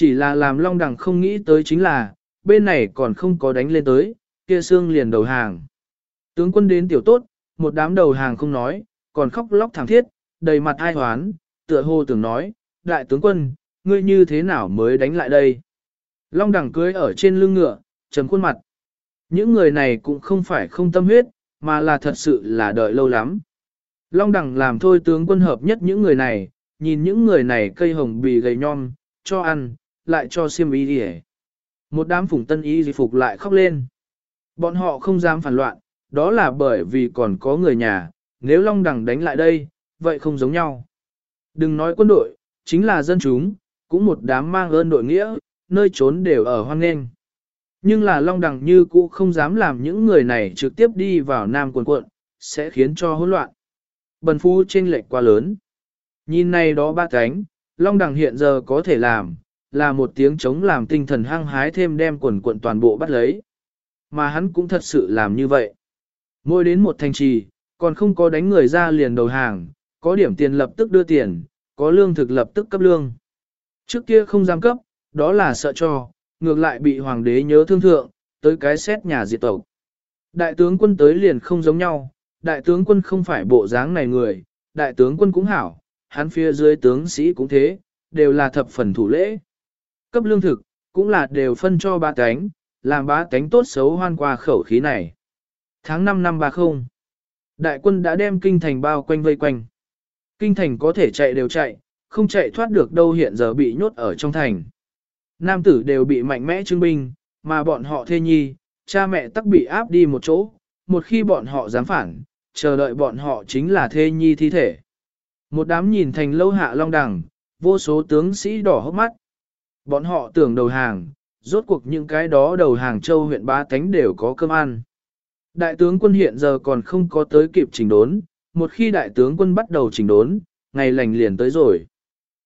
Chỉ là làm long đằng không nghĩ tới chính là, bên này còn không có đánh lên tới, kia xương liền đầu hàng. Tướng quân đến tiểu tốt, một đám đầu hàng không nói, còn khóc lóc thẳng thiết, đầy mặt ai hoán, tựa hồ tưởng nói, đại tướng quân, ngươi như thế nào mới đánh lại đây? Long đẳng cưới ở trên lưng ngựa, trầm khuôn mặt. Những người này cũng không phải không tâm huyết, mà là thật sự là đợi lâu lắm. Long đẳng làm thôi tướng quân hợp nhất những người này, nhìn những người này cây hồng bì gầy nhom, cho ăn, lại cho xiêm y đi Một đám phùng tân y di phục lại khóc lên. Bọn họ không dám phản loạn, đó là bởi vì còn có người nhà, nếu Long Đằng đánh lại đây, vậy không giống nhau. Đừng nói quân đội, chính là dân chúng, cũng một đám mang ơn đội nghĩa, nơi trốn đều ở hoang nghênh. Nhưng là Long Đằng như cũ không dám làm những người này trực tiếp đi vào Nam quần quận, sẽ khiến cho hỗn loạn. Bần phu trên lệch quá lớn. Nhìn này đó ba cánh, Long Đằng hiện giờ có thể làm, là một tiếng chống làm tinh thần hăng hái thêm đem quần quận toàn bộ bắt lấy. Mà hắn cũng thật sự làm như vậy. Mỗi đến một thành trì, còn không có đánh người ra liền đầu hàng, có điểm tiền lập tức đưa tiền, có lương thực lập tức cấp lương. Trước kia không dám cấp, đó là sợ cho, ngược lại bị hoàng đế nhớ thương thượng, tới cái xét nhà diệt tộc. Đại tướng quân tới liền không giống nhau, đại tướng quân không phải bộ dáng này người, đại tướng quân cũng hảo, hắn phía dưới tướng sĩ cũng thế, đều là thập phần thủ lễ. Cấp lương thực, cũng là đều phân cho ba cánh, làm ba cánh tốt xấu hoan qua khẩu khí này. Tháng 5 năm 30, đại quân đã đem kinh thành bao quanh vây quanh. Kinh thành có thể chạy đều chạy, không chạy thoát được đâu hiện giờ bị nhốt ở trong thành. Nam tử đều bị mạnh mẽ trưng binh, mà bọn họ thê nhi, cha mẹ tắc bị áp đi một chỗ, một khi bọn họ dám phản, chờ đợi bọn họ chính là thê nhi thi thể. Một đám nhìn thành lâu hạ long đằng, vô số tướng sĩ đỏ hốc mắt. Bọn họ tưởng đầu hàng, rốt cuộc những cái đó đầu hàng châu huyện ba tánh đều có cơm ăn. Đại tướng quân hiện giờ còn không có tới kịp chỉnh đốn, một khi đại tướng quân bắt đầu chỉnh đốn, ngày lành liền tới rồi.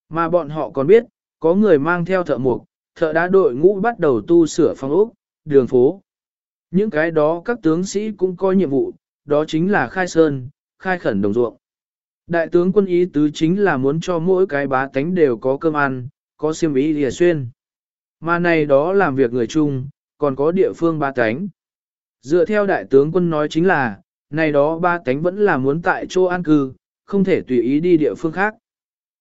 Mà bọn họ còn biết, có người mang theo thợ mục, thợ đá đội ngũ bắt đầu tu sửa phong ốc, đường phố. Những cái đó các tướng sĩ cũng có nhiệm vụ, đó chính là khai sơn, khai khẩn đồng ruộng. Đại tướng quân ý tứ chính là muốn cho mỗi cái bá tánh đều có cơm ăn, có xiêm ý lìa xuyên. Mà này đó làm việc người chung, còn có địa phương ba tánh. Dựa theo đại tướng quân nói chính là, này đó ba tánh vẫn là muốn tại chỗ an cư, không thể tùy ý đi địa phương khác.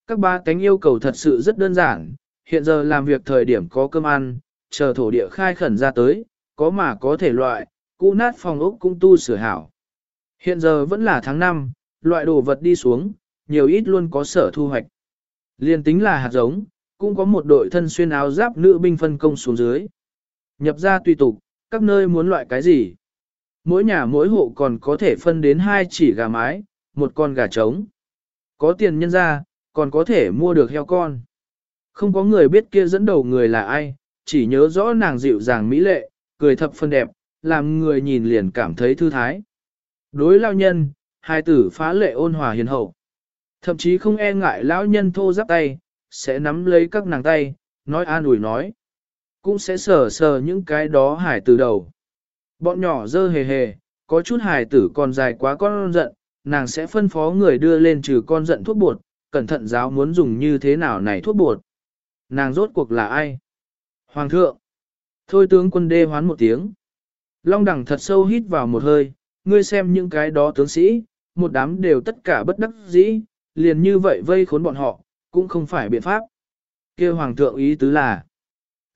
Các ba tánh yêu cầu thật sự rất đơn giản, hiện giờ làm việc thời điểm có cơm ăn, chờ thổ địa khai khẩn ra tới, có mà có thể loại, cũ nát phòng ốc cũng tu sửa hảo. Hiện giờ vẫn là tháng 5, loại đồ vật đi xuống, nhiều ít luôn có sở thu hoạch. Liên tính là hạt giống, cũng có một đội thân xuyên áo giáp nữ binh phân công xuống dưới. Nhập ra tùy tục, các nơi muốn loại cái gì. Mỗi nhà mỗi hộ còn có thể phân đến hai chỉ gà mái, một con gà trống. Có tiền nhân ra, còn có thể mua được heo con. Không có người biết kia dẫn đầu người là ai, chỉ nhớ rõ nàng dịu dàng mỹ lệ, cười thập phân đẹp, làm người nhìn liền cảm thấy thư thái. Đối lao nhân, hai tử phá lệ ôn hòa hiền hậu. Thậm chí không e ngại lão nhân thô giáp tay, sẽ nắm lấy các nàng tay, nói an ủi nói. Cũng sẽ sờ sờ những cái đó hải từ đầu. Bọn nhỏ dơ hề hề, có chút hải tử còn dài quá con giận, nàng sẽ phân phó người đưa lên trừ con giận thuốc bột, cẩn thận giáo muốn dùng như thế nào này thuốc bột. Nàng rốt cuộc là ai? Hoàng thượng! Thôi tướng quân đê hoán một tiếng. Long đẳng thật sâu hít vào một hơi, ngươi xem những cái đó tướng sĩ, một đám đều tất cả bất đắc dĩ, liền như vậy vây khốn bọn họ, cũng không phải biện pháp. kêu hoàng thượng ý tứ là,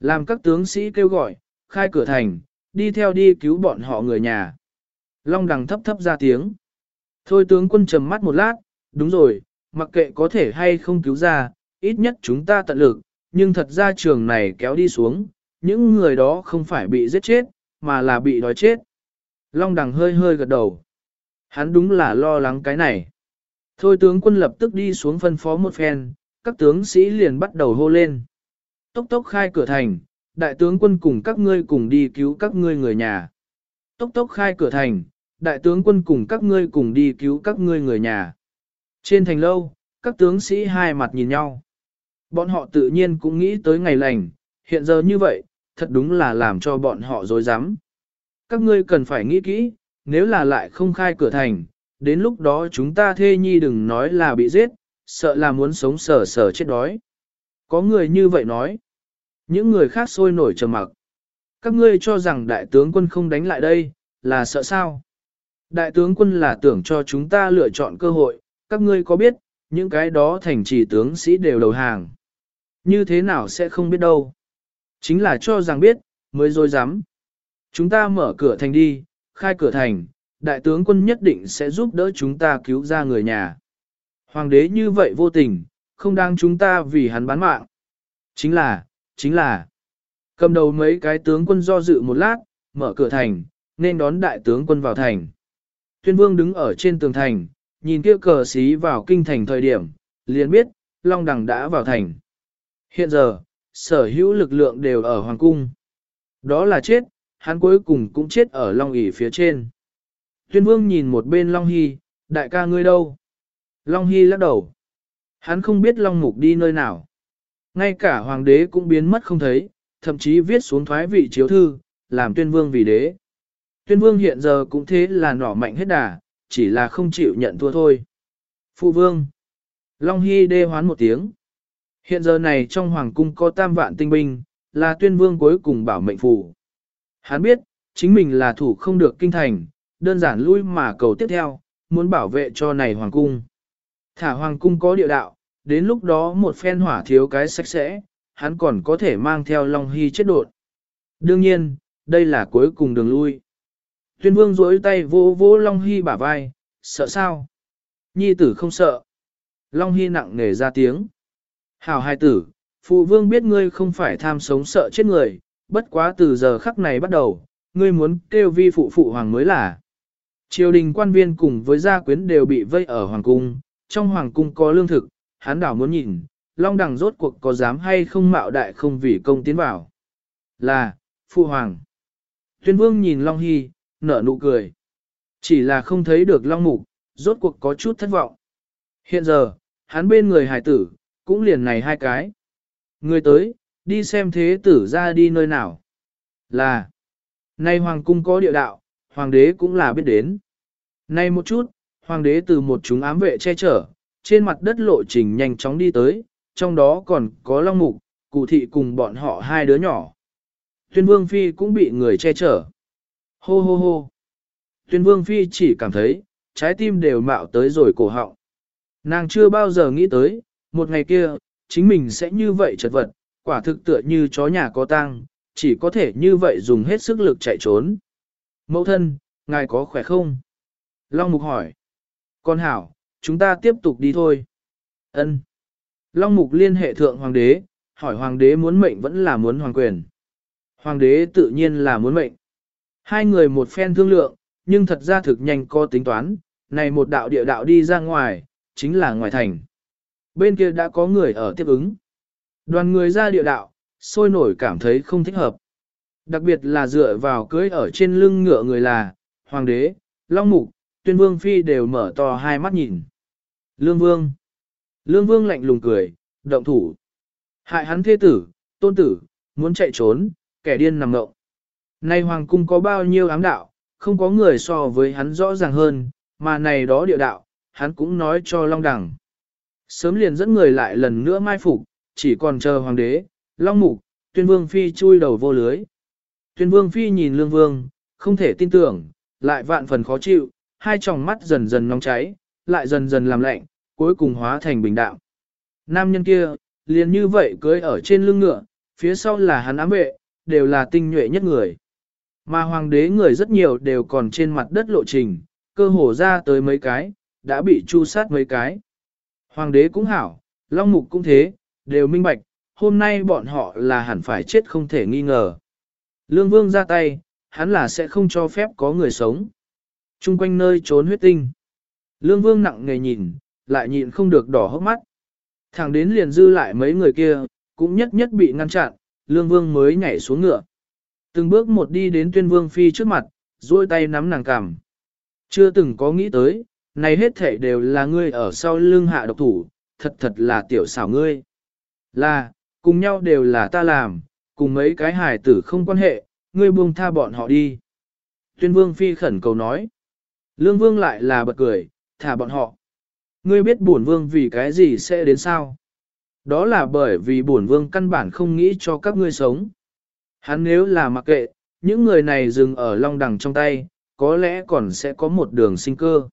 làm các tướng sĩ kêu gọi, khai cửa thành, đi theo đi cứu bọn họ người nhà. Long đằng thấp thấp ra tiếng. Thôi tướng quân trầm mắt một lát, đúng rồi, mặc kệ có thể hay không cứu ra, ít nhất chúng ta tận lực, nhưng thật ra trường này kéo đi xuống, những người đó không phải bị giết chết, mà là bị đói chết. Long đằng hơi hơi gật đầu. Hắn đúng là lo lắng cái này. Thôi tướng quân lập tức đi xuống phân phó một phen, các tướng sĩ liền bắt đầu hô lên. Tốc tốc khai cửa thành, đại tướng quân cùng các ngươi cùng đi cứu các ngươi người nhà. Tốc tốc khai cửa thành, đại tướng quân cùng các ngươi cùng đi cứu các ngươi người nhà. Trên thành lâu, các tướng sĩ hai mặt nhìn nhau. Bọn họ tự nhiên cũng nghĩ tới ngày lành, hiện giờ như vậy, thật đúng là làm cho bọn họ dối rắm Các ngươi cần phải nghĩ kỹ, nếu là lại không khai cửa thành, đến lúc đó chúng ta thê nhi đừng nói là bị giết, sợ là muốn sống sờ sờ chết đói. Có người như vậy nói. Những người khác sôi nổi trầm mặc. Các ngươi cho rằng đại tướng quân không đánh lại đây, là sợ sao? Đại tướng quân là tưởng cho chúng ta lựa chọn cơ hội, các ngươi có biết, những cái đó thành trì tướng sĩ đều đầu hàng. Như thế nào sẽ không biết đâu. Chính là cho rằng biết, mới dối dám. Chúng ta mở cửa thành đi, khai cửa thành, đại tướng quân nhất định sẽ giúp đỡ chúng ta cứu ra người nhà. Hoàng đế như vậy vô tình, không đang chúng ta vì hắn bán mạng. Chính là, chính là, cầm đầu mấy cái tướng quân do dự một lát, mở cửa thành, nên đón đại tướng quân vào thành. Tuyên vương đứng ở trên tường thành, nhìn kia cờ xí vào kinh thành thời điểm, liền biết, Long Đằng đã vào thành. Hiện giờ, sở hữu lực lượng đều ở Hoàng Cung. Đó là chết, hắn cuối cùng cũng chết ở Long ỉ phía trên. Tuyên vương nhìn một bên Long Hy, đại ca ngươi đâu? Long Hy lắc đầu. Hắn không biết Long Mục đi nơi nào. Ngay cả hoàng đế cũng biến mất không thấy, thậm chí viết xuống thoái vị chiếu thư, làm tuyên vương vì đế. Tuyên vương hiện giờ cũng thế là nỏ mạnh hết đà, chỉ là không chịu nhận thua thôi. Phụ vương. Long Hy đê hoán một tiếng. Hiện giờ này trong hoàng cung có tam vạn tinh binh, là tuyên vương cuối cùng bảo mệnh phủ. Hắn biết, chính mình là thủ không được kinh thành, đơn giản lui mà cầu tiếp theo, muốn bảo vệ cho này hoàng cung. Thả hoàng cung có địa đạo, đến lúc đó một phen hỏa thiếu cái sạch sẽ, hắn còn có thể mang theo Long Hy chết đột. Đương nhiên, đây là cuối cùng đường lui. Tuyên vương duỗi tay vô vô Long Hy bả vai, sợ sao? Nhi tử không sợ. Long Hy nặng nề ra tiếng. Hảo hai tử, phụ vương biết ngươi không phải tham sống sợ chết người, bất quá từ giờ khắc này bắt đầu, ngươi muốn kêu vi phụ phụ hoàng mới là. Triều đình quan viên cùng với gia quyến đều bị vây ở hoàng cung, trong hoàng cung có lương thực, hắn đảo muốn nhìn, long đằng rốt cuộc có dám hay không mạo đại không vì công tiến vào. Là, phụ hoàng. Tuyên vương nhìn Long Hy, nở nụ cười. Chỉ là không thấy được Long Mục, rốt cuộc có chút thất vọng. Hiện giờ, hắn bên người hải tử, cũng liền này hai cái. Người tới, đi xem thế tử ra đi nơi nào. Là, nay hoàng cung có địa đạo, hoàng đế cũng là biết đến. Nay một chút, hoàng đế từ một chúng ám vệ che chở, trên mặt đất lộ trình nhanh chóng đi tới, trong đó còn có long mục, cụ thị cùng bọn họ hai đứa nhỏ. Tuyên vương phi cũng bị người che chở. Hô hô hô. Tuyên vương phi chỉ cảm thấy, trái tim đều mạo tới rồi cổ họng. Nàng chưa bao giờ nghĩ tới, một ngày kia, chính mình sẽ như vậy chật vật, quả thực tựa như chó nhà có tang, chỉ có thể như vậy dùng hết sức lực chạy trốn. Mẫu thân, ngài có khỏe không? Long Mục hỏi. Con hảo, chúng ta tiếp tục đi thôi. Ân. Long Mục liên hệ thượng hoàng đế, hỏi hoàng đế muốn mệnh vẫn là muốn hoàng quyền. Hoàng đế tự nhiên là muốn mệnh. Hai người một phen thương lượng, nhưng thật ra thực nhanh co tính toán, này một đạo địa đạo đi ra ngoài, chính là ngoài thành. Bên kia đã có người ở tiếp ứng. Đoàn người ra địa đạo, sôi nổi cảm thấy không thích hợp. Đặc biệt là dựa vào cưới ở trên lưng ngựa người là, hoàng đế, long mục, tuyên vương phi đều mở to hai mắt nhìn. Lương vương. Lương vương lạnh lùng cười, động thủ. Hại hắn thế tử, tôn tử, muốn chạy trốn, kẻ điên nằm ngộng. Nay hoàng cung có bao nhiêu ám đạo, không có người so với hắn rõ ràng hơn, mà này đó địa đạo, hắn cũng nói cho Long Đằng. Sớm liền dẫn người lại lần nữa mai phục, chỉ còn chờ hoàng đế, Long Mục, Tuyên Vương Phi chui đầu vô lưới. Tuyên Vương Phi nhìn Lương Vương, không thể tin tưởng, lại vạn phần khó chịu, hai tròng mắt dần dần nóng cháy, lại dần dần làm lạnh, cuối cùng hóa thành bình đạo. Nam nhân kia, liền như vậy cưới ở trên lưng ngựa, phía sau là hắn ám vệ, đều là tinh nhuệ nhất người. Mà hoàng đế người rất nhiều đều còn trên mặt đất lộ trình, cơ hồ ra tới mấy cái, đã bị chu sát mấy cái. Hoàng đế cũng hảo, Long Mục cũng thế, đều minh bạch, hôm nay bọn họ là hẳn phải chết không thể nghi ngờ. Lương Vương ra tay, hắn là sẽ không cho phép có người sống. Trung quanh nơi trốn huyết tinh. Lương Vương nặng nghề nhìn, lại nhịn không được đỏ hốc mắt. Thẳng đến liền dư lại mấy người kia, cũng nhất nhất bị ngăn chặn, Lương Vương mới nhảy xuống ngựa. Từng bước một đi đến tuyên vương phi trước mặt, duỗi tay nắm nàng cằm. Chưa từng có nghĩ tới, này hết thể đều là ngươi ở sau lưng hạ độc thủ, thật thật là tiểu xảo ngươi. Là, cùng nhau đều là ta làm, cùng mấy cái hài tử không quan hệ, ngươi buông tha bọn họ đi. Tuyên vương phi khẩn cầu nói. Lương vương lại là bật cười, thả bọn họ. Ngươi biết bổn vương vì cái gì sẽ đến sao? Đó là bởi vì bổn vương căn bản không nghĩ cho các ngươi sống. Hắn nếu là mặc kệ, những người này dừng ở long đằng trong tay, có lẽ còn sẽ có một đường sinh cơ.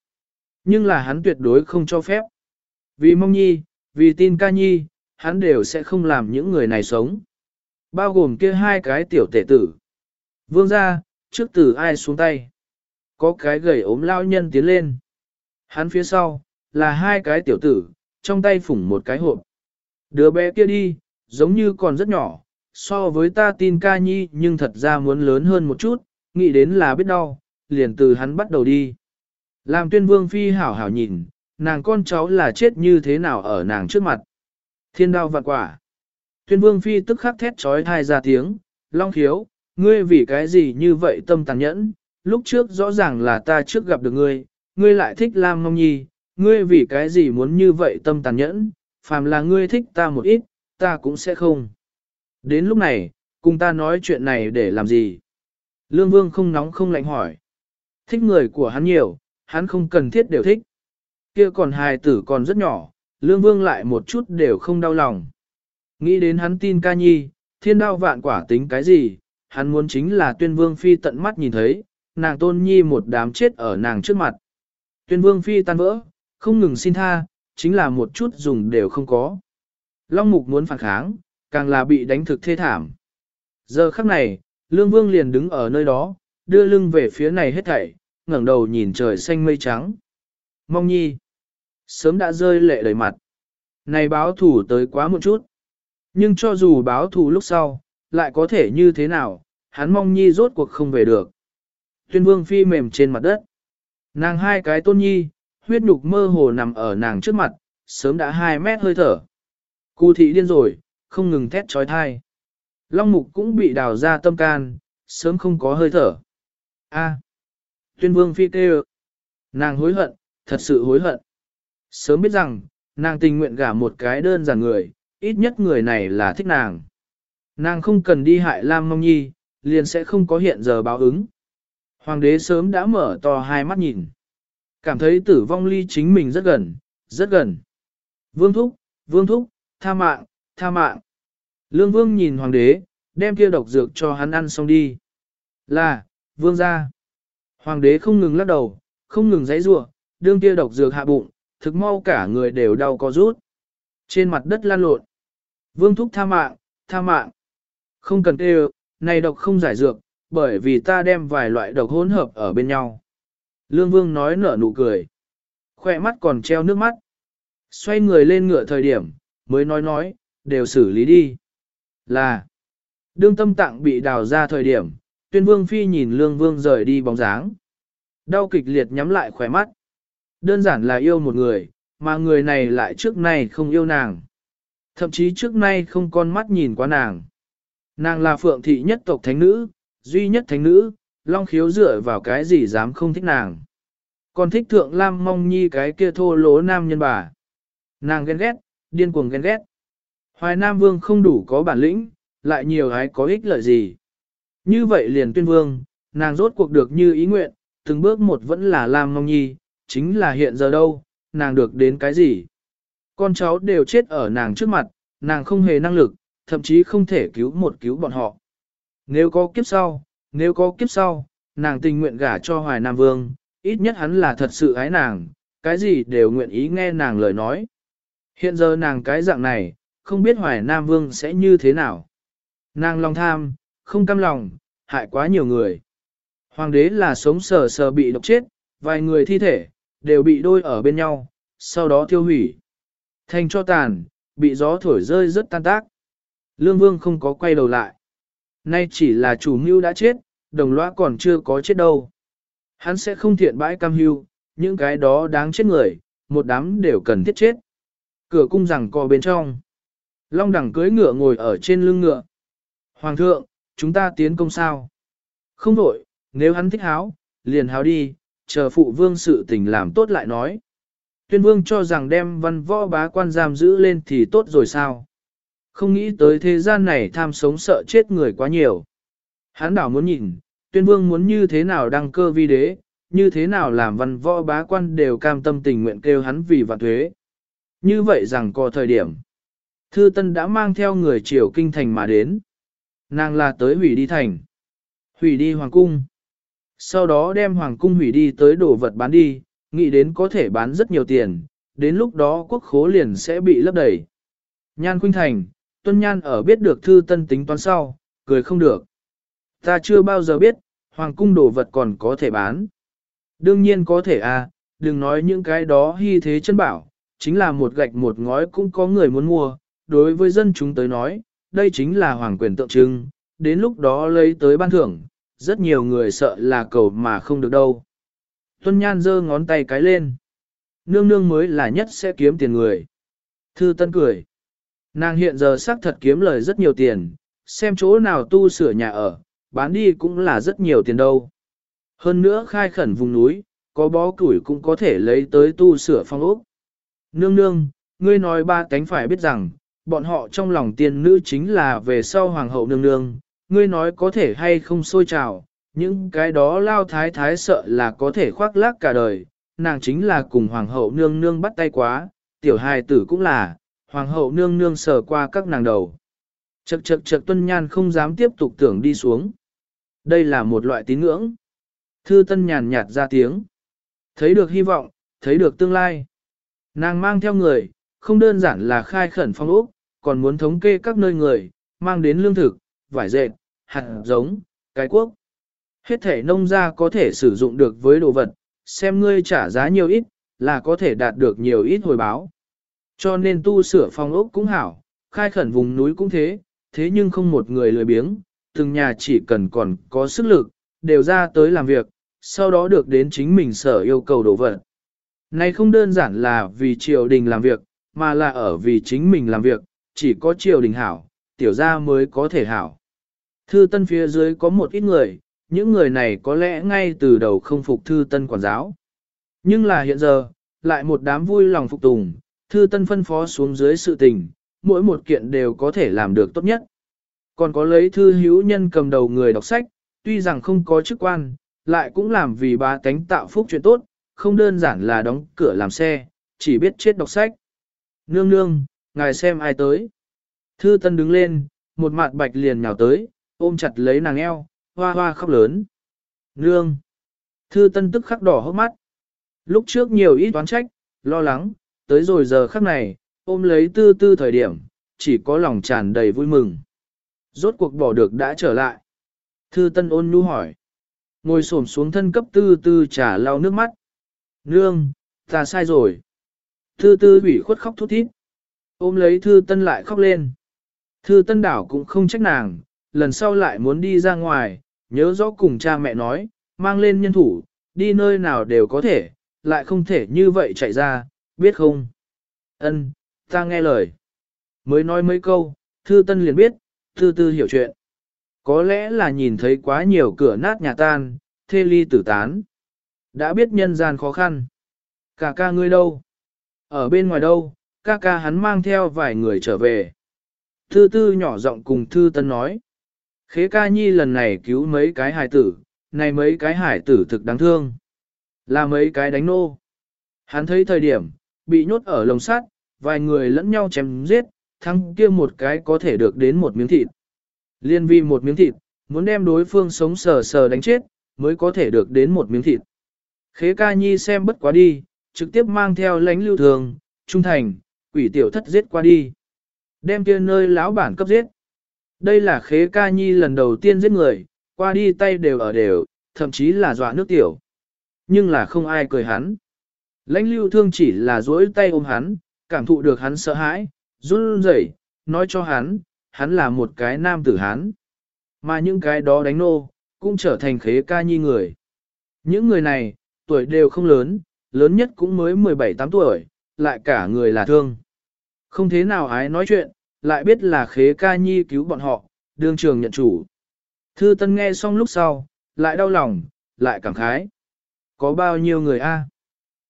Nhưng là hắn tuyệt đối không cho phép. Vì mong nhi, vì tin ca nhi, hắn đều sẽ không làm những người này sống. Bao gồm kia hai cái tiểu tể tử. Vương ra, trước tử ai xuống tay. Có cái gầy ốm lao nhân tiến lên. Hắn phía sau, là hai cái tiểu tử, trong tay phủng một cái hộp. Đứa bé kia đi, giống như còn rất nhỏ, so với ta tin ca nhi nhưng thật ra muốn lớn hơn một chút, nghĩ đến là biết đau, liền từ hắn bắt đầu đi. Làm tuyên vương phi hảo hảo nhìn, nàng con cháu là chết như thế nào ở nàng trước mặt. Thiên đao vạn quả. Tuyên vương phi tức khắc thét trói thai ra tiếng, long khiếu, ngươi vì cái gì như vậy tâm tàn nhẫn, lúc trước rõ ràng là ta trước gặp được ngươi, ngươi lại thích Lam Mông Nhi, ngươi vì cái gì muốn như vậy tâm tàn nhẫn, phàm là ngươi thích ta một ít, ta cũng sẽ không. Đến lúc này, cùng ta nói chuyện này để làm gì? Lương Vương không nóng không lạnh hỏi. Thích người của hắn nhiều, hắn không cần thiết đều thích. Kia còn hài tử còn rất nhỏ, Lương Vương lại một chút đều không đau lòng. Nghĩ đến hắn tin ca nhi, thiên đao vạn quả tính cái gì, hắn muốn chính là tuyên vương phi tận mắt nhìn thấy, nàng tôn nhi một đám chết ở nàng trước mặt. Tuyên vương phi tan vỡ, không ngừng xin tha, chính là một chút dùng đều không có. Long mục muốn phản kháng, càng là bị đánh thực thê thảm. Giờ khắc này, lương vương liền đứng ở nơi đó, đưa lưng về phía này hết thảy, ngẩng đầu nhìn trời xanh mây trắng. Mong nhi, sớm đã rơi lệ đầy mặt. Này báo thủ tới quá một chút. Nhưng cho dù báo thù lúc sau, lại có thể như thế nào, hắn mong nhi rốt cuộc không về được. Tuyên vương phi mềm trên mặt đất. Nàng hai cái tôn nhi, huyết nhục mơ hồ nằm ở nàng trước mặt, sớm đã hai mét hơi thở. Cú thị điên rồi, không ngừng thét trói thai. Long mục cũng bị đào ra tâm can, sớm không có hơi thở. A. Tuyên vương phi kêu. Nàng hối hận, thật sự hối hận. Sớm biết rằng, nàng tình nguyện gả một cái đơn giản người, ít nhất người này là thích nàng. Nàng không cần đi hại Lam Mông Nhi, liền sẽ không có hiện giờ báo ứng. Hoàng đế sớm đã mở to hai mắt nhìn. Cảm thấy tử vong ly chính mình rất gần, rất gần. Vương thúc, vương thúc, tha mạng, tha mạng. Lương vương nhìn hoàng đế, đem kia độc dược cho hắn ăn xong đi. Là, vương ra. Hoàng đế không ngừng lắc đầu, không ngừng giãy giụa, đương kia độc dược hạ bụng, thực mau cả người đều đau có rút. Trên mặt đất lan lộn. Vương thúc tha mạng, tha mạng. Không cần kêu, này độc không giải dược, bởi vì ta đem vài loại độc hỗn hợp ở bên nhau. Lương Vương nói nở nụ cười. Khoe mắt còn treo nước mắt. Xoay người lên ngựa thời điểm, mới nói nói, đều xử lý đi. Là, đương tâm tạng bị đào ra thời điểm, tuyên vương phi nhìn lương vương rời đi bóng dáng. Đau kịch liệt nhắm lại khỏe mắt. Đơn giản là yêu một người, mà người này lại trước nay không yêu nàng. Thậm chí trước nay không con mắt nhìn qua nàng. Nàng là phượng thị nhất tộc thánh nữ, duy nhất thánh nữ, long khiếu dựa vào cái gì dám không thích nàng. Còn thích thượng lam mong nhi cái kia thô lỗ nam nhân bà. Nàng ghen ghét, điên cuồng ghen ghét. Hoài Nam Vương không đủ có bản lĩnh, lại nhiều gái có ích lợi gì. Như vậy liền tuyên vương, nàng rốt cuộc được như ý nguyện, từng bước một vẫn là Lam Mong Nhi, chính là hiện giờ đâu, nàng được đến cái gì. Con cháu đều chết ở nàng trước mặt, nàng không hề năng lực, thậm chí không thể cứu một cứu bọn họ. Nếu có kiếp sau, nếu có kiếp sau, nàng tình nguyện gả cho Hoài Nam Vương, ít nhất hắn là thật sự ái nàng, cái gì đều nguyện ý nghe nàng lời nói. Hiện giờ nàng cái dạng này, không biết Hoài Nam Vương sẽ như thế nào. Nàng lòng tham, không cam lòng, hại quá nhiều người. Hoàng đế là sống sờ sờ bị độc chết, vài người thi thể, đều bị đôi ở bên nhau, sau đó tiêu hủy. Thành cho tàn, bị gió thổi rơi rất tan tác. Lương Vương không có quay đầu lại. Nay chỉ là chủ mưu đã chết, đồng lõa còn chưa có chết đâu. Hắn sẽ không thiện bãi cam hưu, những cái đó đáng chết người, một đám đều cần thiết chết. Cửa cung rằng co bên trong. Long đẳng cưới ngựa ngồi ở trên lưng ngựa. Hoàng thượng, chúng ta tiến công sao? Không đổi, nếu hắn thích háo, liền háo đi, chờ phụ vương sự tình làm tốt lại nói. Tuyên vương cho rằng đem văn võ bá quan giam giữ lên thì tốt rồi sao? Không nghĩ tới thế gian này tham sống sợ chết người quá nhiều. Hắn đảo muốn nhìn, tuyên vương muốn như thế nào đăng cơ vi đế, như thế nào làm văn võ bá quan đều cam tâm tình nguyện kêu hắn vì vạn thuế. Như vậy rằng có thời điểm. Thư Tân đã mang theo người triều kinh thành mà đến. Nàng là tới hủy đi thành. Hủy đi hoàng cung. Sau đó đem hoàng cung hủy đi tới đồ vật bán đi, nghĩ đến có thể bán rất nhiều tiền, đến lúc đó quốc khố liền sẽ bị lấp đầy. Nhan Khuynh Thành, Tuân Nhan ở biết được thư tân tính toán sau, cười không được. Ta chưa bao giờ biết, hoàng cung đồ vật còn có thể bán. Đương nhiên có thể à, đừng nói những cái đó hy thế chân bảo, chính là một gạch một ngói cũng có người muốn mua, đối với dân chúng tới nói, đây chính là hoàng quyền tượng trưng, đến lúc đó lấy tới ban thưởng, rất nhiều người sợ là cầu mà không được đâu. Tuân Nhan giơ ngón tay cái lên. Nương nương mới là nhất sẽ kiếm tiền người. Thư Tân cười. Nàng hiện giờ xác thật kiếm lời rất nhiều tiền, xem chỗ nào tu sửa nhà ở, bán đi cũng là rất nhiều tiền đâu. Hơn nữa khai khẩn vùng núi, có bó củi cũng có thể lấy tới tu sửa phong ốc. Nương nương, ngươi nói ba cánh phải biết rằng, bọn họ trong lòng tiên nữ chính là về sau hoàng hậu nương nương, ngươi nói có thể hay không sôi trào, những cái đó lao thái thái sợ là có thể khoác lác cả đời, nàng chính là cùng hoàng hậu nương nương bắt tay quá, tiểu hài tử cũng là, hoàng hậu nương nương sờ qua các nàng đầu. Chậc chậc chậc tuân nhan không dám tiếp tục tưởng đi xuống. Đây là một loại tín ngưỡng. Thư tân nhàn nhạt ra tiếng. Thấy được hy vọng, thấy được tương lai. Nàng mang theo người, không đơn giản là khai khẩn phong ốc, còn muốn thống kê các nơi người, mang đến lương thực, vải dệt, hạt giống, cái quốc. Hết thể nông gia có thể sử dụng được với đồ vật, xem ngươi trả giá nhiều ít, là có thể đạt được nhiều ít hồi báo. Cho nên tu sửa phong ốc cũng hảo, khai khẩn vùng núi cũng thế, thế nhưng không một người lười biếng, từng nhà chỉ cần còn có sức lực, đều ra tới làm việc, sau đó được đến chính mình sở yêu cầu đồ vật. Này không đơn giản là vì triều đình làm việc, mà là ở vì chính mình làm việc, chỉ có triều đình hảo, tiểu gia mới có thể hảo. Thư tân phía dưới có một ít người, những người này có lẽ ngay từ đầu không phục thư tân quản giáo. Nhưng là hiện giờ, lại một đám vui lòng phục tùng, thư tân phân phó xuống dưới sự tình, mỗi một kiện đều có thể làm được tốt nhất. Còn có lấy thư hữu nhân cầm đầu người đọc sách, tuy rằng không có chức quan, lại cũng làm vì ba tánh tạo phúc chuyện tốt, không đơn giản là đóng cửa làm xe, chỉ biết chết đọc sách. Nương nương, ngài xem ai tới. Thư tân đứng lên, một mặt bạch liền nhào tới, ôm chặt lấy nàng eo, hoa hoa khóc lớn. Nương! Thư tân tức khắc đỏ hốc mắt. Lúc trước nhiều ít toán trách, lo lắng, tới rồi giờ khắc này, ôm lấy tư tư thời điểm, chỉ có lòng tràn đầy vui mừng. Rốt cuộc bỏ được đã trở lại. Thư tân ôn nhu hỏi. Ngồi xổm xuống thân cấp tư tư trả lau nước mắt. Nương, ta sai rồi. Thư tư ủy khuất khóc thút thít. Ôm lấy thư tân lại khóc lên. Thư tân đảo cũng không trách nàng, lần sau lại muốn đi ra ngoài, nhớ rõ cùng cha mẹ nói, mang lên nhân thủ, đi nơi nào đều có thể, lại không thể như vậy chạy ra, biết không? Ân, ta nghe lời. Mới nói mấy câu, thư tân liền biết, thư tư hiểu chuyện. Có lẽ là nhìn thấy quá nhiều cửa nát nhà tan, thê ly tử tán. Đã biết nhân gian khó khăn. Cả ca ngươi đâu? Ở bên ngoài đâu, ca ca hắn mang theo vài người trở về. Thư tư nhỏ giọng cùng thư tân nói. Khế ca nhi lần này cứu mấy cái hải tử, này mấy cái hải tử thực đáng thương. Là mấy cái đánh nô. Hắn thấy thời điểm, bị nhốt ở lồng sắt, vài người lẫn nhau chém giết, thắng kia một cái có thể được đến một miếng thịt. Liên vi một miếng thịt, muốn đem đối phương sống sờ sờ đánh chết, mới có thể được đến một miếng thịt. Khế ca nhi xem bất quá đi, trực tiếp mang theo lãnh lưu thường, trung thành, quỷ tiểu thất giết qua đi. Đem kia nơi lão bản cấp giết. Đây là khế ca nhi lần đầu tiên giết người, qua đi tay đều ở đều, thậm chí là dọa nước tiểu. Nhưng là không ai cười hắn. Lãnh lưu thương chỉ là duỗi tay ôm hắn, cảm thụ được hắn sợ hãi, run rẩy, nói cho hắn, hắn là một cái nam tử hắn. Mà những cái đó đánh nô, cũng trở thành khế ca nhi người. Những người này, tuổi đều không lớn, lớn nhất cũng mới 17-8 tuổi, lại cả người là thương. Không thế nào ái nói chuyện, lại biết là khế ca nhi cứu bọn họ, đương trường nhận chủ. Thư Tân nghe xong lúc sau, lại đau lòng, lại cảm khái. Có bao nhiêu người a?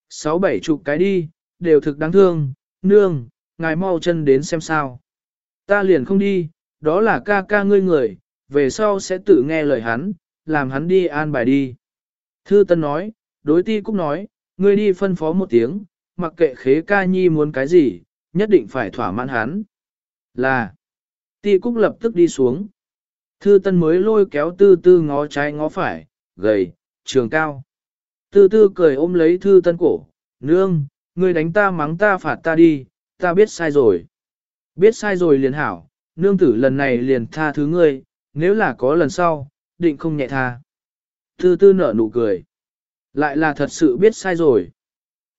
Sáu bảy chục cái đi, đều thực đáng thương, nương, ngài mau chân đến xem sao. Ta liền không đi, đó là ca ca ngươi người, về sau sẽ tự nghe lời hắn, làm hắn đi an bài đi. Thư Tân nói, đối ti cũng nói, ngươi đi phân phó một tiếng, mặc kệ khế ca nhi muốn cái gì, nhất định phải thỏa mãn hắn. Là. Ti Cúc lập tức đi xuống. Thư Tân mới lôi kéo Tư Tư ngó trái ngó phải, gầy, trường cao. Tư Tư cười ôm lấy Thư Tân cổ, "Nương, ngươi đánh ta mắng ta phạt ta đi, ta biết sai rồi." Biết sai rồi liền hảo, nương tử lần này liền tha thứ ngươi, nếu là có lần sau, định không nhẹ tha. Tư Tư nở nụ cười. Lại là thật sự biết sai rồi.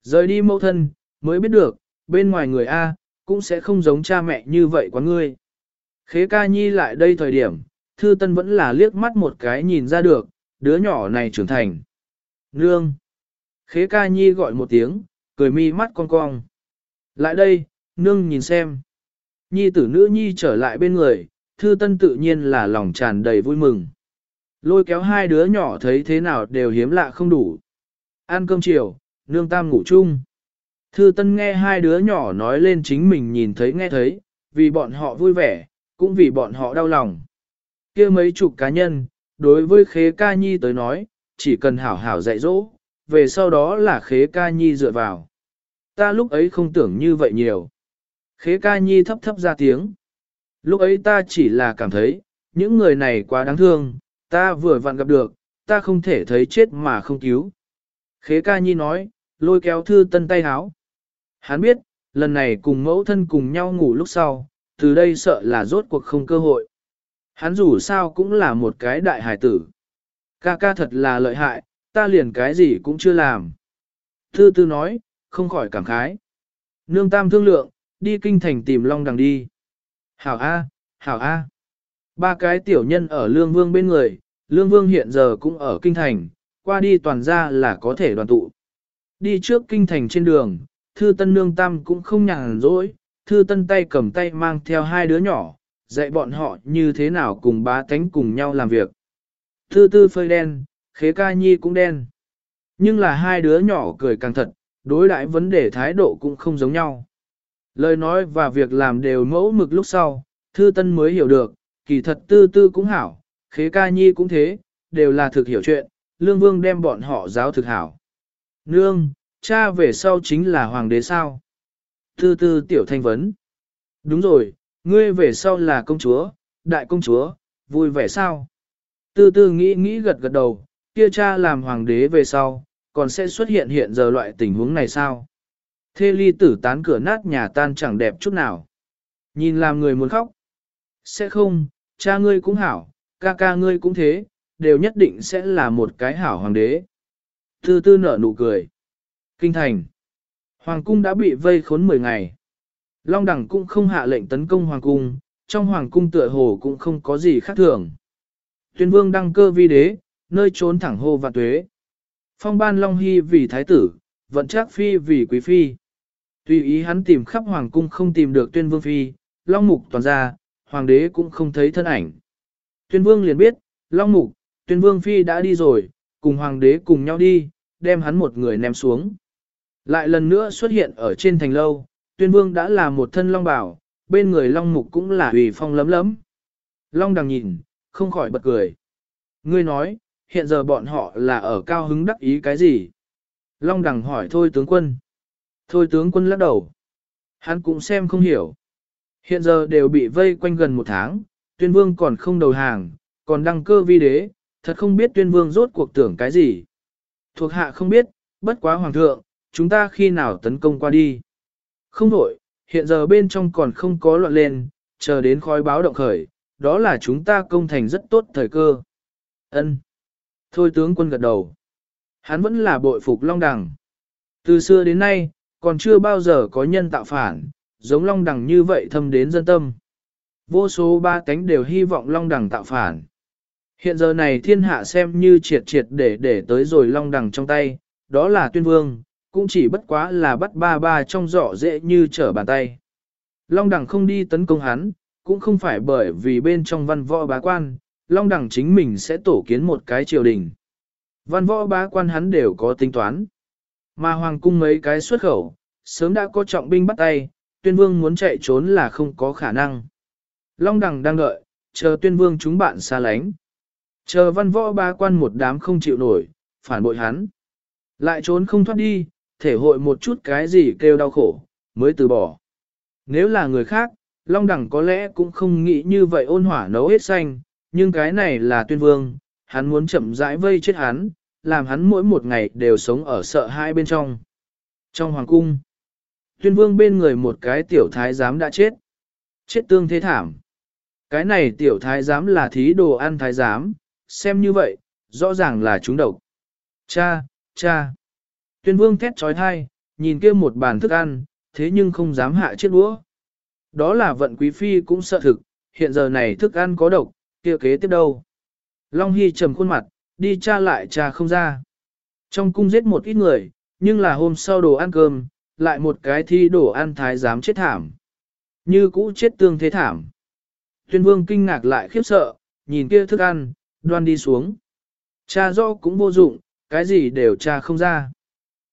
Rời đi mẫu thân, mới biết được, bên ngoài người A, cũng sẽ không giống cha mẹ như vậy quá ngươi. Khế ca nhi lại đây thời điểm, thư tân vẫn là liếc mắt một cái nhìn ra được, đứa nhỏ này trưởng thành. Nương! Khế ca nhi gọi một tiếng, cười mi mắt con cong. Lại đây, nương nhìn xem. Nhi tử nữ nhi trở lại bên người, thư tân tự nhiên là lòng tràn đầy vui mừng. Lôi kéo hai đứa nhỏ thấy thế nào đều hiếm lạ không đủ. Ăn cơm chiều, nương tam ngủ chung. Thư Tân nghe hai đứa nhỏ nói lên chính mình nhìn thấy nghe thấy, vì bọn họ vui vẻ, cũng vì bọn họ đau lòng. Kia mấy chục cá nhân, đối với Khế Ca Nhi tới nói, chỉ cần hảo hảo dạy dỗ, về sau đó là Khế Ca Nhi dựa vào. Ta lúc ấy không tưởng như vậy nhiều. Khế Ca Nhi thấp thấp ra tiếng. Lúc ấy ta chỉ là cảm thấy, những người này quá đáng thương, ta vừa vặn gặp được, ta không thể thấy chết mà không cứu. Khế Ca Nhi nói, lôi kéo Thư Tân tay háo. Hắn biết, lần này cùng mẫu thân cùng nhau ngủ lúc sau, từ đây sợ là rốt cuộc không cơ hội. Hắn dù sao cũng là một cái đại hải tử. Ca ca thật là lợi hại, ta liền cái gì cũng chưa làm. Thư tư nói, không khỏi cảm khái. Nương tam thương lượng, đi kinh thành tìm long đằng đi. Hảo A, hảo A. Ba cái tiểu nhân ở lương vương bên người, lương vương hiện giờ cũng ở kinh thành, qua đi toàn ra là có thể đoàn tụ. Đi trước kinh thành trên đường, thư tân nương tam cũng không nhàn rỗi, thư tân tay cầm tay mang theo hai đứa nhỏ, dạy bọn họ như thế nào cùng bá tánh cùng nhau làm việc. Thư tư phơi đen, khế ca nhi cũng đen. Nhưng là hai đứa nhỏ cười càng thật, đối đãi vấn đề thái độ cũng không giống nhau. Lời nói và việc làm đều mẫu mực lúc sau, thư tân mới hiểu được, kỳ thật tư tư cũng hảo, khế ca nhi cũng thế, đều là thực hiểu chuyện, lương vương đem bọn họ giáo thực hảo. Nương, cha về sau chính là hoàng đế sao? Tư tư tiểu thanh vấn. Đúng rồi, ngươi về sau là công chúa, đại công chúa, vui vẻ sao? Tư tư nghĩ nghĩ gật gật đầu, kia cha làm hoàng đế về sau, còn sẽ xuất hiện hiện giờ loại tình huống này sao? Thê ly tử tán cửa nát nhà tan chẳng đẹp chút nào. Nhìn làm người muốn khóc. Sẽ không, cha ngươi cũng hảo, ca ca ngươi cũng thế, đều nhất định sẽ là một cái hảo hoàng đế. Tư tư nở nụ cười. Kinh thành. Hoàng cung đã bị vây khốn 10 ngày. Long đẳng cũng không hạ lệnh tấn công hoàng cung, trong hoàng cung tựa hồ cũng không có gì khác thường. Tuyên vương đăng cơ vi đế, nơi trốn thẳng hô và tuế. Phong ban Long Hy vì thái tử, vận trác phi vì quý phi. Tùy ý hắn tìm khắp hoàng cung không tìm được tuyên vương phi, Long Mục toàn ra, hoàng đế cũng không thấy thân ảnh. Tuyên vương liền biết, Long Mục, tuyên vương phi đã đi rồi, cùng hoàng đế cùng nhau đi, đem hắn một người ném xuống. Lại lần nữa xuất hiện ở trên thành lâu, tuyên vương đã là một thân long bảo, bên người long mục cũng là ủy phong lấm lấm. Long đằng nhìn, không khỏi bật cười. Ngươi nói, hiện giờ bọn họ là ở cao hứng đắc ý cái gì? Long đằng hỏi thôi tướng quân. Thôi tướng quân lắc đầu. Hắn cũng xem không hiểu. Hiện giờ đều bị vây quanh gần một tháng, tuyên vương còn không đầu hàng, còn đăng cơ vi đế, thật không biết tuyên vương rốt cuộc tưởng cái gì. Thuộc hạ không biết, bất quá hoàng thượng, chúng ta khi nào tấn công qua đi. Không đổi, hiện giờ bên trong còn không có loạn lên, chờ đến khói báo động khởi, đó là chúng ta công thành rất tốt thời cơ. Ân. Thôi tướng quân gật đầu. Hắn vẫn là bội phục Long Đằng. Từ xưa đến nay, còn chưa bao giờ có nhân tạo phản, giống Long Đằng như vậy thâm đến dân tâm. Vô số ba cánh đều hy vọng Long Đằng tạo phản. Hiện giờ này thiên hạ xem như triệt triệt để để tới rồi Long Đằng trong tay, đó là tuyên vương, cũng chỉ bất quá là bắt ba ba trong giỏ dễ như trở bàn tay. Long Đằng không đi tấn công hắn, cũng không phải bởi vì bên trong văn võ bá quan, Long đẳng chính mình sẽ tổ kiến một cái triều đình. Văn võ bá quan hắn đều có tính toán. Mà hoàng cung mấy cái xuất khẩu, sớm đã có trọng binh bắt tay, tuyên vương muốn chạy trốn là không có khả năng. Long đẳng đang đợi, chờ tuyên vương chúng bạn xa lánh. Chờ văn võ bá quan một đám không chịu nổi, phản bội hắn. Lại trốn không thoát đi, thể hội một chút cái gì kêu đau khổ, mới từ bỏ. Nếu là người khác, Long đẳng có lẽ cũng không nghĩ như vậy ôn hỏa nấu hết xanh, nhưng cái này là tuyên vương, hắn muốn chậm rãi vây chết hắn, làm hắn mỗi một ngày đều sống ở sợ hai bên trong. Trong hoàng cung, tuyên vương bên người một cái tiểu thái giám đã chết. Chết tương thế thảm. Cái này tiểu thái giám là thí đồ ăn thái giám, xem như vậy, rõ ràng là chúng độc. Cha, cha. Tuyên vương thét trói thai, nhìn kia một bàn thức ăn, thế nhưng không dám hạ chiếc đũa. Đó là vận quý phi cũng sợ thực, hiện giờ này thức ăn có độc, kia kế tiếp đâu. Long Hy trầm khuôn mặt, đi cha lại cha không ra. Trong cung giết một ít người, nhưng là hôm sau đồ ăn cơm, lại một cái thi đồ ăn thái dám chết thảm. Như cũ chết tương thế thảm. Tuyên vương kinh ngạc lại khiếp sợ, nhìn kia thức ăn, đoan đi xuống. Cha rõ cũng vô dụng, cái gì đều cha không ra.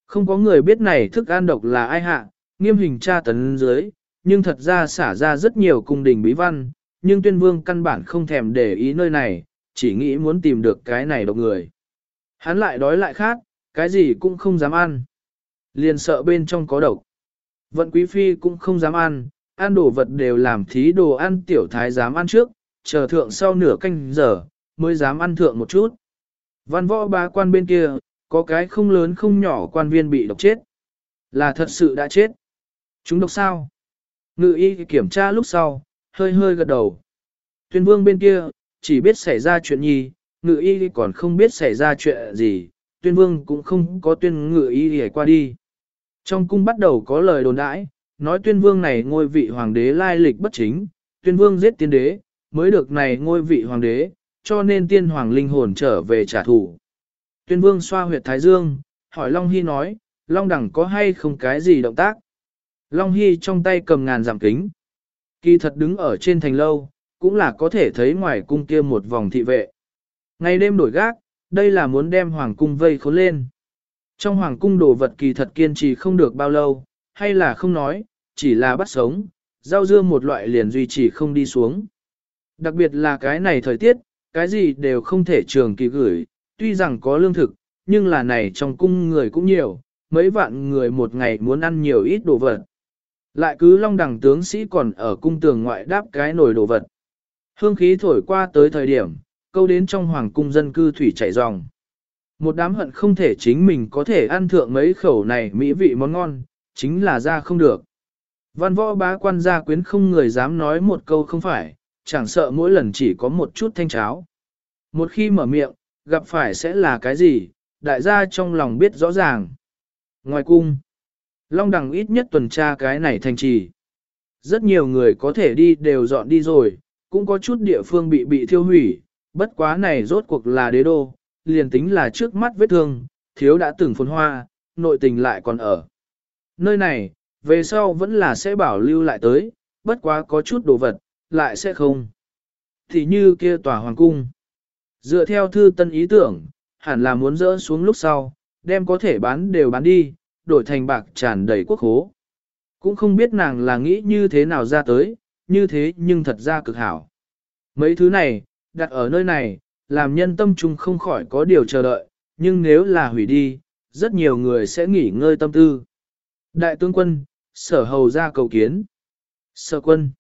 Không có người biết này thức ăn độc là ai hạ, nghiêm hình tra tấn dưới, nhưng thật ra xả ra rất nhiều cung đình bí văn, nhưng tuyên vương căn bản không thèm để ý nơi này, chỉ nghĩ muốn tìm được cái này độc người. Hắn lại đói lại khát, cái gì cũng không dám ăn. Liền sợ bên trong có độc. Vận quý phi cũng không dám ăn, ăn đồ vật đều làm thí đồ ăn tiểu thái dám ăn trước, chờ thượng sau nửa canh giờ, mới dám ăn thượng một chút. Văn võ ba quan bên kia, có cái không lớn không nhỏ quan viên bị độc chết. Là thật sự đã chết. Chúng độc sao? Ngự y kiểm tra lúc sau, hơi hơi gật đầu. Tuyên vương bên kia, chỉ biết xảy ra chuyện nhi, ngự y còn không biết xảy ra chuyện gì, tuyên vương cũng không có tuyên ngự y để qua đi. Trong cung bắt đầu có lời đồn đãi, nói tuyên vương này ngôi vị hoàng đế lai lịch bất chính, tuyên vương giết tiên đế, mới được này ngôi vị hoàng đế, cho nên tiên hoàng linh hồn trở về trả thù. Tuyên vương xoa huyệt thái dương, hỏi Long Hy nói, Long đẳng có hay không cái gì động tác? Long Hy trong tay cầm ngàn giảm kính. Kỳ thật đứng ở trên thành lâu, cũng là có thể thấy ngoài cung kia một vòng thị vệ. Ngày đêm đổi gác, đây là muốn đem hoàng cung vây khốn lên. Trong hoàng cung đồ vật kỳ thật kiên trì không được bao lâu, hay là không nói, chỉ là bắt sống, rau dưa một loại liền duy trì không đi xuống. Đặc biệt là cái này thời tiết, cái gì đều không thể trường kỳ gửi, tuy rằng có lương thực, nhưng là này trong cung người cũng nhiều, mấy vạn người một ngày muốn ăn nhiều ít đồ vật. Lại cứ long đẳng tướng sĩ còn ở cung tường ngoại đáp cái nồi đồ vật. Hương khí thổi qua tới thời điểm, câu đến trong hoàng cung dân cư thủy chảy ròng. Một đám hận không thể chính mình có thể ăn thượng mấy khẩu này mỹ vị món ngon, chính là ra không được. Văn võ bá quan gia quyến không người dám nói một câu không phải, chẳng sợ mỗi lần chỉ có một chút thanh cháo. Một khi mở miệng, gặp phải sẽ là cái gì, đại gia trong lòng biết rõ ràng. Ngoài cung, Long Đằng ít nhất tuần tra cái này thành trì. Rất nhiều người có thể đi đều dọn đi rồi, cũng có chút địa phương bị bị thiêu hủy, bất quá này rốt cuộc là đế đô, liền tính là trước mắt vết thương, thiếu đã từng phồn hoa, nội tình lại còn ở. Nơi này, về sau vẫn là sẽ bảo lưu lại tới, bất quá có chút đồ vật, lại sẽ không. Thì như kia tòa hoàng cung. Dựa theo thư tân ý tưởng, hẳn là muốn dỡ xuống lúc sau, đem có thể bán đều bán đi, đổi thành bạc tràn đầy quốc hố. Cũng không biết nàng là nghĩ như thế nào ra tới, như thế nhưng thật ra cực hảo. Mấy thứ này, đặt ở nơi này, làm nhân tâm trung không khỏi có điều chờ đợi, nhưng nếu là hủy đi, rất nhiều người sẽ nghỉ ngơi tâm tư. Đại tướng quân, sở hầu ra cầu kiến. Sở quân.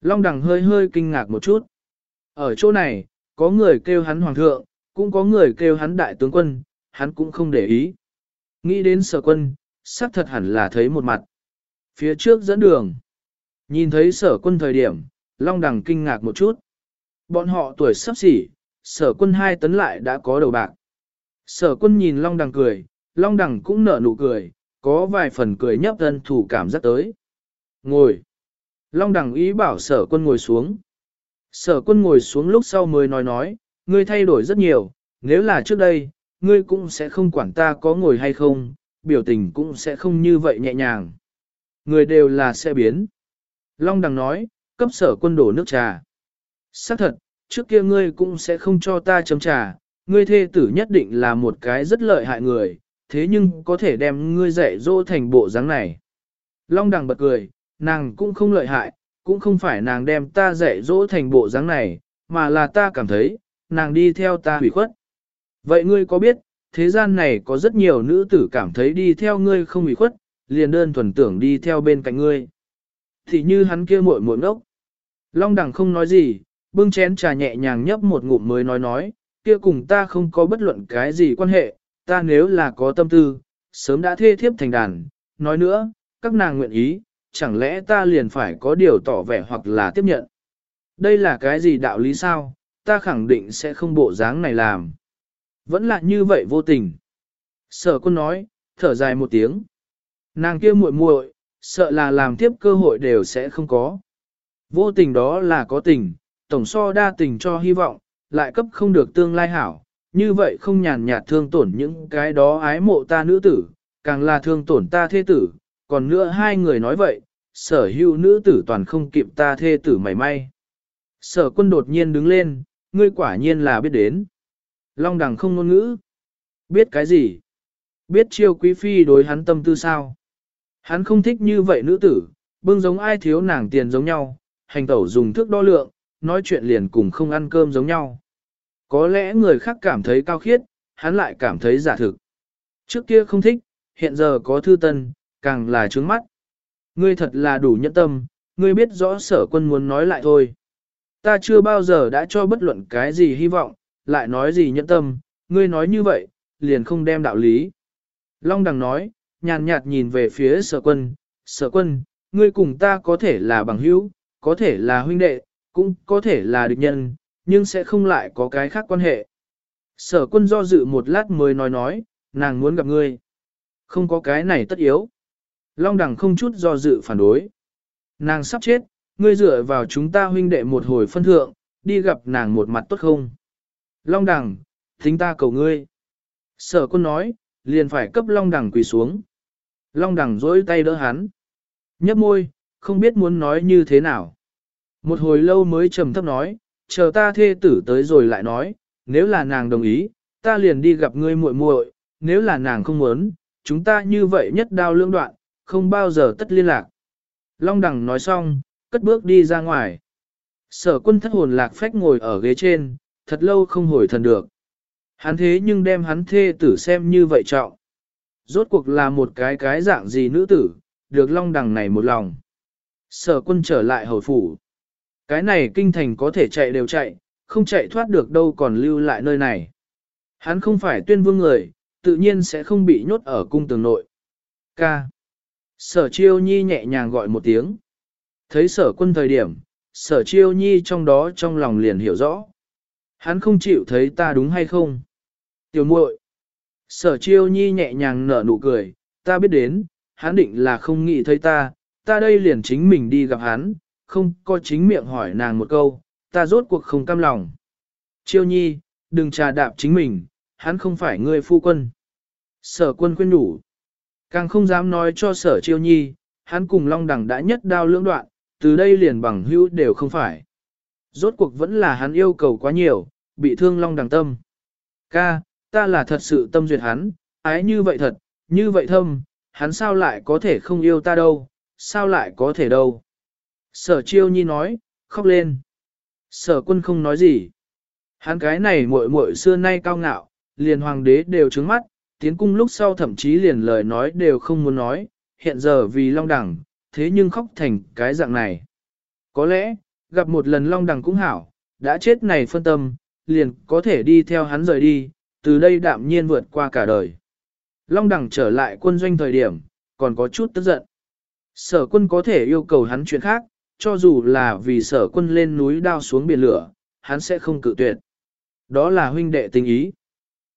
Long đằng hơi hơi kinh ngạc một chút. Ở chỗ này, có người kêu hắn hoàng thượng, cũng có người kêu hắn đại tướng quân, hắn cũng không để ý. Nghĩ đến sở quân, xác thật hẳn là thấy một mặt. Phía trước dẫn đường. Nhìn thấy sở quân thời điểm, Long Đằng kinh ngạc một chút. Bọn họ tuổi sắp xỉ, sở quân hai tấn lại đã có đầu bạc. Sở quân nhìn Long Đằng cười, Long Đằng cũng nở nụ cười, có vài phần cười nhấp thân thủ cảm giác tới. Ngồi. Long Đằng ý bảo sở quân ngồi xuống. Sở quân ngồi xuống lúc sau mới nói nói, ngươi thay đổi rất nhiều, nếu là trước đây, ngươi cũng sẽ không quản ta có ngồi hay không, biểu tình cũng sẽ không như vậy nhẹ nhàng. Người đều là sẽ biến. Long Đằng nói, cấp sở quân đổ nước trà. Xác thật, trước kia ngươi cũng sẽ không cho ta chấm trà, ngươi thê tử nhất định là một cái rất lợi hại người, thế nhưng có thể đem ngươi dạy dỗ thành bộ dáng này. Long Đằng bật cười, nàng cũng không lợi hại, cũng không phải nàng đem ta dạy dỗ thành bộ dáng này, mà là ta cảm thấy, nàng đi theo ta hủy khuất. Vậy ngươi có biết, thế gian này có rất nhiều nữ tử cảm thấy đi theo ngươi không bị khuất, liền đơn thuần tưởng đi theo bên cạnh ngươi. Thì như hắn kia muội muội ngốc. Long đằng không nói gì, bưng chén trà nhẹ nhàng nhấp một ngụm mới nói nói, kia cùng ta không có bất luận cái gì quan hệ, ta nếu là có tâm tư, sớm đã thê thiếp thành đàn, nói nữa, các nàng nguyện ý, chẳng lẽ ta liền phải có điều tỏ vẻ hoặc là tiếp nhận. Đây là cái gì đạo lý sao, ta khẳng định sẽ không bộ dáng này làm. Vẫn là như vậy vô tình. Sở quân nói, thở dài một tiếng. Nàng kia muội muội, sợ là làm tiếp cơ hội đều sẽ không có. Vô tình đó là có tình, tổng so đa tình cho hy vọng, lại cấp không được tương lai hảo, như vậy không nhàn nhạt thương tổn những cái đó ái mộ ta nữ tử, càng là thương tổn ta thê tử, còn nữa hai người nói vậy, sở hữu nữ tử toàn không kịp ta thê tử mảy may. Sở quân đột nhiên đứng lên, ngươi quả nhiên là biết đến. Long đằng không ngôn ngữ. Biết cái gì? Biết chiêu quý phi đối hắn tâm tư sao? Hắn không thích như vậy nữ tử, bưng giống ai thiếu nàng tiền giống nhau, hành tẩu dùng thước đo lượng, nói chuyện liền cùng không ăn cơm giống nhau. Có lẽ người khác cảm thấy cao khiết, hắn lại cảm thấy giả thực. Trước kia không thích, hiện giờ có thư tân, càng là trướng mắt. Ngươi thật là đủ nhẫn tâm, ngươi biết rõ sở quân muốn nói lại thôi. Ta chưa bao giờ đã cho bất luận cái gì hy vọng, lại nói gì nhẫn tâm, ngươi nói như vậy, liền không đem đạo lý. Long đằng nói, nhàn nhạt nhìn về phía sở quân, sở quân, ngươi cùng ta có thể là bằng hữu, có thể là huynh đệ, cũng có thể là địch nhân, nhưng sẽ không lại có cái khác quan hệ. Sở quân do dự một lát mới nói nói, nàng muốn gặp ngươi. Không có cái này tất yếu. Long đằng không chút do dự phản đối. Nàng sắp chết, ngươi dựa vào chúng ta huynh đệ một hồi phân thượng, đi gặp nàng một mặt tốt không? Long đằng, thính ta cầu ngươi. Sở quân nói, liền phải cấp long đằng quỳ xuống. Long đằng dỗi tay đỡ hắn. Nhấp môi, không biết muốn nói như thế nào. Một hồi lâu mới trầm thấp nói, chờ ta thê tử tới rồi lại nói, nếu là nàng đồng ý, ta liền đi gặp ngươi muội muội, nếu là nàng không muốn, chúng ta như vậy nhất đao lưỡng đoạn, không bao giờ tất liên lạc. Long đằng nói xong, cất bước đi ra ngoài. Sở quân thất hồn lạc phách ngồi ở ghế trên, thật lâu không hồi thần được. Hắn thế nhưng đem hắn thê tử xem như vậy trọng. Rốt cuộc là một cái cái dạng gì nữ tử, được long đằng này một lòng. Sở quân trở lại hồi phủ. Cái này kinh thành có thể chạy đều chạy, không chạy thoát được đâu còn lưu lại nơi này. Hắn không phải tuyên vương người, tự nhiên sẽ không bị nhốt ở cung tường nội. Ca. Sở chiêu nhi nhẹ nhàng gọi một tiếng. Thấy sở quân thời điểm, sở chiêu nhi trong đó trong lòng liền hiểu rõ. Hắn không chịu thấy ta đúng hay không? Tiểu muội. Sở chiêu nhi nhẹ nhàng nở nụ cười, ta biết đến, hắn định là không nghĩ thấy ta, ta đây liền chính mình đi gặp hắn, không có chính miệng hỏi nàng một câu, ta rốt cuộc không cam lòng. Chiêu nhi, đừng trà đạp chính mình, hắn không phải người phu quân. Sở quân khuyên đủ. Càng không dám nói cho sở chiêu nhi, hắn cùng long đẳng đã nhất đao lưỡng đoạn, từ đây liền bằng hữu đều không phải. Rốt cuộc vẫn là hắn yêu cầu quá nhiều, bị thương long đằng tâm. Ca, ta là thật sự tâm duyệt hắn, ái như vậy thật, như vậy thâm, hắn sao lại có thể không yêu ta đâu, sao lại có thể đâu. Sở chiêu nhi nói, khóc lên. Sở quân không nói gì. Hắn cái này muội muội xưa nay cao ngạo, liền hoàng đế đều trứng mắt, tiến cung lúc sau thậm chí liền lời nói đều không muốn nói, hiện giờ vì long đẳng, thế nhưng khóc thành cái dạng này. Có lẽ, gặp một lần long đẳng cũng hảo, đã chết này phân tâm, liền có thể đi theo hắn rời đi, từ đây đạm nhiên vượt qua cả đời. Long đẳng trở lại quân doanh thời điểm, còn có chút tức giận. Sở quân có thể yêu cầu hắn chuyện khác, cho dù là vì sở quân lên núi đao xuống biển lửa, hắn sẽ không cự tuyệt. Đó là huynh đệ tình ý.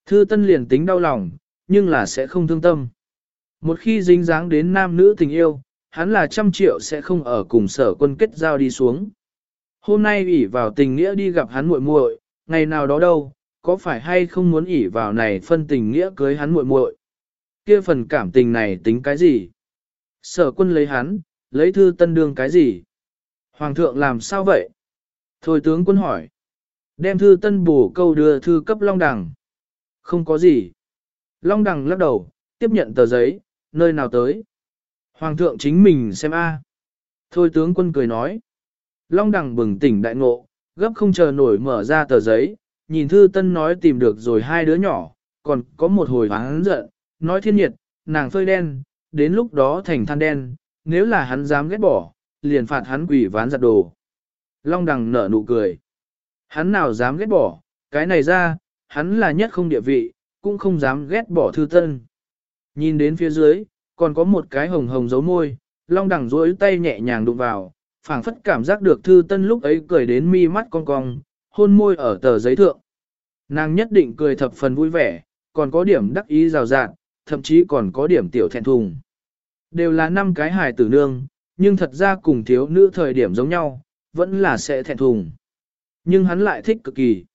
Thư tân liền tính đau lòng, nhưng là sẽ không thương tâm. Một khi dính dáng đến nam nữ tình yêu, hắn là trăm triệu sẽ không ở cùng sở quân kết giao đi xuống. Hôm nay ủy vào tình nghĩa đi gặp hắn muội muội, ngày nào đó đâu, có phải hay không muốn ỉ vào này phân tình nghĩa cưới hắn muội muội? Kia phần cảm tình này tính cái gì? Sở quân lấy hắn, lấy thư tân đương cái gì? Hoàng thượng làm sao vậy? Thôi tướng quân hỏi. Đem thư tân bổ câu đưa thư cấp Long Đằng. Không có gì. Long Đằng lắc đầu, tiếp nhận tờ giấy, nơi nào tới? Hoàng thượng chính mình xem a. Thôi tướng quân cười nói. Long Đằng bừng tỉnh đại ngộ, gấp không chờ nổi mở ra tờ giấy, nhìn thư tân nói tìm được rồi hai đứa nhỏ, còn có một hồi hắn giận, nói thiên nhiệt, nàng phơi đen, đến lúc đó thành than đen, nếu là hắn dám ghét bỏ, liền phạt hắn quỷ ván giặt đồ. Long đằng nở nụ cười. Hắn nào dám ghét bỏ, cái này ra, hắn là nhất không địa vị, cũng không dám ghét bỏ thư tân. Nhìn đến phía dưới, còn có một cái hồng hồng dấu môi, long đằng duỗi tay nhẹ nhàng đụng vào, phảng phất cảm giác được thư tân lúc ấy cười đến mi mắt cong cong, hôn môi ở tờ giấy thượng. Nàng nhất định cười thập phần vui vẻ, còn có điểm đắc ý rào rạt, thậm chí còn có điểm tiểu thẹn thùng. Đều là năm cái hài tử nương, nhưng thật ra cùng thiếu nữ thời điểm giống nhau, vẫn là sẽ thẹn thùng. Nhưng hắn lại thích cực kỳ.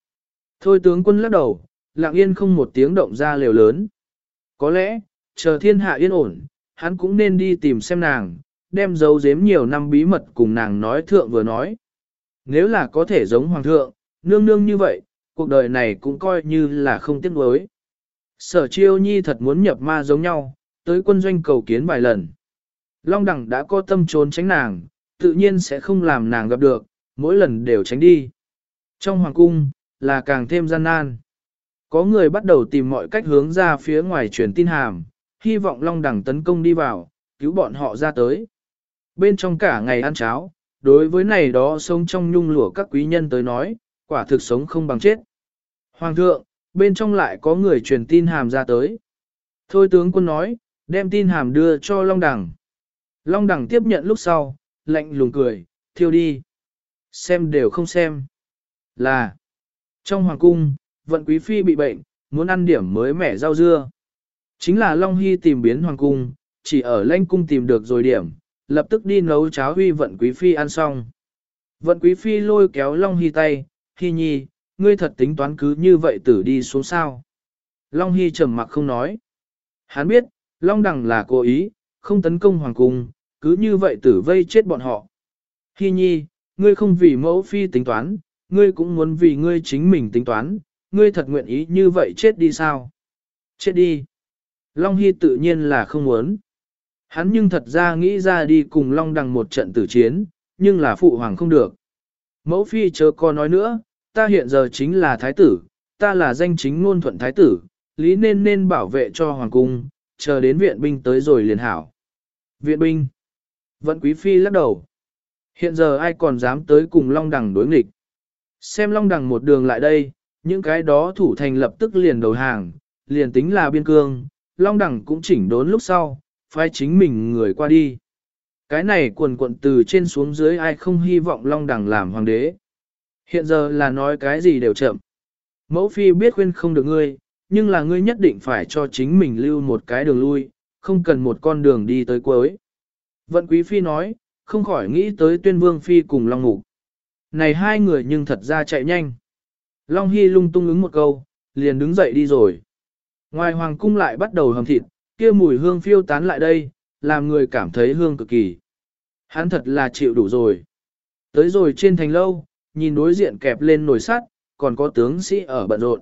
Thôi tướng quân lắc đầu, lặng yên không một tiếng động ra liều lớn. Có lẽ, chờ thiên hạ yên ổn, hắn cũng nên đi tìm xem nàng, đem dấu giếm nhiều năm bí mật cùng nàng nói thượng vừa nói. Nếu là có thể giống hoàng thượng, nương nương như vậy, cuộc đời này cũng coi như là không tiếc nuối. Sở chiêu nhi thật muốn nhập ma giống nhau, tới quân doanh cầu kiến vài lần. Long đẳng đã có tâm trốn tránh nàng, tự nhiên sẽ không làm nàng gặp được, mỗi lần đều tránh đi. Trong hoàng cung, là càng thêm gian nan. Có người bắt đầu tìm mọi cách hướng ra phía ngoài truyền tin hàm, hy vọng Long Đẳng tấn công đi vào, cứu bọn họ ra tới. Bên trong cả ngày ăn cháo, đối với này đó sống trong nhung lụa các quý nhân tới nói, quả thực sống không bằng chết. Hoàng thượng, bên trong lại có người truyền tin hàm ra tới. Thôi tướng quân nói, đem tin hàm đưa cho Long Đẳng. Long Đẳng tiếp nhận lúc sau, lạnh lùng cười, thiêu đi. Xem đều không xem. Là, trong hoàng cung, vận quý phi bị bệnh, muốn ăn điểm mới mẻ rau dưa. Chính là Long Hy tìm biến hoàng cung, chỉ ở lãnh cung tìm được rồi điểm, lập tức đi nấu cháo huy vận quý phi ăn xong. Vận quý phi lôi kéo Long Hy tay, Hy nhi, ngươi thật tính toán cứ như vậy tử đi xuống sao. Long Hy trầm mặc không nói. Hắn biết, Long Đằng là cố ý, không tấn công hoàng cung, cứ như vậy tử vây chết bọn họ. Hy nhi, ngươi không vì mẫu phi tính toán, ngươi cũng muốn vì ngươi chính mình tính toán, ngươi thật nguyện ý như vậy chết đi sao? Chết đi. Long Hy tự nhiên là không muốn. Hắn nhưng thật ra nghĩ ra đi cùng Long Đằng một trận tử chiến, nhưng là phụ hoàng không được. Mẫu phi chớ có nói nữa, ta hiện giờ chính là thái tử, ta là danh chính ngôn thuận thái tử, lý nên nên bảo vệ cho hoàng cung, chờ đến viện binh tới rồi liền hảo. Viện binh. Vận quý phi lắc đầu. Hiện giờ ai còn dám tới cùng Long Đằng đối nghịch. Xem Long Đằng một đường lại đây, những cái đó thủ thành lập tức liền đầu hàng, liền tính là biên cương, Long Đằng cũng chỉnh đốn lúc sau, phải chính mình người qua đi. Cái này quần quận từ trên xuống dưới ai không hy vọng Long Đằng làm hoàng đế. Hiện giờ là nói cái gì đều chậm. Mẫu phi biết khuyên không được ngươi, nhưng là ngươi nhất định phải cho chính mình lưu một cái đường lui, không cần một con đường đi tới cuối. Vận quý phi nói, không khỏi nghĩ tới tuyên vương phi cùng Long Ngục. Này hai người nhưng thật ra chạy nhanh. Long Hy lung tung ứng một câu, liền đứng dậy đi rồi. Ngoài hoàng cung lại bắt đầu hầm thịt, kia mùi hương phiêu tán lại đây, làm người cảm thấy hương cực kỳ. Hắn thật là chịu đủ rồi. Tới rồi trên thành lâu, nhìn đối diện kẹp lên nồi sắt, còn có tướng sĩ ở bận rộn.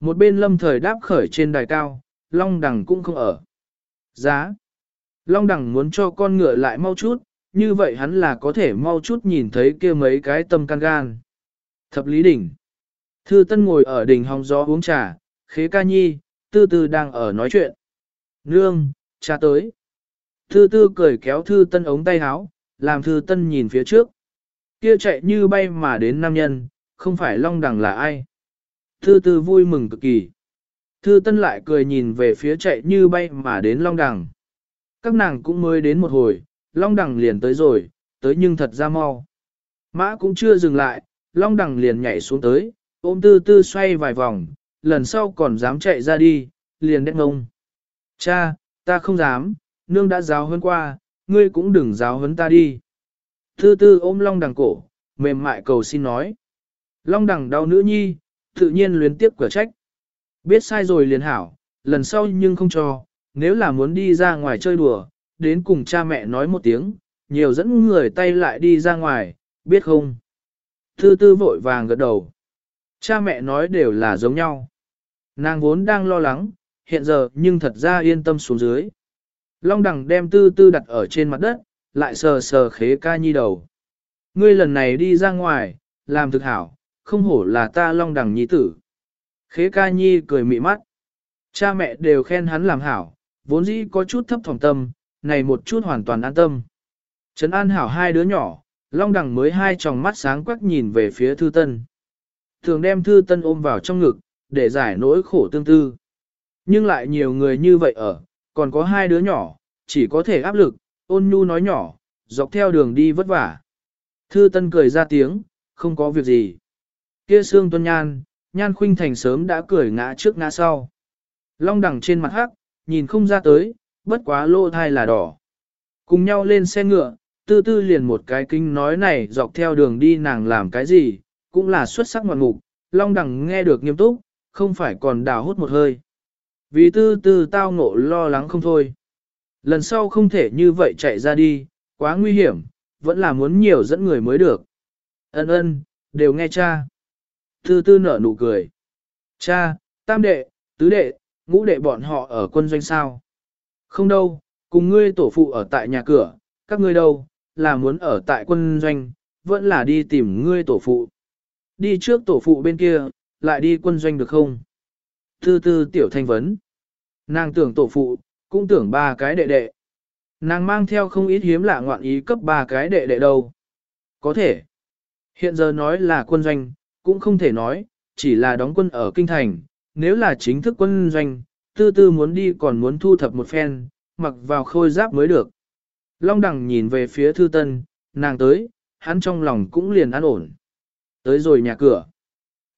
Một bên lâm thời đáp khởi trên đài cao, Long Đằng cũng không ở. Giá. Long Đằng muốn cho con ngựa lại mau chút, như vậy hắn là có thể mau chút nhìn thấy kia mấy cái tâm can gan. Thập lý đỉnh. Thư Tân ngồi ở đỉnh hong gió uống trà, khế ca nhi, tư tư đang ở nói chuyện. Nương, cha tới. Thư tư cười kéo Thư Tân ống tay háo, làm Thư Tân nhìn phía trước. Kia chạy như bay mà đến nam nhân, không phải Long Đằng là ai. Thư tư vui mừng cực kỳ. Thư Tân lại cười nhìn về phía chạy như bay mà đến Long Đằng. Các nàng cũng mới đến một hồi, Long Đằng liền tới rồi, tới nhưng thật ra mau. Mã cũng chưa dừng lại, Long Đằng liền nhảy xuống tới, ôm tư tư xoay vài vòng, lần sau còn dám chạy ra đi, liền đét ngông. Cha, ta không dám, nương đã giáo hơn qua, ngươi cũng đừng giáo huấn ta đi. Tư tư ôm Long Đằng cổ, mềm mại cầu xin nói. Long Đằng đau nữ nhi, tự nhiên luyến tiếp cửa trách. Biết sai rồi liền hảo, lần sau nhưng không cho, nếu là muốn đi ra ngoài chơi đùa, đến cùng cha mẹ nói một tiếng, nhiều dẫn người tay lại đi ra ngoài, biết không? Thư tư vội vàng gật đầu. Cha mẹ nói đều là giống nhau. Nàng vốn đang lo lắng, hiện giờ nhưng thật ra yên tâm xuống dưới. Long đằng đem tư tư đặt ở trên mặt đất, lại sờ sờ khế ca nhi đầu. Ngươi lần này đi ra ngoài, làm thực hảo, không hổ là ta long đằng nhi tử. Khế ca nhi cười mị mắt. Cha mẹ đều khen hắn làm hảo, vốn dĩ có chút thấp thỏm tâm, này một chút hoàn toàn an tâm. Trấn an hảo hai đứa nhỏ, long đằng mới hai tròng mắt sáng quắc nhìn về phía thư tân. Thường đem thư tân ôm vào trong ngực, để giải nỗi khổ tương tư. Nhưng lại nhiều người như vậy ở, còn có hai đứa nhỏ, chỉ có thể áp lực, ôn nhu nói nhỏ, dọc theo đường đi vất vả. Thư tân cười ra tiếng, không có việc gì. Kia xương tuân nhan, nhan khuynh thành sớm đã cười ngã trước ngã sau. Long đẳng trên mặt hắc, nhìn không ra tới, bất quá lô thai là đỏ. Cùng nhau lên xe ngựa, tư tư liền một cái kinh nói này dọc theo đường đi nàng làm cái gì, cũng là xuất sắc ngoạn mục, long đẳng nghe được nghiêm túc, không phải còn đào hút một hơi. Vì tư tư tao ngộ lo lắng không thôi. Lần sau không thể như vậy chạy ra đi, quá nguy hiểm, vẫn là muốn nhiều dẫn người mới được. Ân ân, đều nghe cha. Tư tư nở nụ cười. Cha, tam đệ, tứ đệ, ngũ đệ bọn họ ở quân doanh sao. Không đâu, cùng ngươi tổ phụ ở tại nhà cửa, các ngươi đâu, là muốn ở tại quân doanh, vẫn là đi tìm ngươi tổ phụ. Đi trước tổ phụ bên kia, lại đi quân doanh được không? Tư tư tiểu thanh vấn. Nàng tưởng tổ phụ, cũng tưởng ba cái đệ đệ. Nàng mang theo không ít hiếm lạ ngoạn ý cấp ba cái đệ đệ đâu. Có thể. Hiện giờ nói là quân doanh, cũng không thể nói, chỉ là đóng quân ở kinh thành. Nếu là chính thức quân doanh, tư tư muốn đi còn muốn thu thập một phen, mặc vào khôi giáp mới được. Long đằng nhìn về phía thư tân, nàng tới, hắn trong lòng cũng liền an ổn. Tới rồi nhà cửa.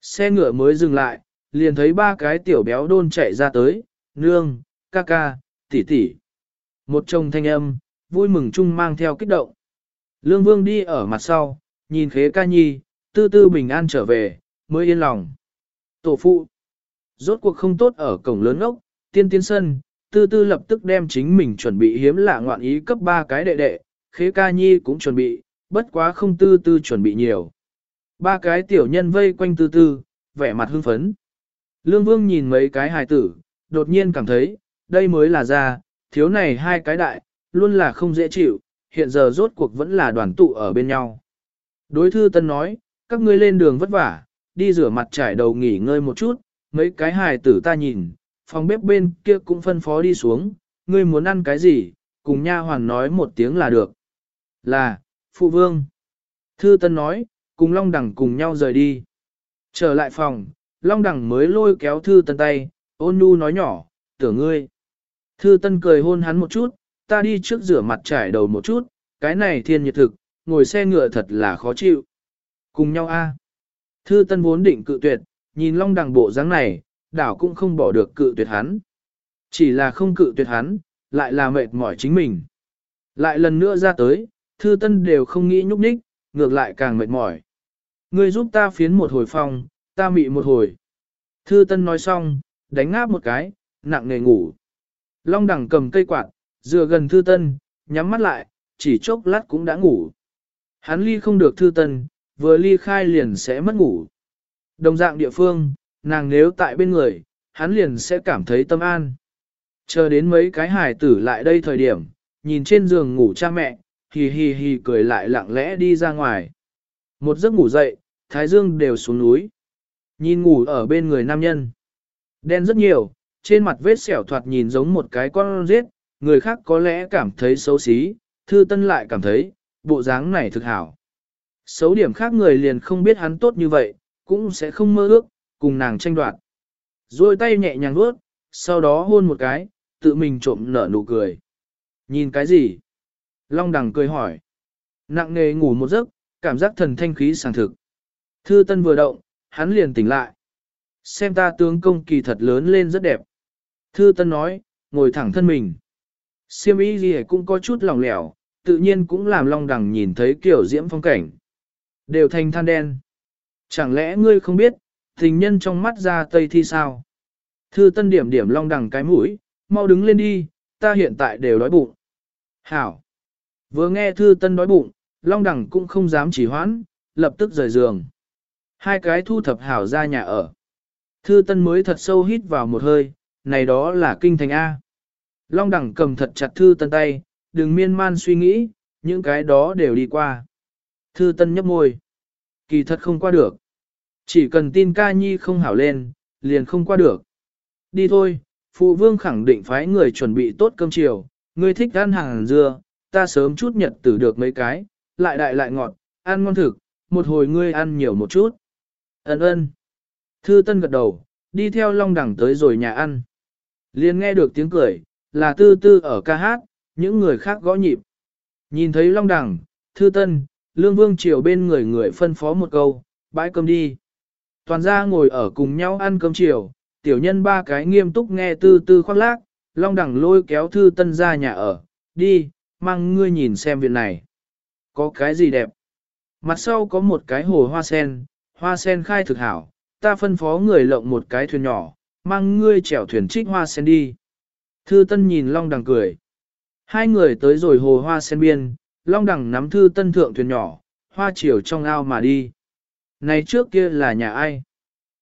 Xe ngựa mới dừng lại, liền thấy ba cái tiểu béo đôn chạy ra tới, nương, ca ca, tỷ tỷ. Một chồng thanh âm, vui mừng chung mang theo kích động. Lương Vương đi ở mặt sau, nhìn khế ca nhi, tư tư bình an trở về, mới yên lòng. Tổ phụ, rốt cuộc không tốt ở cổng lớn ốc, tiên tiên sân, tư tư lập tức đem chính mình chuẩn bị hiếm lạ ngoạn ý cấp ba cái đệ đệ, khế ca nhi cũng chuẩn bị, bất quá không tư tư chuẩn bị nhiều. Ba cái tiểu nhân vây quanh tư tư, vẻ mặt hưng phấn. Lương Vương nhìn mấy cái hài tử, đột nhiên cảm thấy, đây mới là ra, thiếu này hai cái đại, luôn là không dễ chịu, hiện giờ rốt cuộc vẫn là đoàn tụ ở bên nhau. Đối thư tân nói, các ngươi lên đường vất vả, đi rửa mặt trải đầu nghỉ ngơi một chút, mấy cái hài tử ta nhìn, phòng bếp bên kia cũng phân phó đi xuống, ngươi muốn ăn cái gì, cùng nha hoàn nói một tiếng là được. Là, phụ vương. Thư tân nói, cùng Long đẳng cùng nhau rời đi. Trở lại phòng, Long Đằng mới lôi kéo Thư Tân tay, ôn nhu nói nhỏ, tưởng ngươi. Thư Tân cười hôn hắn một chút, ta đi trước rửa mặt trải đầu một chút, cái này thiên nhiệt thực, ngồi xe ngựa thật là khó chịu. Cùng nhau a. Thư Tân vốn định cự tuyệt, nhìn Long Đằng bộ dáng này, đảo cũng không bỏ được cự tuyệt hắn. Chỉ là không cự tuyệt hắn, lại là mệt mỏi chính mình. Lại lần nữa ra tới, Thư Tân đều không nghĩ nhúc nhích, ngược lại càng mệt mỏi. Ngươi giúp ta phiến một hồi phòng ta mị một hồi. Thư Tân nói xong, đánh ngáp một cái, nặng nề ngủ. Long đẳng cầm cây quạt, dựa gần Thư Tân, nhắm mắt lại, chỉ chốc lát cũng đã ngủ. Hắn ly không được Thư Tân, vừa ly khai liền sẽ mất ngủ. Đồng dạng địa phương, nàng nếu tại bên người, hắn liền sẽ cảm thấy tâm an. Chờ đến mấy cái hài tử lại đây thời điểm, nhìn trên giường ngủ cha mẹ, hì hì hì cười lại lặng lẽ đi ra ngoài. Một giấc ngủ dậy, thái dương đều xuống núi. Nhìn ngủ ở bên người nam nhân. Đen rất nhiều, trên mặt vết sẹo thoạt nhìn giống một cái con rết, người khác có lẽ cảm thấy xấu xí, thư tân lại cảm thấy, bộ dáng này thực hảo. Xấu điểm khác người liền không biết hắn tốt như vậy, cũng sẽ không mơ ước, cùng nàng tranh đoạt. Rồi tay nhẹ nhàng vuốt, sau đó hôn một cái, tự mình trộm nở nụ cười. Nhìn cái gì? Long đằng cười hỏi. Nặng nề ngủ một giấc, cảm giác thần thanh khí sảng thực. Thư tân vừa động, hắn liền tỉnh lại. Xem ta tướng công kỳ thật lớn lên rất đẹp. Thư tân nói, ngồi thẳng thân mình. Siêm y gì cũng có chút lòng lẻo, tự nhiên cũng làm long đằng nhìn thấy kiểu diễm phong cảnh. Đều thành than đen. Chẳng lẽ ngươi không biết, tình nhân trong mắt ra tây thi sao? Thư tân điểm điểm long đằng cái mũi, mau đứng lên đi, ta hiện tại đều đói bụng. Hảo. Vừa nghe thư tân đói bụng, long đằng cũng không dám chỉ hoãn, lập tức rời giường. Hai cái thu thập hảo ra nhà ở. Thư tân mới thật sâu hít vào một hơi, này đó là kinh thành A. Long đẳng cầm thật chặt thư tân tay, đừng miên man suy nghĩ, những cái đó đều đi qua. Thư tân nhấp môi. Kỳ thật không qua được. Chỉ cần tin ca nhi không hảo lên, liền không qua được. Đi thôi, phụ vương khẳng định phái người chuẩn bị tốt cơm chiều, ngươi thích ăn hàng dưa, ta sớm chút nhật tử được mấy cái, lại đại lại ngọt, ăn ngon thực, một hồi ngươi ăn nhiều một chút. Ấn ơn. Thư Tân gật đầu, đi theo Long Đẳng tới rồi nhà ăn. Liền nghe được tiếng cười, là tư tư ở ca hát, những người khác gõ nhịp. Nhìn thấy Long Đẳng, Thư Tân, Lương Vương Triều bên người người phân phó một câu, bãi cơm đi. Toàn gia ngồi ở cùng nhau ăn cơm chiều, tiểu nhân ba cái nghiêm túc nghe tư tư khoác lác, Long Đẳng lôi kéo Thư Tân ra nhà ở, đi, mang ngươi nhìn xem viện này. Có cái gì đẹp? Mặt sau có một cái hồ hoa sen, hoa sen khai thực hảo, ta phân phó người lộng một cái thuyền nhỏ, mang ngươi chèo thuyền trích hoa sen đi. Thư Tân nhìn Long Đằng cười. Hai người tới rồi hồ hoa sen biên, Long Đằng nắm Thư Tân thượng thuyền nhỏ, hoa chiều trong ao mà đi. Này trước kia là nhà ai?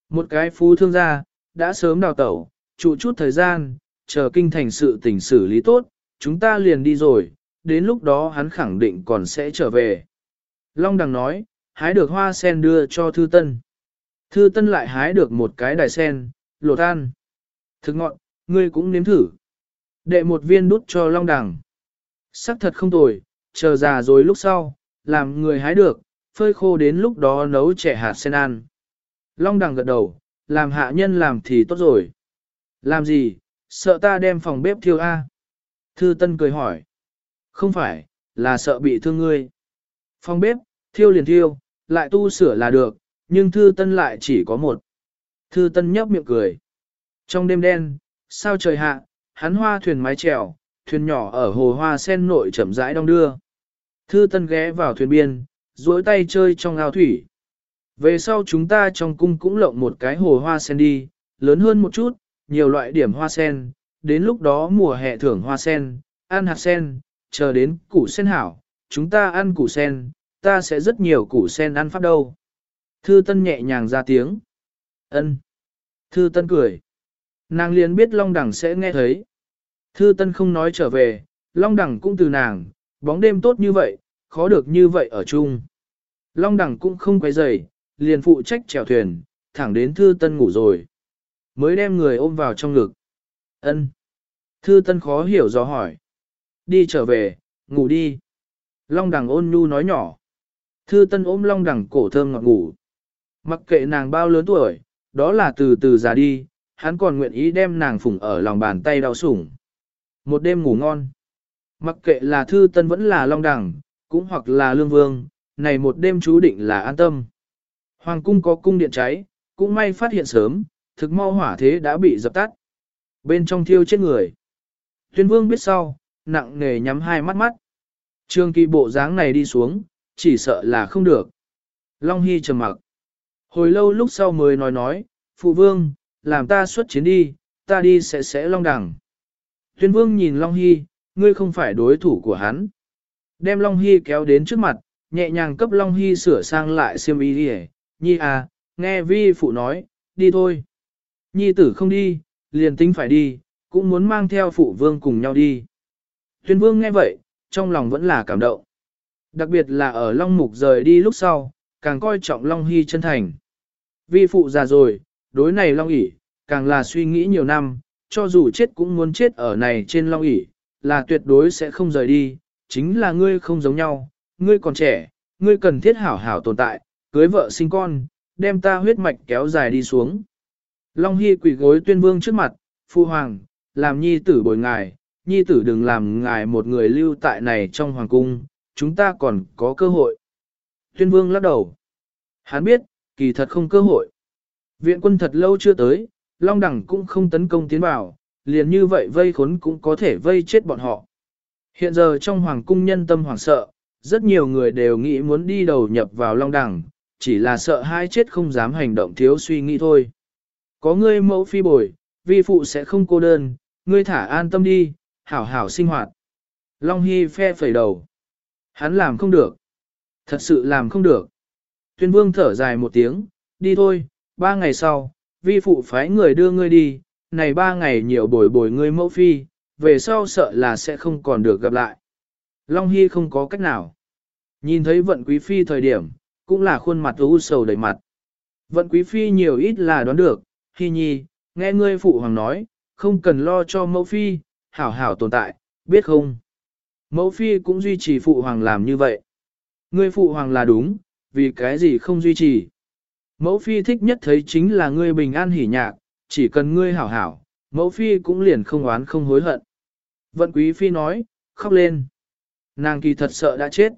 Một cái phú thương gia, đã sớm đào tẩu, trụ chút thời gian, chờ kinh thành sự tình xử lý tốt, chúng ta liền đi rồi, đến lúc đó hắn khẳng định còn sẽ trở về. Long Đằng nói, hái được hoa sen đưa cho Thư Tân. Thư Tân lại hái được một cái đài sen, lột ăn. Thực ngọn, ngươi cũng nếm thử. Đệ một viên đút cho Long Đằng. Sắc thật không tồi, chờ già rồi lúc sau, làm người hái được, phơi khô đến lúc đó nấu trẻ hạt sen ăn. Long Đằng gật đầu, làm hạ nhân làm thì tốt rồi. Làm gì, sợ ta đem phòng bếp thiêu a? Thư Tân cười hỏi. Không phải, là sợ bị thương ngươi. Phòng bếp, thiêu liền thiêu, lại tu sửa là được, nhưng Thư Tân lại chỉ có một. Thư Tân nhấp miệng cười. Trong đêm đen, sao trời hạ, hắn hoa thuyền mái chèo, thuyền nhỏ ở hồ hoa sen nội chậm rãi đong đưa. Thư Tân ghé vào thuyền biên, duỗi tay chơi trong ao thủy. Về sau chúng ta trong cung cũng lộng một cái hồ hoa sen đi, lớn hơn một chút, nhiều loại điểm hoa sen, đến lúc đó mùa hè thưởng hoa sen, ăn hạt sen, chờ đến củ sen hảo, chúng ta ăn củ sen, ta sẽ rất nhiều củ sen ăn pháp đâu. Thư Tân nhẹ nhàng ra tiếng. Ân. Thư Tân cười. Nàng liền biết Long Đẳng sẽ nghe thấy. Thư Tân không nói trở về, Long Đẳng cũng từ nàng, bóng đêm tốt như vậy, khó được như vậy ở chung. Long Đẳng cũng không quấy rầy, liền phụ trách chèo thuyền, thẳng đến Thư Tân ngủ rồi. Mới đem người ôm vào trong ngực. Ân. Thư Tân khó hiểu do hỏi. Đi trở về, ngủ đi. Long Đẳng ôn nhu nói nhỏ. Thư Tân ôm Long Đẳng cổ thơm ngọt ngủ. Mặc kệ nàng bao lớn tuổi, đó là từ từ già đi, hắn còn nguyện ý đem nàng phủng ở lòng bàn tay đau sủng. Một đêm ngủ ngon. Mặc kệ là Thư Tân vẫn là Long Đẳng, cũng hoặc là Lương Vương, này một đêm chú định là an tâm. Hoàng cung có cung điện cháy, cũng may phát hiện sớm, thực mau hỏa thế đã bị dập tắt. Bên trong thiêu chết người. Tuyên vương biết sau, nặng nề nhắm hai mắt mắt. Trương kỳ bộ dáng này đi xuống, chỉ sợ là không được. Long Hy trầm mặc. Hồi lâu lúc sau mới nói nói, phụ vương, làm ta xuất chiến đi, ta đi sẽ sẽ long đẳng. Tuyên vương nhìn Long Hy, ngươi không phải đối thủ của hắn. Đem Long Hy kéo đến trước mặt, nhẹ nhàng cấp Long Hy sửa sang lại xiêm y đi Nhi à, nghe vi phụ nói, đi thôi. Nhi tử không đi, liền tính phải đi, cũng muốn mang theo phụ vương cùng nhau đi. Tuyên vương nghe vậy, trong lòng vẫn là cảm động. Đặc biệt là ở Long Mục rời đi lúc sau, càng coi trọng Long Hy chân thành. Vi phụ già rồi, đối này Long ỉ, càng là suy nghĩ nhiều năm, cho dù chết cũng muốn chết ở này trên Long ỉ, là tuyệt đối sẽ không rời đi, chính là ngươi không giống nhau, ngươi còn trẻ, ngươi cần thiết hảo hảo tồn tại, cưới vợ sinh con, đem ta huyết mạch kéo dài đi xuống. Long Hy quỳ gối tuyên vương trước mặt, phu hoàng, làm nhi tử bồi ngài, nhi tử đừng làm ngài một người lưu tại này trong hoàng cung, chúng ta còn có cơ hội. Tuyên vương lắc đầu. Hắn biết, kỳ thật không cơ hội. Viện quân thật lâu chưa tới, Long Đẳng cũng không tấn công tiến vào, liền như vậy vây khốn cũng có thể vây chết bọn họ. Hiện giờ trong hoàng cung nhân tâm hoảng sợ, rất nhiều người đều nghĩ muốn đi đầu nhập vào Long Đẳng, chỉ là sợ hai chết không dám hành động thiếu suy nghĩ thôi. Có ngươi mẫu phi bồi, vi phụ sẽ không cô đơn, ngươi thả an tâm đi, hảo hảo sinh hoạt. Long Hy phe phẩy đầu. Hắn làm không được. Thật sự làm không được. Tuyên vương thở dài một tiếng, đi thôi, ba ngày sau, vi phụ phái người đưa ngươi đi, này ba ngày nhiều bồi bồi ngươi mẫu phi, về sau sợ là sẽ không còn được gặp lại. Long Hy không có cách nào. Nhìn thấy vận quý phi thời điểm, cũng là khuôn mặt u sầu đầy mặt. Vận quý phi nhiều ít là đoán được, Hy nhi, nghe ngươi phụ hoàng nói, không cần lo cho mẫu phi, hảo hảo tồn tại, biết không? Mẫu phi cũng duy trì phụ hoàng làm như vậy. Ngươi phụ hoàng là đúng, vì cái gì không duy trì. Mẫu phi thích nhất thấy chính là ngươi bình an hỉ nhạc, chỉ cần ngươi hảo hảo, mẫu phi cũng liền không oán không hối hận. Vận quý phi nói, khóc lên. Nàng kỳ thật sợ đã chết.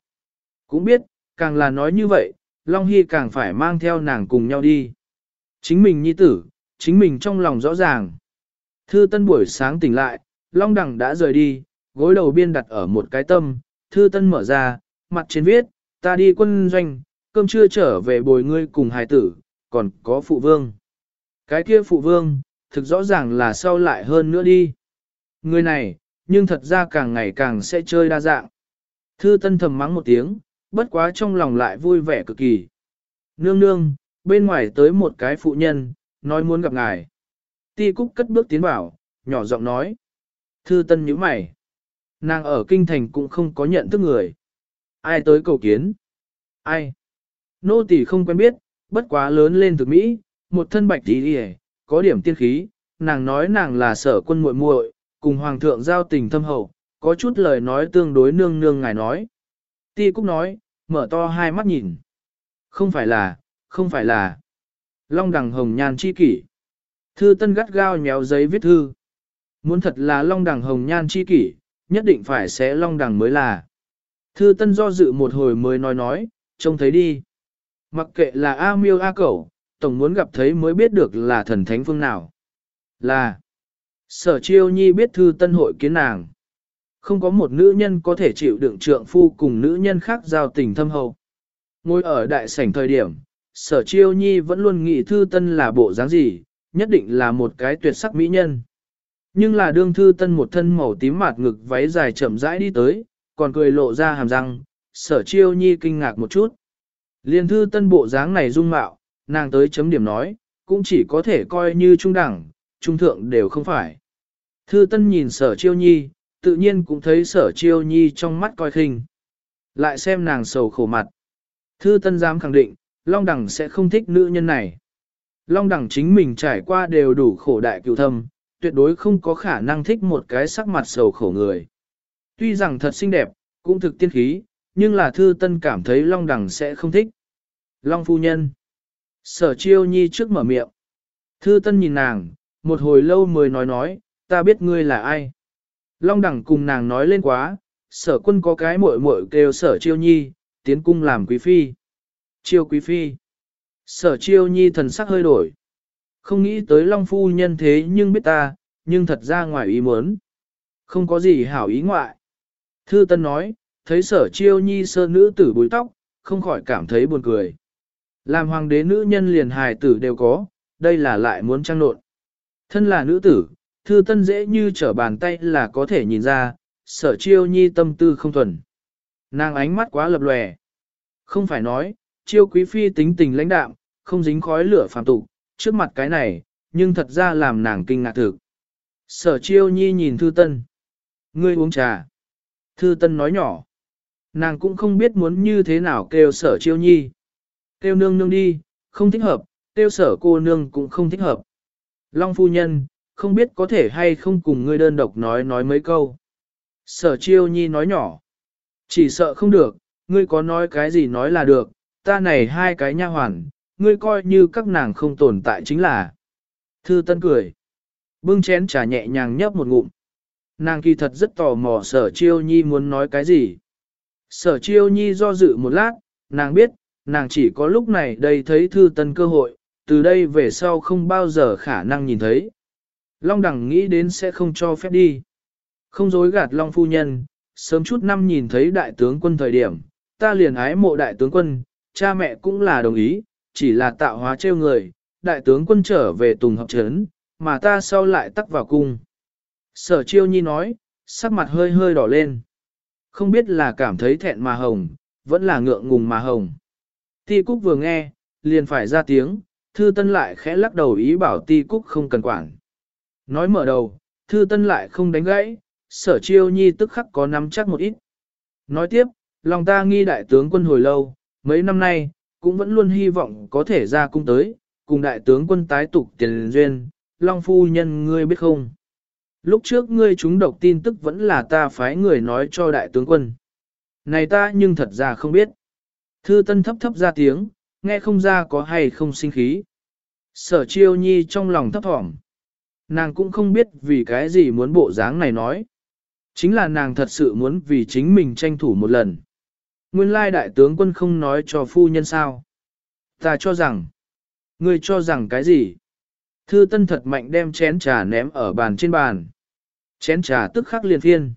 Cũng biết, càng là nói như vậy, Long Hy càng phải mang theo nàng cùng nhau đi. Chính mình nhi tử, chính mình trong lòng rõ ràng. Thư Tân buổi sáng tỉnh lại, Long Đằng đã rời đi, gối đầu biên đặt ở một cái tâm, Thư Tân mở ra, mặt trên viết, ta đi quân doanh, cơm trưa trở về bồi ngươi cùng hài tử, còn có phụ vương. Cái kia phụ vương, thực rõ ràng là sau lại hơn nữa đi. Người này, nhưng thật ra càng ngày càng sẽ chơi đa dạng. Thư Tân thầm mắng một tiếng, bất quá trong lòng lại vui vẻ cực kỳ. Nương nương, bên ngoài tới một cái phụ nhân, nói muốn gặp ngài. Ti Cúc cất bước tiến vào, nhỏ giọng nói. Thư Tân nhíu mày. Nàng ở kinh thành cũng không có nhận thức người. Ai tới cầu kiến? Ai? Nô tỳ không quen biết, bất quá lớn lên thực mỹ, một thân bạch tí đi có điểm tiên khí, nàng nói nàng là sở quân muội muội, cùng hoàng thượng giao tình thâm hậu, có chút lời nói tương đối nương nương ngài nói. Ti Cúc nói, mở to hai mắt nhìn. Không phải là, không phải là. Long đằng hồng nhan chi kỷ. Thư tân gắt gao nhéo giấy viết thư. Muốn thật là long đằng hồng nhan chi kỷ, nhất định phải sẽ long đằng mới là. Thư tân do dự một hồi mới nói nói, trông thấy đi. Mặc kệ là A miêu A cẩu, tổng muốn gặp thấy mới biết được là thần thánh phương nào. Là, sở chiêu nhi biết thư tân hội kiến nàng. Không có một nữ nhân có thể chịu đựng trượng phu cùng nữ nhân khác giao tình thâm hậu. Ngồi ở đại sảnh thời điểm, sở chiêu nhi vẫn luôn nghĩ thư tân là bộ dáng gì, nhất định là một cái tuyệt sắc mỹ nhân. Nhưng là đương thư tân một thân màu tím mạt ngực váy dài chậm rãi đi tới, còn cười lộ ra hàm răng, sở chiêu nhi kinh ngạc một chút. Liên thư tân bộ dáng này dung mạo, nàng tới chấm điểm nói, cũng chỉ có thể coi như trung đẳng, trung thượng đều không phải. Thư tân nhìn sở chiêu nhi, tự nhiên cũng thấy sở chiêu nhi trong mắt coi khinh. Lại xem nàng sầu khổ mặt. Thư tân dám khẳng định, Long Đằng sẽ không thích nữ nhân này. Long Đằng chính mình trải qua đều đủ khổ đại cựu thâm, tuyệt đối không có khả năng thích một cái sắc mặt sầu khổ người. Tuy rằng thật xinh đẹp, cũng thực tiên khí, nhưng là thư tân cảm thấy Long Đằng sẽ không thích. Long phu nhân. Sở chiêu nhi trước mở miệng. Thư tân nhìn nàng, một hồi lâu mới nói nói, ta biết ngươi là ai. Long đẳng cùng nàng nói lên quá, sở quân có cái muội muội kêu sở chiêu nhi, tiến cung làm quý phi. Chiêu quý phi. Sở chiêu nhi thần sắc hơi đổi. Không nghĩ tới Long phu nhân thế nhưng biết ta, nhưng thật ra ngoài ý muốn. Không có gì hảo ý ngoại. Thư Tân nói, thấy sở chiêu nhi sơ nữ tử búi tóc, không khỏi cảm thấy buồn cười. Làm hoàng đế nữ nhân liền hài tử đều có, đây là lại muốn trang nộn. Thân là nữ tử, Thư Tân dễ như trở bàn tay là có thể nhìn ra, sở chiêu nhi tâm tư không thuần. Nàng ánh mắt quá lập lòe. Không phải nói, chiêu quý phi tính tình lãnh đạm, không dính khói lửa phàm tục, trước mặt cái này, nhưng thật ra làm nàng kinh ngạc thực. Sở chiêu nhi nhìn Thư Tân. Ngươi uống trà. Thư Tân nói nhỏ. Nàng cũng không biết muốn như thế nào kêu sở chiêu nhi. Kêu nương nương đi, không thích hợp, kêu sở cô nương cũng không thích hợp. Long phu nhân, không biết có thể hay không cùng ngươi đơn độc nói nói mấy câu. Sở chiêu nhi nói nhỏ. Chỉ sợ không được, ngươi có nói cái gì nói là được, ta này hai cái nha hoàn, ngươi coi như các nàng không tồn tại chính là. Thư tân cười. Bưng chén trà nhẹ nhàng nhấp một ngụm. Nàng kỳ thật rất tò mò sở chiêu nhi muốn nói cái gì. Sở chiêu nhi do dự một lát, nàng biết, nàng chỉ có lúc này đây thấy thư tân cơ hội, từ đây về sau không bao giờ khả năng nhìn thấy. Long đẳng nghĩ đến sẽ không cho phép đi. Không dối gạt Long phu nhân, sớm chút năm nhìn thấy đại tướng quân thời điểm, ta liền ái mộ đại tướng quân, cha mẹ cũng là đồng ý, chỉ là tạo hóa trêu người, đại tướng quân trở về tùng hợp trấn, mà ta sau lại tắc vào cung. Sở chiêu nhi nói, sắc mặt hơi hơi đỏ lên. Không biết là cảm thấy thẹn mà hồng, vẫn là ngượng ngùng mà hồng. Ti Cúc vừa nghe, liền phải ra tiếng, Thư Tân lại khẽ lắc đầu ý bảo Ti Cúc không cần quản. Nói mở đầu, Thư Tân lại không đánh gãy, sở chiêu nhi tức khắc có nắm chắc một ít. Nói tiếp, lòng ta nghi đại tướng quân hồi lâu, mấy năm nay, cũng vẫn luôn hy vọng có thể ra cung tới, cùng đại tướng quân tái tục tiền duyên, Long Phu Nhân ngươi biết không? Lúc trước ngươi chúng độc tin tức vẫn là ta phái người nói cho đại tướng quân. Này ta nhưng thật ra không biết. Thư tân thấp thấp ra tiếng, nghe không ra có hay không sinh khí. Sở chiêu nhi trong lòng thấp thỏm. Nàng cũng không biết vì cái gì muốn bộ dáng này nói. Chính là nàng thật sự muốn vì chính mình tranh thủ một lần. Nguyên lai đại tướng quân không nói cho phu nhân sao. Ta cho rằng, ngươi cho rằng cái gì? Thư tân thật mạnh đem chén trà ném ở bàn trên bàn. Chén trà tức khắc liền thiên,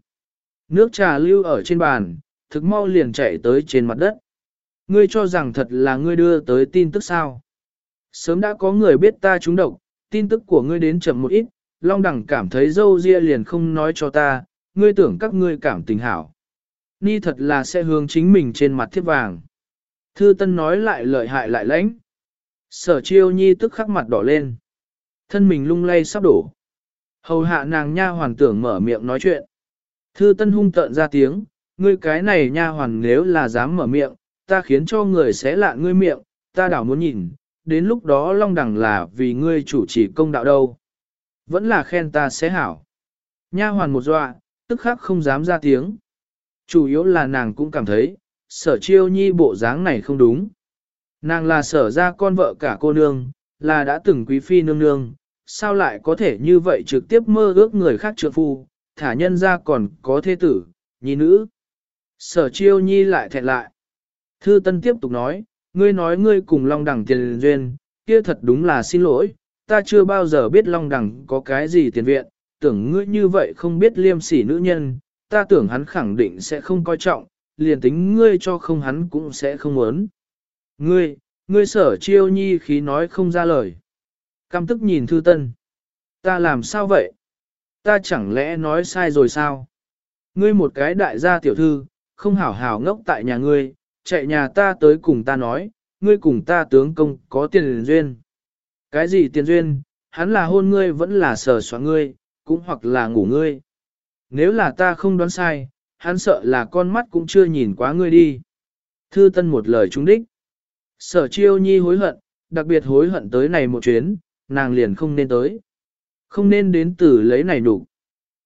Nước trà lưu ở trên bàn, thực mau liền chạy tới trên mặt đất. Ngươi cho rằng thật là ngươi đưa tới tin tức sao? Sớm đã có người biết ta trúng độc, tin tức của ngươi đến chậm một ít, Long Đẳng cảm thấy dâu ria liền không nói cho ta, ngươi tưởng các ngươi cảm tình hảo. Ni thật là sẽ hướng chính mình trên mặt thiếp vàng. Thư Tân nói lại lợi hại lại lãnh. Sở chiêu nhi tức khắc mặt đỏ lên. Thân mình lung lay sắp đổ. Hầu hạ nàng nha hoàn tưởng mở miệng nói chuyện. Thư Tân hung tợn ra tiếng, ngươi cái này nha hoàn nếu là dám mở miệng, ta khiến cho người xé lạ ngươi miệng, ta đảo muốn nhìn, đến lúc đó long đẳng là vì ngươi chủ trì công đạo đâu. Vẫn là khen ta sẽ hảo. Nha hoàn một dọa, tức khắc không dám ra tiếng. Chủ yếu là nàng cũng cảm thấy, sở chiêu nhi bộ dáng này không đúng. Nàng là sở ra con vợ cả cô nương, là đã từng quý phi nương nương, sao lại có thể như vậy trực tiếp mơ ước người khác trượng phu, thả nhân ra còn có thế tử, nhi nữ. Sở chiêu nhi lại thẹn lại. Thư Tân tiếp tục nói, ngươi nói ngươi cùng Long Đằng tiền duyên, kia thật đúng là xin lỗi, ta chưa bao giờ biết Long Đằng có cái gì tiền viện, tưởng ngươi như vậy không biết liêm sỉ nữ nhân, ta tưởng hắn khẳng định sẽ không coi trọng, liền tính ngươi cho không hắn cũng sẽ không muốn. Ngươi, ngươi sở chiêu nhi khí nói không ra lời. Căm tức nhìn Thư Tân. Ta làm sao vậy? Ta chẳng lẽ nói sai rồi sao? Ngươi một cái đại gia tiểu thư, không hảo hảo ngốc tại nhà ngươi, chạy nhà ta tới cùng ta nói, ngươi cùng ta tướng công có tiền duyên. Cái gì tiền duyên, hắn là hôn ngươi vẫn là sờ xóa ngươi, cũng hoặc là ngủ ngươi. Nếu là ta không đoán sai, hắn sợ là con mắt cũng chưa nhìn quá ngươi đi. Thư Tân một lời trúng đích. Sở chiêu nhi hối hận, đặc biệt hối hận tới này một chuyến, nàng liền không nên tới. Không nên đến từ lấy này đủ.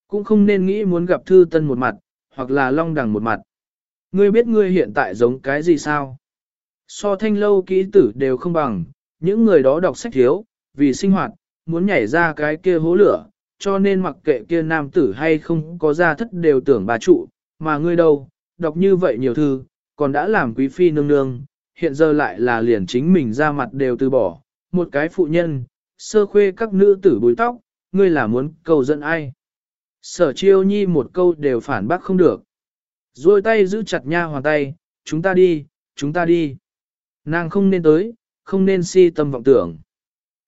Cũng không nên nghĩ muốn gặp Thư Tân một mặt, hoặc là Long Đằng một mặt. Ngươi biết ngươi hiện tại giống cái gì sao? So thanh lâu ký tử đều không bằng, những người đó đọc sách thiếu, vì sinh hoạt, muốn nhảy ra cái kia hố lửa, cho nên mặc kệ kia nam tử hay không có ra thất đều tưởng bà trụ, mà ngươi đâu, đọc như vậy nhiều thư, còn đã làm quý phi nương nương, hiện giờ lại là liền chính mình ra mặt đều từ bỏ, một cái phụ nhân, sơ khuê các nữ tử bùi tóc, ngươi là muốn cầu dẫn ai? Sở chiêu nhi một câu đều phản bác không được. Rồi tay giữ chặt nha hoàn tay, chúng ta đi, chúng ta đi. Nàng không nên tới, không nên si tâm vọng tưởng.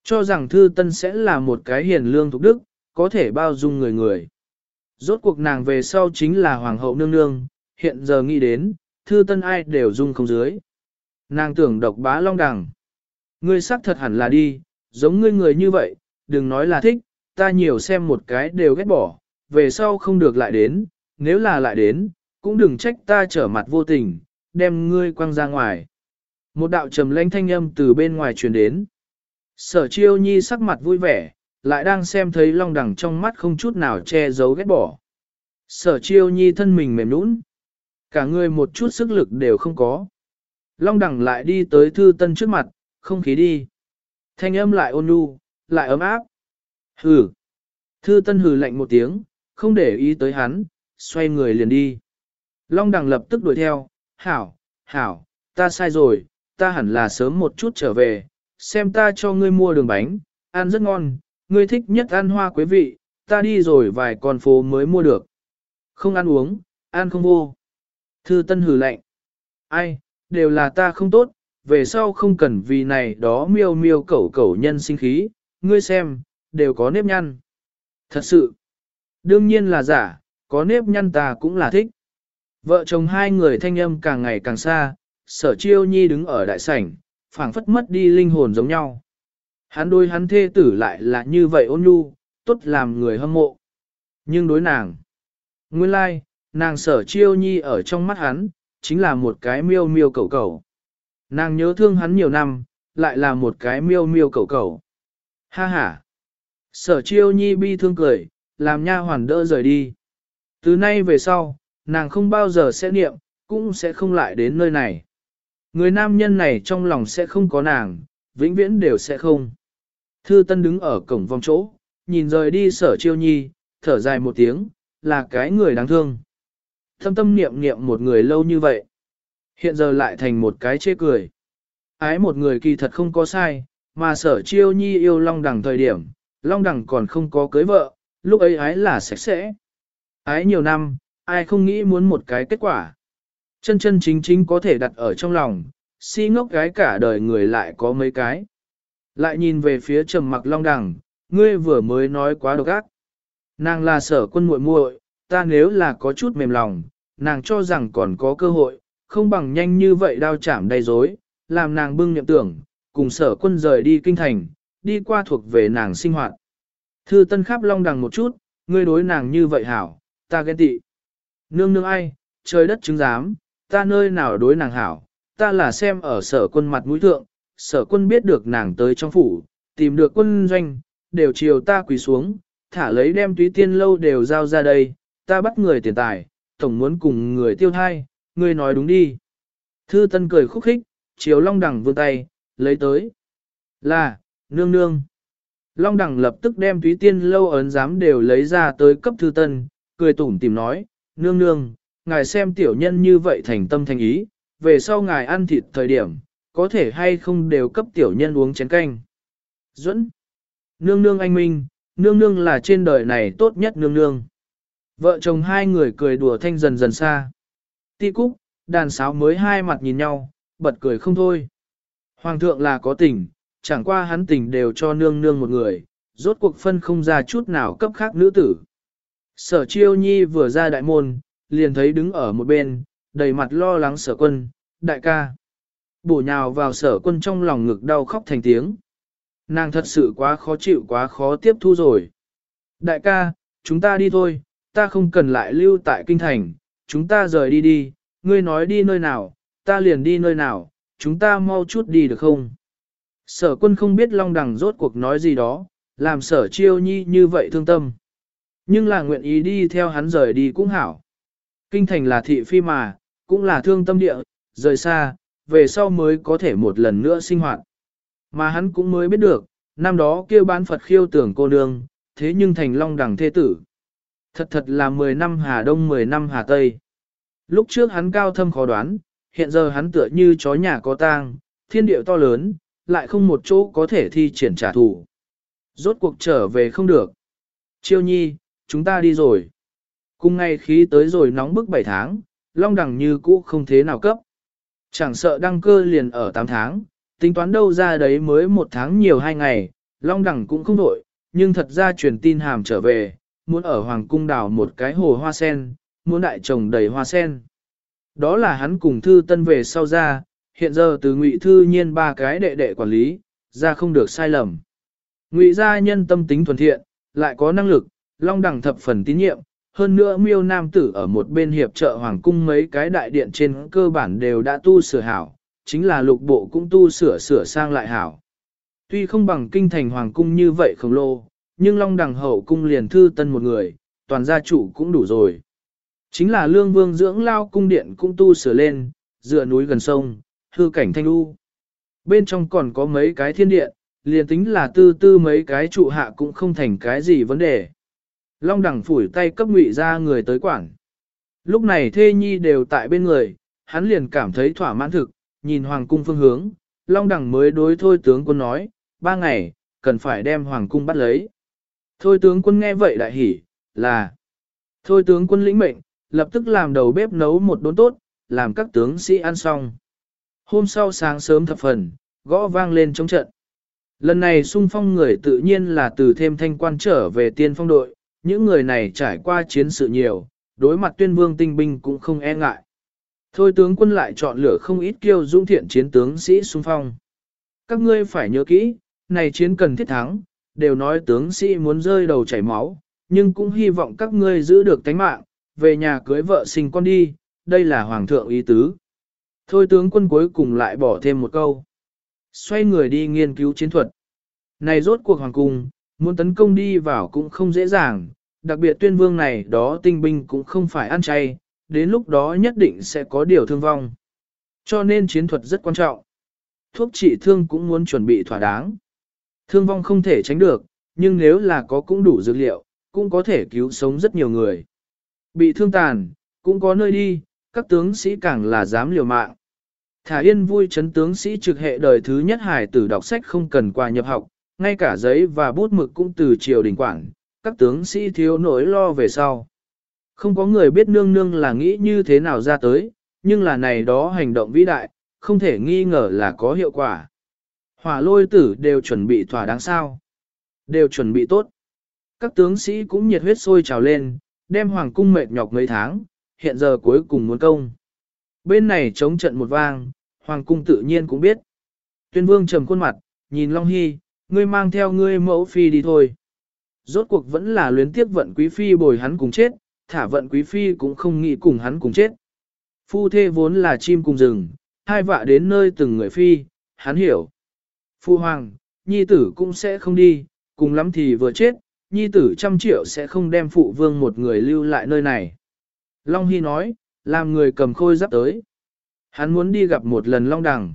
Cho rằng thư tân sẽ là một cái hiền lương thục đức, có thể bao dung người người. Rốt cuộc nàng về sau chính là hoàng hậu nương nương, hiện giờ nghĩ đến, thư tân ai đều dung không dưới. Nàng tưởng độc bá long đằng. Ngươi xác thật hẳn là đi, giống ngươi người như vậy, đừng nói là thích, ta nhiều xem một cái đều ghét bỏ, về sau không được lại đến, nếu là lại đến, cũng đừng trách ta trở mặt vô tình, đem ngươi quăng ra ngoài. Một đạo trầm lãnh thanh âm từ bên ngoài truyền đến. Sở chiêu nhi sắc mặt vui vẻ, lại đang xem thấy long đẳng trong mắt không chút nào che giấu ghét bỏ. Sở chiêu nhi thân mình mềm nũng. Cả người một chút sức lực đều không có. Long đẳng lại đi tới thư tân trước mặt, không khí đi. Thanh âm lại ôn nhu, lại ấm áp. Hừ. Thư tân hừ lạnh một tiếng, không để ý tới hắn, xoay người liền đi. Long đẳng lập tức đuổi theo, hảo, hảo, ta sai rồi, ta hẳn là sớm một chút trở về, xem ta cho ngươi mua đường bánh, ăn rất ngon, ngươi thích nhất ăn hoa quế vị, ta đi rồi vài con phố mới mua được. Không ăn uống, ăn không vô. Thư tân hử lạnh. Ai, đều là ta không tốt, về sau không cần vì này đó miêu miêu cẩu cẩu nhân sinh khí, ngươi xem, đều có nếp nhăn. Thật sự, đương nhiên là giả, có nếp nhăn ta cũng là thích. Vợ chồng hai người thanh âm càng ngày càng xa, sở chiêu nhi đứng ở đại sảnh, phảng phất mất đi linh hồn giống nhau. Hắn đôi hắn thê tử lại là như vậy ôn nhu, tốt làm người hâm mộ. Nhưng đối nàng, nguyên lai, like, nàng sở chiêu nhi ở trong mắt hắn, chính là một cái miêu miêu cầu cầu. Nàng nhớ thương hắn nhiều năm, lại là một cái miêu miêu cầu cầu. Ha ha! Sở chiêu nhi bi thương cười, làm nha hoàn đỡ rời đi. Từ nay về sau, nàng không bao giờ sẽ niệm, cũng sẽ không lại đến nơi này. Người nam nhân này trong lòng sẽ không có nàng, vĩnh viễn đều sẽ không. Thư Tân đứng ở cổng vòng chỗ, nhìn rời đi sở chiêu nhi, thở dài một tiếng, là cái người đáng thương. Thâm tâm niệm niệm một người lâu như vậy. Hiện giờ lại thành một cái chê cười. Ái một người kỳ thật không có sai, mà sở chiêu nhi yêu Long Đằng thời điểm, Long Đằng còn không có cưới vợ, lúc ấy ái là sạch sẽ. Ái nhiều năm, ai không nghĩ muốn một cái kết quả. Chân chân chính chính có thể đặt ở trong lòng, si ngốc gái cả đời người lại có mấy cái. Lại nhìn về phía trầm mặc Long Đằng, ngươi vừa mới nói quá độc ác. Nàng là sở quân muội muội, ta nếu là có chút mềm lòng, nàng cho rằng còn có cơ hội, không bằng nhanh như vậy đao chạm đầy dối, làm nàng bưng nhậm tưởng, cùng sở quân rời đi kinh thành, đi qua thuộc về nàng sinh hoạt. Thư tân khắp long đằng một chút, ngươi đối nàng như vậy hảo, ta ghen tị. Nương nương ai, trời đất chứng giám, ta nơi nào đối nàng hảo, ta là xem ở sở quân mặt mũi thượng, sở quân biết được nàng tới trong phủ, tìm được quân doanh, đều chiều ta quỳ xuống, thả lấy đem túy tiên lâu đều giao ra đây, ta bắt người tiền tài, tổng muốn cùng người tiêu thai, ngươi nói đúng đi. Thư Tân cười khúc khích, chiều Long đẳng vươn tay, lấy tới. Là, nương nương. Long đẳng lập tức đem túy tiên lâu ấn giám đều lấy ra tới cấp Thư Tân, cười tủm tỉm nói, nương nương, ngài xem tiểu nhân như vậy thành tâm thành ý, về sau ngài ăn thịt thời điểm, có thể hay không đều cấp tiểu nhân uống chén canh. Duẫn, nương nương anh minh, nương nương là trên đời này tốt nhất nương nương. Vợ chồng hai người cười đùa thanh dần dần xa. Ti cúc, đàn sáo mới hai mặt nhìn nhau, bật cười không thôi. Hoàng thượng là có tình, chẳng qua hắn tình đều cho nương nương một người, rốt cuộc phân không ra chút nào cấp khác nữ tử. Sở chiêu nhi vừa ra đại môn, liền thấy đứng ở một bên, đầy mặt lo lắng sở quân, đại ca. Bổ nhào vào sở quân trong lòng ngực đau khóc thành tiếng. Nàng thật sự quá khó chịu quá khó tiếp thu rồi. Đại ca, chúng ta đi thôi, ta không cần lại lưu tại kinh thành, chúng ta rời đi đi, ngươi nói đi nơi nào, ta liền đi nơi nào, chúng ta mau chút đi được không? Sở quân không biết Long Đằng rốt cuộc nói gì đó, làm sở chiêu nhi như vậy thương tâm. Nhưng là nguyện ý đi theo hắn rời đi cũng hảo. Kinh thành là thị phi mà, cũng là thương tâm địa, rời xa, về sau mới có thể một lần nữa sinh hoạt. Mà hắn cũng mới biết được, năm đó kêu bán Phật khiêu tưởng cô nương, thế nhưng thành long đẳng thế tử. Thật thật là 10 năm Hà Đông 10 năm Hà Tây. Lúc trước hắn cao thâm khó đoán, hiện giờ hắn tựa như chó nhà có tang, thiên điệu to lớn, lại không một chỗ có thể thi triển trả thù. Rốt cuộc trở về không được. Chiêu nhi, chúng ta đi rồi. Cùng ngay khí tới rồi nóng bức 7 tháng, long đẳng như cũ không thế nào cấp. Chẳng sợ đăng cơ liền ở 8 tháng, tính toán đâu ra đấy mới một tháng nhiều hai ngày, long đẳng cũng không đổi, nhưng thật ra truyền tin hàm trở về, muốn ở Hoàng cung đào một cái hồ hoa sen, muốn đại trồng đầy hoa sen. Đó là hắn cùng thư tân về sau ra, hiện giờ từ ngụy thư nhiên ba cái đệ đệ quản lý, ra không được sai lầm. Ngụy gia nhân tâm tính thuần thiện, lại có năng lực, long đẳng thập phần tín nhiệm, hơn nữa miêu nam tử ở một bên hiệp trợ hoàng cung mấy cái đại điện trên cơ bản đều đã tu sửa hảo, chính là lục bộ cũng tu sửa sửa sang lại hảo. Tuy không bằng kinh thành hoàng cung như vậy khổng lồ, nhưng long đằng hậu cung liền thư tân một người, toàn gia chủ cũng đủ rồi. Chính là lương vương dưỡng lao cung điện cũng tu sửa lên, dựa núi gần sông, hư cảnh thanh u. Bên trong còn có mấy cái thiên điện, liền tính là tư tư mấy cái trụ hạ cũng không thành cái gì vấn đề. Long đẳng phủi tay cấp ngụy ra người tới quản. Lúc này thê nhi đều tại bên người, hắn liền cảm thấy thỏa mãn thực, nhìn hoàng cung phương hướng, Long đẳng mới đối thôi tướng quân nói, ba ngày, cần phải đem hoàng cung bắt lấy. Thôi tướng quân nghe vậy đại hỉ, là. Thôi tướng quân lĩnh mệnh, lập tức làm đầu bếp nấu một đốn tốt, làm các tướng sĩ ăn xong. Hôm sau sáng sớm thập phần, gõ vang lên trong trận. Lần này xung phong người tự nhiên là từ thêm thanh quan trở về tiên phong đội, những người này trải qua chiến sự nhiều, đối mặt tuyên vương tinh binh cũng không e ngại. Thôi tướng quân lại chọn lựa không ít kiêu dũng thiện chiến tướng sĩ xung phong. Các ngươi phải nhớ kỹ, này chiến cần thiết thắng, đều nói tướng sĩ muốn rơi đầu chảy máu, nhưng cũng hy vọng các ngươi giữ được tánh mạng, về nhà cưới vợ sinh con đi, đây là hoàng thượng ý tứ. Thôi tướng quân cuối cùng lại bỏ thêm một câu. Xoay người đi nghiên cứu chiến thuật. Này rốt cuộc hoàng cung, muốn tấn công đi vào cũng không dễ dàng, đặc biệt tuyên vương này đó tinh binh cũng không phải ăn chay, đến lúc đó nhất định sẽ có điều thương vong. Cho nên chiến thuật rất quan trọng. Thuốc trị thương cũng muốn chuẩn bị thỏa đáng. Thương vong không thể tránh được, nhưng nếu là có cũng đủ dược liệu, cũng có thể cứu sống rất nhiều người. Bị thương tàn, cũng có nơi đi, các tướng sĩ càng là dám liều mạng. Thả yên vui chấn tướng sĩ trực hệ đời thứ nhất hải tử đọc sách không cần qua nhập học, ngay cả giấy và bút mực cũng từ triều đình quản, các tướng sĩ thiếu nỗi lo về sau. Không có người biết nương nương là nghĩ như thế nào ra tới, nhưng là này đó hành động vĩ đại, không thể nghi ngờ là có hiệu quả. Hỏa lôi tử đều chuẩn bị thỏa đáng sao. Đều chuẩn bị tốt. Các tướng sĩ cũng nhiệt huyết sôi trào lên, đem hoàng cung mệt nhọc mấy tháng, hiện giờ cuối cùng muốn công. Bên này chống trận một vang, hoàng cung tự nhiên cũng biết. Tuyên vương trầm khuôn mặt, nhìn Long Hy, ngươi mang theo ngươi mẫu phi đi thôi. Rốt cuộc vẫn là luyến tiếc vận quý phi bồi hắn cùng chết, thả vận quý phi cũng không nghĩ cùng hắn cùng chết. Phu thê vốn là chim cùng rừng, hai vạ đến nơi từng người phi, hắn hiểu. Phu hoàng, nhi tử cũng sẽ không đi, cùng lắm thì vừa chết, nhi tử trăm triệu sẽ không đem phụ vương một người lưu lại nơi này. Long Hy nói, làm người cầm khôi giáp tới. Hắn muốn đi gặp một lần Long Đằng.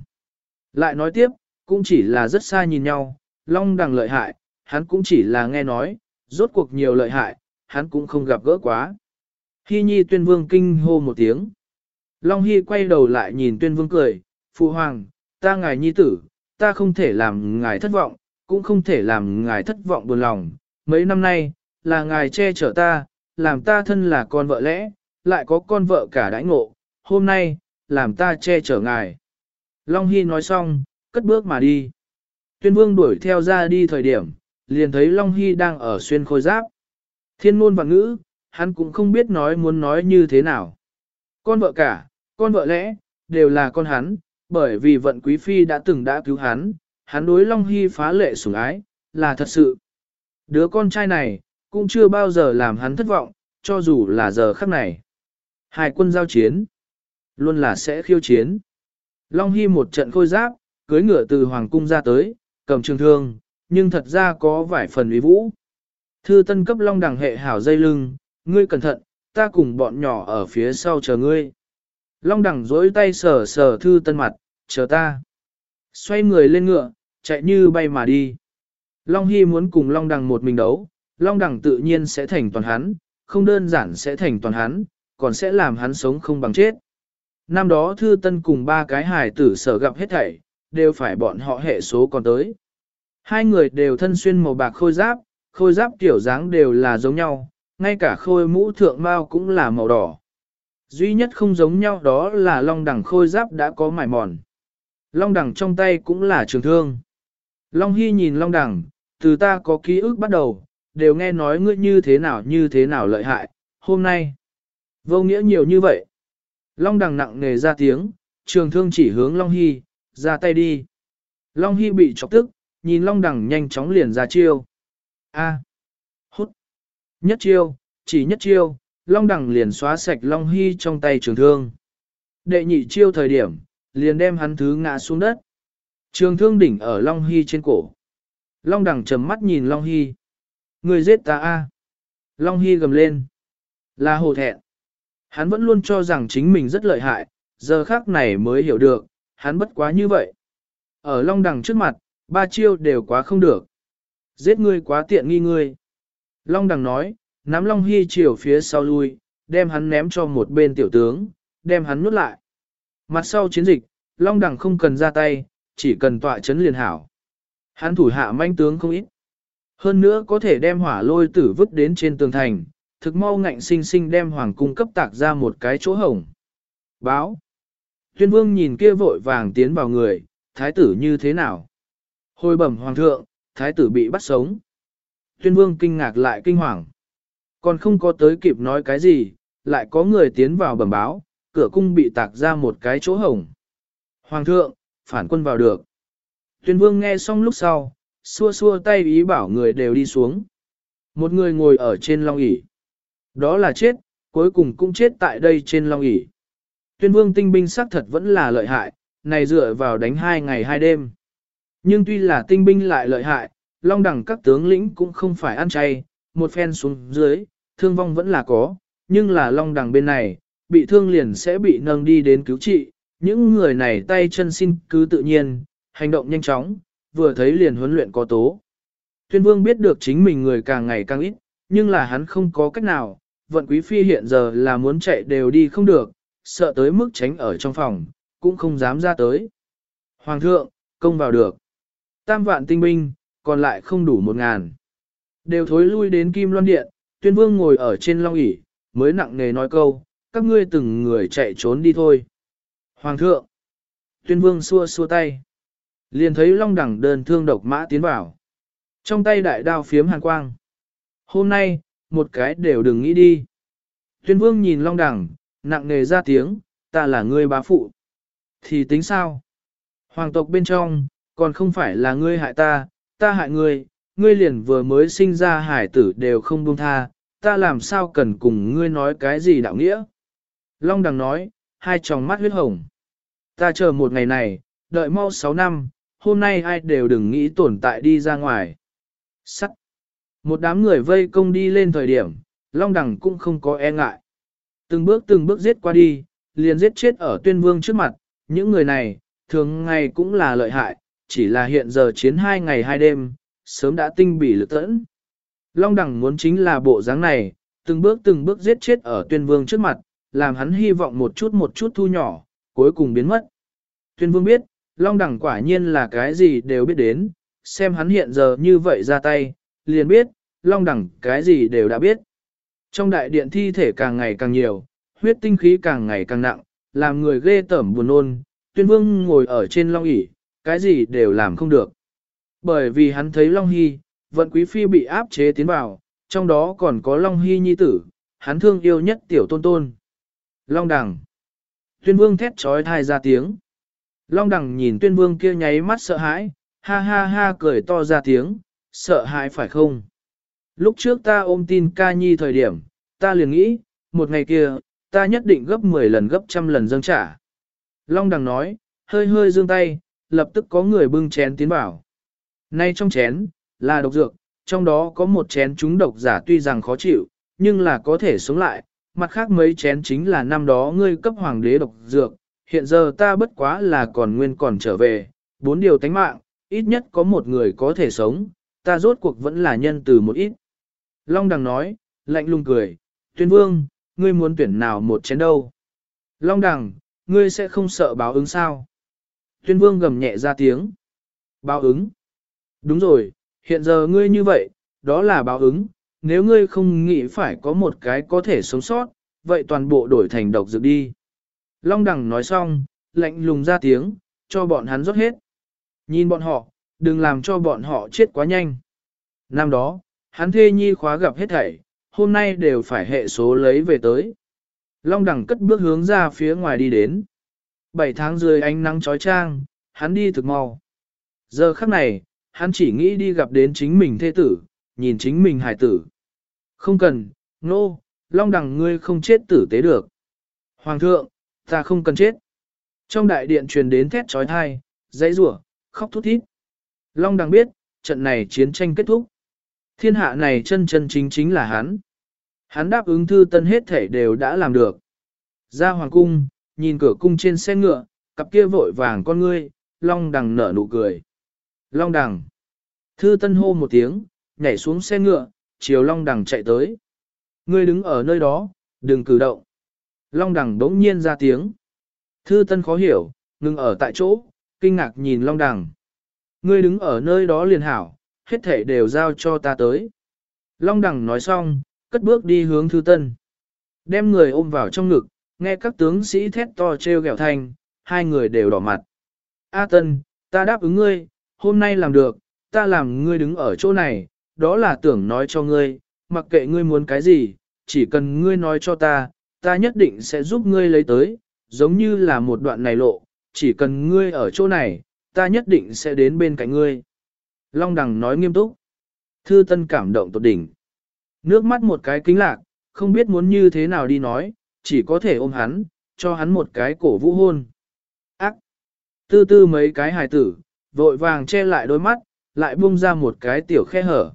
Lại nói tiếp, cũng chỉ là rất xa nhìn nhau, Long Đằng lợi hại, hắn cũng chỉ là nghe nói, rốt cuộc nhiều lợi hại, hắn cũng không gặp gỡ quá. Hy nhi tuyên vương kinh hô một tiếng. Long Hy quay đầu lại nhìn tuyên vương cười, Phụ Hoàng, ta ngài nhi tử, ta không thể làm ngài thất vọng, cũng không thể làm ngài thất vọng buồn lòng. Mấy năm nay, là ngài che chở ta, làm ta thân là con vợ lẽ, lại có con vợ cả đãi ngộ, hôm nay, làm ta che chở ngài. Long Hy nói xong, cất bước mà đi. Tuyên vương đuổi theo ra đi thời điểm, liền thấy Long Hy đang ở xuyên khôi giáp. Thiên ngôn và ngữ, hắn cũng không biết nói muốn nói như thế nào. Con vợ cả, con vợ lẽ, đều là con hắn, bởi vì vận quý phi đã từng đã cứu hắn, hắn đối Long Hy phá lệ sủng ái, là thật sự. Đứa con trai này, cũng chưa bao giờ làm hắn thất vọng, cho dù là giờ khắc này. Hai quân giao chiến, luôn là sẽ khiêu chiến. Long Hy một trận khôi giáp, cưới ngựa từ Hoàng cung ra tới, cầm trường thương, nhưng thật ra có vài phần uy vũ. Thư tân cấp Long đằng hệ hảo dây lưng, ngươi cẩn thận, ta cùng bọn nhỏ ở phía sau chờ ngươi. Long đằng dối tay sờ sờ thư tân mặt, chờ ta. Xoay người lên ngựa, chạy như bay mà đi. Long Hy muốn cùng Long đằng một mình đấu, Long đằng tự nhiên sẽ thành toàn hắn, không đơn giản sẽ thành toàn hắn, còn sẽ làm hắn sống không bằng chết. Năm đó thư tân cùng ba cái hài tử sở gặp hết thảy, đều phải bọn họ hệ số còn tới. Hai người đều thân xuyên màu bạc khôi giáp, khôi giáp kiểu dáng đều là giống nhau, ngay cả khôi mũ thượng mao cũng là màu đỏ. Duy nhất không giống nhau đó là long đẳng khôi giáp đã có mải mòn. Long đẳng trong tay cũng là trường thương. Long Hy nhìn long đẳng, từ ta có ký ức bắt đầu, đều nghe nói ngươi như thế nào như thế nào lợi hại, hôm nay. Vô nghĩa nhiều như vậy. Long đằng nặng nề ra tiếng, trường thương chỉ hướng Long Hy, ra tay đi. Long Hy bị chọc tức, nhìn Long đằng nhanh chóng liền ra chiêu. A. Hút. Nhất chiêu, chỉ nhất chiêu, Long đằng liền xóa sạch Long Hy trong tay trường thương. Đệ nhị chiêu thời điểm, liền đem hắn thứ ngã xuống đất. Trường thương đỉnh ở Long Hy trên cổ. Long đằng trầm mắt nhìn Long Hy. Người giết ta a. Long Hy gầm lên. Là hồ thẹn. Hắn vẫn luôn cho rằng chính mình rất lợi hại, giờ khác này mới hiểu được, hắn bất quá như vậy. Ở Long đằng trước mặt, ba chiêu đều quá không được. Giết ngươi quá tiện nghi ngươi. Long đằng nói, nắm Long Hy chiều phía sau lui, đem hắn ném cho một bên tiểu tướng, đem hắn nuốt lại. Mặt sau chiến dịch, Long đằng không cần ra tay, chỉ cần tọa chấn liền hảo. Hắn thủ hạ manh tướng không ít. Hơn nữa có thể đem hỏa lôi tử vứt đến trên tường thành, thực mau ngạnh sinh sinh đem hoàng cung cấp tạc ra một cái chỗ hổng. Báo. Tuyên vương nhìn kia vội vàng tiến vào người, thái tử như thế nào? Hồi bẩm hoàng thượng, thái tử bị bắt sống. Tuyên vương kinh ngạc lại kinh hoàng. Còn không có tới kịp nói cái gì, lại có người tiến vào bẩm báo, cửa cung bị tạc ra một cái chỗ hổng. Hoàng thượng, phản quân vào được. Tuyên vương nghe xong lúc sau, xua xua tay ý bảo người đều đi xuống. Một người ngồi ở trên long ỷ Đó là chết, cuối cùng cũng chết tại đây trên long ỷ Tuyên vương tinh binh xác thật vẫn là lợi hại, này dựa vào đánh hai ngày hai đêm. Nhưng tuy là tinh binh lại lợi hại, long đẳng các tướng lĩnh cũng không phải ăn chay, một phen xuống dưới, thương vong vẫn là có, nhưng là long đằng bên này, bị thương liền sẽ bị nâng đi đến cứu trị, những người này tay chân xin cứ tự nhiên, hành động nhanh chóng, vừa thấy liền huấn luyện có tố. Tuyên vương biết được chính mình người càng ngày càng ít, nhưng là hắn không có cách nào, vận quý phi hiện giờ là muốn chạy đều đi không được, sợ tới mức tránh ở trong phòng, cũng không dám ra tới. Hoàng thượng, công vào được. Tam vạn tinh binh, còn lại không đủ một ngàn. Đều thối lui đến Kim Loan Điện, tuyên vương ngồi ở trên long ỷ mới nặng nề nói câu, các ngươi từng người chạy trốn đi thôi. Hoàng thượng, tuyên vương xua xua tay. Liền thấy long đẳng đơn thương độc mã tiến vào. Trong tay đại đao phiếm hàn quang. Hôm nay, một cái đều đừng nghĩ đi. Tuyên vương nhìn long đẳng, nặng nề ra tiếng, ta là ngươi bá phụ. Thì tính sao? Hoàng tộc bên trong, còn không phải là ngươi hại ta, ta hại ngươi, ngươi liền vừa mới sinh ra hải tử đều không buông tha, ta làm sao cần cùng ngươi nói cái gì đạo nghĩa. Long đằng nói, hai tròng mắt huyết hồng. Ta chờ một ngày này, đợi mau sáu năm, hôm nay ai đều đừng nghĩ tồn tại đi ra ngoài. Sắt. Một đám người vây công đi lên thời điểm, Long đằng cũng không có e ngại. Từng bước từng bước giết qua đi, liền giết chết ở tuyên vương trước mặt, những người này, thường ngày cũng là lợi hại, chỉ là hiện giờ chiến hai ngày hai đêm, sớm đã tinh bỉ lực tẫn. Long đẳng muốn chính là bộ dáng này, từng bước từng bước giết chết ở tuyên vương trước mặt, làm hắn hy vọng một chút một chút thu nhỏ, cuối cùng biến mất. Tuyên vương biết, Long đẳng quả nhiên là cái gì đều biết đến, xem hắn hiện giờ như vậy ra tay, liền biết, Long đẳng cái gì đều đã biết. Trong đại điện thi thể càng ngày càng nhiều, huyết tinh khí càng ngày càng nặng, làm người ghê tởm buồn nôn, tuyên vương ngồi ở trên long ỷ cái gì đều làm không được. Bởi vì hắn thấy Long Hy, vận quý phi bị áp chế tiến vào, trong đó còn có Long Hy nhi tử, hắn thương yêu nhất tiểu tôn tôn. Long đằng. Tuyên vương thét trói thai ra tiếng. Long đằng nhìn tuyên vương kia nháy mắt sợ hãi, ha ha ha cười to ra tiếng, sợ hãi phải không? Lúc trước ta ôm tin ca nhi thời điểm, ta liền nghĩ, một ngày kia, ta nhất định gấp 10 lần gấp trăm lần dâng trả. Long đằng nói, hơi hơi dương tay, lập tức có người bưng chén tiến vào. Nay trong chén, là độc dược, trong đó có một chén chúng độc giả tuy rằng khó chịu, nhưng là có thể sống lại, mặt khác mấy chén chính là năm đó ngươi cấp hoàng đế độc dược, hiện giờ ta bất quá là còn nguyên còn trở về, bốn điều tánh mạng, ít nhất có một người có thể sống, ta rốt cuộc vẫn là nhân từ một ít. Long đằng nói, lạnh lùng cười, tuyên vương, ngươi muốn tuyển nào một chén đâu. Long đằng, ngươi sẽ không sợ báo ứng sao? Tuyên vương gầm nhẹ ra tiếng. Báo ứng. Đúng rồi, hiện giờ ngươi như vậy, đó là báo ứng, nếu ngươi không nghĩ phải có một cái có thể sống sót, vậy toàn bộ đổi thành độc dược đi. Long đằng nói xong, lạnh lùng ra tiếng, cho bọn hắn rót hết. Nhìn bọn họ, đừng làm cho bọn họ chết quá nhanh. Năm đó, hắn thê nhi khóa gặp hết thảy, hôm nay đều phải hệ số lấy về tới. Long đẳng cất bước hướng ra phía ngoài đi đến. Bảy tháng dưới ánh nắng trói trang, hắn đi thực mau. Giờ khắc này, hắn chỉ nghĩ đi gặp đến chính mình thê tử, nhìn chính mình hải tử. Không cần, nô, no, long đẳng ngươi không chết tử tế được. Hoàng thượng, ta không cần chết. Trong đại điện truyền đến thét trói thai, dãy rủa, khóc thút thít. Long đằng biết, trận này chiến tranh kết thúc. Thiên hạ này chân chân chính chính là hắn. Hắn đáp ứng thư tân hết thể đều đã làm được. Ra hoàng cung, nhìn cửa cung trên xe ngựa, cặp kia vội vàng con ngươi, long đằng nở nụ cười. Long đằng. Thư tân hô một tiếng, nhảy xuống xe ngựa, chiều long đằng chạy tới. Ngươi đứng ở nơi đó, đừng cử động. Long đằng đống nhiên ra tiếng. Thư tân khó hiểu, ngừng ở tại chỗ, kinh ngạc nhìn long đằng. Ngươi đứng ở nơi đó liền hảo, hết thể đều giao cho ta tới. Long đằng nói xong, cất bước đi hướng thư tân. Đem người ôm vào trong ngực, nghe các tướng sĩ thét to treo gẹo thành, hai người đều đỏ mặt. A tân, ta đáp ứng ngươi, hôm nay làm được, ta làm ngươi đứng ở chỗ này, đó là tưởng nói cho ngươi, mặc kệ ngươi muốn cái gì, chỉ cần ngươi nói cho ta, ta nhất định sẽ giúp ngươi lấy tới, giống như là một đoạn này lộ, chỉ cần ngươi ở chỗ này, ta nhất định sẽ đến bên cạnh ngươi. Long đằng nói nghiêm túc. Thư tân cảm động tột đỉnh. Nước mắt một cái kính lạc, không biết muốn như thế nào đi nói, chỉ có thể ôm hắn, cho hắn một cái cổ vũ hôn. Ác! Tư tư mấy cái hài tử, vội vàng che lại đôi mắt, lại bung ra một cái tiểu khe hở.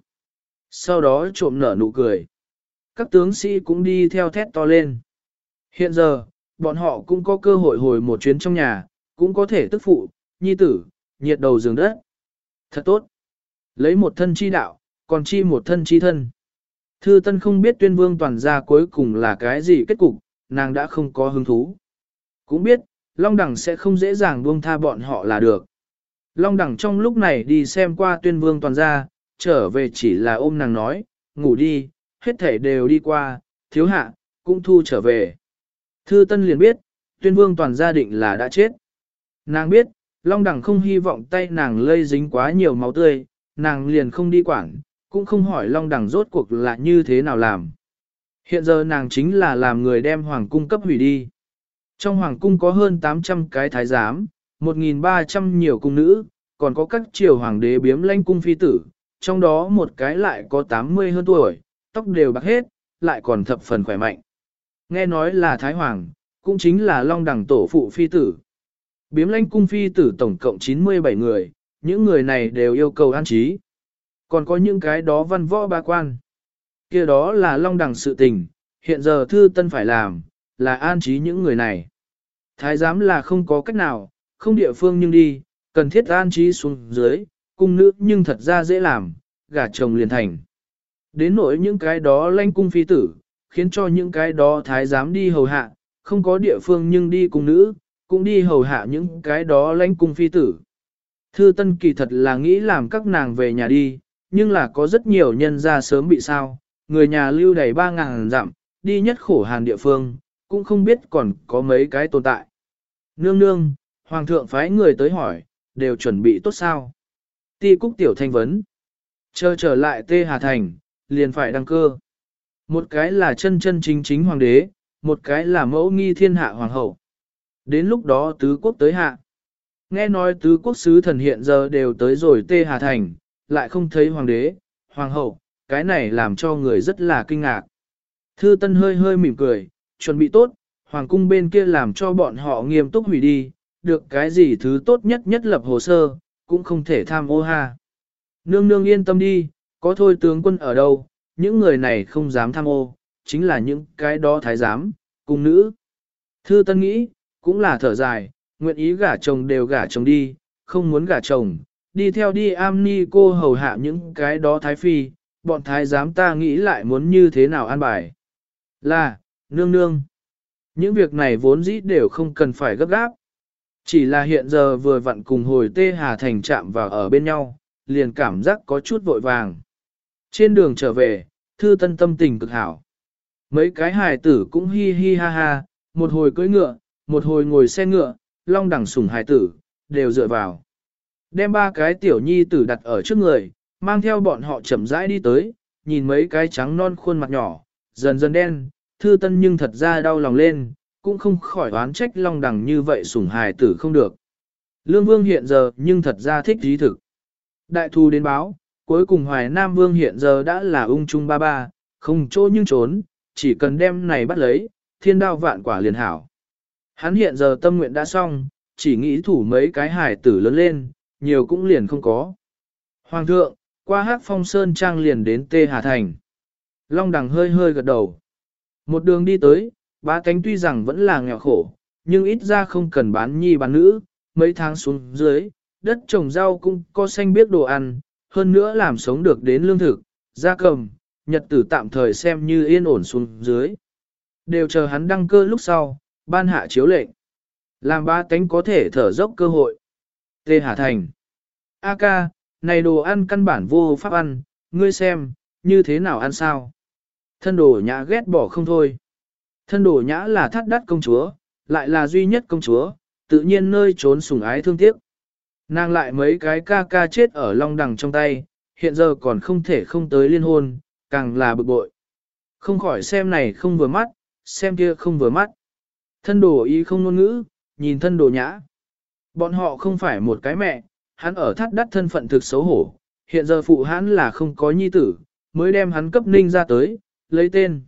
Sau đó trộm nở nụ cười. các tướng sĩ cũng đi theo thét to lên. Hiện giờ, bọn họ cũng có cơ hội hồi một chuyến trong nhà, cũng có thể tức phụ, nhi tử, nhiệt đầu giường đất. Thật tốt. Lấy một thân chi đạo, còn chi một thân chi thân. Thư Tân không biết tuyên vương toàn gia cuối cùng là cái gì kết cục, nàng đã không có hứng thú. Cũng biết, Long Đẳng sẽ không dễ dàng buông tha bọn họ là được. Long Đẳng trong lúc này đi xem qua tuyên vương toàn gia, trở về chỉ là ôm nàng nói, ngủ đi, hết thể đều đi qua, thiếu hạ, cũng thu trở về. Thư Tân liền biết, tuyên vương toàn gia định là đã chết. Nàng biết, Long Đẳng không hy vọng tay nàng lây dính quá nhiều máu tươi, nàng liền không đi quản, cũng không hỏi Long Đằng rốt cuộc là như thế nào làm. Hiện giờ nàng chính là làm người đem hoàng cung cấp hủy đi. Trong hoàng cung có hơn 800 cái thái giám, 1.300 nhiều cung nữ, còn có các triều hoàng đế biếm lanh cung phi tử, trong đó một cái lại có 80 hơn tuổi, tóc đều bạc hết, lại còn thập phần khỏe mạnh. Nghe nói là thái hoàng, cũng chính là long Đằng tổ phụ phi tử. Biếm lãnh cung phi tử tổng cộng 97 người, những người này đều yêu cầu an trí. Còn có những cái đó văn võ ba quan. kia đó là long đẳng sự tình, hiện giờ thư tân phải làm, là an trí những người này. Thái giám là không có cách nào, không địa phương nhưng đi, cần thiết an trí xuống dưới, cung nữ nhưng thật ra dễ làm, gả chồng liền thành. Đến nỗi những cái đó lanh cung phi tử, khiến cho những cái đó thái giám đi hầu hạ, không có địa phương nhưng đi cung nữ, cũng đi hầu hạ những cái đó lãnh cung phi tử. Thư Tân kỳ thật là nghĩ làm các nàng về nhà đi, nhưng là có rất nhiều nhân ra sớm bị sao, người nhà lưu đầy 3.000 dặm, đi nhất khổ hàn địa phương, cũng không biết còn có mấy cái tồn tại. Nương nương, Hoàng thượng phái người tới hỏi, đều chuẩn bị tốt sao? Ti cúc tiểu thanh vấn. Chờ trở lại Tê Hà Thành, liền phải đăng cơ. Một cái là chân chân chính chính hoàng đế, một cái là mẫu nghi thiên hạ hoàng hậu. Đến lúc đó tứ quốc tới hạ. Nghe nói tứ quốc sứ thần hiện giờ đều tới rồi Tê Hà Thành, lại không thấy hoàng đế, hoàng hậu, cái này làm cho người rất là kinh ngạc. Thư Tân hơi hơi mỉm cười, chuẩn bị tốt, hoàng cung bên kia làm cho bọn họ nghiêm túc hủy đi, được cái gì thứ tốt nhất nhất lập hồ sơ, cũng không thể tham ô ha. Nương nương yên tâm đi, có thôi tướng quân ở đâu, những người này không dám tham ô, chính là những cái đó thái giám, cung nữ. Thư Tân nghĩ, cũng là thở dài, nguyện ý gả chồng đều gả chồng đi, không muốn gả chồng, đi theo đi am ni cô hầu hạ những cái đó thái phi, bọn thái giám ta nghĩ lại muốn như thế nào an bài. Là, nương nương. Những việc này vốn dĩ đều không cần phải gấp gáp. Chỉ là hiện giờ vừa vặn cùng hồi tê hà thành chạm vào ở bên nhau, liền cảm giác có chút vội vàng. Trên đường trở về, thư tân tâm tình cực hảo. Mấy cái hài tử cũng hi hi ha ha, một hồi cưỡi ngựa, một hồi ngồi xe ngựa, long đẳng sủng hài tử, đều dựa vào. Đem ba cái tiểu nhi tử đặt ở trước người, mang theo bọn họ chậm rãi đi tới, nhìn mấy cái trắng non khuôn mặt nhỏ, dần dần đen, thư tân nhưng thật ra đau lòng lên, cũng không khỏi oán trách long đẳng như vậy sủng hài tử không được. Lương Vương hiện giờ nhưng thật ra thích trí thực. Đại thu đến báo, cuối cùng Hoài Nam Vương hiện giờ đã là ung trung ba ba, không chỗ nhưng trốn, chỉ cần đem này bắt lấy, thiên đao vạn quả liền hảo. Hắn hiện giờ tâm nguyện đã xong, chỉ nghĩ thủ mấy cái hải tử lớn lên, nhiều cũng liền không có. Hoàng thượng, qua hát phong sơn trang liền đến Tê Hà Thành. Long đằng hơi hơi gật đầu. Một đường đi tới, ba cánh tuy rằng vẫn là nghèo khổ, nhưng ít ra không cần bán nhi bán nữ, mấy tháng xuống dưới, đất trồng rau cũng có xanh biết đồ ăn, hơn nữa làm sống được đến lương thực, gia cầm, nhật tử tạm thời xem như yên ổn xuống dưới. Đều chờ hắn đăng cơ lúc sau, ban hạ chiếu lệnh. Làm ba cánh có thể thở dốc cơ hội. Tê Hà Thành. A ca, này đồ ăn căn bản vô pháp ăn, ngươi xem, như thế nào ăn sao? Thân đồ nhã ghét bỏ không thôi. Thân đồ nhã là thắt đắt công chúa, lại là duy nhất công chúa, tự nhiên nơi trốn sủng ái thương tiếc. Nàng lại mấy cái ca ca chết ở long đằng trong tay, hiện giờ còn không thể không tới liên hôn, càng là bực bội. Không khỏi xem này không vừa mắt, xem kia không vừa mắt. Thân đồ ý không ngôn ngữ, nhìn thân đồ nhã. Bọn họ không phải một cái mẹ, hắn ở thắt đắt thân phận thực xấu hổ, hiện giờ phụ hắn là không có nhi tử, mới đem hắn cấp ninh ra tới, lấy tên.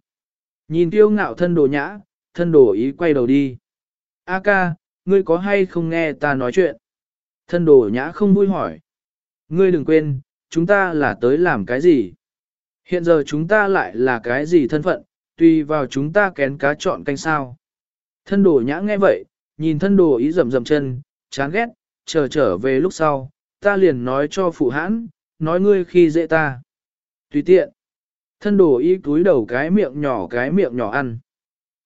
Nhìn tiêu ngạo thân đồ nhã, thân đồ ý quay đầu đi. A ca, ngươi có hay không nghe ta nói chuyện? Thân đồ nhã không vui hỏi. Ngươi đừng quên, chúng ta là tới làm cái gì? Hiện giờ chúng ta lại là cái gì thân phận, tùy vào chúng ta kén cá chọn canh sao. Thân đồ nhã nghe vậy, nhìn thân đồ ý rầm rầm chân, chán ghét, chờ trở về lúc sau, ta liền nói cho phụ hãn, nói ngươi khi dễ ta. Tùy tiện. Thân đồ ý túi đầu cái miệng nhỏ cái miệng nhỏ ăn.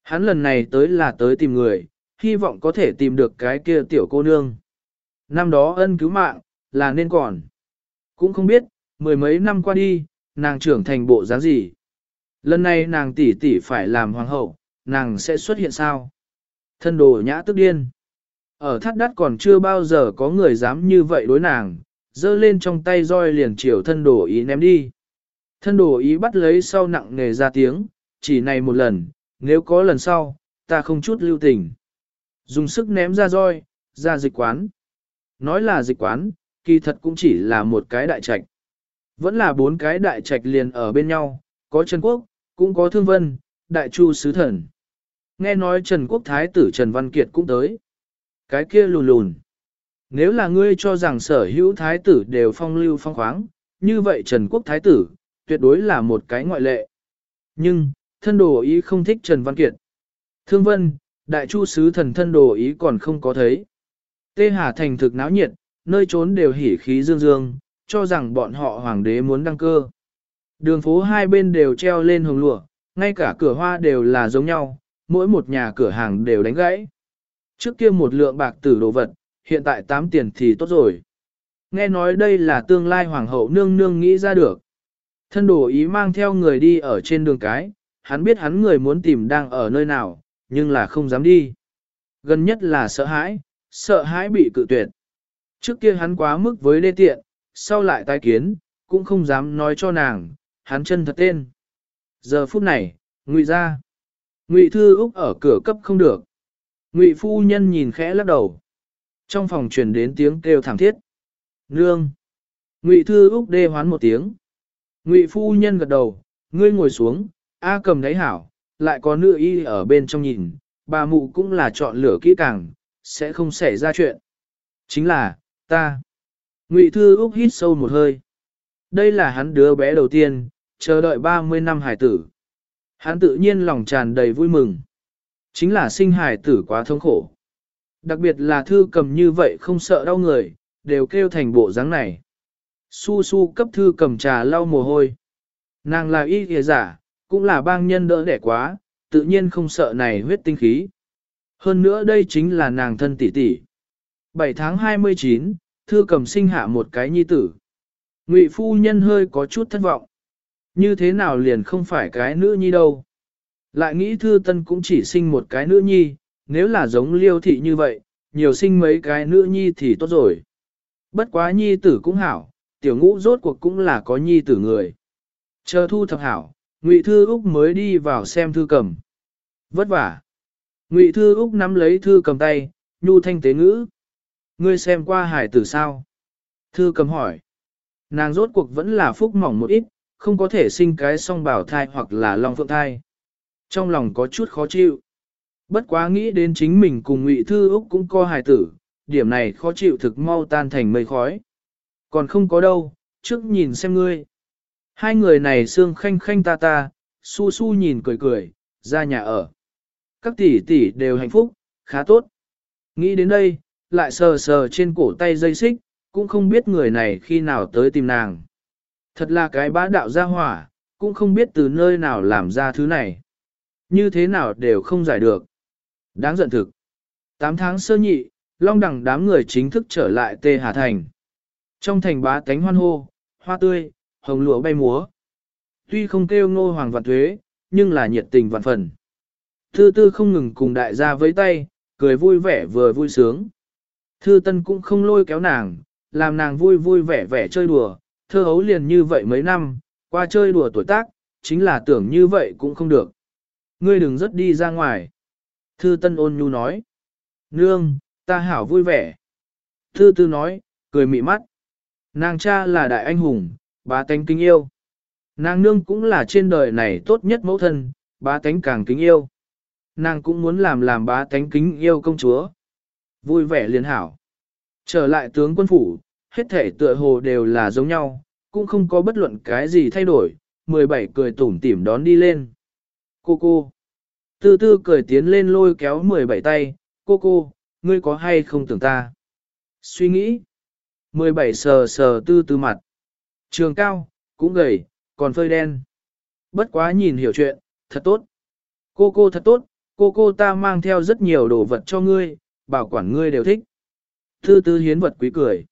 Hắn lần này tới là tới tìm người, hy vọng có thể tìm được cái kia tiểu cô nương. Năm đó ân cứu mạng, là nên còn. Cũng không biết, mười mấy năm qua đi, nàng trưởng thành bộ dáng gì. Lần này nàng tỷ tỷ phải làm hoàng hậu, nàng sẽ xuất hiện sao? Thân đồ nhã tức điên. Ở thắt đắt còn chưa bao giờ có người dám như vậy đối nàng, Dơ lên trong tay roi liền chiều thân đồ ý ném đi. Thân đồ ý bắt lấy sau nặng nề ra tiếng, chỉ này một lần, nếu có lần sau, ta không chút lưu tình. Dùng sức ném ra roi, ra dịch quán. Nói là dịch quán, kỳ thật cũng chỉ là một cái đại trạch. Vẫn là bốn cái đại trạch liền ở bên nhau, có Trần Quốc, cũng có Thương Vân, Đại Chu Sứ Thần. Nghe nói Trần Quốc Thái tử Trần Văn Kiệt cũng tới. Cái kia lùn lùn. Nếu là ngươi cho rằng sở hữu thái tử đều phong lưu phong khoáng, như vậy Trần Quốc Thái tử, tuyệt đối là một cái ngoại lệ. Nhưng, thân đồ ý không thích Trần Văn Kiệt. Thương Vân, Đại Chu Sứ Thần thân đồ ý còn không có thấy. Tê Hà Thành thực náo nhiệt, nơi trốn đều hỉ khí dương dương, cho rằng bọn họ hoàng đế muốn đăng cơ. Đường phố hai bên đều treo lên hồng lụa, ngay cả cửa hoa đều là giống nhau, mỗi một nhà cửa hàng đều đánh gãy. Trước kia một lượng bạc tử đồ vật, hiện tại tám tiền thì tốt rồi. Nghe nói đây là tương lai hoàng hậu nương nương nghĩ ra được. Thân đồ ý mang theo người đi ở trên đường cái, hắn biết hắn người muốn tìm đang ở nơi nào, nhưng là không dám đi. Gần nhất là sợ hãi, sợ hãi bị cự tuyệt. Trước kia hắn quá mức với đê tiện, sau lại tái kiến, cũng không dám nói cho nàng, hắn chân thật tên. Giờ phút này, ngụy ra. Ngụy Thư Úc ở cửa cấp không được. Ngụy phu nhân nhìn khẽ lắc đầu. Trong phòng truyền đến tiếng kêu thảm thiết. Nương. Ngụy Thư Úc đê hoán một tiếng. Ngụy phu nhân gật đầu, ngươi ngồi xuống, A cầm đáy hảo, lại có nữ y ở bên trong nhìn, bà mụ cũng là chọn lửa kỹ càng, sẽ không xảy ra chuyện. Chính là, ta. Ngụy Thư Úc hít sâu một hơi. Đây là hắn đứa bé đầu tiên, chờ đợi 30 năm hải tử. Hắn tự nhiên lòng tràn đầy vui mừng. Chính là sinh hải tử quá thống khổ. Đặc biệt là thư cầm như vậy không sợ đau người, đều kêu thành bộ dáng này. Su su cấp thư cầm trà lau mồ hôi. Nàng là y kìa giả, cũng là bang nhân đỡ đẻ quá, tự nhiên không sợ này huyết tinh khí. Hơn nữa đây chính là nàng thân tỷ tỷ. 7 tháng 29, thư cầm sinh hạ một cái nhi tử. Ngụy phu nhân hơi có chút thất vọng. Như thế nào liền không phải cái nữ nhi đâu. Lại nghĩ thư tân cũng chỉ sinh một cái nữ nhi, nếu là giống liêu thị như vậy, nhiều sinh mấy cái nữ nhi thì tốt rồi. Bất quá nhi tử cũng hảo, tiểu ngũ rốt cuộc cũng là có nhi tử người. Chờ thu thập hảo, Ngụy Thư Úc mới đi vào xem thư cầm. Vất vả. Ngụy Thư Úc nắm lấy thư cầm tay, nhu thanh tế ngữ. Ngươi xem qua hải tử sao? Thư cầm hỏi. Nàng rốt cuộc vẫn là phúc mỏng một ít, không có thể sinh cái song bảo thai hoặc là long phượng thai. Trong lòng có chút khó chịu. Bất quá nghĩ đến chính mình cùng Ngụy Thư Úc cũng có hài tử, điểm này khó chịu thực mau tan thành mây khói. Còn không có đâu, trước nhìn xem ngươi. Hai người này xương khanh khanh ta ta, su su nhìn cười cười, ra nhà ở. Các tỷ tỷ đều hạnh phúc, khá tốt. Nghĩ đến đây, lại sờ sờ trên cổ tay dây xích, cũng không biết người này khi nào tới tìm nàng. Thật là cái bá đạo gia hỏa, cũng không biết từ nơi nào làm ra thứ này. Như thế nào đều không giải được. Đáng giận thực. 8 tháng sơ nhị, long đẳng đám người chính thức trở lại Tê Hà Thành. Trong thành bá tánh hoan hô, hoa tươi, hồng lụa bay múa. Tuy không kêu ngô hoàng vạn thuế, nhưng là nhiệt tình vạn phần. Thư tư không ngừng cùng đại gia với tay, cười vui vẻ vừa vui sướng. Thư tân cũng không lôi kéo nàng, làm nàng vui vui vẻ vẻ chơi đùa, thơ hấu liền như vậy mấy năm, qua chơi đùa tuổi tác, chính là tưởng như vậy cũng không được. Ngươi đừng rất đi ra ngoài. Thư Tân ôn nhu nói. Nương, ta hảo vui vẻ. Thư Tư nói, cười mị mắt. Nàng cha là đại anh hùng, bá tánh kính yêu. Nàng nương cũng là trên đời này tốt nhất mẫu thân, bá tánh càng kính yêu. Nàng cũng muốn làm làm bá tánh kính yêu công chúa. Vui vẻ liền hảo. Trở lại tướng quân phủ, hết thể tựa hồ đều là giống nhau, cũng không có bất luận cái gì thay đổi, 17 cười tủm tỉm đón đi lên. Cô cô. Tư tư cười tiến lên lôi kéo 17 tay, cô cô, ngươi có hay không tưởng ta? Suy nghĩ. 17 sờ sờ tư tư mặt. Trường cao, cũng gầy, còn phơi đen. Bất quá nhìn hiểu chuyện, thật tốt. Cô cô thật tốt, cô cô ta mang theo rất nhiều đồ vật cho ngươi, bảo quản ngươi đều thích. Tư tư hiến vật quý cười.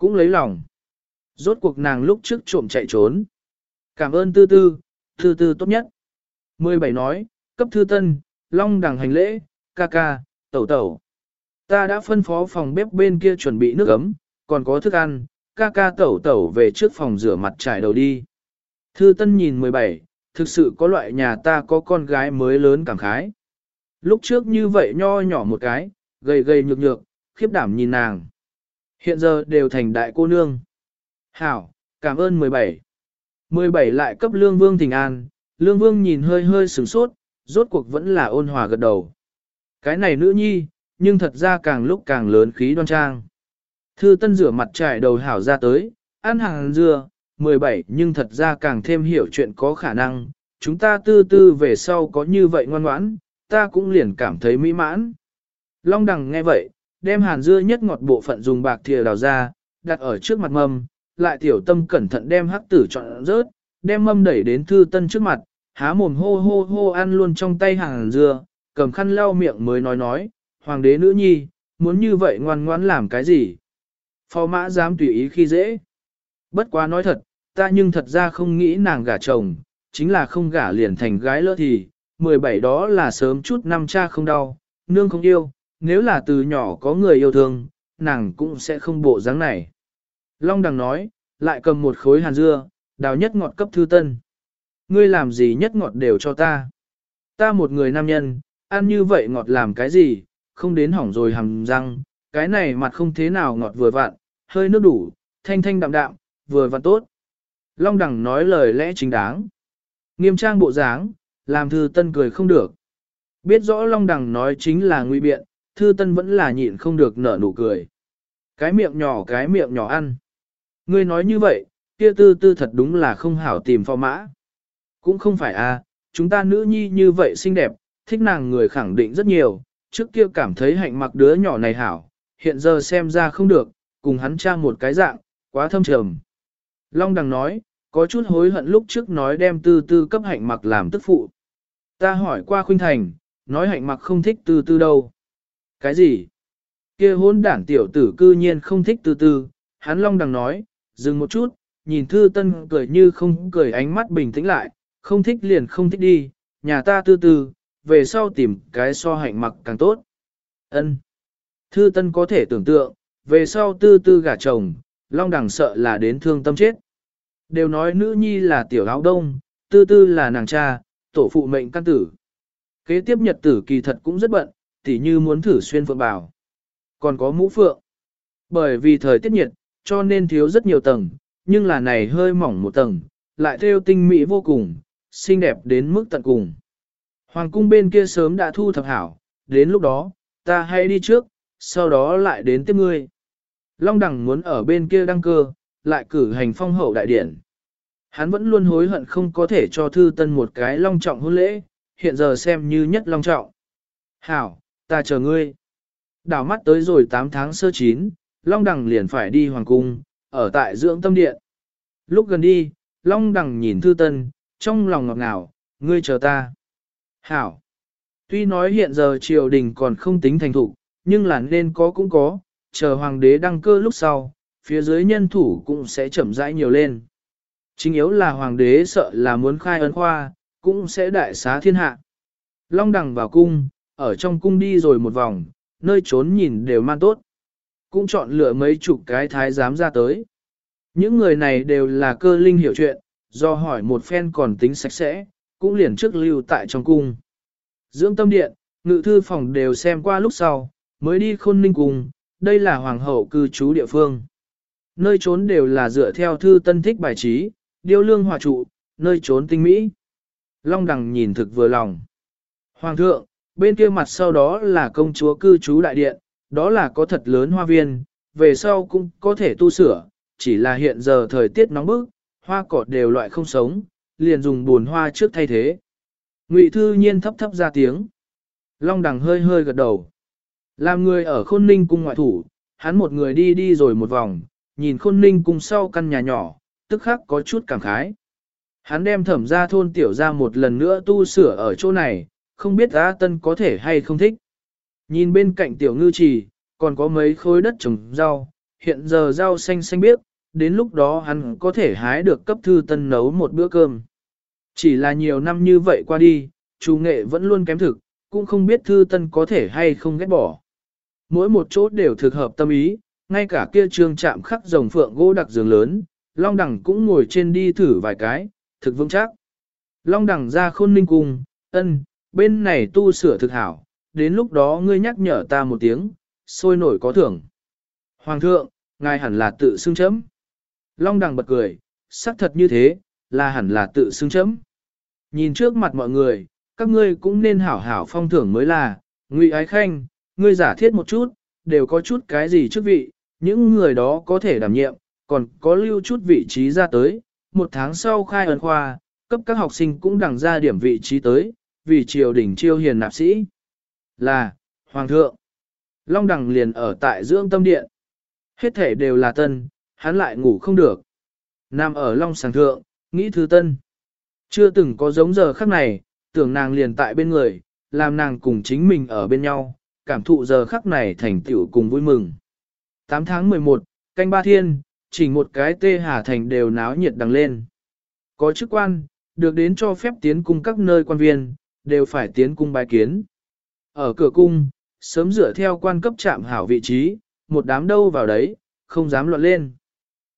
Cũng lấy lòng. Rốt cuộc nàng lúc trước trộm chạy trốn. Cảm ơn tư tư, tư tư tốt nhất. 17 nói, cấp thư tân, long đằng hành lễ, ca ca, tẩu tẩu. Ta đã phân phó phòng bếp bên kia chuẩn bị nước ấm, còn có thức ăn, ca ca tẩu tẩu về trước phòng rửa mặt trải đầu đi. Thư Tân nhìn 17, thực sự có loại nhà ta có con gái mới lớn cảm khái. Lúc trước như vậy nho nhỏ một cái, gầy gầy nhược nhược, khiếp đảm nhìn nàng. Hiện giờ đều thành đại cô nương. Hảo, cảm ơn 17. 17 lại cấp Lương Vương thỉnh an, Lương Vương nhìn hơi hơi sửng sốt, rốt cuộc vẫn là ôn hòa gật đầu. Cái này nữ nhi, nhưng thật ra càng lúc càng lớn khí đoan trang. Thư Tân rửa mặt trải đầu hảo ra tới, ăn hàng dưa, 17 nhưng thật ra càng thêm hiểu chuyện có khả năng, chúng ta tư tư về sau có như vậy ngoan ngoãn, ta cũng liền cảm thấy mỹ mãn. Long đằng nghe vậy, đem hàn dưa nhất ngọt bộ phận dùng bạc thìa đào ra, đặt ở trước mặt mâm, lại tiểu tâm cẩn thận đem hắc tử chọn rớt, đem mâm đẩy đến thư tân trước mặt, há mồm hô hô hô ăn luôn trong tay hàn dưa, cầm khăn lau miệng mới nói nói, hoàng đế nữ nhi, muốn như vậy ngoan ngoãn làm cái gì? Phò mã dám tùy ý khi dễ. Bất quá nói thật, ta nhưng thật ra không nghĩ nàng gả chồng, chính là không gả liền thành gái lỡ thì, 17 đó là sớm chút năm cha không đau, nương không yêu, nếu là từ nhỏ có người yêu thương, nàng cũng sẽ không bộ dáng này. Long đằng nói, lại cầm một khối hàn dưa, đào nhất ngọt cấp thư tân. Ngươi làm gì nhất ngọt đều cho ta. Ta một người nam nhân, ăn như vậy ngọt làm cái gì, không đến hỏng rồi hầm răng, cái này mặt không thế nào ngọt vừa vặn, hơi nước đủ, thanh thanh đạm đạm, vừa vặn tốt. Long đẳng nói lời lẽ chính đáng. Nghiêm trang bộ dáng, làm thư tân cười không được. Biết rõ Long đẳng nói chính là nguy biện, thư tân vẫn là nhịn không được nở nụ cười. Cái miệng nhỏ cái miệng nhỏ ăn. Ngươi nói như vậy, kia tư tư thật đúng là không hảo tìm phò mã. Cũng không phải à, chúng ta nữ nhi như vậy xinh đẹp, thích nàng người khẳng định rất nhiều, trước kia cảm thấy hạnh mặc đứa nhỏ này hảo, hiện giờ xem ra không được, cùng hắn tra một cái dạng, quá thâm trầm. Long đằng nói, có chút hối hận lúc trước nói đem tư tư cấp hạnh mặc làm tức phụ. Ta hỏi qua khuynh thành, nói hạnh mặc không thích tư tư đâu. Cái gì? kia hôn đảng tiểu tử cư nhiên không thích tư tư, hắn long đằng nói, dừng một chút, nhìn thư tân cười như không cười ánh mắt bình tĩnh lại, không thích liền không thích đi, nhà ta tư tư, về sau tìm cái so hạnh mặc càng tốt. ân Thư tân có thể tưởng tượng, về sau tư tư gả chồng, long đằng sợ là đến thương tâm chết. Đều nói nữ nhi là tiểu áo đông, tư tư là nàng cha, tổ phụ mệnh căn tử. Kế tiếp nhật tử kỳ thật cũng rất bận, tỉ như muốn thử xuyên phượng bào. Còn có mũ phượng. Bởi vì thời tiết nhiệt, cho nên thiếu rất nhiều tầng, nhưng là này hơi mỏng một tầng, lại theo tinh mỹ vô cùng, xinh đẹp đến mức tận cùng. Hoàng cung bên kia sớm đã thu thập hảo, đến lúc đó, ta hãy đi trước, sau đó lại đến tiếp ngươi. Long đẳng muốn ở bên kia đăng cơ, lại cử hành phong hậu đại điển. Hắn vẫn luôn hối hận không có thể cho thư tân một cái long trọng hôn lễ, hiện giờ xem như nhất long trọng. Hảo, ta chờ ngươi. Đảo mắt tới rồi 8 tháng sơ chín, Long Đằng liền phải đi hoàng cung, ở tại dưỡng tâm điện. Lúc gần đi, Long Đằng nhìn thư tân, trong lòng ngọt ngào, ngươi chờ ta. Hảo. Tuy nói hiện giờ triều đình còn không tính thành thủ, nhưng là nên có cũng có, chờ hoàng đế đăng cơ lúc sau, phía dưới nhân thủ cũng sẽ chậm rãi nhiều lên. Chính yếu là hoàng đế sợ là muốn khai ấn khoa, cũng sẽ đại xá thiên hạ. Long đằng vào cung, ở trong cung đi rồi một vòng, nơi trốn nhìn đều man tốt. Cũng chọn lựa mấy chục cái thái giám ra tới. Những người này đều là cơ linh hiểu chuyện, do hỏi một phen còn tính sạch sẽ, cũng liền trước lưu tại trong cung. Dưỡng tâm điện, ngự thư phòng đều xem qua lúc sau, mới đi khôn ninh cung, đây là hoàng hậu cư trú địa phương. Nơi trốn đều là dựa theo thư tân thích bài trí, điêu lương hòa trụ, nơi trốn tinh mỹ. Long đằng nhìn thực vừa lòng. Hoàng thượng, bên kia mặt sau đó là công chúa cư trú đại điện, đó là có thật lớn hoa viên, về sau cũng có thể tu sửa, chỉ là hiện giờ thời tiết nóng bức, hoa cỏ đều loại không sống, liền dùng buồn hoa trước thay thế. Ngụy Thư Nhiên thấp thấp ra tiếng. Long đằng hơi hơi gật đầu. Làm người ở khôn ninh cung ngoại thủ, hắn một người đi đi rồi một vòng, nhìn khôn ninh cung sau căn nhà nhỏ, tức khắc có chút cảm khái. Hắn đem thẩm ra thôn tiểu ra một lần nữa tu sửa ở chỗ này, không biết A Tân có thể hay không thích. Nhìn bên cạnh tiểu ngư trì, còn có mấy khối đất trồng rau, hiện giờ rau xanh xanh biếc, đến lúc đó hắn có thể hái được cấp thư tân nấu một bữa cơm. Chỉ là nhiều năm như vậy qua đi, chú nghệ vẫn luôn kém thực, cũng không biết thư tân có thể hay không ghét bỏ. Mỗi một chỗ đều thực hợp tâm ý, ngay cả kia trường chạm khắc rồng phượng gỗ đặc giường lớn, Long đẳng cũng ngồi trên đi thử vài cái, thực vững chắc. Long đẳng ra khôn ninh cung, ân, bên này tu sửa thực hảo, đến lúc đó ngươi nhắc nhở ta một tiếng, sôi nổi có thưởng. Hoàng thượng, ngài hẳn là tự xưng chấm. Long Đằng bật cười, xác thật như thế, là hẳn là tự xưng chấm. Nhìn trước mặt mọi người, các ngươi cũng nên hảo hảo phong thưởng mới là, ngụy ái khanh, ngươi giả thiết một chút, đều có chút cái gì chức vị, những người đó có thể đảm nhiệm, còn có lưu chút vị trí ra tới, một tháng sau khai ấn khoa, cấp các học sinh cũng đẳng ra điểm vị trí tới, vì triều đình chiêu hiền nạp sĩ. Là, Hoàng thượng, Long Đằng liền ở tại dưỡng tâm điện. Hết thể đều là tân, hắn lại ngủ không được. Nằm ở Long Sàng Thượng, nghĩ thứ tân. Chưa từng có giống giờ khắc này, tưởng nàng liền tại bên người, làm nàng cùng chính mình ở bên nhau, cảm thụ giờ khắc này thành tựu cùng vui mừng. 8 tháng 11, canh ba thiên, chỉ một cái tê hà thành đều náo nhiệt đằng lên. Có chức quan, được đến cho phép tiến cung các nơi quan viên, đều phải tiến cung bài kiến. Ở cửa cung, sớm dựa theo quan cấp chạm hảo vị trí, một đám đâu vào đấy, không dám loạn lên.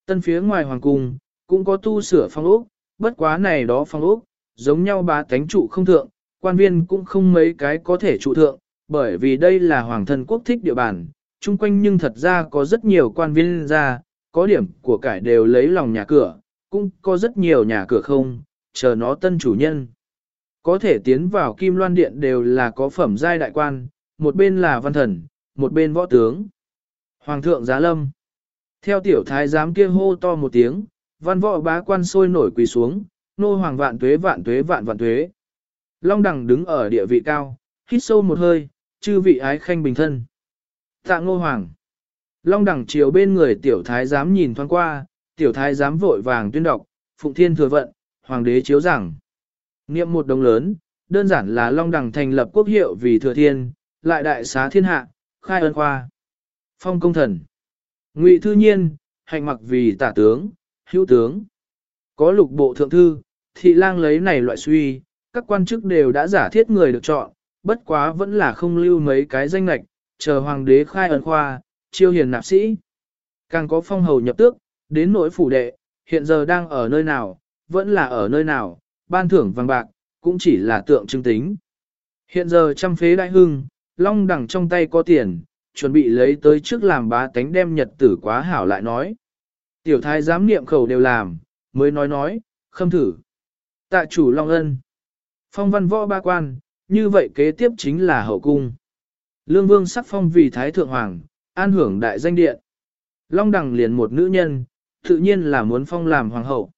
Tân phía ngoài hoàng cung, cũng có tu sửa phong ốc, bất quá này đó phong ốc, giống nhau bá tánh trụ không thượng, quan viên cũng không mấy cái có thể trụ thượng, bởi vì đây là hoàng thân quốc thích địa bàn, chung quanh nhưng thật ra có rất nhiều quan viên ra, có điểm của cải đều lấy lòng nhà cửa, cũng có rất nhiều nhà cửa không, chờ nó tân chủ nhân. Có thể tiến vào kim loan điện đều là có phẩm giai đại quan, một bên là văn thần, một bên võ tướng. Hoàng thượng giá lâm. Theo tiểu thái giám kia hô to một tiếng, văn võ bá quan sôi nổi quỳ xuống, nô hoàng vạn tuế vạn tuế vạn vạn tuế. Long đằng đứng ở địa vị cao, hít sâu một hơi, chư vị ái khanh bình thân. Tạ ngô hoàng. Long đẳng chiều bên người tiểu thái giám nhìn thoáng qua, tiểu thái giám vội vàng tuyên đọc, phụng thiên thừa vận, hoàng đế chiếu rằng. Niệm một đồng lớn, đơn giản là long Đằng thành lập quốc hiệu vì thừa thiên, lại đại xá thiên hạ, khai ân khoa. Phong công thần. Ngụy thư nhiên, hành mặc vì tả tướng, hữu tướng. Có lục bộ thượng thư, thị lang lấy này loại suy, các quan chức đều đã giả thiết người được chọn, bất quá vẫn là không lưu mấy cái danh lạch, chờ hoàng đế khai ân khoa, chiêu hiền nạp sĩ. Càng có phong hầu nhập tước, đến nỗi phủ đệ, hiện giờ đang ở nơi nào, vẫn là ở nơi nào, ban thưởng vàng bạc, cũng chỉ là tượng trưng tính. Hiện giờ trăm phế đại hưng, long đẳng trong tay có tiền, chuẩn bị lấy tới trước làm bá tánh đem nhật tử quá hảo lại nói. Tiểu thái giám niệm khẩu đều làm, mới nói nói, khâm thử. Tạ chủ long ân. Phong văn võ ba quan, như vậy kế tiếp chính là hậu cung. Lương vương sắc phong vì thái thượng hoàng, an hưởng đại danh điện. Long đẳng liền một nữ nhân, tự nhiên là muốn phong làm hoàng hậu.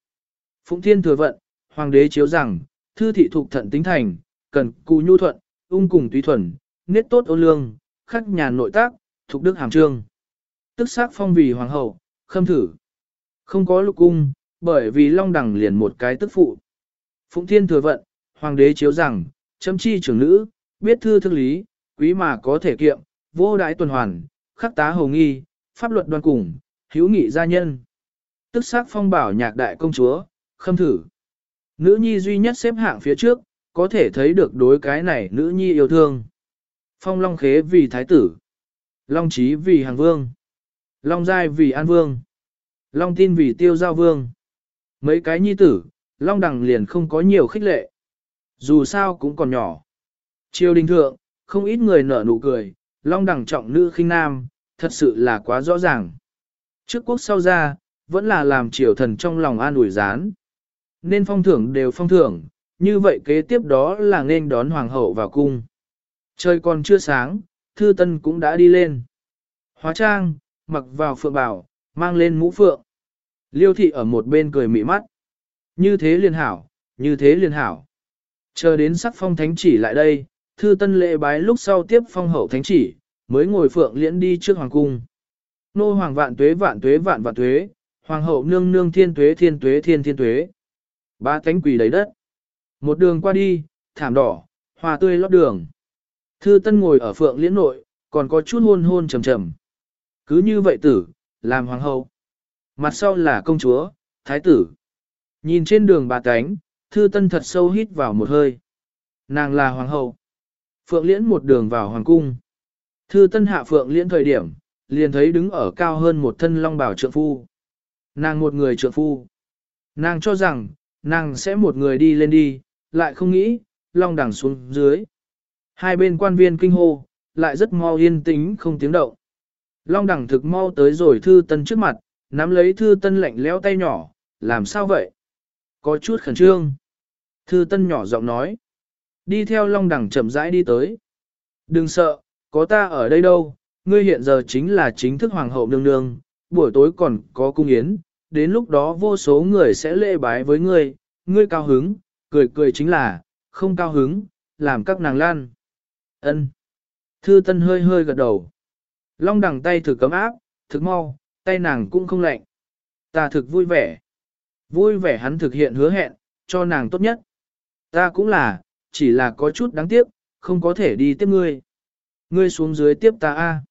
Phụng thiên thừa vận, hoàng đế chiếu rằng, thư thị thuộc thận tính thành, cần cù nhu thuận, ung cùng tùy thuần, nết tốt ô lương, khắc nhàn nội tác, thuộc đức hàm trương. Tức sắc phong vì hoàng hậu, khâm thử. Không có lục cung, bởi vì long đằng liền một cái tức phụ. Phụng thiên thừa vận, hoàng đế chiếu rằng, chấm chi trưởng nữ, biết thư thức lý, quý mà có thể kiệm, vô đại tuần hoàn, khắc tá hầu nghi, pháp luật đoan cùng, hữu nghị gia nhân. Tức sắc phong bảo nhạc đại công chúa, khâm thử. Nữ nhi duy nhất xếp hạng phía trước, có thể thấy được đối cái này nữ nhi yêu thương. Phong long khế vì thái tử. Long Chí vì hàng vương. Long giai vì an vương. Long tin vì tiêu giao vương. Mấy cái nhi tử, long đằng liền không có nhiều khích lệ. Dù sao cũng còn nhỏ. Triều đình thượng, không ít người nở nụ cười, long đẳng trọng nữ khinh nam, thật sự là quá rõ ràng. Trước quốc sau ra, vẫn là làm triều thần trong lòng an ủi gián. Nên phong thưởng đều phong thưởng, như vậy kế tiếp đó là nên đón hoàng hậu vào cung. Trời còn chưa sáng, thư tân cũng đã đi lên. Hóa trang, mặc vào phượng bảo, mang lên mũ phượng. Liêu thị ở một bên cười mị mắt. Như thế liên hảo, như thế liền hảo. Chờ đến sắc phong thánh chỉ lại đây, thư tân lễ bái lúc sau tiếp phong hậu thánh chỉ, mới ngồi phượng liễn đi trước hoàng cung. Nô hoàng vạn tuế vạn tuế vạn vạn tuế, hoàng hậu nương nương thiên tuế thiên tuế thiên thiên tuế. Ba cánh quỳ đầy đất. Một đường qua đi, thảm đỏ, hoa tươi lót đường. Thư tân ngồi ở phượng liễn nội, còn có chút hôn hôn trầm trầm. Cứ như vậy tử, làm hoàng hậu. Mặt sau là công chúa, thái tử. Nhìn trên đường bà cánh, thư tân thật sâu hít vào một hơi. Nàng là hoàng hậu. Phượng liễn một đường vào hoàng cung. Thư tân hạ phượng liễn thời điểm, liền thấy đứng ở cao hơn một thân long bảo trượng phu. Nàng một người trượng phu. Nàng cho rằng, nàng sẽ một người đi lên đi, lại không nghĩ, long đẳng xuống dưới. Hai bên quan viên kinh hô, lại rất mau yên tĩnh không tiếng động. Long đẳng thực mau tới rồi thư tân trước mặt, nắm lấy thư tân lạnh lẽo tay nhỏ, làm sao vậy? Có chút khẩn trương. Thư tân nhỏ giọng nói. Đi theo long đẳng chậm rãi đi tới. Đừng sợ, có ta ở đây đâu, ngươi hiện giờ chính là chính thức hoàng hậu nương nương, buổi tối còn có cung yến, đến lúc đó vô số người sẽ lễ bái với ngươi, ngươi cao hứng, cười cười chính là, không cao hứng, làm các nàng lan. Ân. Thư Tân hơi hơi gật đầu. Long đằng tay thử cấm áp, thực mau, tay nàng cũng không lạnh. Ta thực vui vẻ. Vui vẻ hắn thực hiện hứa hẹn, cho nàng tốt nhất. Ta cũng là, chỉ là có chút đáng tiếc, không có thể đi tiếp ngươi. Ngươi xuống dưới tiếp ta a.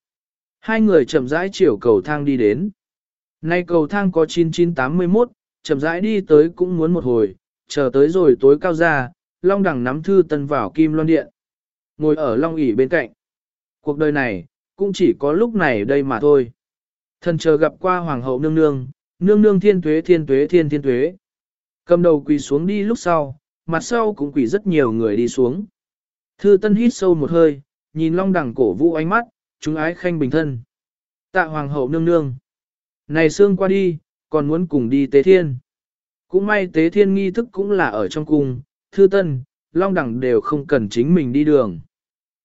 Hai người chậm rãi chiều cầu thang đi đến. Nay cầu thang có 9981, chậm rãi đi tới cũng muốn một hồi, chờ tới rồi tối cao ra, Long Đằng nắm thư tân vào kim loan điện. Ngồi ở Long ỉ bên cạnh. Cuộc đời này, cũng chỉ có lúc này đây mà thôi. Thần chờ gặp qua Hoàng hậu nương nương, nương nương thiên tuế thiên tuế thiên thiên tuế. Cầm đầu quỳ xuống đi lúc sau, mặt sau cũng quỳ rất nhiều người đi xuống. Thư tân hít sâu một hơi, nhìn long Đằng cổ vũ ánh mắt, chúng ái khanh bình thân. Tạ Hoàng hậu nương nương. Này xương qua đi, còn muốn cùng đi tế thiên. Cũng may tế thiên nghi thức cũng là ở trong cung, thư tân, long đẳng đều không cần chính mình đi đường.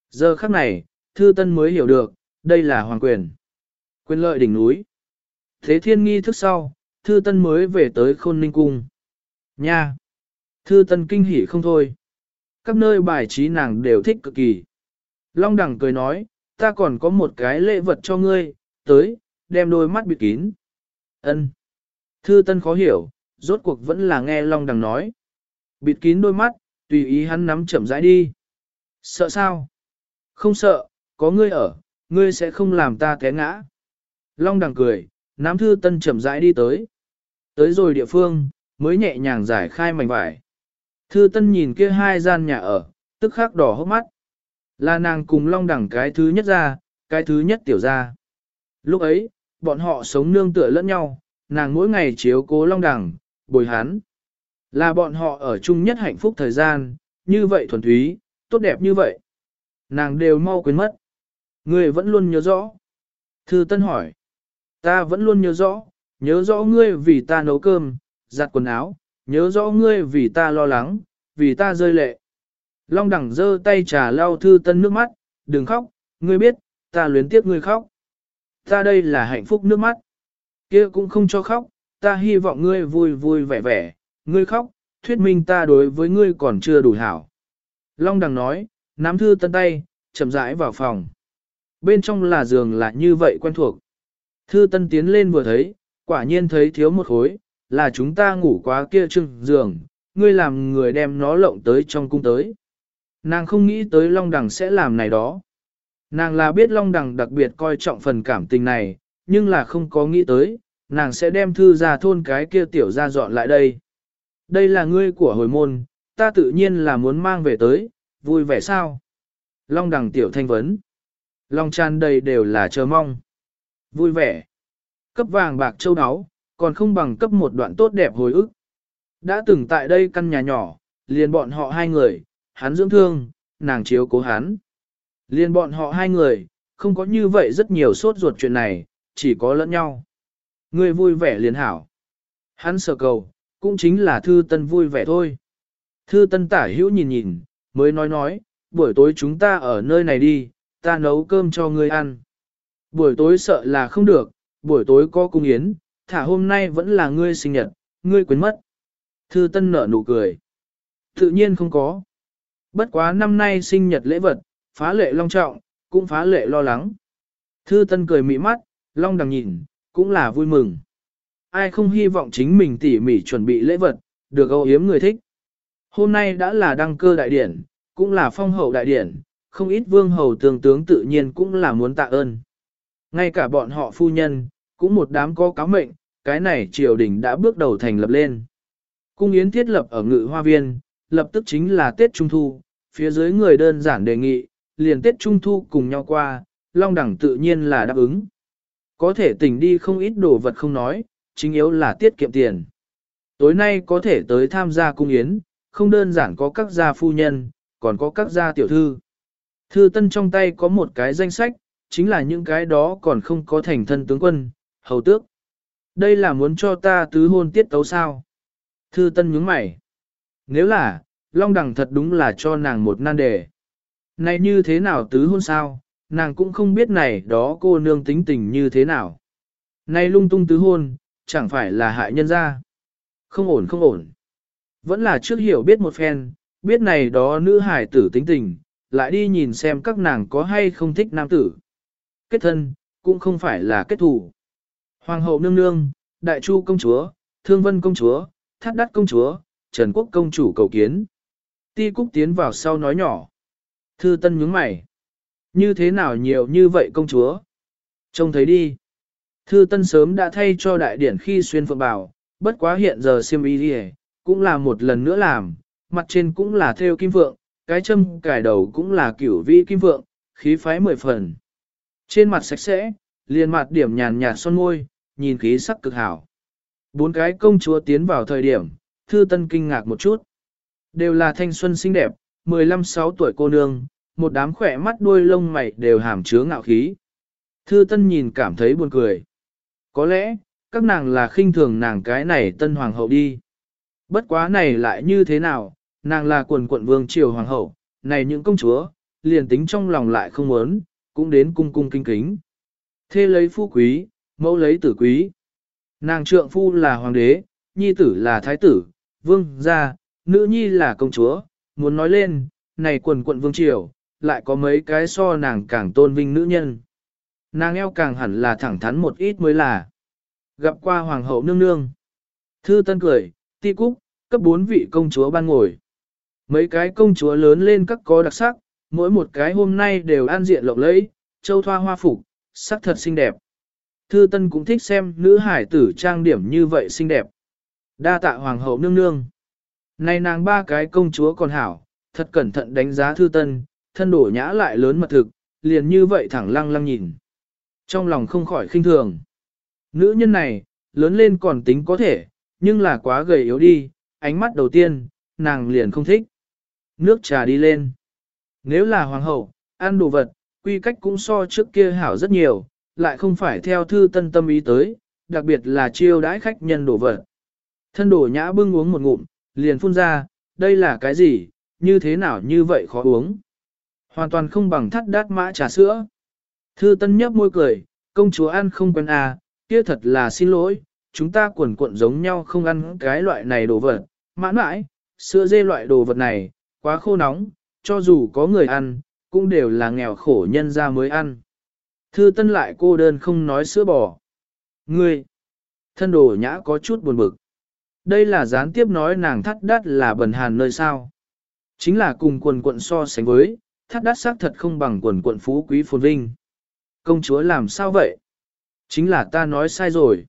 Giờ khắc này, thư tân mới hiểu được, đây là hoàng quyền. Quyền lợi đỉnh núi. Thế thiên nghi thức sau, thư tân mới về tới khôn ninh cung. Nha! Thư tân kinh hỉ không thôi. Các nơi bài trí nàng đều thích cực kỳ. Long đẳng cười nói, ta còn có một cái lễ vật cho ngươi, tới, đem đôi mắt bịt kín. Ân. Thư tân khó hiểu, rốt cuộc vẫn là nghe Long đằng nói. Bịt kín đôi mắt, tùy ý hắn nắm chậm rãi đi. Sợ sao? Không sợ, có ngươi ở, ngươi sẽ không làm ta té ngã. Long đằng cười, nắm thư tân chậm rãi đi tới. Tới rồi địa phương, mới nhẹ nhàng giải khai mảnh vải. Thư tân nhìn kia hai gian nhà ở, tức khắc đỏ hốc mắt. Là nàng cùng long Đằng cái thứ nhất ra, cái thứ nhất tiểu ra. Lúc ấy, bọn họ sống nương tựa lẫn nhau, nàng mỗi ngày chiếu cố long đẳng, bồi hắn. Là bọn họ ở chung nhất hạnh phúc thời gian, như vậy thuần túy, tốt đẹp như vậy. Nàng đều mau quên mất. Ngươi vẫn luôn nhớ rõ. Thư Tân hỏi. Ta vẫn luôn nhớ rõ, nhớ rõ ngươi vì ta nấu cơm, giặt quần áo, nhớ rõ ngươi vì ta lo lắng, vì ta rơi lệ. Long đẳng giơ tay trà lau Thư Tân nước mắt, đừng khóc, ngươi biết, ta luyến tiếc ngươi khóc. Ta đây là hạnh phúc nước mắt. Kia cũng không cho khóc, ta hy vọng ngươi vui vui vẻ vẻ, ngươi khóc, thuyết minh ta đối với ngươi còn chưa đủ hảo. Long đằng nói, nắm thư tân tay, chậm rãi vào phòng. Bên trong là giường là như vậy quen thuộc. Thư tân tiến lên vừa thấy, quả nhiên thấy thiếu một khối, là chúng ta ngủ quá kia chừng giường, ngươi làm người đem nó lộng tới trong cung tới. Nàng không nghĩ tới Long Đằng sẽ làm này đó. Nàng là biết Long Đằng đặc biệt coi trọng phần cảm tình này, nhưng là không có nghĩ tới, nàng sẽ đem thư ra thôn cái kia tiểu ra dọn lại đây. Đây là ngươi của hồi môn, ta tự nhiên là muốn mang về tới, vui vẻ sao? Long đằng tiểu thanh vấn. Long tràn đầy đều là chờ mong. Vui vẻ. Cấp vàng bạc châu áo, còn không bằng cấp một đoạn tốt đẹp hồi ức. Đã từng tại đây căn nhà nhỏ, liền bọn họ hai người, hắn dưỡng thương, nàng chiếu cố hắn liên bọn họ hai người, không có như vậy rất nhiều sốt ruột chuyện này, chỉ có lẫn nhau. Ngươi vui vẻ liền hảo. Hắn sợ cầu, cũng chính là thư tân vui vẻ thôi. Thư tân tả hữu nhìn nhìn, mới nói nói, buổi tối chúng ta ở nơi này đi, ta nấu cơm cho ngươi ăn. Buổi tối sợ là không được, buổi tối có cung yến, thả hôm nay vẫn là ngươi sinh nhật, ngươi quên mất. Thư tân nở nụ cười. Tự nhiên không có. Bất quá năm nay sinh nhật lễ vật, phá lệ long trọng, cũng phá lệ lo lắng. Thư Tân cười mị mắt, long đằng nhìn, cũng là vui mừng. Ai không hy vọng chính mình tỉ mỉ chuẩn bị lễ vật, được âu yếm người thích. Hôm nay đã là đăng cơ đại điển, cũng là phong hậu đại điển, không ít vương hầu tương tướng tự nhiên cũng là muốn tạ ơn. Ngay cả bọn họ phu nhân, cũng một đám có cáo mệnh, cái này triều đình đã bước đầu thành lập lên. Cung yến thiết lập ở ngự hoa viên, lập tức chính là Tết Trung Thu, phía dưới người đơn giản đề nghị, liền Tết Trung Thu cùng nhau qua, Long Đẳng tự nhiên là đáp ứng. Có thể tỉnh đi không ít đồ vật không nói, chính yếu là tiết kiệm tiền. Tối nay có thể tới tham gia cung yến, không đơn giản có các gia phu nhân, còn có các gia tiểu thư. Thư tân trong tay có một cái danh sách, chính là những cái đó còn không có thành thân tướng quân, hầu tước. Đây là muốn cho ta tứ hôn tiết tấu sao? Thư tân nhướng mày. Nếu là, Long đẳng thật đúng là cho nàng một nan đề. Này như thế nào tứ hôn sao, nàng cũng không biết này đó cô nương tính tình như thế nào. Này lung tung tứ hôn, chẳng phải là hại nhân ra. Không ổn không ổn. Vẫn là trước hiểu biết một phen, biết này đó nữ hải tử tính tình, lại đi nhìn xem các nàng có hay không thích nam tử. Kết thân, cũng không phải là kết thủ. Hoàng hậu nương nương, đại chu công chúa, thương vân công chúa, thắt đắt công chúa, trần quốc công chủ cầu kiến. Ti Cúc tiến vào sau nói nhỏ. Thư Tân nhướng mày. Như thế nào nhiều như vậy công chúa? Trông thấy đi. Thư Tân sớm đã thay cho đại điển khi xuyên phượng bảo, bất quá hiện giờ xiêm y đi cũng là một lần nữa làm, mặt trên cũng là theo kim vượng, cái châm cài đầu cũng là kiểu vĩ kim vượng, khí phái mười phần. Trên mặt sạch sẽ, liền mặt điểm nhàn nhạt son môi, nhìn khí sắc cực hảo. Bốn cái công chúa tiến vào thời điểm, Thư Tân kinh ngạc một chút. Đều là thanh xuân xinh đẹp, 15-6 tuổi cô nương, một đám khỏe mắt đuôi lông mày đều hàm chứa ngạo khí. Thư Tân nhìn cảm thấy buồn cười. Có lẽ, các nàng là khinh thường nàng cái này tân hoàng hậu đi. Bất quá này lại như thế nào, nàng là quần quận vương triều hoàng hậu, này những công chúa, liền tính trong lòng lại không muốn, cũng đến cung cung kinh kính. Thê lấy phu quý, mẫu lấy tử quý. Nàng trượng phu là hoàng đế, nhi tử là thái tử, vương gia, nữ nhi là công chúa, muốn nói lên, này quần quận vương triều, lại có mấy cái so nàng càng tôn vinh nữ nhân. Nàng eo càng hẳn là thẳng thắn một ít mới là. Gặp qua hoàng hậu nương nương. Thư tân cười, ti cúc, cấp bốn vị công chúa ban ngồi. Mấy cái công chúa lớn lên các có đặc sắc, mỗi một cái hôm nay đều an diện lộng lẫy, châu thoa hoa phục, sắc thật xinh đẹp. Thư Tân cũng thích xem nữ hải tử trang điểm như vậy xinh đẹp. Đa tạ hoàng hậu nương nương. Này nàng ba cái công chúa còn hảo, thật cẩn thận đánh giá Thư Tân, thân đổ nhã lại lớn mật thực, liền như vậy thẳng lăng lăng nhìn. Trong lòng không khỏi khinh thường. Nữ nhân này, lớn lên còn tính có thể, nhưng là quá gầy yếu đi, ánh mắt đầu tiên, nàng liền không thích. Nước trà đi lên. Nếu là hoàng hậu, ăn đồ vật, quy cách cũng so trước kia hảo rất nhiều, lại không phải theo thư tân tâm ý tới, đặc biệt là chiêu đãi khách nhân đồ vật. Thân đổ nhã bưng uống một ngụm, liền phun ra, đây là cái gì, như thế nào như vậy khó uống. Hoàn toàn không bằng thắt đát mã trà sữa. Thư tân nhấp môi cười, công chúa ăn không quen à, kia thật là xin lỗi, chúng ta quần cuộn giống nhau không ăn cái loại này đồ vật, mãn mãi, sữa dê loại đồ vật này, quá khô nóng, cho dù có người ăn, cũng đều là nghèo khổ nhân ra mới ăn. Thư tân lại cô đơn không nói sữa bò. Ngươi, thân đồ nhã có chút buồn bực. Đây là gián tiếp nói nàng thắt đắt là bần hàn nơi sao. Chính là cùng quần quận so sánh với, thắt đắt xác thật không bằng quần quận phú quý phồn vinh. Công chúa làm sao vậy? Chính là ta nói sai rồi.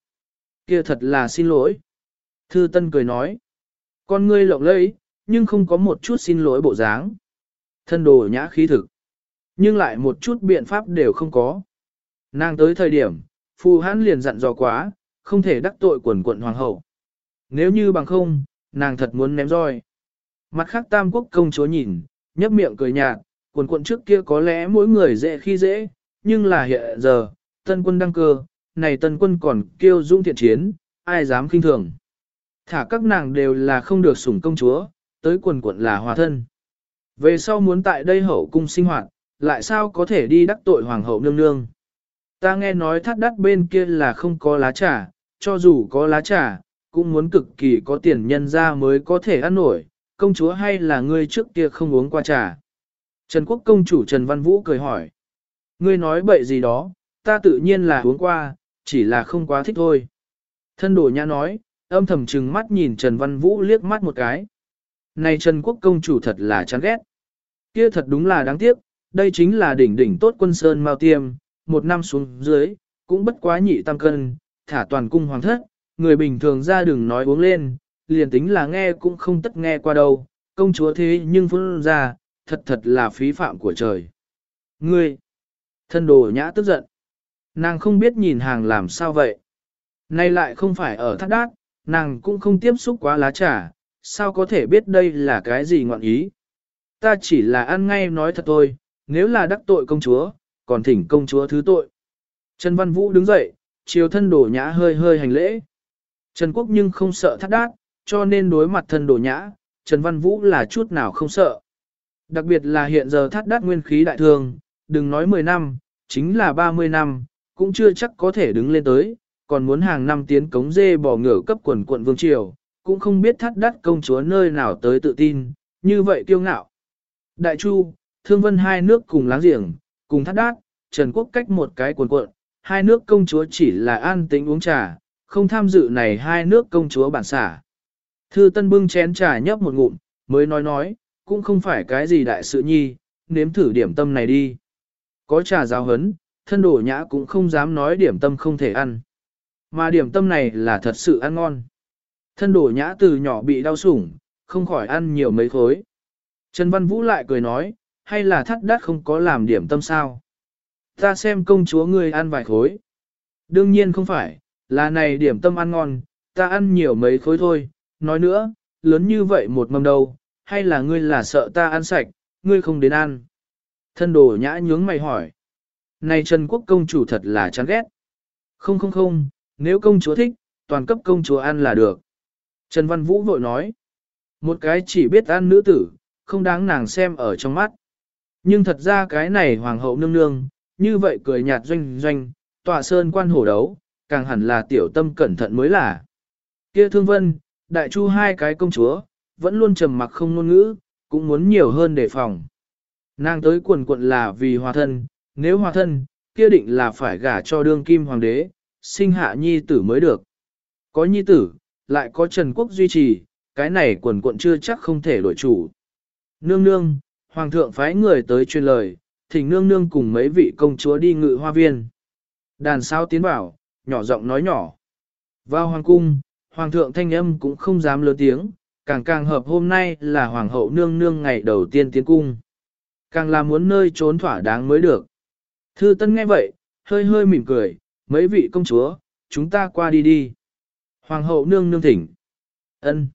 kia thật là xin lỗi. Thư Tân cười nói. Con ngươi lộng lẫy, nhưng không có một chút xin lỗi bộ dáng. Thân đồ nhã khí thực. Nhưng lại một chút biện pháp đều không có. Nàng tới thời điểm, phù hãn liền dặn dò quá, không thể đắc tội quần quận hoàng hậu. Nếu như bằng không, nàng thật muốn ném roi. Mặt khác tam quốc công chúa nhìn, nhấp miệng cười nhạt, quần quận trước kia có lẽ mỗi người dễ khi dễ, nhưng là hiện giờ, tân quân đăng cơ, này tân quân còn kêu dung thiện chiến, ai dám khinh thường. Thả các nàng đều là không được sủng công chúa, tới quần quận là hòa thân. Về sau muốn tại đây hậu cung sinh hoạt, lại sao có thể đi đắc tội hoàng hậu nương nương. Ta nghe nói thắt đắt bên kia là không có lá trà, cho dù có lá trà, cũng muốn cực kỳ có tiền nhân ra mới có thể ăn nổi, công chúa hay là ngươi trước kia không uống qua trà? Trần Quốc công chủ Trần Văn Vũ cười hỏi. Ngươi nói bậy gì đó, ta tự nhiên là uống qua, chỉ là không quá thích thôi. Thân đổ nhã nói, âm thầm trừng mắt nhìn Trần Văn Vũ liếc mắt một cái. Này Trần Quốc công chủ thật là chán ghét. Kia thật đúng là đáng tiếc, đây chính là đỉnh đỉnh tốt quân sơn mao tiêm, một năm xuống dưới, cũng bất quá nhị tam cân, thả toàn cung hoàng thất, người bình thường ra đừng nói uống lên, liền tính là nghe cũng không tất nghe qua đâu, công chúa thế nhưng phun ra, thật thật là phí phạm của trời. Ngươi, thân đồ nhã tức giận, nàng không biết nhìn hàng làm sao vậy. Nay lại không phải ở thác đát, nàng cũng không tiếp xúc quá lá trà, sao có thể biết đây là cái gì ngọn ý. Ta chỉ là ăn ngay nói thật thôi, nếu là đắc tội công chúa, còn thỉnh công chúa thứ tội. Trần Văn Vũ đứng dậy, chiều thân đổ nhã hơi hơi hành lễ. Trần Quốc nhưng không sợ thắt đát, cho nên đối mặt thân đổ nhã, Trần Văn Vũ là chút nào không sợ. Đặc biệt là hiện giờ thắt đát nguyên khí đại thương, đừng nói 10 năm, chính là 30 năm, cũng chưa chắc có thể đứng lên tới, còn muốn hàng năm tiến cống dê bỏ ngửa cấp quần quận vương triều, cũng không biết thắt đát công chúa nơi nào tới tự tin, như vậy kiêu ngạo. Đại Chu, Thương Vân hai nước cùng láng giềng, cùng thắt đát, Trần Quốc cách một cái quần quận, hai nước công chúa chỉ là an tính uống trà, không tham dự này hai nước công chúa bản xả. Thư Tân bưng chén trà nhấp một ngụm, mới nói nói, cũng không phải cái gì đại sự nhi, nếm thử điểm tâm này đi. Có trà giáo hấn, thân đổ nhã cũng không dám nói điểm tâm không thể ăn. Mà điểm tâm này là thật sự ăn ngon. Thân đổ nhã từ nhỏ bị đau sủng, không khỏi ăn nhiều mấy khối. Trần Văn Vũ lại cười nói, hay là thắt đắt không có làm điểm tâm sao? Ta xem công chúa ngươi ăn vài khối. Đương nhiên không phải, là này điểm tâm ăn ngon, ta ăn nhiều mấy khối thôi. Nói nữa, lớn như vậy một mâm đâu, hay là ngươi là sợ ta ăn sạch, ngươi không đến ăn. Thân đồ nhã nhướng mày hỏi. Này Trần Quốc công chủ thật là chán ghét. Không không không, nếu công chúa thích, toàn cấp công chúa ăn là được. Trần Văn Vũ vội nói. Một cái chỉ biết ăn nữ tử, không đáng nàng xem ở trong mắt. Nhưng thật ra cái này hoàng hậu nương nương, như vậy cười nhạt doanh doanh, tọa sơn quan hổ đấu, càng hẳn là tiểu tâm cẩn thận mới là. Kia thương vân, đại chu hai cái công chúa, vẫn luôn trầm mặc không ngôn ngữ, cũng muốn nhiều hơn đề phòng. Nàng tới quần quận là vì hòa thân, nếu hòa thân, kia định là phải gả cho đương kim hoàng đế, sinh hạ nhi tử mới được. Có nhi tử, lại có Trần Quốc duy trì, cái này quần quận chưa chắc không thể đổi chủ. Nương nương, hoàng thượng phái người tới truyền lời, thỉnh nương nương cùng mấy vị công chúa đi ngự hoa viên. Đàn sao tiến bảo, nhỏ giọng nói nhỏ. Vào hoàng cung, hoàng thượng thanh âm cũng không dám lớn tiếng, càng càng hợp hôm nay là hoàng hậu nương nương ngày đầu tiên tiến cung. Càng là muốn nơi trốn thỏa đáng mới được. Thư tân nghe vậy, hơi hơi mỉm cười, mấy vị công chúa, chúng ta qua đi đi. Hoàng hậu nương nương thỉnh. ân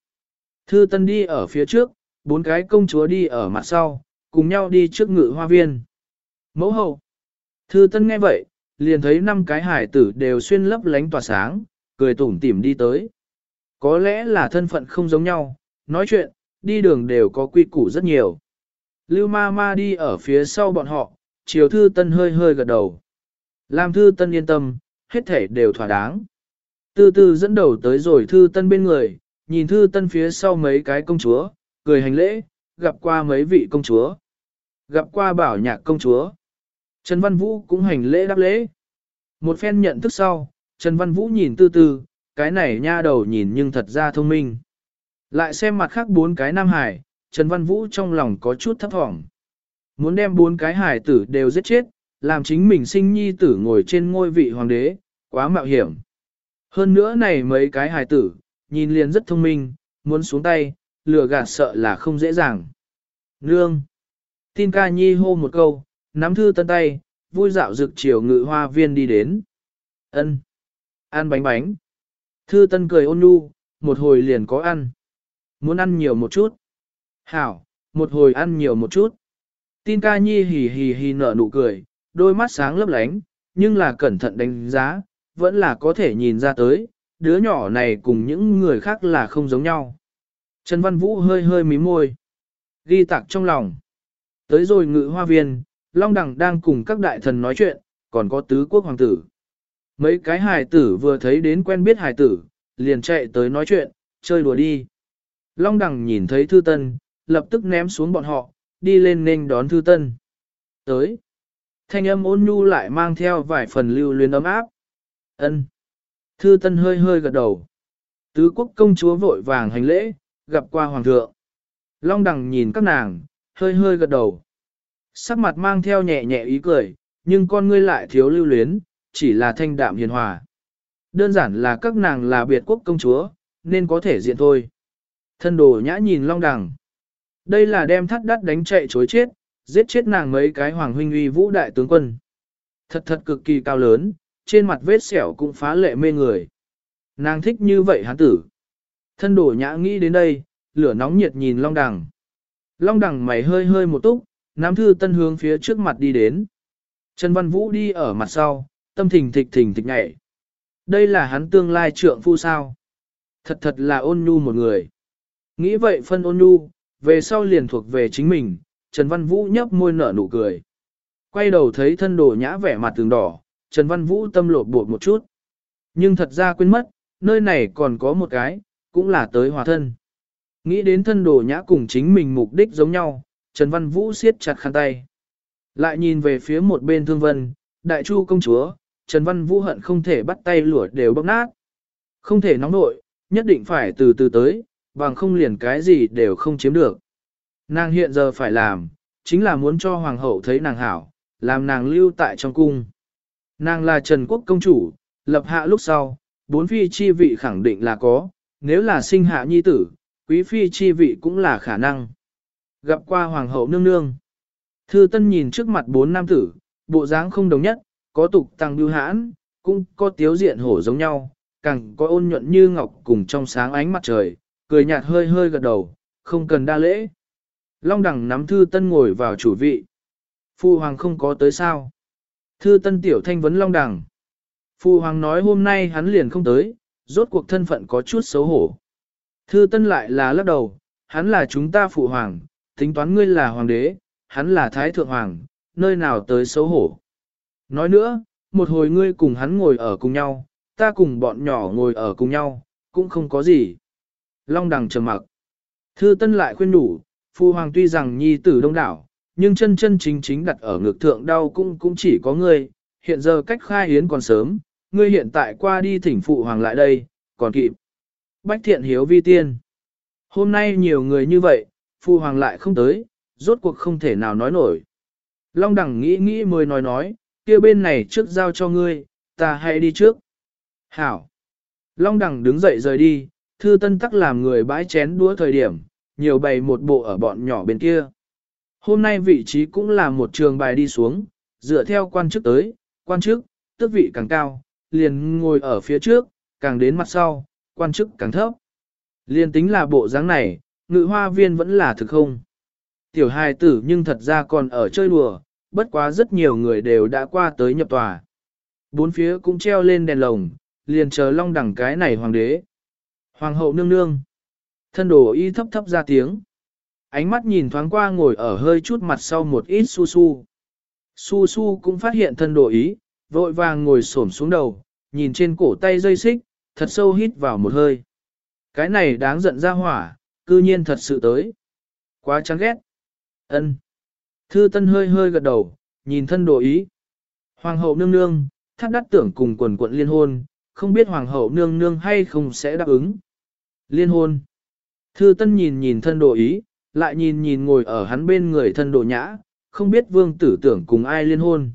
Thư tân đi ở phía trước, bốn cái công chúa đi ở mặt sau, cùng nhau đi trước ngự hoa viên. Mẫu hậu. Thư tân nghe vậy, liền thấy năm cái hải tử đều xuyên lấp lánh tỏa sáng, cười tủm tỉm đi tới. Có lẽ là thân phận không giống nhau, nói chuyện, đi đường đều có quy củ rất nhiều. Lưu ma ma đi ở phía sau bọn họ, chiều thư tân hơi hơi gật đầu. Làm thư tân yên tâm, hết thể đều thỏa đáng. Từ từ dẫn đầu tới rồi thư tân bên người, nhìn thư tân phía sau mấy cái công chúa, cười hành lễ, gặp qua mấy vị công chúa. Gặp qua bảo nhạc công chúa. Trần Văn Vũ cũng hành lễ đáp lễ. Một phen nhận thức sau, Trần Văn Vũ nhìn tư tư, cái này nha đầu nhìn nhưng thật ra thông minh. Lại xem mặt khác bốn cái nam hải, Trần Văn Vũ trong lòng có chút thấp thỏm. Muốn đem bốn cái hải tử đều giết chết, làm chính mình sinh nhi tử ngồi trên ngôi vị hoàng đế, quá mạo hiểm. Hơn nữa này mấy cái hải tử, nhìn liền rất thông minh, muốn xuống tay, lừa gạt sợ là không dễ dàng. Nương! Tin ca nhi hô một câu, nắm thư tân tay, vui dạo rực chiều ngự hoa viên đi đến. ân Ăn bánh bánh. Thư tân cười ôn nhu, một hồi liền có ăn. Muốn ăn nhiều một chút. Hảo, một hồi ăn nhiều một chút. Tin ca nhi hì hì hì nở nụ cười, đôi mắt sáng lấp lánh, nhưng là cẩn thận đánh giá, vẫn là có thể nhìn ra tới, đứa nhỏ này cùng những người khác là không giống nhau. Trần Văn Vũ hơi hơi mím môi, ghi tạc trong lòng. Tới rồi ngự hoa viên, Long Đằng đang cùng các đại thần nói chuyện, còn có tứ quốc hoàng tử. Mấy cái hài tử vừa thấy đến quen biết hài tử, liền chạy tới nói chuyện, chơi đùa đi. Long đằng nhìn thấy thư tân, lập tức ném xuống bọn họ, đi lên nên đón thư tân. Tới. Thanh âm ôn nhu lại mang theo vài phần lưu luyến ấm áp. ân Thư tân hơi hơi gật đầu. Tứ quốc công chúa vội vàng hành lễ, gặp qua hoàng thượng. Long đằng nhìn các nàng, hơi hơi gật đầu. Sắc mặt mang theo nhẹ nhẹ ý cười, nhưng con ngươi lại thiếu lưu luyến, chỉ là thanh đạm hiền hòa. Đơn giản là các nàng là biệt quốc công chúa, nên có thể diện thôi. Thân đồ nhã nhìn long đằng. Đây là đem thắt đắt đánh chạy chối chết, giết chết nàng mấy cái hoàng huynh uy vũ đại tướng quân. Thật thật cực kỳ cao lớn, trên mặt vết sẹo cũng phá lệ mê người. Nàng thích như vậy hắn tử. Thân đổ nhã nghĩ đến đây, lửa nóng nhiệt nhìn long đằng. Long đằng mày hơi hơi một túc, nắm thư tân hướng phía trước mặt đi đến. Trần Văn Vũ đi ở mặt sau, tâm thình thịch thình thịch nhảy. Đây là hắn tương lai trượng phu sao. Thật thật là ôn nhu một người. Nghĩ vậy phân ôn nhu, về sau liền thuộc về chính mình, Trần Văn Vũ nhấp môi nở nụ cười. Quay đầu thấy thân đồ nhã vẻ mặt tường đỏ, Trần Văn Vũ tâm lột bột một chút. Nhưng thật ra quên mất, nơi này còn có một cái, cũng là tới hòa thân. Nghĩ đến thân đồ nhã cùng chính mình mục đích giống nhau, Trần Văn Vũ siết chặt khăn tay. Lại nhìn về phía một bên thương vân, đại chu công chúa, Trần Văn Vũ hận không thể bắt tay lửa đều bóc nát. Không thể nóng nội, nhất định phải từ từ tới, bằng không liền cái gì đều không chiếm được. Nàng hiện giờ phải làm, chính là muốn cho hoàng hậu thấy nàng hảo, làm nàng lưu tại trong cung. Nàng là Trần Quốc công chủ, lập hạ lúc sau, bốn phi chi vị khẳng định là có, nếu là sinh hạ nhi tử, quý phi chi vị cũng là khả năng. Gặp qua hoàng hậu nương nương. Thư Tân nhìn trước mặt bốn nam tử, bộ dáng không đồng nhất, có tục tăng bưu hãn, cũng có tiếu diện hổ giống nhau, càng có ôn nhuận như ngọc cùng trong sáng ánh mặt trời, cười nhạt hơi hơi gật đầu, không cần đa lễ. Long đẳng nắm Thư Tân ngồi vào chủ vị. Phu hoàng không có tới sao? Thư Tân tiểu thanh vấn Long đẳng. Phu hoàng nói hôm nay hắn liền không tới, rốt cuộc thân phận có chút xấu hổ. Thư Tân lại là lắc đầu, hắn là chúng ta phụ hoàng, tính toán ngươi là hoàng đế, hắn là thái thượng hoàng, nơi nào tới xấu hổ. Nói nữa, một hồi ngươi cùng hắn ngồi ở cùng nhau, ta cùng bọn nhỏ ngồi ở cùng nhau, cũng không có gì. Long đằng trầm mặc. Thư Tân lại khuyên đủ, phu hoàng tuy rằng nhi tử đông đảo, nhưng chân chân chính chính đặt ở ngực thượng đau cũng cũng chỉ có ngươi, hiện giờ cách khai hiến còn sớm, ngươi hiện tại qua đi thỉnh phụ hoàng lại đây, còn kịp. Bách thiện hiếu vi tiên. Hôm nay nhiều người như vậy, phu hoàng lại không tới, rốt cuộc không thể nào nói nổi. Long đẳng nghĩ nghĩ mới nói nói, kia bên này trước giao cho ngươi, ta hãy đi trước. Hảo. Long đẳng đứng dậy rời đi, thư tân tắc làm người bãi chén đũa thời điểm, nhiều bày một bộ ở bọn nhỏ bên kia. Hôm nay vị trí cũng là một trường bài đi xuống, dựa theo quan chức tới, quan chức, tước vị càng cao, liền ngồi ở phía trước, càng đến mặt sau, quan chức càng thấp. Liền tính là bộ dáng này, ngự hoa viên vẫn là thực không. Tiểu hài tử nhưng thật ra còn ở chơi đùa, bất quá rất nhiều người đều đã qua tới nhập tòa. Bốn phía cũng treo lên đèn lồng, liền chờ long đẳng cái này hoàng đế. Hoàng hậu nương nương. Thân đồ y thấp thấp ra tiếng. Ánh mắt nhìn thoáng qua ngồi ở hơi chút mặt sau một ít su su. Su su cũng phát hiện thân đồ ý, vội vàng ngồi xổm xuống đầu, nhìn trên cổ tay dây xích, thật sâu hít vào một hơi. Cái này đáng giận ra hỏa, cư nhiên thật sự tới. Quá chán ghét. ân Thư tân hơi hơi gật đầu, nhìn thân đồ ý. Hoàng hậu nương nương, thắc đắt tưởng cùng quần quận liên hôn, không biết hoàng hậu nương nương hay không sẽ đáp ứng. Liên hôn. Thư tân nhìn nhìn thân đồ ý, lại nhìn nhìn ngồi ở hắn bên người thân đồ nhã, không biết vương tử tưởng cùng ai liên hôn.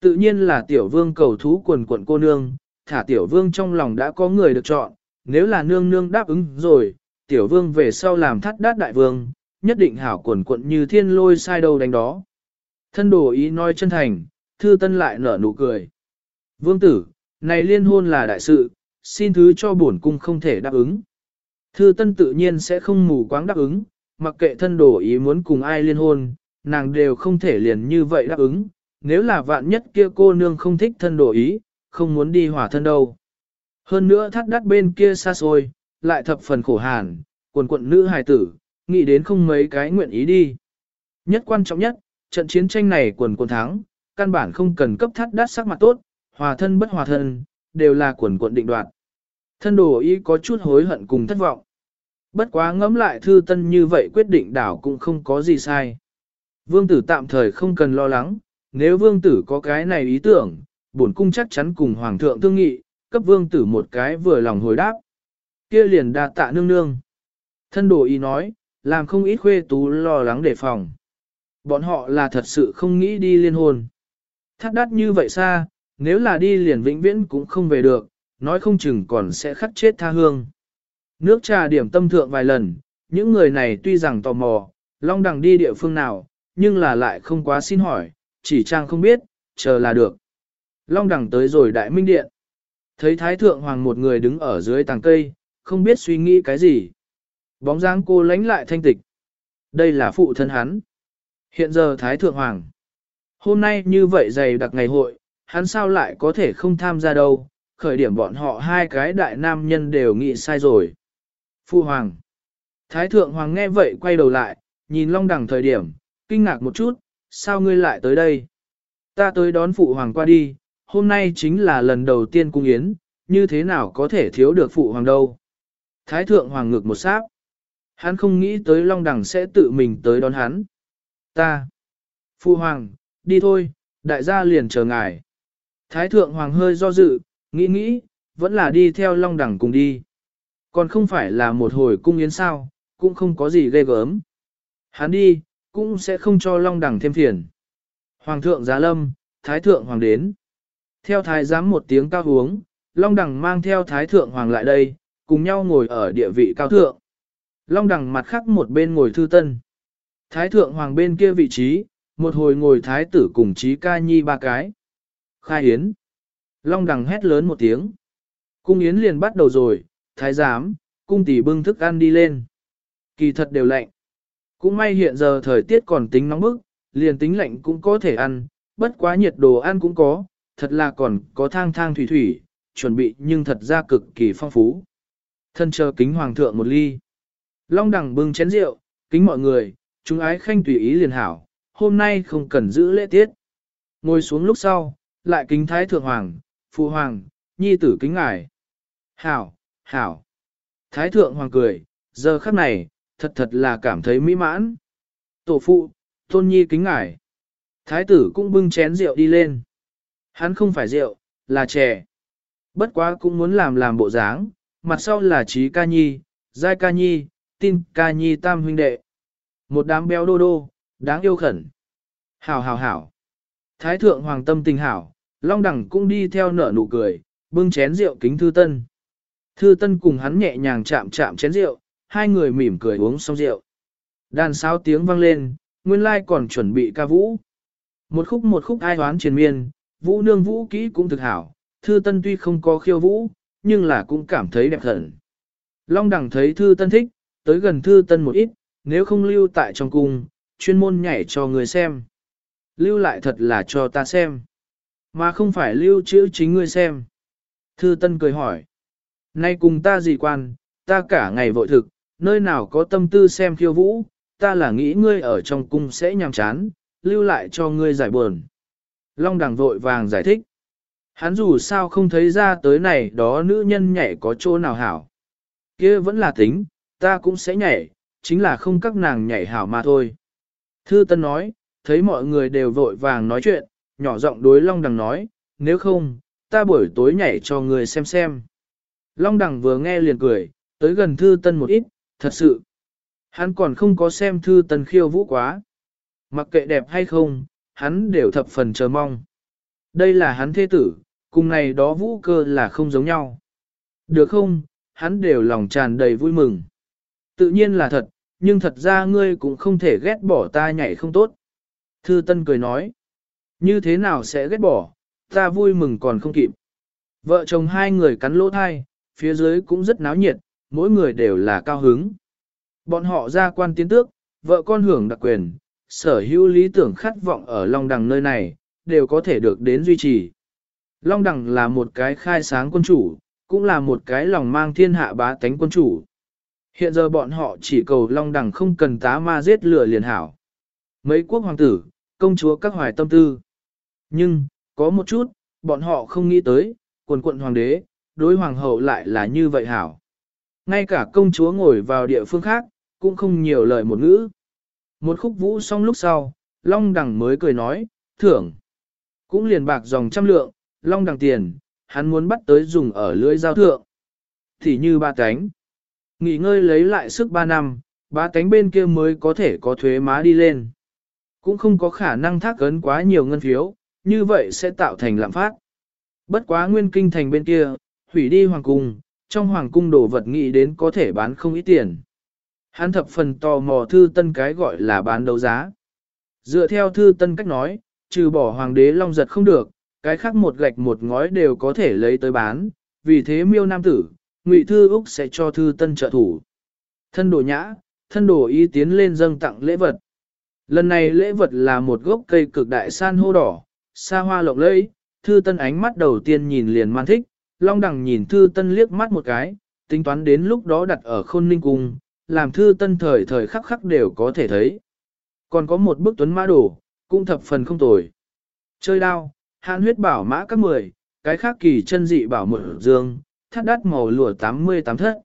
Tự nhiên là tiểu vương cầu thú quần quận cô nương, thả tiểu vương trong lòng đã có người được chọn, nếu là nương nương đáp ứng rồi, tiểu vương về sau làm thắt đát đại vương, nhất định hảo quần quận như thiên lôi sai đâu đánh đó. Thân đồ ý nói chân thành, thư tân lại nở nụ cười. Vương tử, này liên hôn là đại sự, xin thứ cho bổn cung không thể đáp ứng. Thư tân tự nhiên sẽ không mù quáng đáp ứng, mặc kệ thân đồ ý muốn cùng ai liên hôn, nàng đều không thể liền như vậy đáp ứng. Nếu là vạn nhất kia cô nương không thích thân đồ ý, không muốn đi hỏa thân đâu. Hơn nữa thắt đắt bên kia xa xôi, lại thập phần khổ hàn, quần quận nữ hài tử, nghĩ đến không mấy cái nguyện ý đi. Nhất quan trọng nhất, trận chiến tranh này quần quần thắng, căn bản không cần cấp thắt đắt sắc mặt tốt, hòa thân bất hòa thân, đều là quần quận định đoạt. Thân đồ ý có chút hối hận cùng thất vọng. Bất quá ngẫm lại thư tân như vậy quyết định đảo cũng không có gì sai. Vương tử tạm thời không cần lo lắng, nếu vương tử có cái này ý tưởng, bổn cung chắc chắn cùng hoàng thượng thương nghị, cấp vương tử một cái vừa lòng hồi đáp. Kia liền đa tạ nương nương. Thân đồ ý nói, làm không ít khuê tú lo lắng đề phòng. Bọn họ là thật sự không nghĩ đi liên hôn. Thắt đắt như vậy xa, nếu là đi liền vĩnh viễn cũng không về được, nói không chừng còn sẽ khắc chết tha hương. Nước trà điểm tâm thượng vài lần, những người này tuy rằng tò mò, long đằng đi địa phương nào, nhưng là lại không quá xin hỏi, chỉ trang không biết, chờ là được. Long đằng tới rồi đại minh điện. Thấy thái thượng hoàng một người đứng ở dưới tàng cây, không biết suy nghĩ cái gì. Bóng dáng cô lánh lại thanh tịch. Đây là phụ thân hắn. Hiện giờ thái thượng hoàng. Hôm nay như vậy dày đặc ngày hội, hắn sao lại có thể không tham gia đâu, khởi điểm bọn họ hai cái đại nam nhân đều nghĩ sai rồi. Phu hoàng. Thái thượng hoàng nghe vậy quay đầu lại, nhìn long đẳng thời điểm, kinh ngạc một chút, sao ngươi lại tới đây? Ta tới đón phụ hoàng qua đi, hôm nay chính là lần đầu tiên cung yến, như thế nào có thể thiếu được phụ hoàng đâu? Thái thượng hoàng ngực một sát, Hắn không nghĩ tới long đẳng sẽ tự mình tới đón hắn. Ta. Phu hoàng, đi thôi, đại gia liền chờ ngài. Thái thượng hoàng hơi do dự, nghĩ nghĩ, vẫn là đi theo long đẳng cùng đi. Còn không phải là một hồi cung yến sao, cũng không có gì ghê gớm. Hắn đi, cũng sẽ không cho long đẳng thêm phiền. Hoàng thượng giá lâm, thái thượng hoàng đến. Theo thái giám một tiếng cao uống, long đẳng mang theo thái thượng hoàng lại đây, cùng nhau ngồi ở địa vị cao thượng. Long đẳng mặt khác một bên ngồi thư tân. Thái thượng hoàng bên kia vị trí, một hồi ngồi thái tử cùng trí ca nhi ba cái. Khai yến. Long đằng hét lớn một tiếng. Cung yến liền bắt đầu rồi, thái giám, cung tỷ bưng thức ăn đi lên. Kỳ thật đều lạnh. Cũng may hiện giờ thời tiết còn tính nóng bức, liền tính lạnh cũng có thể ăn, bất quá nhiệt đồ ăn cũng có, thật là còn có thang thang thủy thủy, chuẩn bị nhưng thật ra cực kỳ phong phú. Thân chờ kính hoàng thượng một ly. Long đẳng bưng chén rượu, kính mọi người, chúng ái khanh tùy ý liền hảo, hôm nay không cần giữ lễ tiết. Ngồi xuống lúc sau, lại kính thái thượng hoàng, phụ hoàng, nhi tử kính ngài. Hảo, hảo. Thái thượng hoàng cười, giờ khắc này, thật thật là cảm thấy mỹ mãn. Tổ phụ, tôn nhi kính ngài. Thái tử cũng bưng chén rượu đi lên. Hắn không phải rượu, là chè. Bất quá cũng muốn làm làm bộ dáng, mặt sau là trí ca nhi, giai ca nhi, tin ca nhi tam huynh đệ. Một đám béo đô đô, đáng yêu khẩn. Hảo hảo hảo. Thái thượng hoàng tâm tình hảo, long đẳng cũng đi theo nở nụ cười, bưng chén rượu kính thư tân. Thư tân cùng hắn nhẹ nhàng chạm chạm chén rượu, hai người mỉm cười uống xong rượu. Đàn sáo tiếng vang lên, nguyên lai còn chuẩn bị ca vũ. Một khúc một khúc ai hoán triền miên, vũ nương vũ kỹ cũng thực hảo, thư tân tuy không có khiêu vũ, nhưng là cũng cảm thấy đẹp thận. Long đẳng thấy thư tân thích, tới gần thư tân một ít, nếu không lưu tại trong cung, chuyên môn nhảy cho người xem. Lưu lại thật là cho ta xem. Mà không phải lưu trữ chính ngươi xem. Thư Tân cười hỏi. Nay cùng ta gì quan, ta cả ngày vội thực, nơi nào có tâm tư xem khiêu vũ, ta là nghĩ ngươi ở trong cung sẽ nhàm chán, lưu lại cho ngươi giải buồn. Long đằng vội vàng giải thích. Hắn dù sao không thấy ra tới này đó nữ nhân nhảy có chỗ nào hảo. kia vẫn là tính, ta cũng sẽ nhảy, chính là không các nàng nhảy hảo mà thôi. Thư Tân nói, thấy mọi người đều vội vàng nói chuyện, nhỏ giọng đối Long Đằng nói, nếu không, ta buổi tối nhảy cho người xem xem. Long Đằng vừa nghe liền cười, tới gần Thư Tân một ít, thật sự. Hắn còn không có xem Thư Tân khiêu vũ quá. Mặc kệ đẹp hay không, hắn đều thập phần chờ mong. Đây là hắn thế tử, cùng này đó vũ cơ là không giống nhau. Được không, hắn đều lòng tràn đầy vui mừng. Tự nhiên là thật, nhưng thật ra ngươi cũng không thể ghét bỏ ta nhảy không tốt. Thư Tân cười nói, như thế nào sẽ ghét bỏ, ta vui mừng còn không kịp. Vợ chồng hai người cắn lỗ thai, phía dưới cũng rất náo nhiệt, mỗi người đều là cao hứng. Bọn họ ra quan tiến tước, vợ con hưởng đặc quyền, sở hữu lý tưởng khát vọng ở Long Đằng nơi này, đều có thể được đến duy trì. Long Đằng là một cái khai sáng quân chủ, cũng là một cái lòng mang thiên hạ bá tánh quân chủ. Hiện giờ bọn họ chỉ cầu Long Đằng không cần tá ma giết lửa liền hảo. Mấy quốc hoàng tử, công chúa các hoài tâm tư. Nhưng, có một chút, bọn họ không nghĩ tới, quần quận hoàng đế, đối hoàng hậu lại là như vậy hảo. Ngay cả công chúa ngồi vào địa phương khác, cũng không nhiều lời một ngữ. Một khúc vũ xong lúc sau, Long Đằng mới cười nói, thưởng. Cũng liền bạc dòng trăm lượng, Long Đằng tiền, hắn muốn bắt tới dùng ở lưỡi giao thượng. Thì như ba cánh. Nghỉ ngơi lấy lại sức ba năm, ba cánh bên kia mới có thể có thuế má đi lên. Cũng không có khả năng thác ấn quá nhiều ngân phiếu, như vậy sẽ tạo thành lạm phát. Bất quá nguyên kinh thành bên kia, hủy đi hoàng cung, trong hoàng cung đồ vật nghĩ đến có thể bán không ít tiền. Hắn thập phần tò mò thư tân cái gọi là bán đấu giá. Dựa theo thư tân cách nói, trừ bỏ hoàng đế long giật không được, cái khác một gạch một ngói đều có thể lấy tới bán, vì thế miêu nam tử, ngụy thư Úc sẽ cho thư tân trợ thủ. Thân đồ nhã, thân đồ ý tiến lên dâng tặng lễ vật. Lần này lễ vật là một gốc cây cực đại san hô đỏ, xa hoa lộng lẫy, thư tân ánh mắt đầu tiên nhìn liền man thích, long đằng nhìn thư tân liếc mắt một cái, tính toán đến lúc đó đặt ở khôn ninh cung, làm thư tân thời thời khắc khắc đều có thể thấy. Còn có một bức tuấn mã đổ, cũng thập phần không tồi. Chơi đao, hạn huyết bảo mã các mười, cái khác kỳ chân dị bảo một dương, thắt đắt màu lụa 88 thất.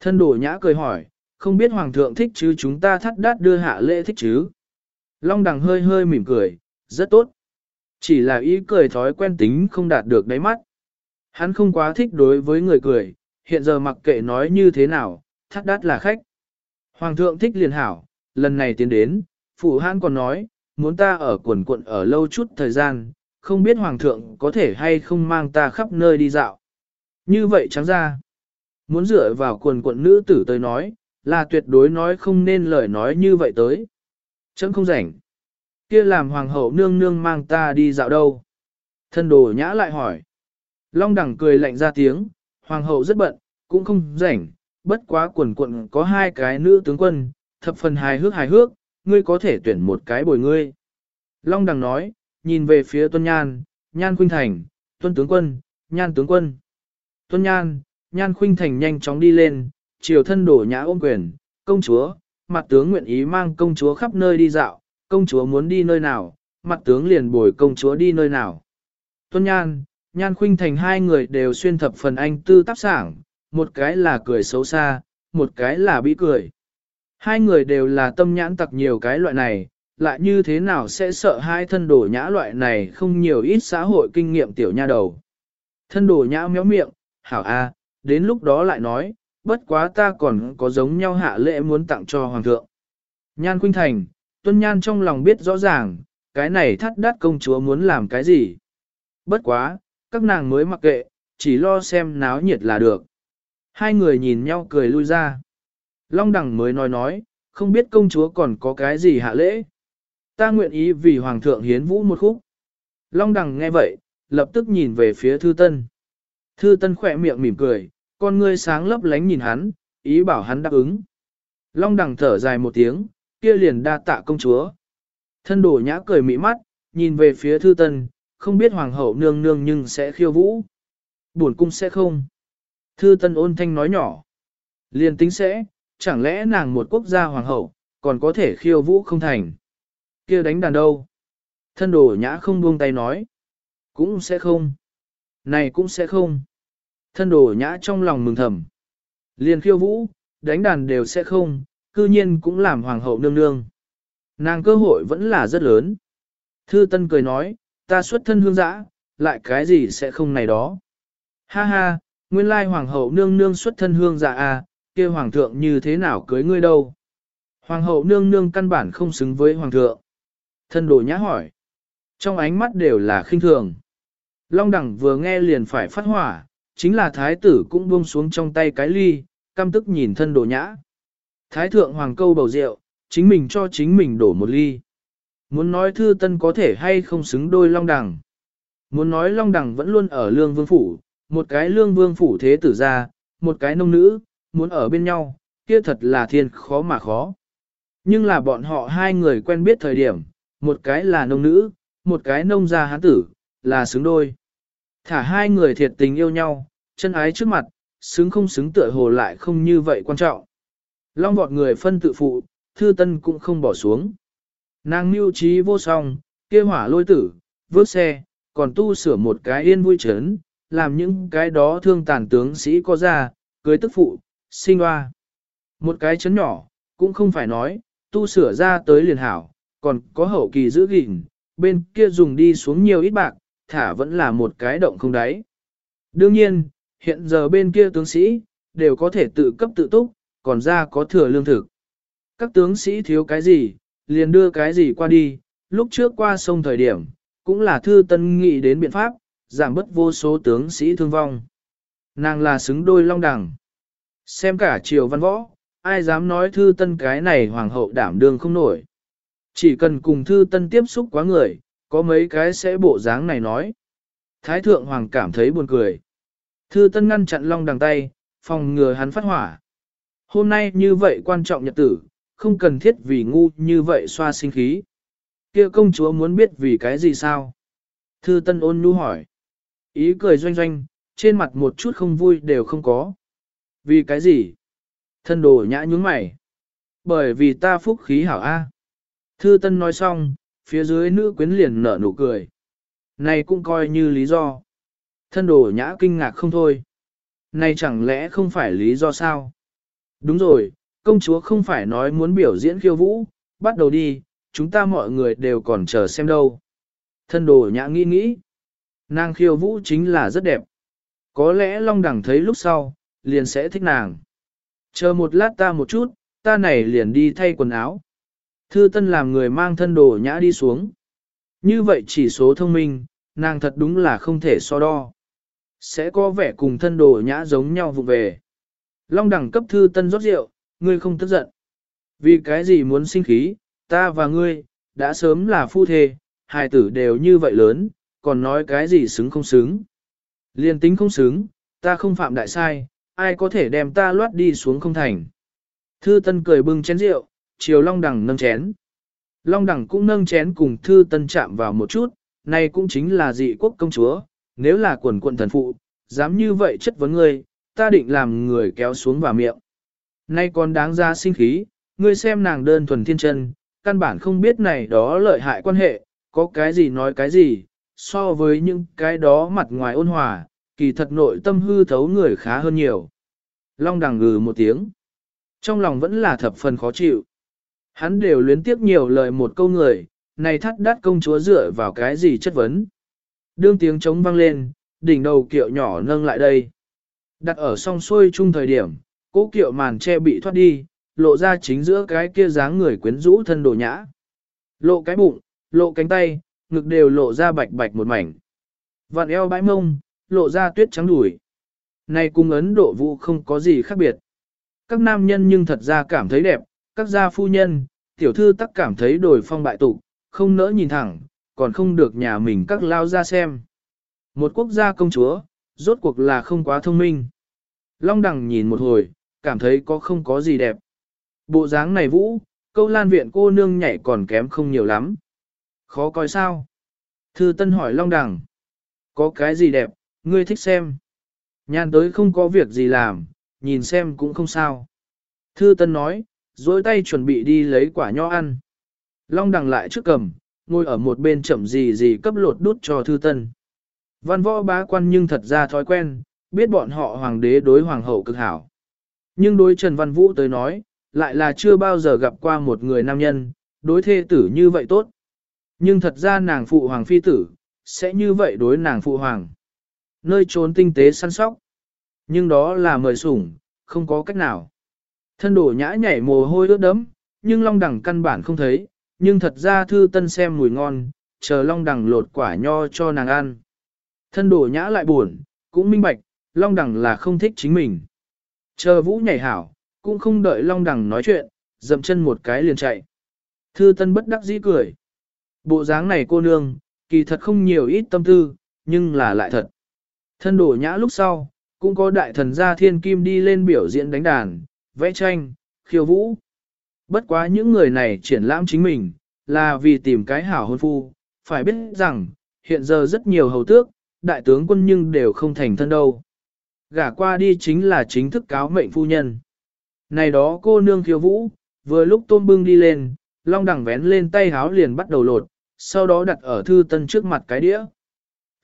Thân đổ nhã cười hỏi, không biết hoàng thượng thích chứ chúng ta thắt đắt đưa hạ lễ thích chứ. Long đằng hơi hơi mỉm cười, rất tốt. Chỉ là ý cười thói quen tính không đạt được đáy mắt. Hắn không quá thích đối với người cười, hiện giờ mặc kệ nói như thế nào, thắt đắt là khách. Hoàng thượng thích liền hảo, lần này tiến đến, phụ hãn còn nói, muốn ta ở quần quận ở lâu chút thời gian, không biết hoàng thượng có thể hay không mang ta khắp nơi đi dạo. Như vậy trắng ra, muốn dựa vào quần quận nữ tử tới nói, là tuyệt đối nói không nên lời nói như vậy tới. Chấm không rảnh. Kia làm hoàng hậu nương nương mang ta đi dạo đâu? Thân đồ nhã lại hỏi. Long đẳng cười lạnh ra tiếng, hoàng hậu rất bận, cũng không rảnh, bất quá quần quận có hai cái nữ tướng quân, thập phần hài hước hài hước, ngươi có thể tuyển một cái bồi ngươi. Long đằng nói, nhìn về phía tuân nhan, nhan khuynh thành, tuân tướng quân, nhan tướng quân. Tuân nhan, nhan khuynh thành nhanh chóng đi lên, chiều thân đổ nhã ôm quyền, công chúa, mặt tướng nguyện ý mang công chúa khắp nơi đi dạo, công chúa muốn đi nơi nào, mặt tướng liền bồi công chúa đi nơi nào. Tuân nhan, nhan khuynh thành hai người đều xuyên thập phần anh tư tác sảng, một cái là cười xấu xa, một cái là bị cười. Hai người đều là tâm nhãn tặc nhiều cái loại này, lại như thế nào sẽ sợ hai thân đồ nhã loại này không nhiều ít xã hội kinh nghiệm tiểu nha đầu. Thân đồ nhã méo miệng, hảo a, đến lúc đó lại nói, bất quá ta còn có giống nhau hạ lễ muốn tặng cho hoàng thượng. Nhan Khuynh Thành, Tuân Nhan trong lòng biết rõ ràng, cái này thắt đắt công chúa muốn làm cái gì. Bất quá, các nàng mới mặc kệ, chỉ lo xem náo nhiệt là được. Hai người nhìn nhau cười lui ra. Long Đằng mới nói nói, không biết công chúa còn có cái gì hạ lễ. Ta nguyện ý vì Hoàng thượng hiến vũ một khúc. Long Đằng nghe vậy, lập tức nhìn về phía Thư Tân. Thư Tân khỏe miệng mỉm cười, con ngươi sáng lấp lánh nhìn hắn, ý bảo hắn đáp ứng. Long Đằng thở dài một tiếng, kia liền đa tạ công chúa. Thân đổ nhã cười mỹ mắt, nhìn về phía Thư Tân, không biết Hoàng hậu nương nương nhưng sẽ khiêu vũ. Buồn cung sẽ không. Thư Tân ôn thanh nói nhỏ. Liền tính sẽ, chẳng lẽ nàng một quốc gia hoàng hậu, còn có thể khiêu vũ không thành. kia đánh đàn đâu? Thân đồ nhã không buông tay nói. Cũng sẽ không. Này cũng sẽ không. Thân đồ nhã trong lòng mừng thầm. Liền khiêu vũ, đánh đàn đều sẽ không, cư nhiên cũng làm hoàng hậu nương nương. Nàng cơ hội vẫn là rất lớn. Thư Tân cười nói, ta xuất thân hương giã, lại cái gì sẽ không này đó. Ha ha, nguyên lai hoàng hậu nương nương xuất thân hương giã à, kia hoàng thượng như thế nào cưới ngươi đâu? Hoàng hậu nương nương căn bản không xứng với hoàng thượng. Thân đồ nhã hỏi. Trong ánh mắt đều là khinh thường. Long đẳng vừa nghe liền phải phát hỏa, chính là thái tử cũng buông xuống trong tay cái ly, căm tức nhìn thân đồ nhã. Thái thượng hoàng câu bầu rượu, chính mình cho chính mình đổ một ly. Muốn nói thư tân có thể hay không xứng đôi long đẳng. Muốn nói long đẳng vẫn luôn ở lương vương phủ, một cái lương vương phủ thế tử ra, một cái nông nữ, muốn ở bên nhau, kia thật là thiên khó mà khó. Nhưng là bọn họ hai người quen biết thời điểm, một cái là nông nữ, một cái nông gia hán tử, là xứng đôi. Thả hai người thiệt tình yêu nhau, chân ái trước mặt, xứng không xứng tựa hồ lại không như vậy quan trọng. Long vọt người phân tự phụ, thư tân cũng không bỏ xuống. Nàng mưu trí vô song, kia hỏa lôi tử, vớt xe, còn tu sửa một cái yên vui chấn, làm những cái đó thương tàn tướng sĩ có ra, cưới tức phụ, sinh hoa. Một cái chấn nhỏ, cũng không phải nói, tu sửa ra tới liền hảo, còn có hậu kỳ giữ gìn, bên kia dùng đi xuống nhiều ít bạc, thả vẫn là một cái động không đáy. Đương nhiên, hiện giờ bên kia tướng sĩ, đều có thể tự cấp tự túc, còn ra có thừa lương thực. Các tướng sĩ thiếu cái gì, liền đưa cái gì qua đi, lúc trước qua sông thời điểm, cũng là thư tân nghị đến biện pháp, giảm bớt vô số tướng sĩ thương vong. Nàng là xứng đôi long đẳng. Xem cả triều văn võ, ai dám nói thư tân cái này hoàng hậu đảm đương không nổi. Chỉ cần cùng thư tân tiếp xúc quá người, có mấy cái sẽ bộ dáng này nói. Thái thượng hoàng cảm thấy buồn cười. Thư tân ngăn chặn long đằng tay, phòng ngừa hắn phát hỏa. Hôm nay như vậy quan trọng nhật tử, không cần thiết vì ngu như vậy xoa sinh khí. kia công chúa muốn biết vì cái gì sao? Thư tân ôn nhu hỏi. Ý cười doanh doanh, trên mặt một chút không vui đều không có. Vì cái gì? Thân đồ nhã nhúng mày. Bởi vì ta phúc khí hảo A. Thư Tân nói xong, phía dưới nữ quyến liền nở nụ cười. Này cũng coi như lý do. Thân đồ nhã kinh ngạc không thôi. Này chẳng lẽ không phải lý do sao? Đúng rồi, công chúa không phải nói muốn biểu diễn khiêu vũ, bắt đầu đi, chúng ta mọi người đều còn chờ xem đâu. Thân đồ nhã nghĩ nghĩ. Nàng khiêu vũ chính là rất đẹp. Có lẽ Long đẳng thấy lúc sau, liền sẽ thích nàng. Chờ một lát ta một chút, ta này liền đi thay quần áo. Thư Tân làm người mang thân đồ nhã đi xuống. Như vậy chỉ số thông minh, nàng thật đúng là không thể so đo. Sẽ có vẻ cùng thân đồ nhã giống nhau vụ về. Long đẳng cấp Thư Tân rót rượu, ngươi không tức giận. Vì cái gì muốn sinh khí, ta và ngươi, đã sớm là phu thê, hai tử đều như vậy lớn, còn nói cái gì xứng không xứng. Liên tính không xứng, ta không phạm đại sai, ai có thể đem ta loát đi xuống không thành. Thư Tân cười bưng chén rượu, chiều Long Đằng nâng chén. Long Đằng cũng nâng chén cùng Thư Tân chạm vào một chút, này cũng chính là dị quốc công chúa, nếu là quần quận thần phụ, dám như vậy chất vấn ngươi, ta định làm người kéo xuống vào miệng. Nay còn đáng ra sinh khí, ngươi xem nàng đơn thuần thiên chân, căn bản không biết này đó lợi hại quan hệ, có cái gì nói cái gì, so với những cái đó mặt ngoài ôn hòa, kỳ thật nội tâm hư thấu người khá hơn nhiều. Long đằng ngừ một tiếng. Trong lòng vẫn là thập phần khó chịu. Hắn đều luyến tiếp nhiều lời một câu người, này thắt đắt công chúa dựa vào cái gì chất vấn. Đương tiếng trống vang lên, đỉnh đầu kiệu nhỏ nâng lại đây. Đặt ở song xuôi chung thời điểm, cố kiệu màn che bị thoát đi, lộ ra chính giữa cái kia dáng người quyến rũ thân đồ nhã. Lộ cái bụng, lộ cánh tay, ngực đều lộ ra bạch bạch một mảnh. Vạn eo bãi mông, lộ ra tuyết trắng đùi. Này cùng Ấn Độ vụ không có gì khác biệt. Các nam nhân nhưng thật ra cảm thấy đẹp, các gia phu nhân, tiểu thư tắc cảm thấy đổi phong bại tục, không nỡ nhìn thẳng, còn không được nhà mình các lao ra xem. Một quốc gia công chúa, rốt cuộc là không quá thông minh. Long đằng nhìn một hồi, cảm thấy có không có gì đẹp. Bộ dáng này vũ, câu lan viện cô nương nhảy còn kém không nhiều lắm. Khó coi sao? Thư Tân hỏi Long đằng. Có cái gì đẹp, ngươi thích xem. Nhàn tới không có việc gì làm, nhìn xem cũng không sao. Thư Tân nói, dối tay chuẩn bị đi lấy quả nho ăn. Long đằng lại trước cầm, ngồi ở một bên chậm gì gì cấp lột đút cho Thư Tân. Văn võ bá quan nhưng thật ra thói quen, biết bọn họ hoàng đế đối hoàng hậu cực hảo. Nhưng đối Trần Văn Vũ tới nói, lại là chưa bao giờ gặp qua một người nam nhân, đối thê tử như vậy tốt. Nhưng thật ra nàng phụ hoàng phi tử, sẽ như vậy đối nàng phụ hoàng. Nơi trốn tinh tế săn sóc. Nhưng đó là mời sủng, không có cách nào. Thân đổ nhã nhảy mồ hôi ướt đấm, nhưng long đẳng căn bản không thấy, nhưng thật ra thư tân xem mùi ngon, chờ long đẳng lột quả nho cho nàng ăn. Thân đổ nhã lại buồn, cũng minh bạch, long đẳng là không thích chính mình. Chờ vũ nhảy hảo, cũng không đợi long đẳng nói chuyện, dậm chân một cái liền chạy. Thư tân bất đắc dĩ cười. Bộ dáng này cô nương, kỳ thật không nhiều ít tâm tư, nhưng là lại thật. Thân đổ nhã lúc sau, cũng có đại thần gia thiên kim đi lên biểu diễn đánh đàn, vẽ tranh, khiêu vũ. Bất quá những người này triển lãm chính mình, là vì tìm cái hảo hôn phu, phải biết rằng, hiện giờ rất nhiều hầu tước, đại tướng quân nhưng đều không thành thân đâu. Gả qua đi chính là chính thức cáo mệnh phu nhân. Này đó cô nương khiêu vũ, vừa lúc tôm bưng đi lên, long đẳng vén lên tay háo liền bắt đầu lột, sau đó đặt ở thư tân trước mặt cái đĩa.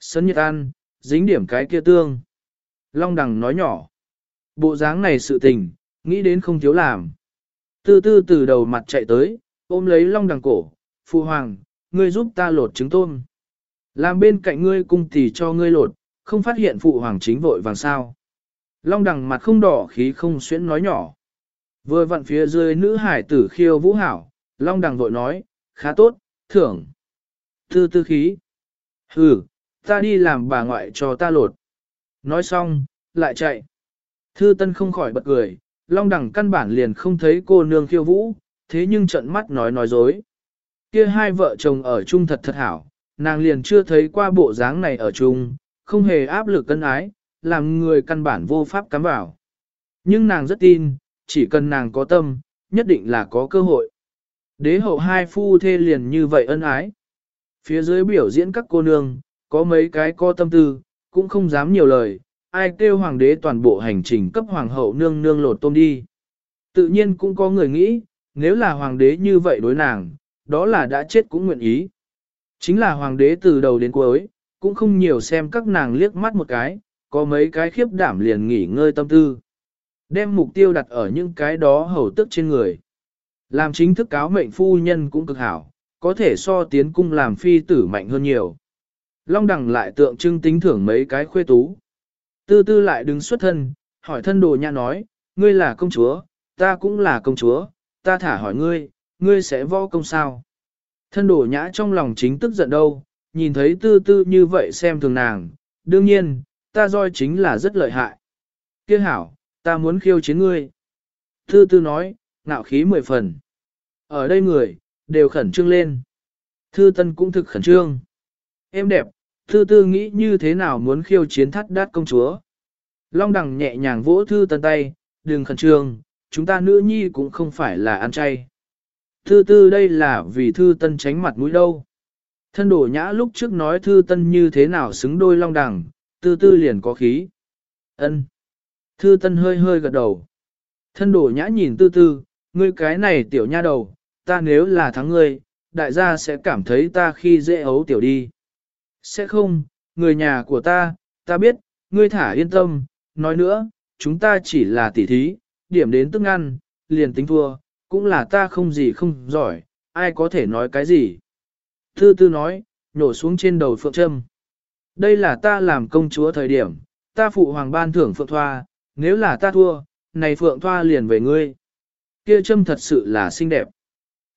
Sấn nhiệt ăn, dính điểm cái kia tương. Long đằng nói nhỏ. Bộ dáng này sự tình, nghĩ đến không thiếu làm. Tư tư từ đầu mặt chạy tới, ôm lấy long đằng cổ, phụ hoàng, ngươi giúp ta lột trứng tôm. Làm bên cạnh ngươi cung tỷ cho ngươi lột, không phát hiện phụ hoàng chính vội vàng sao. Long đằng mặt không đỏ khí không xuyễn nói nhỏ. Vừa vặn phía dưới nữ hải tử khiêu vũ hảo, long đằng vội nói, khá tốt, thưởng. Tư tư khí. hừ ta đi làm bà ngoại cho ta lột. Nói xong, lại chạy. Thư Tân không khỏi bật cười, Long đẳng căn bản liền không thấy cô nương khiêu vũ, thế nhưng trận mắt nói nói dối. Kia hai vợ chồng ở chung thật thật hảo, nàng liền chưa thấy qua bộ dáng này ở chung, không hề áp lực cân ái, làm người căn bản vô pháp cắm vào. Nhưng nàng rất tin, chỉ cần nàng có tâm, nhất định là có cơ hội. Đế hậu hai phu thê liền như vậy ân ái. Phía dưới biểu diễn các cô nương, có mấy cái có tâm tư, cũng không dám nhiều lời, ai kêu hoàng đế toàn bộ hành trình cấp hoàng hậu nương nương lột tôm đi. Tự nhiên cũng có người nghĩ, nếu là hoàng đế như vậy đối nàng, đó là đã chết cũng nguyện ý. Chính là hoàng đế từ đầu đến cuối, cũng không nhiều xem các nàng liếc mắt một cái, có mấy cái khiếp đảm liền nghỉ ngơi tâm tư. Đem mục tiêu đặt ở những cái đó hầu tức trên người. Làm chính thức cáo mệnh phu nhân cũng cực hảo, có thể so tiến cung làm phi tử mạnh hơn nhiều. Long đằng lại tượng trưng tính thưởng mấy cái khuê tú. Tư tư lại đứng xuất thân, hỏi thân đồ nhã nói, ngươi là công chúa, ta cũng là công chúa, ta thả hỏi ngươi, ngươi sẽ võ công sao? Thân đồ nhã trong lòng chính tức giận đâu, nhìn thấy tư tư như vậy xem thường nàng, đương nhiên, ta roi chính là rất lợi hại. Kiếc hảo, ta muốn khiêu chiến ngươi. Tư tư nói, ngạo khí mười phần. Ở đây người, đều khẩn trương lên. Thư tân cũng thực khẩn trương. Em đẹp, thư tư nghĩ như thế nào muốn khiêu chiến thắt đát công chúa. Long đằng nhẹ nhàng vỗ thư tân tay, đừng khẩn trương, chúng ta nữ nhi cũng không phải là ăn chay. Thư tư đây là vì thư tân tránh mặt mũi đâu. Thân đổ nhã lúc trước nói thư tân như thế nào xứng đôi long đằng, tư tư liền có khí. ân Thư tân hơi hơi gật đầu. Thân đổ nhã nhìn tư tư, ngươi cái này tiểu nha đầu, ta nếu là thắng ngươi, đại gia sẽ cảm thấy ta khi dễ ấu tiểu đi. Sẽ không, người nhà của ta, ta biết, ngươi thả yên tâm, nói nữa, chúng ta chỉ là tỉ thí, điểm đến tức ăn, liền tính thua, cũng là ta không gì không giỏi, ai có thể nói cái gì. Thư tư nói, nhổ xuống trên đầu phượng trâm. Đây là ta làm công chúa thời điểm, ta phụ hoàng ban thưởng phượng thoa, nếu là ta thua, này phượng thoa liền về ngươi. Kia trâm thật sự là xinh đẹp.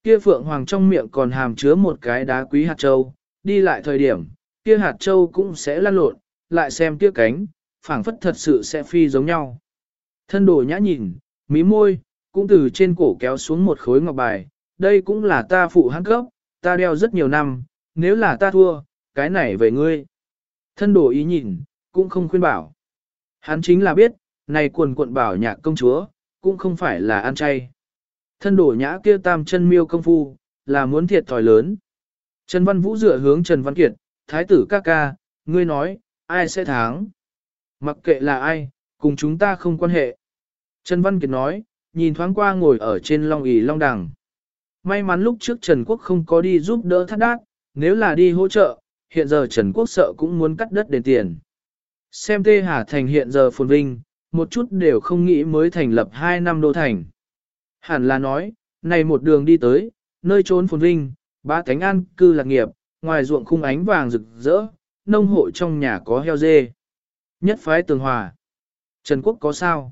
Kia phượng hoàng trong miệng còn hàm chứa một cái đá quý hạt châu, đi lại thời điểm, kia hạt châu cũng sẽ lăn lộn, lại xem kia cánh, phảng phất thật sự sẽ phi giống nhau. Thân đồ nhã nhìn, mí môi, cũng từ trên cổ kéo xuống một khối ngọc bài, đây cũng là ta phụ hắn cấp, ta đeo rất nhiều năm, nếu là ta thua, cái này về ngươi. Thân đồ ý nhìn, cũng không khuyên bảo. Hắn chính là biết, này quần cuộn bảo nhạc công chúa, cũng không phải là ăn chay. Thân đổ nhã kia tam chân miêu công phu, là muốn thiệt thòi lớn. Trần Văn Vũ dựa hướng Trần Văn Kiệt, thái tử ca ca, ngươi nói, ai sẽ thắng? Mặc kệ là ai, cùng chúng ta không quan hệ. Trần Văn Kiệt nói, nhìn thoáng qua ngồi ở trên long ỷ long đằng. May mắn lúc trước Trần Quốc không có đi giúp đỡ thắt đát, nếu là đi hỗ trợ, hiện giờ Trần Quốc sợ cũng muốn cắt đất đền tiền. Xem Tê Hà Thành hiện giờ phồn vinh, một chút đều không nghĩ mới thành lập 2 năm đô thành. Hẳn là nói, này một đường đi tới, nơi trốn phồn vinh, ba cánh an cư lạc nghiệp, ngoài ruộng khung ánh vàng rực rỡ, nông hộ trong nhà có heo dê. Nhất phái tường hòa. Trần Quốc có sao?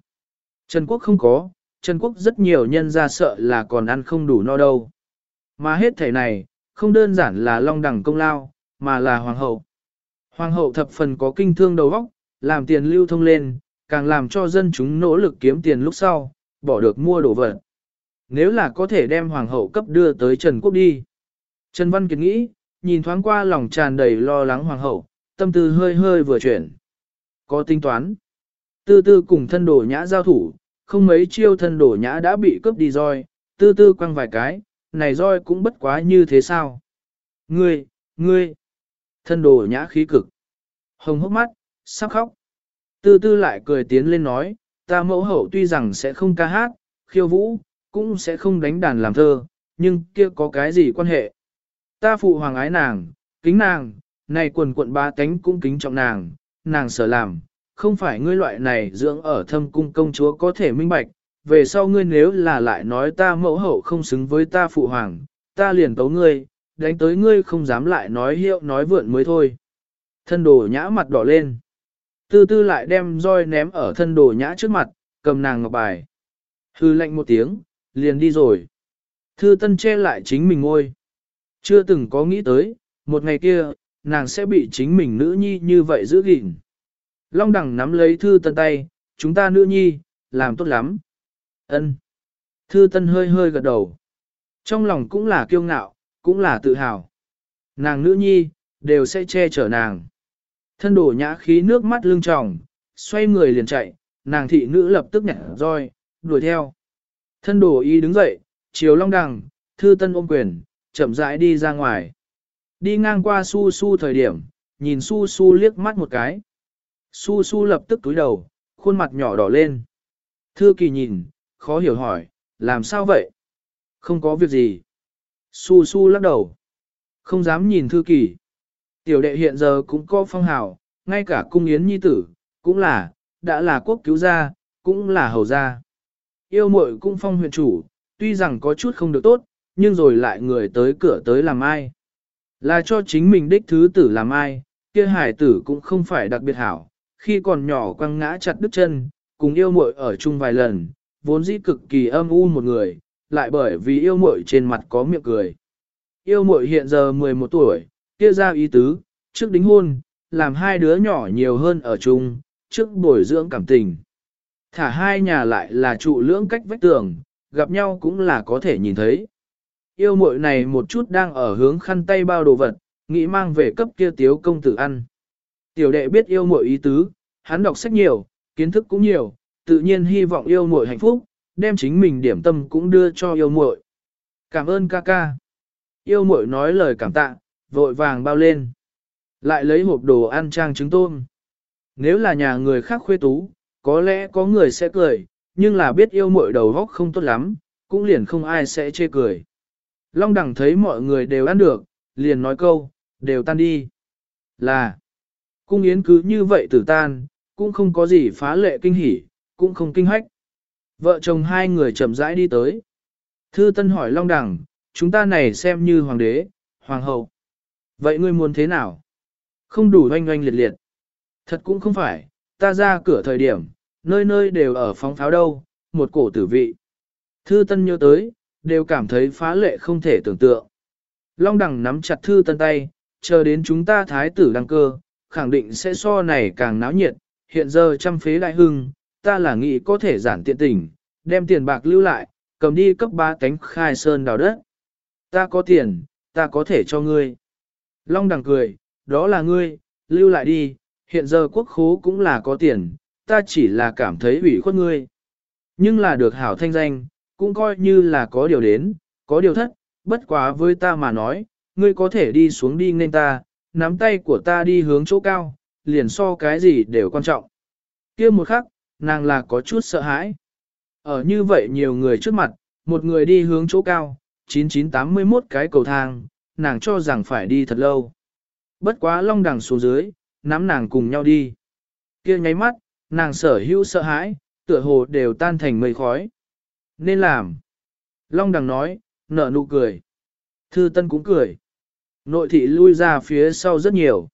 Trần Quốc không có, Trần Quốc rất nhiều nhân ra sợ là còn ăn không đủ no đâu. Mà hết thể này, không đơn giản là long đẳng công lao, mà là hoàng hậu. Hoàng hậu thập phần có kinh thương đầu óc, làm tiền lưu thông lên, càng làm cho dân chúng nỗ lực kiếm tiền lúc sau, bỏ được mua đồ vật. Nếu là có thể đem hoàng hậu cấp đưa tới Trần Quốc đi. Trần Văn Kiệt nghĩ, nhìn thoáng qua lòng tràn đầy lo lắng hoàng hậu, tâm tư hơi hơi vừa chuyển. Có tính toán. Tư tư cùng thân đồ nhã giao thủ, không mấy chiêu thân đồ nhã đã bị cướp đi roi, tư tư quăng vài cái, này roi cũng bất quá như thế sao. Ngươi, ngươi, thân đồ nhã khí cực. Hồng hốc mắt, sắp khóc. Tư tư lại cười tiến lên nói, ta mẫu hậu tuy rằng sẽ không ca hát, khiêu vũ, cũng sẽ không đánh đàn làm thơ, nhưng kia có cái gì quan hệ. Ta phụ hoàng ái nàng, kính nàng, này quần quận ba tánh cũng kính trọng nàng, nàng sở làm, không phải ngươi loại này dưỡng ở thâm cung công chúa có thể minh bạch, về sau ngươi nếu là lại nói ta mẫu hậu không xứng với ta phụ hoàng, ta liền tấu ngươi, đánh tới ngươi không dám lại nói hiệu nói vượn mới thôi. Thân đồ nhã mặt đỏ lên. Tư tư lại đem roi ném ở thân đồ nhã trước mặt, cầm nàng ngọc bài. Hư lệnh một tiếng, liền đi rồi. Thư tân che lại chính mình ngôi. Chưa từng có nghĩ tới, một ngày kia, nàng sẽ bị chính mình nữ nhi như vậy giữ gìn. Long đẳng nắm lấy thư tân tay, chúng ta nữ nhi, làm tốt lắm. ân Thư tân hơi hơi gật đầu. Trong lòng cũng là kiêu ngạo, cũng là tự hào. Nàng nữ nhi, đều sẽ che chở nàng. Thân đổ nhã khí nước mắt lưng tròng, xoay người liền chạy, nàng thị nữ lập tức nhảy roi, đuổi theo. Thân đổ y đứng dậy, chiều long đằng, thư tân ôm quyền, chậm rãi đi ra ngoài. Đi ngang qua su su thời điểm, nhìn su su liếc mắt một cái. Su su lập tức túi đầu, khuôn mặt nhỏ đỏ lên. Thư kỳ nhìn, khó hiểu hỏi, làm sao vậy? Không có việc gì. Su su lắc đầu. Không dám nhìn thư kỳ. Tiểu đệ hiện giờ cũng có phong hào, ngay cả cung yến nhi tử, cũng là, đã là quốc cứu gia, cũng là hầu gia. Yêu muội cung phong huyện chủ, tuy rằng có chút không được tốt, nhưng rồi lại người tới cửa tới làm ai. Là cho chính mình đích thứ tử làm ai, kia hải tử cũng không phải đặc biệt hảo, khi còn nhỏ quăng ngã chặt đứt chân, cùng yêu muội ở chung vài lần, vốn dĩ cực kỳ âm u một người, lại bởi vì yêu muội trên mặt có miệng cười. Yêu muội hiện giờ 11 tuổi, kia ra ý tứ, trước đính hôn, làm hai đứa nhỏ nhiều hơn ở chung, trước bồi dưỡng cảm tình. Thả hai nhà lại là trụ lưỡng cách vách tường, gặp nhau cũng là có thể nhìn thấy. Yêu muội này một chút đang ở hướng khăn tay bao đồ vật, nghĩ mang về cấp kia tiếu công tử ăn. Tiểu đệ biết yêu muội ý tứ, hắn đọc sách nhiều, kiến thức cũng nhiều, tự nhiên hy vọng yêu muội hạnh phúc, đem chính mình điểm tâm cũng đưa cho yêu muội. Cảm ơn ca ca. Yêu muội nói lời cảm tạ, vội vàng bao lên. Lại lấy hộp đồ ăn trang trứng tôm. Nếu là nhà người khác khuê tú, có lẽ có người sẽ cười, nhưng là biết yêu muội đầu góc không tốt lắm, cũng liền không ai sẽ chê cười. Long đẳng thấy mọi người đều ăn được, liền nói câu, đều tan đi. Là, cung yến cứ như vậy tử tan, cũng không có gì phá lệ kinh hỉ, cũng không kinh hách. Vợ chồng hai người chậm rãi đi tới. Thư Tân hỏi Long Đằng, chúng ta này xem như hoàng đế, hoàng hậu. Vậy ngươi muốn thế nào? Không đủ oanh oanh liệt liệt. Thật cũng không phải, ta ra cửa thời điểm, nơi nơi đều ở phóng pháo đâu, một cổ tử vị. Thư Tân nhớ tới, đều cảm thấy phá lệ không thể tưởng tượng. Long Đằng nắm chặt Thư Tân tay, chờ đến chúng ta thái tử đăng cơ, khẳng định sẽ so này càng náo nhiệt, hiện giờ trăm phế đại hưng, ta là nghĩ có thể giản tiện tình, đem tiền bạc lưu lại, cầm đi cấp ba cánh khai sơn đào đất. Ta có tiền, ta có thể cho ngươi. Long đằng cười, đó là ngươi, lưu lại đi, hiện giờ quốc khố cũng là có tiền, ta chỉ là cảm thấy ủy khuất ngươi. Nhưng là được hảo thanh danh, cũng coi như là có điều đến, có điều thất, bất quá với ta mà nói, ngươi có thể đi xuống đi nên ta, nắm tay của ta đi hướng chỗ cao, liền so cái gì đều quan trọng. kia một khắc, nàng là có chút sợ hãi. Ở như vậy nhiều người trước mặt, một người đi hướng chỗ cao, 9981 cái cầu thang, nàng cho rằng phải đi thật lâu. Bất quá long đằng xuống dưới, nắm nàng cùng nhau đi. kia nháy mắt, nàng sở hữu sợ hãi, tựa hồ đều tan thành mây khói. Nên làm. Long đằng nói, nở nụ cười. Thư Tân cũng cười. Nội thị lui ra phía sau rất nhiều.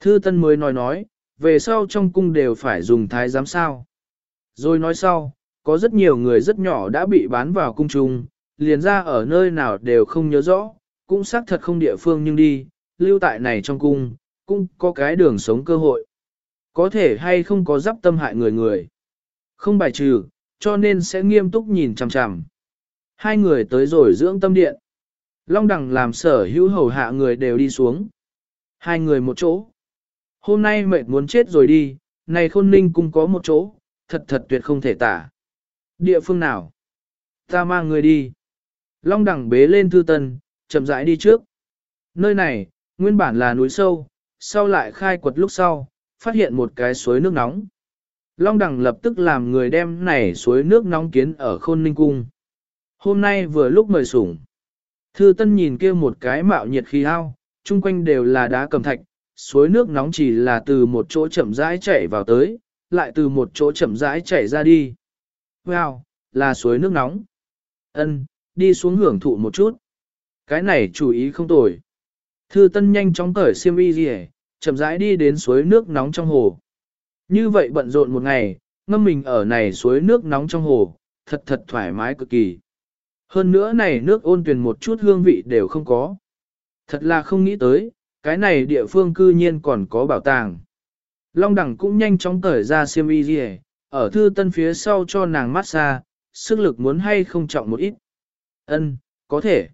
Thư Tân mới nói nói, về sau trong cung đều phải dùng thái giám sao. Rồi nói sau, có rất nhiều người rất nhỏ đã bị bán vào cung trung, liền ra ở nơi nào đều không nhớ rõ, cũng xác thật không địa phương nhưng đi, lưu tại này trong cung, cũng có cái đường sống cơ hội. Có thể hay không có giáp tâm hại người người. Không bài trừ, cho nên sẽ nghiêm túc nhìn chằm chằm. Hai người tới rồi dưỡng tâm điện. Long đẳng làm sở hữu hầu hạ người đều đi xuống. Hai người một chỗ. Hôm nay mệt muốn chết rồi đi, này khôn ninh cũng có một chỗ, thật thật tuyệt không thể tả. Địa phương nào? Ta mang người đi. Long đẳng bế lên thư tân, chậm rãi đi trước. Nơi này, nguyên bản là núi sâu, sau lại khai quật lúc sau, phát hiện một cái suối nước nóng. Long đẳng lập tức làm người đem này suối nước nóng kiến ở khôn ninh cung. Hôm nay vừa lúc mời sủng. Thư tân nhìn kia một cái mạo nhiệt khí ao, chung quanh đều là đá cầm thạch, suối nước nóng chỉ là từ một chỗ chậm rãi chảy vào tới, lại từ một chỗ chậm rãi chảy ra đi. Wow, là suối nước nóng. Ân, đi xuống hưởng thụ một chút. Cái này chú ý không tồi. Thư Tân nhanh chóng cởi xiêm y chậm rãi đi đến suối nước nóng trong hồ. Như vậy bận rộn một ngày, ngâm mình ở này suối nước nóng trong hồ, thật thật thoải mái cực kỳ. Hơn nữa này nước ôn tuyền một chút hương vị đều không có. Thật là không nghĩ tới, cái này địa phương cư nhiên còn có bảo tàng. Long đẳng cũng nhanh chóng cởi ra xiêm y gì, ở thư tân phía sau cho nàng mát xa sức lực muốn hay không trọng một ít. Ân, có thể.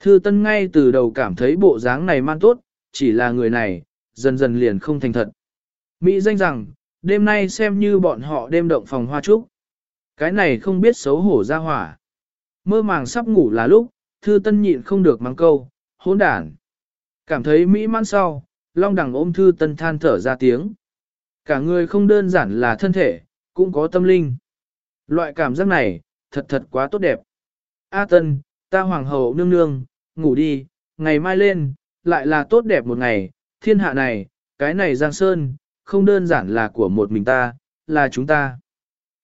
Thư tân ngay từ đầu cảm thấy bộ dáng này man tốt, chỉ là người này, dần dần liền không thành thật. Mỹ danh rằng, đêm nay xem như bọn họ đêm động phòng hoa trúc. Cái này không biết xấu hổ ra hỏa. Mơ màng sắp ngủ là lúc, thư tân nhịn không được mắng câu, hỗn đản. Cảm thấy mỹ mãn sau, long đằng ôm thư tân than thở ra tiếng. Cả người không đơn giản là thân thể, cũng có tâm linh. Loại cảm giác này, thật thật quá tốt đẹp. A tân, ta hoàng hậu nương nương, ngủ đi, ngày mai lên, lại là tốt đẹp một ngày, thiên hạ này, cái này giang sơn, không đơn giản là của một mình ta, là chúng ta.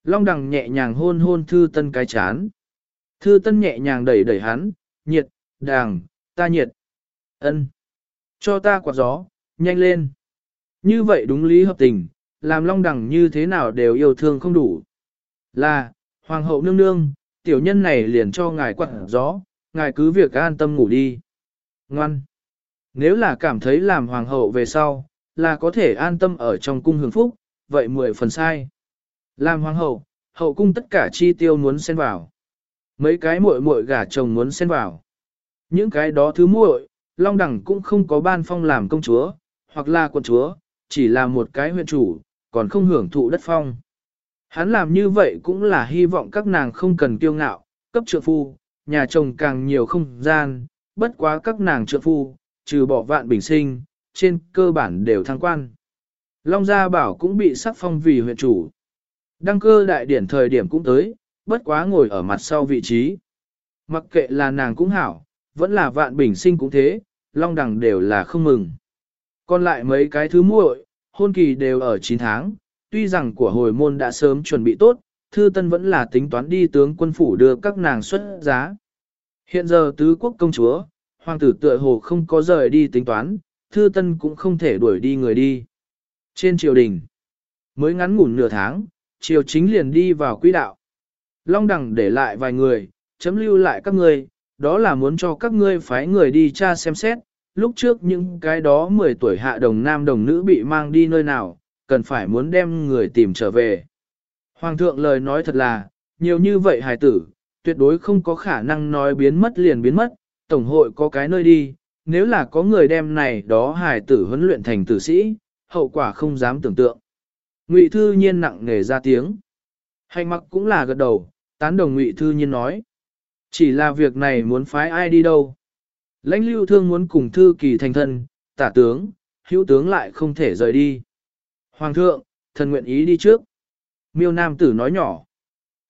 Long đằng nhẹ nhàng hôn hôn thư tân cái chán. Thư tân nhẹ nhàng đẩy đẩy hắn, nhiệt, đàng, ta nhiệt. ân Cho ta quạt gió, nhanh lên. Như vậy đúng lý hợp tình, làm long đằng như thế nào đều yêu thương không đủ. Là, hoàng hậu nương nương, tiểu nhân này liền cho ngài quạt gió, ngài cứ việc an tâm ngủ đi. Ngoan. Nếu là cảm thấy làm hoàng hậu về sau, là có thể an tâm ở trong cung hưởng phúc, vậy mười phần sai. Làm hoàng hậu, hậu cung tất cả chi tiêu muốn xen vào. Mấy cái muội muội gả chồng muốn xen vào. Những cái đó thứ muội, Long Đẳng cũng không có ban phong làm công chúa, hoặc là quận chúa, chỉ là một cái huyện chủ, còn không hưởng thụ đất phong. Hắn làm như vậy cũng là hy vọng các nàng không cần kiêu ngạo, cấp trượng phu, nhà chồng càng nhiều không gian, bất quá các nàng trượng phu, trừ bỏ vạn bình sinh, trên cơ bản đều thăng quan. Long Gia Bảo cũng bị sắc phong vì huyện chủ. Đăng cơ đại điển thời điểm cũng tới, bất quá ngồi ở mặt sau vị trí. Mặc kệ là nàng cũng hảo, vẫn là vạn bình sinh cũng thế, Long Đằng đều là không mừng. Còn lại mấy cái thứ muội, hôn kỳ đều ở 9 tháng, tuy rằng của hồi môn đã sớm chuẩn bị tốt, Thư Tân vẫn là tính toán đi tướng quân phủ đưa các nàng xuất giá. Hiện giờ tứ quốc công chúa, hoàng tử tựa hồ không có rời đi tính toán, Thư Tân cũng không thể đuổi đi người đi. Trên triều đình, mới ngắn ngủn nửa tháng, triều chính liền đi vào quỹ đạo. Long đẳng để lại vài người, chấm lưu lại các ngươi, đó là muốn cho các ngươi phái người đi tra xem xét, lúc trước những cái đó 10 tuổi hạ đồng nam đồng nữ bị mang đi nơi nào, cần phải muốn đem người tìm trở về. Hoàng thượng lời nói thật là, nhiều như vậy hài tử, tuyệt đối không có khả năng nói biến mất liền biến mất, tổng hội có cái nơi đi, nếu là có người đem này đó hài tử huấn luyện thành tử sĩ, hậu quả không dám tưởng tượng. Ngụy Thư Nhiên nặng nề ra tiếng. Hành mặc cũng là gật đầu, tán đồng Ngụy Thư Nhiên nói. Chỉ là việc này muốn phái ai đi đâu. Lãnh lưu thương muốn cùng thư kỳ thành thân, tả tướng, hữu tướng lại không thể rời đi. Hoàng thượng, thần nguyện ý đi trước. Miêu nam tử nói nhỏ.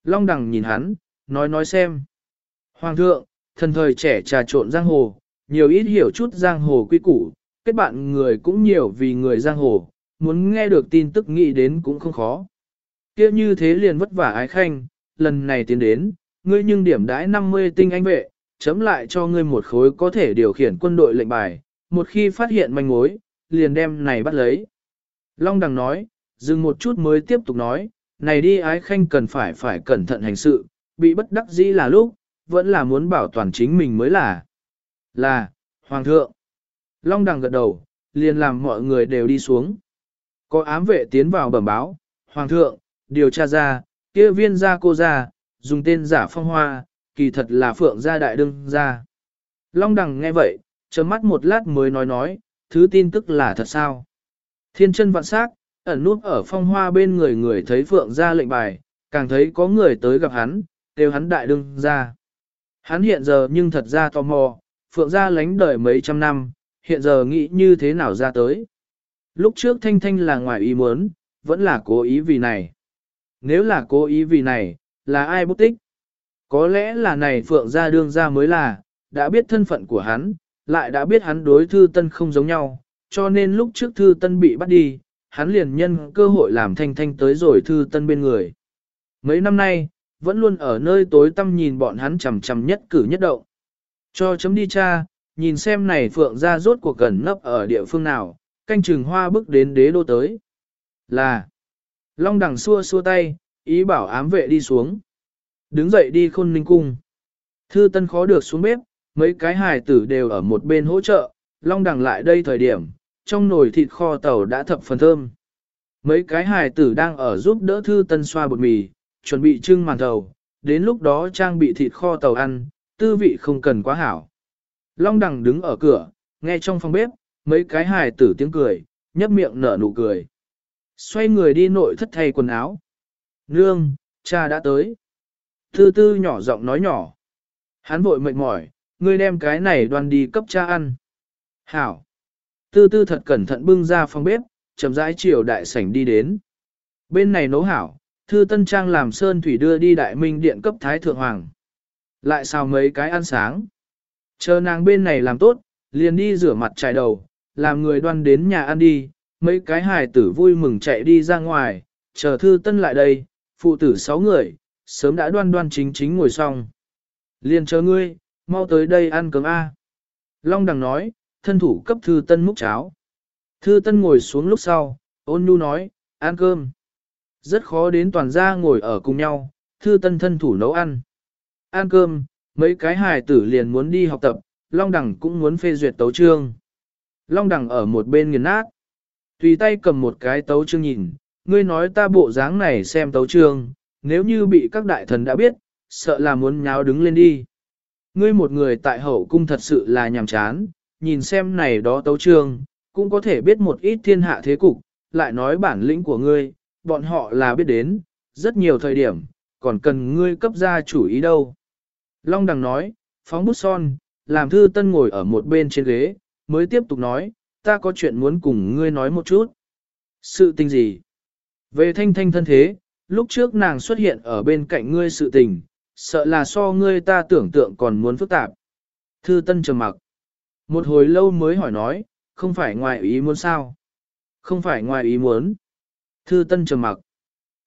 Long đằng nhìn hắn, nói nói xem. Hoàng thượng, thần thời trẻ trà trộn giang hồ, nhiều ít hiểu chút giang hồ quy củ, kết bạn người cũng nhiều vì người giang hồ, muốn nghe được tin tức nghĩ đến cũng không khó. kia như thế liền vất vả ái khanh, lần này tiến đến, ngươi nhưng điểm đãi 50 tinh anh vệ, chấm lại cho ngươi một khối có thể điều khiển quân đội lệnh bài, một khi phát hiện manh mối, liền đem này bắt lấy. Long Đằng nói, dừng một chút mới tiếp tục nói, này đi ái khanh cần phải phải cẩn thận hành sự, bị bất đắc dĩ là lúc, vẫn là muốn bảo toàn chính mình mới là. Là, Hoàng thượng. Long Đằng gật đầu, liền làm mọi người đều đi xuống. Có ám vệ tiến vào bẩm báo, Hoàng thượng, điều tra ra, kia viên gia cô gia, dùng tên giả phong hoa, kỳ thật là phượng gia đại đương gia. Long đằng nghe vậy, chớm mắt một lát mới nói nói, thứ tin tức là thật sao. Thiên chân vạn sắc, ẩn nút ở phong hoa bên người người thấy phượng gia lệnh bài, càng thấy có người tới gặp hắn, đều hắn đại đương gia. Hắn hiện giờ nhưng thật ra tò mò, phượng gia lánh đời mấy trăm năm, hiện giờ nghĩ như thế nào ra tới. Lúc trước Thanh Thanh là ngoài ý muốn, vẫn là cố ý vì này. Nếu là cố ý vì này, là ai bút tích? Có lẽ là này Phượng gia đương gia mới là, đã biết thân phận của hắn, lại đã biết hắn đối Thư Tân không giống nhau, cho nên lúc trước Thư Tân bị bắt đi, hắn liền nhân cơ hội làm thanh thanh tới rồi thư tân bên người. Mấy năm nay, vẫn luôn ở nơi tối tăm nhìn bọn hắn chầm chầm nhất cử nhất động. Cho chấm đi cha, nhìn xem này phượng ra rốt cuộc gần nấp ở địa phương nào, canh chừng hoa bước đến đế đô tới. Là, Long đằng xua xua tay, ý bảo ám vệ đi xuống. Đứng dậy đi khôn ninh cung. Thư tân khó được xuống bếp, mấy cái hài tử đều ở một bên hỗ trợ, long đằng lại đây thời điểm, trong nồi thịt kho tàu đã thập phần thơm. Mấy cái hài tử đang ở giúp đỡ thư tân xoa bột mì, chuẩn bị trưng màn thầu, đến lúc đó trang bị thịt kho tàu ăn, tư vị không cần quá hảo. Long đằng đứng ở cửa, nghe trong phòng bếp, mấy cái hài tử tiếng cười, nhấp miệng nở nụ cười. Xoay người đi nội thất thay quần áo. Nương, cha đã tới. Tư tư nhỏ giọng nói nhỏ. Hắn vội mệt mỏi, ngươi đem cái này đoan đi cấp cha ăn. Hảo. Tư tư thật cẩn thận bưng ra phòng bếp, chậm rãi chiều đại sảnh đi đến. Bên này nấu hảo, thư tân trang làm sơn thủy đưa đi đại minh điện cấp thái thượng hoàng. Lại xào mấy cái ăn sáng. Chờ nàng bên này làm tốt, liền đi rửa mặt trải đầu, làm người đoan đến nhà ăn đi, mấy cái hài tử vui mừng chạy đi ra ngoài, chờ thư tân lại đây, phụ tử sáu người, sớm đã đoan đoan chính chính ngồi xong. Liền chờ ngươi, mau tới đây ăn cơm A. Long đằng nói, thân thủ cấp thư tân múc cháo. Thư tân ngồi xuống lúc sau, ôn nhu nói, ăn cơm. Rất khó đến toàn gia ngồi ở cùng nhau, thư tân thân thủ nấu ăn. Ăn cơm, mấy cái hài tử liền muốn đi học tập, Long đằng cũng muốn phê duyệt tấu trương. Long đằng ở một bên nghiền nát. Tùy tay cầm một cái tấu chương nhìn, ngươi nói ta bộ dáng này xem tấu chương, nếu như bị các đại thần đã biết, sợ là muốn nháo đứng lên đi. Ngươi một người tại hậu cung thật sự là nhàm chán, nhìn xem này đó tấu chương, cũng có thể biết một ít thiên hạ thế cục, lại nói bản lĩnh của ngươi, bọn họ là biết đến, rất nhiều thời điểm, còn cần ngươi cấp ra chủ ý đâu. Long Đằng nói, phóng bút son, làm thư tân ngồi ở một bên trên ghế, mới tiếp tục nói, ta có chuyện muốn cùng ngươi nói một chút. Sự tình gì? Về thanh thanh thân thế, lúc trước nàng xuất hiện ở bên cạnh ngươi sự tình, sợ là so ngươi ta tưởng tượng còn muốn phức tạp. Thư Tân trầm mặc. Một hồi lâu mới hỏi nói, không phải ngoài ý muốn sao? Không phải ngoài ý muốn. Thư Tân trầm mặc.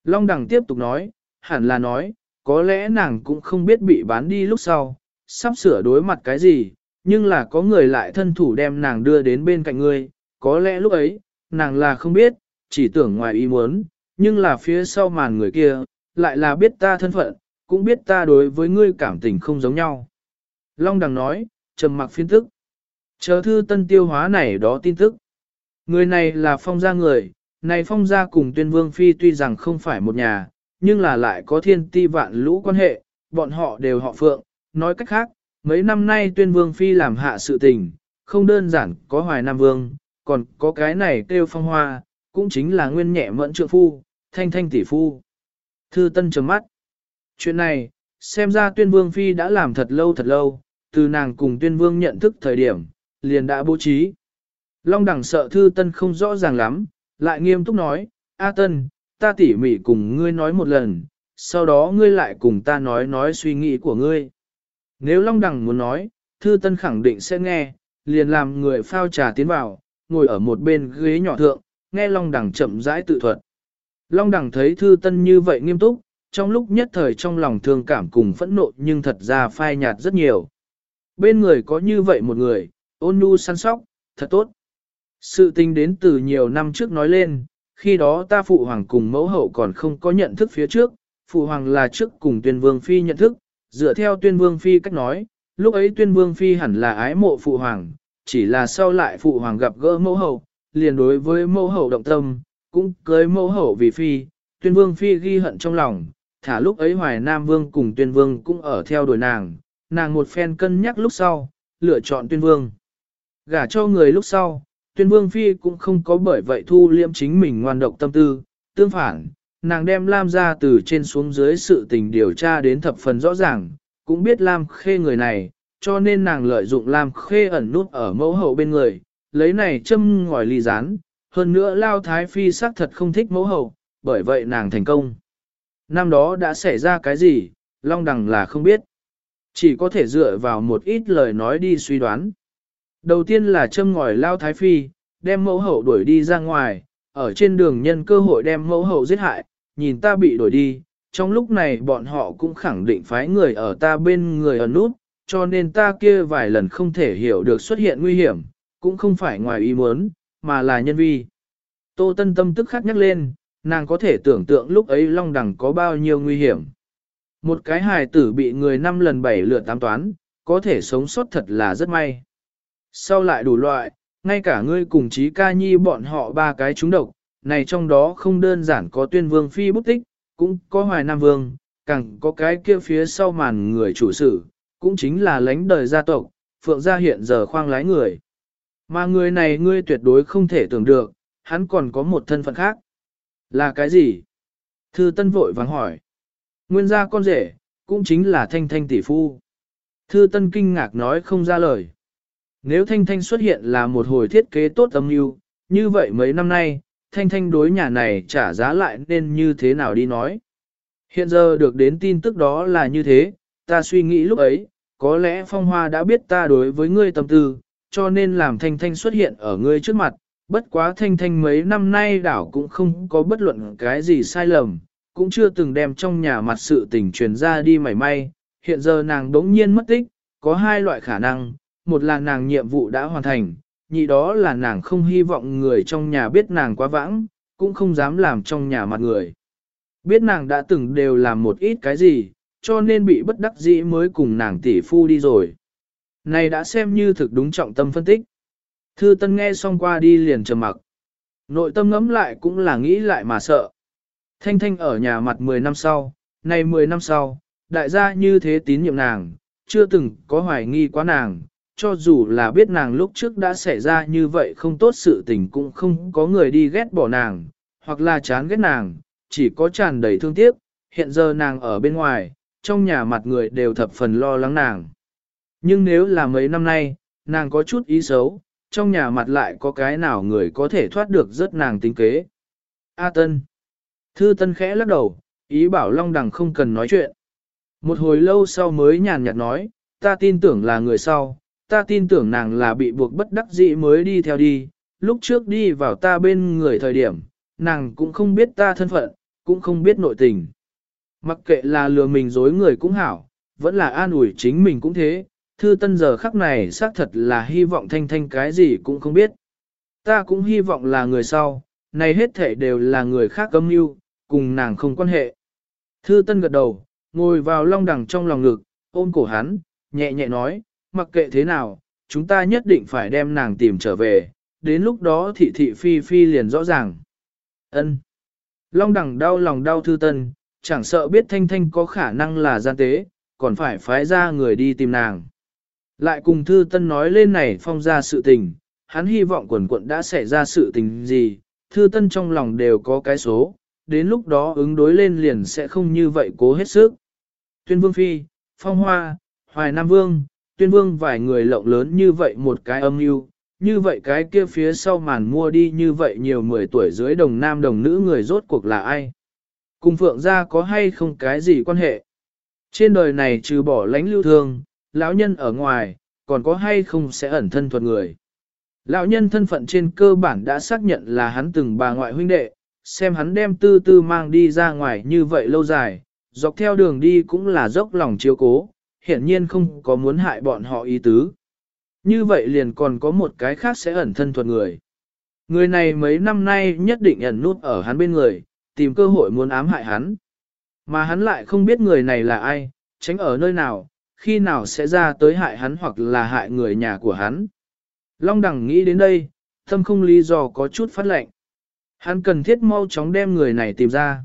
Long Đằng tiếp tục nói, hẳn là nói, có lẽ nàng cũng không biết bị bán đi lúc sau, sắp sửa đối mặt cái gì, nhưng là có người lại thân thủ đem nàng đưa đến bên cạnh ngươi, có lẽ lúc ấy, nàng là không biết, chỉ tưởng ngoài ý muốn, nhưng là phía sau màn người kia, lại là biết ta thân phận, cũng biết ta đối với ngươi cảm tình không giống nhau. Long Đằng nói, trầm mặc phiên tức. Chờ thư tân tiêu hóa này đó tin tức. Người này là phong gia người, này phong gia cùng tuyên vương phi tuy rằng không phải một nhà, nhưng là lại có thiên ti vạn lũ quan hệ, bọn họ đều họ phượng, nói cách khác, mấy năm nay tuyên vương phi làm hạ sự tình, không đơn giản có hoài nam vương, còn có cái này kêu phong hoa, cũng chính là nguyên nhẹ mẫn trượng phu, thanh thanh tỷ phu. Thư Tân trầm mắt. Chuyện này, xem ra tuyên vương phi đã làm thật lâu thật lâu, từ nàng cùng tuyên vương nhận thức thời điểm, liền đã bố trí. Long đẳng sợ Thư Tân không rõ ràng lắm, lại nghiêm túc nói, A Tân, ta tỉ mỉ cùng ngươi nói một lần, sau đó ngươi lại cùng ta nói nói suy nghĩ của ngươi. Nếu Long Đằng muốn nói, Thư Tân khẳng định sẽ nghe, liền làm người phao trà tiến vào, ngồi ở một bên ghế nhỏ thượng, nghe Long Đằng chậm rãi tự thuật. Long Đằng thấy Thư Tân như vậy nghiêm túc, trong lúc nhất thời trong lòng thương cảm cùng phẫn nộ nhưng thật ra phai nhạt rất nhiều. Bên người có như vậy một người, ôn nhu săn sóc, thật tốt. Sự tình đến từ nhiều năm trước nói lên, khi đó ta phụ hoàng cùng mẫu hậu còn không có nhận thức phía trước, phụ hoàng là trước cùng tuyên vương phi nhận thức, dựa theo tuyên vương phi cách nói, lúc ấy tuyên vương phi hẳn là ái mộ phụ hoàng, chỉ là sau lại phụ hoàng gặp gỡ mẫu hậu, liền đối với mẫu hậu động tâm, cũng cưới mẫu hậu vì phi, tuyên vương phi ghi hận trong lòng, thả lúc ấy hoài nam vương cùng tuyên vương cũng ở theo đuổi nàng, nàng một phen cân nhắc lúc sau, lựa chọn tuyên vương. Gả cho người lúc sau, tuyên vương phi cũng không có bởi vậy thu Liễm chính mình ngoan độc tâm tư, tương phản, nàng đem Lam ra từ trên xuống dưới sự tình điều tra đến thập phần rõ ràng, cũng biết Lam khê người này, cho nên nàng lợi dụng Lam khê ẩn nút ở mẫu hậu bên người, lấy này châm ngòi ly rán, hơn nữa Lao Thái Phi xác thật không thích mẫu hậu, bởi vậy nàng thành công. Năm đó đã xảy ra cái gì, Long Đằng là không biết. Chỉ có thể dựa vào một ít lời nói đi suy đoán. Đầu tiên là châm ngòi Lao Thái Phi, đem mẫu hậu đuổi đi ra ngoài, ở trên đường nhân cơ hội đem mẫu hậu giết hại, nhìn ta bị đuổi đi, trong lúc này bọn họ cũng khẳng định phái người ở ta bên người ở nút, cho nên ta kia vài lần không thể hiểu được xuất hiện nguy hiểm, cũng không phải ngoài ý muốn, mà là nhân vi. Tô Tân Tâm tức khắc nhắc lên, nàng có thể tưởng tượng lúc ấy Long Đằng có bao nhiêu nguy hiểm. Một cái hài tử bị người năm lần bảy lượt tám toán, có thể sống sót thật là rất may. Sau lại đủ loại, ngay cả ngươi cùng chí ca nhi bọn họ ba cái trúng độc, này trong đó không đơn giản có tuyên vương phi bút tích, cũng có hoài nam vương, càng có cái kia phía sau màn người chủ sự, cũng chính là lãnh đời gia tộc, phượng gia hiện giờ khoang lái người. Mà người này ngươi tuyệt đối không thể tưởng được, hắn còn có một thân phận khác. Là cái gì? Thư Tân vội vàng hỏi. Nguyên gia con rể, cũng chính là Thanh Thanh tỷ phu. Thư Tân kinh ngạc nói không ra lời. Nếu Thanh Thanh xuất hiện là một hồi thiết kế tốt âm mưu, như vậy mấy năm nay, Thanh Thanh đối nhà này trả giá lại nên như thế nào đi nói. Hiện giờ được đến tin tức đó là như thế, ta suy nghĩ lúc ấy, có lẽ Phong Hoa đã biết ta đối với ngươi tâm tư, cho nên làm Thanh Thanh xuất hiện ở ngươi trước mặt, bất quá Thanh Thanh mấy năm nay đảo cũng không có bất luận cái gì sai lầm, cũng chưa từng đem trong nhà mặt sự tình truyền ra đi mảy may, hiện giờ nàng đống nhiên mất tích, có hai loại khả năng, một là nàng nhiệm vụ đã hoàn thành, nhị đó là nàng không hy vọng người trong nhà biết nàng quá vãng, cũng không dám làm trong nhà mặt người. Biết nàng đã từng đều làm một ít cái gì, cho nên bị bất đắc dĩ mới cùng nàng tỷ phu đi rồi. Này đã xem như thực đúng trọng tâm phân tích. Thư Tân nghe xong qua đi liền trầm mặc. Nội tâm ngẫm lại cũng là nghĩ lại mà sợ. Thanh Thanh ở nhà mặt 10 năm sau, này 10 năm sau, đại gia như thế tín nhiệm nàng, chưa từng có hoài nghi quá nàng, cho dù là biết nàng lúc trước đã xảy ra như vậy không tốt sự tình cũng không có người đi ghét bỏ nàng, hoặc là chán ghét nàng, chỉ có tràn đầy thương tiếc, hiện giờ nàng ở bên ngoài, trong nhà mặt người đều thập phần lo lắng nàng. Nhưng nếu là mấy năm nay, nàng có chút ý xấu, trong nhà mặt lại có cái nào người có thể thoát được rất nàng tính kế. A Tân Thư Tân khẽ lắc đầu, ý bảo Long Đằng không cần nói chuyện. Một hồi lâu sau mới nhàn nhạt nói, ta tin tưởng là người sau, ta tin tưởng nàng là bị buộc bất đắc dĩ mới đi theo đi, lúc trước đi vào ta bên người thời điểm, nàng cũng không biết ta thân phận, cũng không biết nội tình. Mặc kệ là lừa mình dối người cũng hảo, vẫn là an ủi chính mình cũng thế, thư tân giờ khắc này xác thật là hy vọng thanh thanh cái gì cũng không biết. Ta cũng hy vọng là người sau, này hết thể đều là người khác cấm mưu, cùng nàng không quan hệ. Thư tân gật đầu, ngồi vào long đằng trong lòng ngực, ôm cổ hắn, nhẹ nhẹ nói, mặc kệ thế nào, chúng ta nhất định phải đem nàng tìm trở về, đến lúc đó thị thị phi phi liền rõ ràng. ân Long đằng đau lòng đau thư tân, chẳng sợ biết thanh thanh có khả năng là gian tế, còn phải phái ra người đi tìm nàng. Lại cùng thư tân nói lên này phong ra sự tình, hắn hy vọng quần quận đã xảy ra sự tình gì, thư tân trong lòng đều có cái số, đến lúc đó ứng đối lên liền sẽ không như vậy cố hết sức. Tuyên Vương Phi, Phong Hoa, Hoài Nam Vương, Tuyên Vương vài người lộng lớn như vậy một cái âm mưu như vậy cái kia phía sau màn mua đi như vậy nhiều 10 tuổi dưới đồng nam đồng nữ người rốt cuộc là ai? Cùng Phượng gia có hay không cái gì quan hệ? Trên đời này trừ bỏ lãnh lưu thương, lão nhân ở ngoài, còn có hay không sẽ ẩn thân thuật người? Lão nhân thân phận trên cơ bản đã xác nhận là hắn từng bà ngoại huynh đệ, xem hắn đem tư tư mang đi ra ngoài như vậy lâu dài, dọc theo đường đi cũng là dốc lòng chiếu cố, hiển nhiên không có muốn hại bọn họ ý tứ. Như vậy liền còn có một cái khác sẽ ẩn thân thuật người. Người này mấy năm nay nhất định ẩn nút ở hắn bên người, tìm cơ hội muốn ám hại hắn. Mà hắn lại không biết người này là ai, tránh ở nơi nào, khi nào sẽ ra tới hại hắn hoặc là hại người nhà của hắn. Long đẳng nghĩ đến đây, tâm không lý do có chút phát lệnh. Hắn cần thiết mau chóng đem người này tìm ra.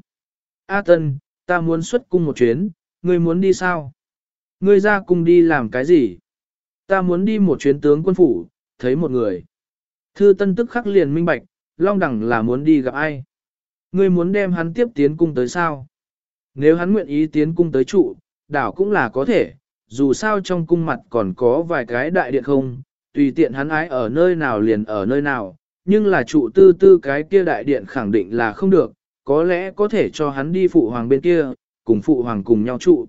A Tân, ta muốn xuất cung một chuyến, ngươi muốn đi sao? Ngươi ra cung đi làm cái gì? Ta muốn đi một chuyến tướng quân phủ, thấy một người. Thư Tân tức khắc liền minh bạch, Long Đẳng là muốn đi gặp ai? Ngươi muốn đem hắn tiếp tiến cung tới sao? Nếu hắn nguyện ý tiến cung tới trụ, đảo cũng là có thể, dù sao trong cung mặt còn có vài cái đại điện không, tùy tiện hắn ái ở nơi nào liền ở nơi nào, nhưng là trụ tư tư cái kia đại điện khẳng định là không được, có lẽ có thể cho hắn đi phụ hoàng bên kia, cùng phụ hoàng cùng nhau trụ.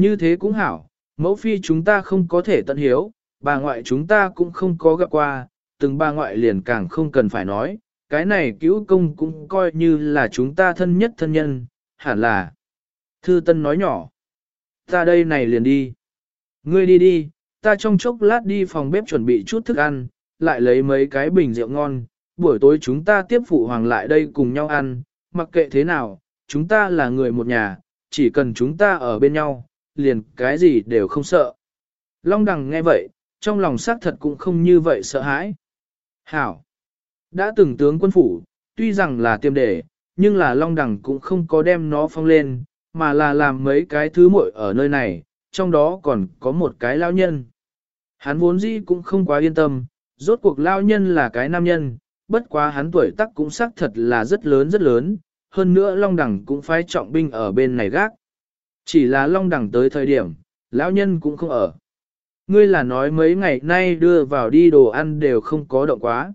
Như thế cũng hảo, mẫu phi chúng ta không có thể tận hiếu, bà ngoại chúng ta cũng không có gặp qua, từng bà ngoại liền càng không cần phải nói, cái này cứu công cũng coi như là chúng ta thân nhất thân nhân, hẳn là. Thư Tân nói nhỏ, ta đây này liền đi. Ngươi đi đi, ta trong chốc lát đi phòng bếp chuẩn bị chút thức ăn, lại lấy mấy cái bình rượu ngon, buổi tối chúng ta tiếp phụ hoàng lại đây cùng nhau ăn, mặc kệ thế nào, chúng ta là người một nhà, chỉ cần chúng ta ở bên nhau, liền cái gì đều không sợ. Long đằng nghe vậy, trong lòng xác thật cũng không như vậy sợ hãi. Hảo! Đã từng tướng quân phủ, tuy rằng là tiêm đề, nhưng là Long đằng cũng không có đem nó phong lên, mà là làm mấy cái thứ muội ở nơi này, trong đó còn có một cái lao nhân. Hắn vốn dĩ cũng không quá yên tâm, rốt cuộc lao nhân là cái nam nhân, bất quá hắn tuổi tác cũng xác thật là rất lớn rất lớn, hơn nữa Long Đằng cũng phải trọng binh ở bên này gác. Chỉ là Long đẳng tới thời điểm, lão nhân cũng không ở. Ngươi là nói mấy ngày nay đưa vào đi đồ ăn đều không có động quá.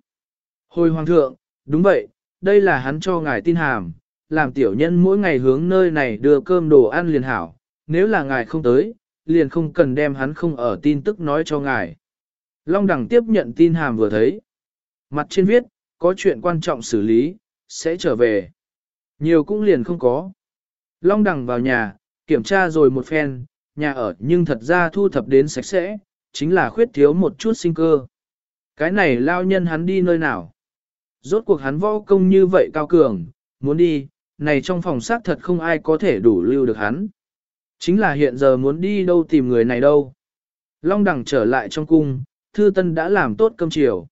Hồi hoàng thượng, đúng vậy, đây là hắn cho ngài tin hàm, làm tiểu nhân mỗi ngày hướng nơi này đưa cơm đồ ăn liền hảo, nếu là ngài không tới, liền không cần đem hắn không ở tin tức nói cho ngài. Long đẳng tiếp nhận tin hàm vừa thấy. Mặt trên viết, có chuyện quan trọng xử lý, sẽ trở về. Nhiều cũng liền không có. Long đẳng vào nhà, kiểm tra rồi một phen, nhà ở nhưng thật ra thu thập đến sạch sẽ, chính là khuyết thiếu một chút sinh cơ. Cái này lao nhân hắn đi nơi nào? Rốt cuộc hắn võ công như vậy cao cường, muốn đi, này trong phòng xác thật không ai có thể đủ lưu được hắn. Chính là hiện giờ muốn đi đâu tìm người này đâu. Long đẳng trở lại trong cung, thư tân đã làm tốt cơm chiều.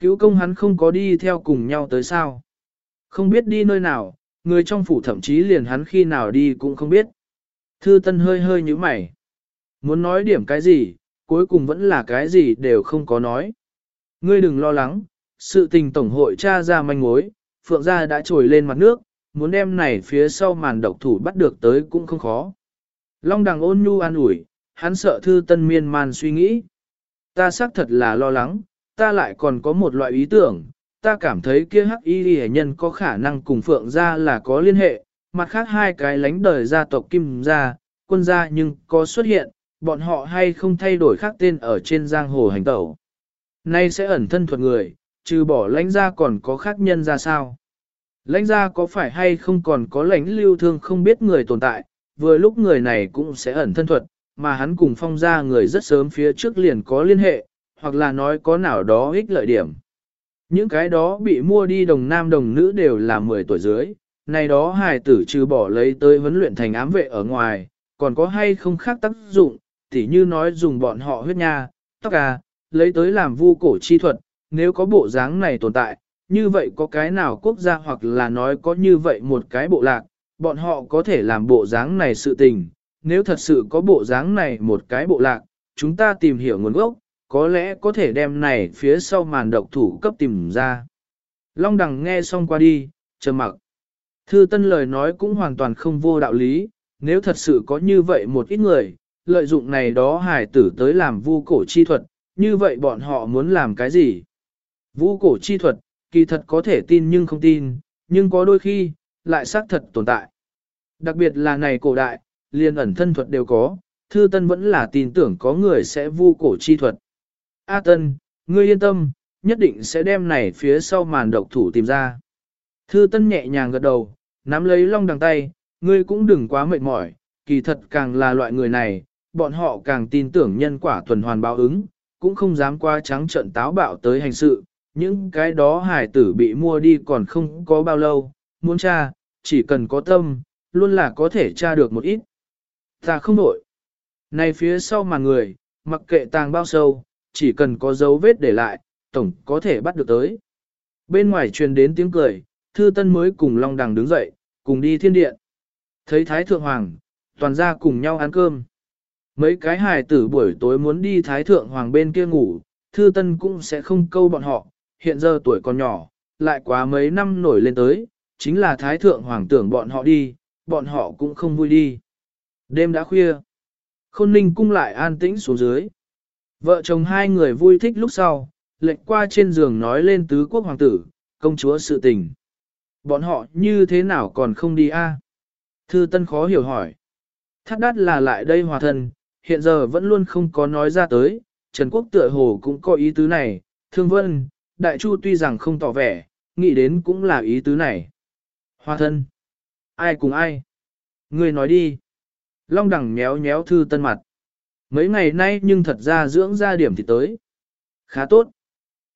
Cứu công hắn không có đi theo cùng nhau tới sao. Không biết đi nơi nào, người trong phủ thậm chí liền hắn khi nào đi cũng không biết. Thư tân hơi hơi như mày. Muốn nói điểm cái gì, cuối cùng vẫn là cái gì đều không có nói. Ngươi đừng lo lắng, sự tình tổng hội tra ra manh mối, phượng gia đã trồi lên mặt nước, muốn đem này phía sau màn độc thủ bắt được tới cũng không khó. Long đằng ôn nhu an ủi, hắn sợ thư tân miên man suy nghĩ. Ta xác thật là lo lắng, ta lại còn có một loại ý tưởng, ta cảm thấy kia hắc y nhân có khả năng cùng phượng gia là có liên hệ, mặt khác hai cái lánh đời gia tộc kim gia, quân gia nhưng có xuất hiện, bọn họ hay không thay đổi khác tên ở trên giang hồ hành tẩu. Nay sẽ ẩn thân thuật người, trừ bỏ lãnh gia còn có khác nhân ra sao. Lãnh gia có phải hay không còn có lãnh lưu thương không biết người tồn tại, vừa lúc người này cũng sẽ ẩn thân thuật, mà hắn cùng phong gia người rất sớm phía trước liền có liên hệ, hoặc là nói có nào đó ích lợi điểm. Những cái đó bị mua đi đồng nam đồng nữ đều là 10 tuổi dưới, này đó hài tử trừ bỏ lấy tới huấn luyện thành ám vệ ở ngoài, còn có hay không khác tác dụng, tỉ như nói dùng bọn họ huyết nha, tóc à, lấy tới làm vu cổ chi thuật, nếu có bộ dáng này tồn tại, như vậy có cái nào quốc gia hoặc là nói có như vậy một cái bộ lạc, bọn họ có thể làm bộ dáng này sự tình, nếu thật sự có bộ dáng này một cái bộ lạc, chúng ta tìm hiểu nguồn gốc, có lẽ có thể đem này phía sau màn độc thủ cấp tìm ra. Long đằng nghe xong qua đi, trầm mặc. Thư tân lời nói cũng hoàn toàn không vô đạo lý, nếu thật sự có như vậy một ít người, lợi dụng này đó hải tử tới làm vu cổ chi thuật, như vậy bọn họ muốn làm cái gì? Vu cổ chi thuật, kỳ thật có thể tin nhưng không tin, nhưng có đôi khi, lại xác thật tồn tại. Đặc biệt là này cổ đại, liên ẩn thân thuật đều có, thư tân vẫn là tin tưởng có người sẽ vu cổ chi thuật. A tân, ngươi yên tâm, nhất định sẽ đem này phía sau màn độc thủ tìm ra. Thư tân nhẹ nhàng gật đầu, nắm lấy long đằng tay, ngươi cũng đừng quá mệt mỏi, kỳ thật càng là loại người này, bọn họ càng tin tưởng nhân quả tuần hoàn báo ứng, cũng không dám qua trắng trận táo bạo tới hành sự, những cái đó hải tử bị mua đi còn không có bao lâu, muốn tra, chỉ cần có tâm, luôn là có thể tra được một ít. Ta không nổi. Này phía sau mà người, mặc kệ tàng bao sâu, chỉ cần có dấu vết để lại, tổng có thể bắt được tới. Bên ngoài truyền đến tiếng cười, thư tân mới cùng Long Đằng đứng dậy, cùng đi thiên điện. Thấy Thái Thượng Hoàng, toàn ra cùng nhau ăn cơm. Mấy cái hài tử buổi tối muốn đi Thái Thượng Hoàng bên kia ngủ, thư tân cũng sẽ không câu bọn họ, hiện giờ tuổi còn nhỏ, lại quá mấy năm nổi lên tới, chính là Thái Thượng Hoàng tưởng bọn họ đi, bọn họ cũng không vui đi. Đêm đã khuya, khôn ninh cung lại an tĩnh xuống dưới. Vợ chồng hai người vui thích lúc sau, lệnh qua trên giường nói lên tứ quốc hoàng tử, công chúa sự tình. Bọn họ như thế nào còn không đi a? Thư Tân khó hiểu hỏi. Thắt đắt là lại đây hòa thân, hiện giờ vẫn luôn không có nói ra tới, Trần Quốc tựa hồ cũng có ý tứ này, Thương Vân, Đại Chu tuy rằng không tỏ vẻ, nghĩ đến cũng là ý tứ này. hòa thân. Ai cùng ai? Ngươi nói đi. Long đẳng nhéo nhéo thư tân mặt. Mấy ngày nay nhưng thật ra dưỡng ra điểm thì tới. Khá tốt.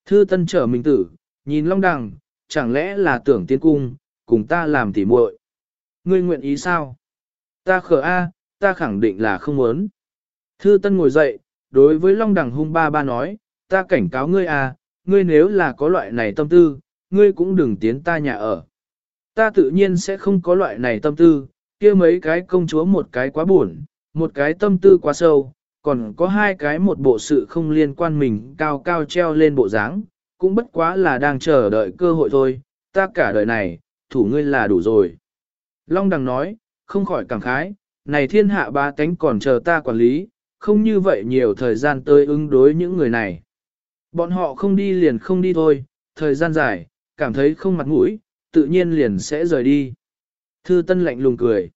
Thư tân trở mình tử, nhìn long đẳng, chẳng lẽ là tưởng tiến cung, cùng ta làm tỉ muội. Ngươi nguyện ý sao? Ta khờ A, ta khẳng định là không muốn. Thư Tân ngồi dậy, đối với Long Đằng hung ba ba nói, ta cảnh cáo ngươi a, ngươi nếu là có loại này tâm tư, ngươi cũng đừng tiến ta nhà ở. Ta tự nhiên sẽ không có loại này tâm tư, kia mấy cái công chúa một cái quá buồn, một cái tâm tư quá sâu, còn có hai cái một bộ sự không liên quan mình cao cao treo lên bộ dáng, cũng bất quá là đang chờ đợi cơ hội thôi, ta cả đời này, thủ ngươi là đủ rồi. Long Đằng nói, không khỏi cảm khái, này thiên hạ ba tánh còn chờ ta quản lý, không như vậy nhiều thời gian tới ứng đối những người này. Bọn họ không đi liền không đi thôi, thời gian dài, cảm thấy không mặt mũi, tự nhiên liền sẽ rời đi. Thư Tân lạnh lùng cười,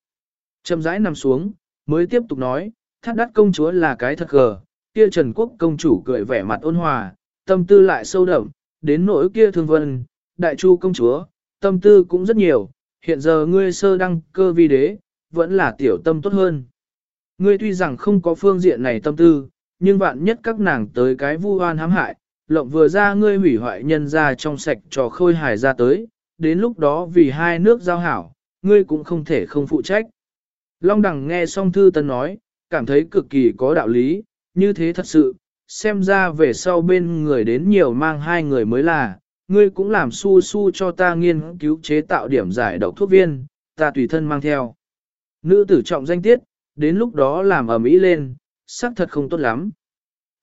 chậm rãi nằm xuống, mới tiếp tục nói, thác đắt công chúa là cái thật gờ, kia Trần Quốc công chủ cười vẻ mặt ôn hòa, tâm tư lại sâu đậm, đến nỗi kia thương vân, đại chu công chúa, tâm tư cũng rất nhiều, hiện giờ ngươi sơ đăng cơ vi đế, vẫn là tiểu tâm tốt hơn. Ngươi tuy rằng không có phương diện này tâm tư, nhưng vạn nhất các nàng tới cái vu oan hãm hại, lộng vừa ra ngươi hủy hoại nhân ra trong sạch trò khôi hài ra tới, đến lúc đó vì hai nước giao hảo, ngươi cũng không thể không phụ trách. Long đẳng nghe xong thư tân nói, cảm thấy cực kỳ có đạo lý, như thế thật sự, xem ra về sau bên người đến nhiều mang hai người mới là, ngươi cũng làm su su cho ta nghiên cứu chế tạo điểm giải độc thuốc viên, ta tùy thân mang theo. Nữ tử trọng danh tiết, đến lúc đó làm ở mỹ lên, xác thật không tốt lắm.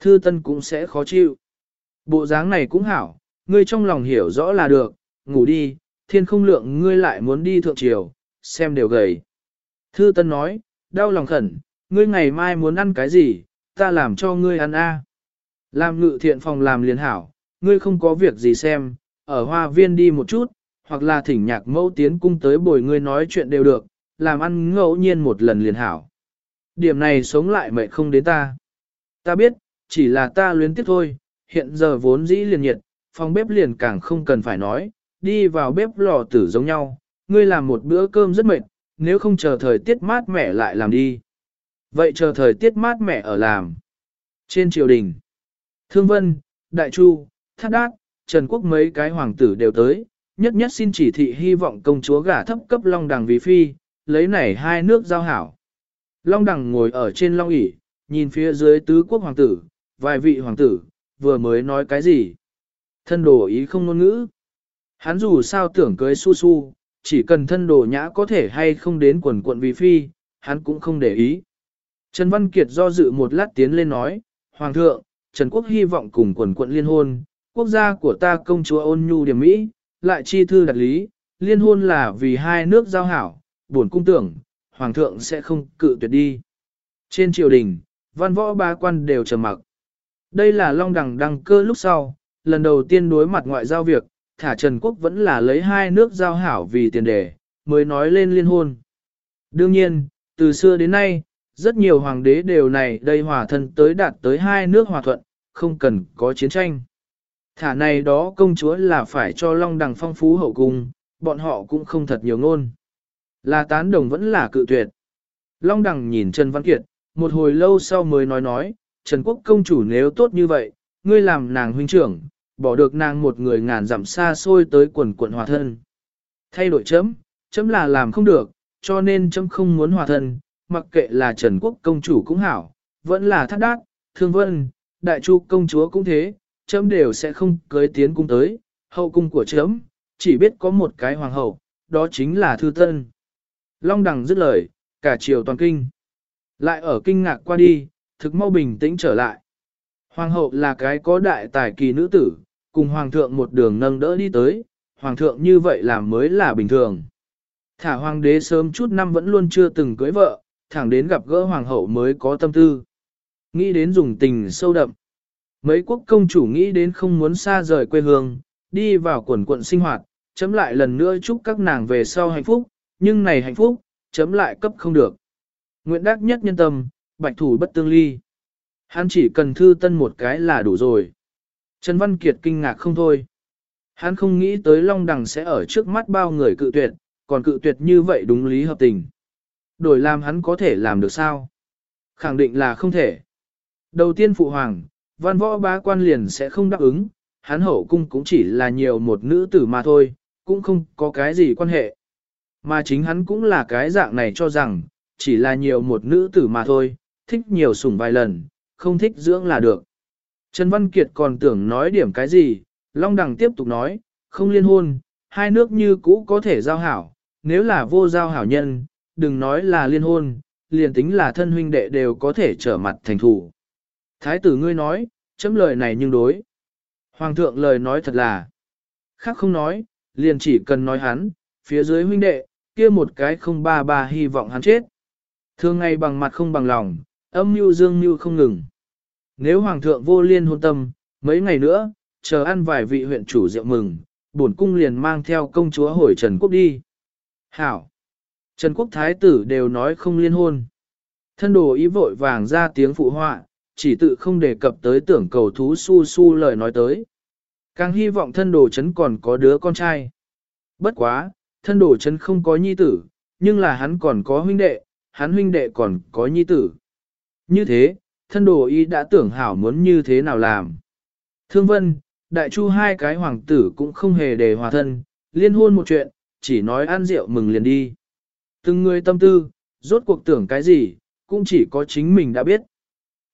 Thư tân cũng sẽ khó chịu. Bộ dáng này cũng hảo, ngươi trong lòng hiểu rõ là được, ngủ đi, thiên không lượng ngươi lại muốn đi thượng triều, xem đều gầy. Thư tân nói, đau lòng khẩn, ngươi ngày mai muốn ăn cái gì, ta làm cho ngươi ăn a. Làm ngự thiện phòng làm liền hảo, ngươi không có việc gì xem, ở hoa viên đi một chút, hoặc là thỉnh nhạc mẫu tiến cung tới bồi ngươi nói chuyện đều được, làm ăn ngẫu nhiên một lần liền hảo. Điểm này sống lại mệt không đến ta. Ta biết, chỉ là ta luyến tiếc thôi, hiện giờ vốn dĩ liền nhiệt, phòng bếp liền càng không cần phải nói, đi vào bếp lò tử giống nhau, ngươi làm một bữa cơm rất mệt, nếu không chờ thời tiết mát mẻ lại làm đi. Vậy chờ thời tiết mát mẻ ở làm. Trên triều đình, Thương Vân, Đại Chu, Thác Đát, Trần Quốc mấy cái hoàng tử đều tới, nhất nhất xin chỉ thị hy vọng công chúa gả thấp cấp long đằng vì phi, lấy này hai nước giao hảo. Long đằng ngồi ở trên long ỷ nhìn phía dưới tứ quốc hoàng tử, vài vị hoàng tử, vừa mới nói cái gì. Thân đồ ý không ngôn ngữ. Hắn dù sao tưởng cưới su su, chỉ cần thân đồ nhã có thể hay không đến quần quận vì phi, hắn cũng không để ý. Trần Văn Kiệt do dự một lát tiến lên nói, Hoàng thượng, Trần Quốc hy vọng cùng quần quận liên hôn, quốc gia của ta công chúa ôn nhu điểm Mỹ, lại chi thư đặt lý, liên hôn là vì hai nước giao hảo, buồn cung tưởng, Hoàng thượng sẽ không cự tuyệt đi. Trên triều đình, văn võ ba quan đều trầm mặc. Đây là long đằng đăng cơ lúc sau, lần đầu tiên đối mặt ngoại giao việc, thả Trần Quốc vẫn là lấy hai nước giao hảo vì tiền đề, mới nói lên liên hôn. Đương nhiên, từ xưa đến nay, rất nhiều hoàng đế đều này đây hòa thân tới đạt tới hai nước hòa thuận, không cần có chiến tranh. Thả này đó công chúa là phải cho long đằng phong phú hậu cung, bọn họ cũng không thật nhiều ngôn. Là tán đồng vẫn là cự tuyệt. Long đằng nhìn Trần Văn Kiệt, một hồi lâu sau mới nói nói, Trần Quốc công chủ nếu tốt như vậy, ngươi làm nàng huynh trưởng, bỏ được nàng một người ngàn dặm xa xôi tới quần quận hòa thân. Thay đổi chấm, chấm là làm không được, cho nên chấm không muốn hòa thân, mặc kệ là Trần Quốc công chủ cũng hảo, vẫn là thắt đát, thương vân, đại chu công chúa cũng thế, chấm đều sẽ không cưới tiến cung tới, hậu cung của chấm, chỉ biết có một cái hoàng hậu, đó chính là thư tân. Long đằng dứt lời, cả triều toàn kinh. Lại ở kinh ngạc qua đi, thực mau bình tĩnh trở lại. Hoàng hậu là cái có đại tài kỳ nữ tử, cùng hoàng thượng một đường nâng đỡ đi tới, hoàng thượng như vậy làm mới là bình thường. Thả hoàng đế sớm chút năm vẫn luôn chưa từng cưới vợ, thẳng đến gặp gỡ hoàng hậu mới có tâm tư. Nghĩ đến dùng tình sâu đậm. Mấy quốc công chủ nghĩ đến không muốn xa rời quê hương, đi vào quần quận sinh hoạt, chấm lại lần nữa chúc các nàng về sau hạnh phúc, nhưng này hạnh phúc, chấm lại cấp không được. Nguyện đắc nhất nhân tâm, bạch thủ bất tương ly. Hắn chỉ cần thư tân một cái là đủ rồi. Trần Văn Kiệt kinh ngạc không thôi. Hắn không nghĩ tới Long Đằng sẽ ở trước mắt bao người cự tuyệt, còn cự tuyệt như vậy đúng lý hợp tình. Đổi làm hắn có thể làm được sao? Khẳng định là không thể. Đầu tiên phụ hoàng, văn võ bá quan liền sẽ không đáp ứng, hắn hậu cung cũng chỉ là nhiều một nữ tử mà thôi, cũng không có cái gì quan hệ. Mà chính hắn cũng là cái dạng này cho rằng, chỉ là nhiều một nữ tử mà thôi, thích nhiều sủng vài lần, không thích dưỡng là được. Trần Văn Kiệt còn tưởng nói điểm cái gì, Long Đằng tiếp tục nói, không liên hôn, hai nước như cũ có thể giao hảo, nếu là vô giao hảo nhân, đừng nói là liên hôn, liền tính là thân huynh đệ đều có thể trở mặt thành thủ. Thái tử ngươi nói, chấm lời này nhưng đối. Hoàng thượng lời nói thật là, khác không nói, liền chỉ cần nói hắn, phía dưới huynh đệ, kia một cái không ba ba hy vọng hắn chết. Thường ngày bằng mặt không bằng lòng, âm mưu dương mưu không ngừng. Nếu hoàng thượng vô liên hôn tâm, mấy ngày nữa, chờ ăn vài vị huyện chủ rượu mừng, bổn cung liền mang theo công chúa hồi Trần Quốc đi. Hảo! Trần Quốc Thái tử đều nói không liên hôn. Thân đồ ý vội vàng ra tiếng phụ họa, chỉ tự không đề cập tới tưởng cầu thú su su lời nói tới. Càng hy vọng thân đồ chấn còn có đứa con trai. Bất quá, thân đồ chấn không có nhi tử, nhưng là hắn còn có huynh đệ, hắn huynh đệ còn có nhi tử. Như thế, thân đồ ý đã tưởng hảo muốn như thế nào làm. Thương vân, đại chu hai cái hoàng tử cũng không hề đề hòa thân, liên hôn một chuyện, chỉ nói ăn rượu mừng liền đi. Từng người tâm tư, rốt cuộc tưởng cái gì, cũng chỉ có chính mình đã biết.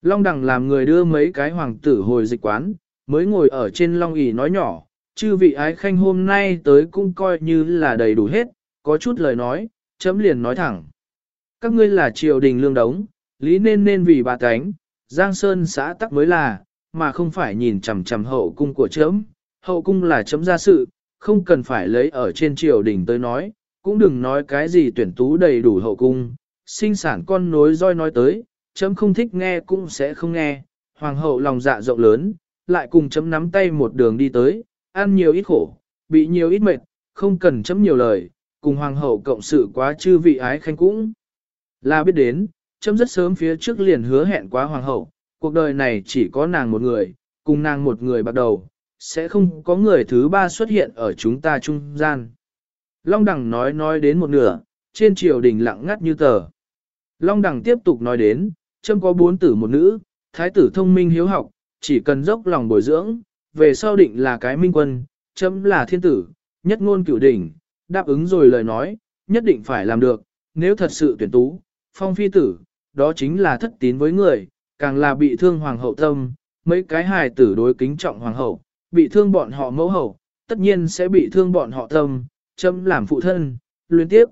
Long đằng làm người đưa mấy cái hoàng tử hồi dịch quán, mới ngồi ở trên long ỷ nói nhỏ, chư vị ái khanh hôm nay tới cũng coi như là đầy đủ hết, có chút lời nói, chấm liền nói thẳng. Các ngươi là triều đình lương đống, lý nên nên vì bà cánh, Giang Sơn xã tắc mới là, mà không phải nhìn chằm chằm hậu cung của chấm. Hậu cung là chấm ra sự, không cần phải lấy ở trên triều đình tới nói, cũng đừng nói cái gì tuyển tú đầy đủ hậu cung, sinh sản con nối roi nói tới, chấm không thích nghe cũng sẽ không nghe, hoàng hậu lòng dạ rộng lớn, lại cùng chấm nắm tay một đường đi tới, ăn nhiều ít khổ, bị nhiều ít mệt, không cần chấm nhiều lời, cùng hoàng hậu cộng sự quá chư vị ái khanh cũng. Là biết đến, chấm rất sớm phía trước liền hứa hẹn quá hoàng hậu, cuộc đời này chỉ có nàng một người, cùng nàng một người bắt đầu, sẽ không có người thứ ba xuất hiện ở chúng ta trung gian. Long Đằng nói nói đến một nửa, trên triều đình lặng ngắt như tờ. Long Đằng tiếp tục nói đến, châm có bốn tử một nữ, thái tử thông minh hiếu học, chỉ cần dốc lòng bồi dưỡng, về sau định là cái minh quân, châm là thiên tử, nhất ngôn cửu đỉnh, đáp ứng rồi lời nói, nhất định phải làm được, nếu thật sự tuyển tú, phong phi tử, đó chính là thất tín với người, càng là bị thương hoàng hậu tâm, mấy cái hài tử đối kính trọng hoàng hậu, bị thương bọn họ mẫu hậu, tất nhiên sẽ bị thương bọn họ tâm, châm làm phụ thân, luyến tiếp.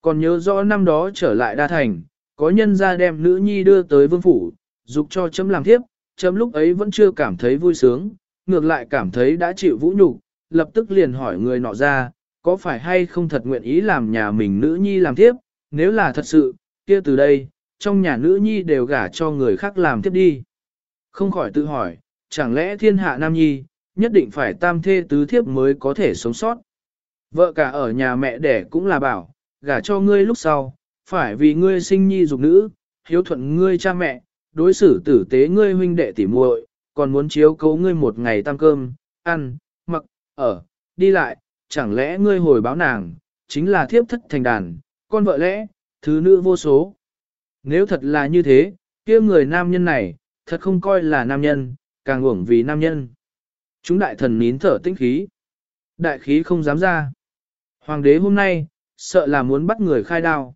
Còn nhớ rõ năm đó trở lại đa thành, có nhân ra đem nữ nhi đưa tới vương phủ, dục cho chấm làm thiếp chấm lúc ấy vẫn chưa cảm thấy vui sướng, ngược lại cảm thấy đã chịu vũ nhục, lập tức liền hỏi người nọ ra, có phải hay không thật nguyện ý làm nhà mình nữ nhi làm thiếp nếu là thật sự, kia từ đây, trong nhà nữ nhi đều gả cho người khác làm thiếp đi. Không khỏi tự hỏi, chẳng lẽ thiên hạ nam nhi, nhất định phải tam thê tứ thiếp mới có thể sống sót. Vợ cả ở nhà mẹ đẻ cũng là bảo, gả cho ngươi lúc sau, phải vì ngươi sinh nhi dục nữ, hiếu thuận ngươi cha mẹ, đối xử tử tế ngươi huynh đệ tỉ muội, còn muốn chiếu cố ngươi một ngày tăng cơm, ăn, mặc, ở, đi lại, chẳng lẽ ngươi hồi báo nàng, chính là thiếp thất thành đàn, con vợ lẽ, thứ nữ vô số. Nếu thật là như thế, kia người nam nhân này, thật không coi là nam nhân, càng uổng vì nam nhân. Chúng đại thần nín thở tinh khí. Đại khí không dám ra. Hoàng đế hôm nay, sợ là muốn bắt người khai đao.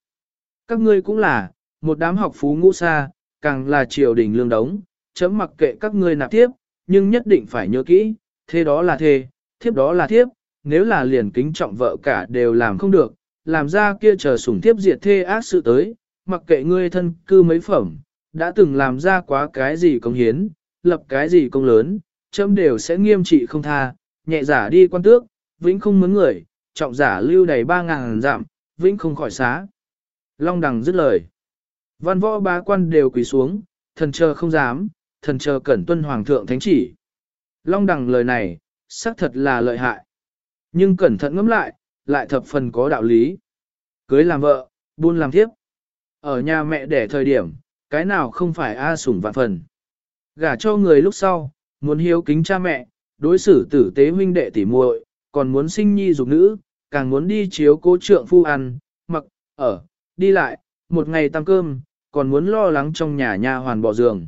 Các ngươi cũng là, một đám học phú ngũ xa, càng là triều đình lương đống, chấm mặc kệ các ngươi nạp tiếp, nhưng nhất định phải nhớ kỹ, thế đó là thê, thiếp đó là thiếp, nếu là liền kính trọng vợ cả đều làm không được, làm ra kia chờ sủng tiếp diệt thê ác sự tới, mặc kệ ngươi thân cư mấy phẩm, đã từng làm ra quá cái gì công hiến, lập cái gì công lớn, chấm đều sẽ nghiêm trị không tha, nhẹ giả đi quan tước, vĩnh không mướn người, trọng giả lưu đầy ba ngàn giảm, vĩnh không khỏi xá. Long đằng dứt lời. Văn võ bá quan đều quỳ xuống, thần chờ không dám, thần chờ cẩn tuân hoàng thượng thánh chỉ. Long đằng lời này, xác thật là lợi hại. Nhưng cẩn thận ngẫm lại, lại thập phần có đạo lý. Cưới làm vợ, buôn làm thiếp. Ở nhà mẹ đẻ thời điểm, cái nào không phải A sủng vạn phần. Gả cho người lúc sau, muốn hiếu kính cha mẹ, đối xử tử tế huynh đệ tỉ muội, còn muốn sinh nhi dục nữ, càng muốn đi chiếu cố trượng phu ăn, mặc, ở, đi lại, một ngày tăng cơm, còn muốn lo lắng trong nhà nha hoàn bỏ giường.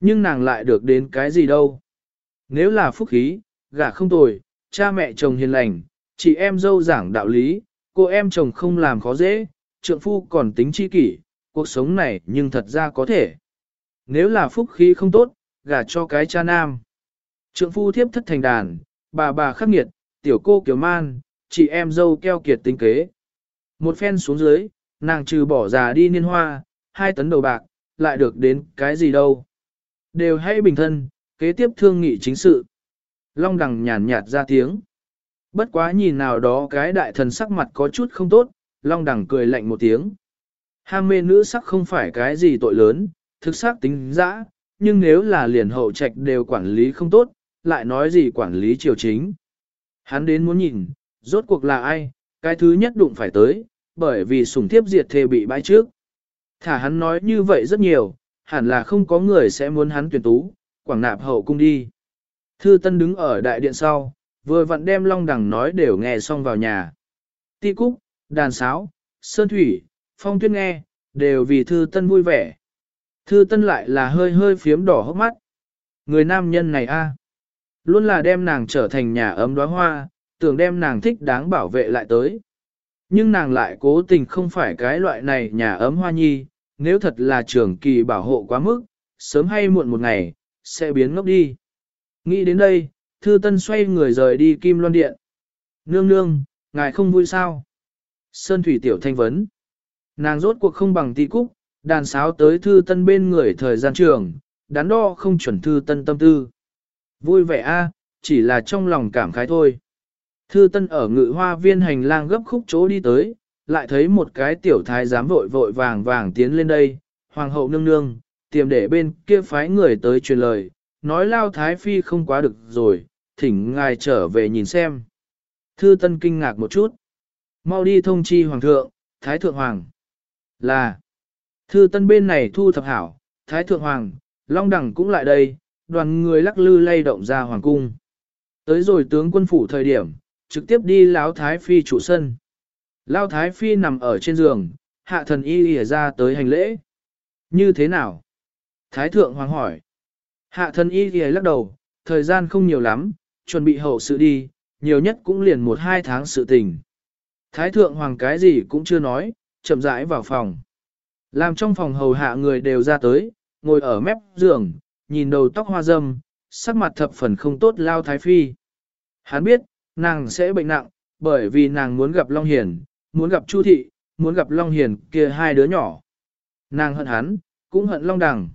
Nhưng nàng lại được đến cái gì đâu. Nếu là phúc khí, gả không tồi, cha mẹ chồng hiền lành, chị em dâu giảng đạo lý, cô em chồng không làm khó dễ, trượng phu còn tính chi kỷ, cuộc sống này nhưng thật ra có thể. Nếu là phúc khí không tốt, gả cho cái cha nam. Trượng phu thiếp thất thành đàn, bà bà khắc nghiệt, tiểu cô kiểu man, chị em dâu keo kiệt tính kế. Một phen xuống dưới, nàng trừ bỏ già đi niên hoa, hai tấn đầu bạc, lại được đến cái gì đâu. Đều hay bình thân, kế tiếp thương nghị chính sự. Long đằng nhàn nhạt ra tiếng. Bất quá nhìn nào đó cái đại thần sắc mặt có chút không tốt, long đằng cười lạnh một tiếng. Ham mê nữ sắc không phải cái gì tội lớn, thực sắc tính dã, nhưng nếu là liền hậu trạch đều quản lý không tốt, lại nói gì quản lý triều chính. Hắn đến muốn nhìn, rốt cuộc là ai, cái thứ nhất đụng phải tới, bởi vì sủng thiếp diệt thề bị bãi trước. Thả hắn nói như vậy rất nhiều, hẳn là không có người sẽ muốn hắn tuyển tú, quảng nạp hậu cung đi. Thư Tân đứng ở đại điện sau, vừa vặn đem Long Đằng nói đều nghe xong vào nhà. Ti cúc, đàn sáo, sơn thủy, phong tuyết nghe, đều vì Thư Tân vui vẻ. Thư Tân lại là hơi hơi phiếm đỏ hốc mắt. Người nam nhân này a, luôn là đem nàng trở thành nhà ấm đóa hoa, tưởng đem nàng thích đáng bảo vệ lại tới. Nhưng nàng lại cố tình không phải cái loại này nhà ấm hoa nhi, nếu thật là trường kỳ bảo hộ quá mức, sớm hay muộn một ngày, sẽ biến ngốc đi. Nghĩ đến đây, thư tân xoay người rời đi kim loan điện. Nương nương, ngài không vui sao? Sơn thủy tiểu thanh vấn. Nàng rốt cuộc không bằng ti cúc, đàn sáo tới thư tân bên người thời gian trường, đắn đo không chuẩn thư tân tâm tư. Vui vẻ a, chỉ là trong lòng cảm khái thôi. Thư tân ở ngự hoa viên hành lang gấp khúc chỗ đi tới, lại thấy một cái tiểu thái giám vội vội vàng vàng tiến lên đây, hoàng hậu nương nương, tiềm để bên kia phái người tới truyền lời, nói lao thái phi không quá được rồi, thỉnh ngài trở về nhìn xem. Thư tân kinh ngạc một chút. Mau đi thông chi hoàng thượng, thái thượng hoàng. Là, thư tân bên này thu thập hảo, thái thượng hoàng, long đẳng cũng lại đây, đoàn người lắc lư lay động ra hoàng cung. Tới rồi tướng quân phủ thời điểm, trực tiếp đi lão thái phi chủ sân. Lão thái phi nằm ở trên giường, hạ thần y ỉa ra tới hành lễ. Như thế nào? Thái thượng hoàng hỏi. Hạ thần y ỉa lắc đầu, thời gian không nhiều lắm, chuẩn bị hậu sự đi, nhiều nhất cũng liền một hai tháng sự tình. Thái thượng hoàng cái gì cũng chưa nói, chậm rãi vào phòng. Làm trong phòng hầu hạ người đều ra tới, ngồi ở mép giường, nhìn đầu tóc hoa dâm, sắc mặt thập phần không tốt lao thái phi. Hắn biết, nàng sẽ bệnh nặng, bởi vì nàng muốn gặp Long Hiền, muốn gặp Chu Thị, muốn gặp Long Hiền kia hai đứa nhỏ. Nàng hận hắn, cũng hận Long Đằng.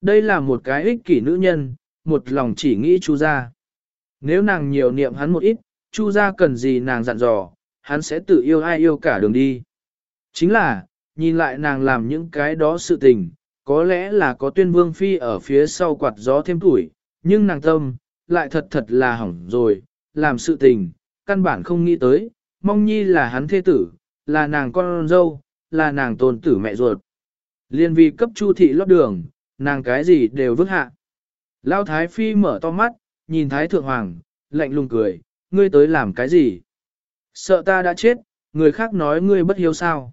Đây là một cái ích kỷ nữ nhân, một lòng chỉ nghĩ Chu gia. Nếu nàng nhiều niệm hắn một ít, Chu gia cần gì nàng dặn dò, hắn sẽ tự yêu ai yêu cả đường đi. Chính là, nhìn lại nàng làm những cái đó sự tình, có lẽ là có tuyên vương phi ở phía sau quạt gió thêm tuổi, nhưng nàng tâm, lại thật thật là hỏng rồi, làm sự tình, căn bản không nghĩ tới, mong nhi là hắn thế tử, là nàng con dâu, là nàng tôn tử mẹ ruột. Liên vì cấp chu thị lót đường, nàng cái gì đều vứt hạ. Lao Thái Phi mở to mắt, nhìn Thái Thượng Hoàng, lạnh lùng cười, ngươi tới làm cái gì? Sợ ta đã chết, người khác nói ngươi bất hiếu sao?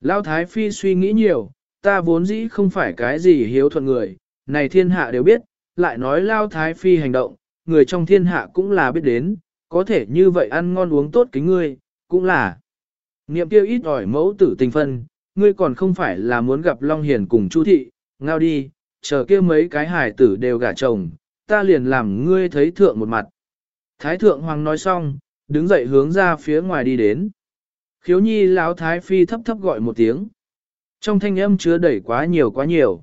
Lao Thái Phi suy nghĩ nhiều, ta vốn dĩ không phải cái gì hiếu thuận người, này thiên hạ đều biết, lại nói Lao Thái Phi hành động, người trong thiên hạ cũng là biết đến, có thể như vậy ăn ngon uống tốt kính ngươi, cũng là. Niệm tiêu ít ỏi mẫu tử tình phân, ngươi còn không phải là muốn gặp Long Hiền cùng Chu Thị, ngao đi, chờ kia mấy cái hải tử đều gả chồng, ta liền làm ngươi thấy thượng một mặt. Thái thượng hoàng nói xong, đứng dậy hướng ra phía ngoài đi đến. Khiếu nhi lão thái phi thấp thấp gọi một tiếng. Trong thanh âm chứa đẩy quá nhiều quá nhiều.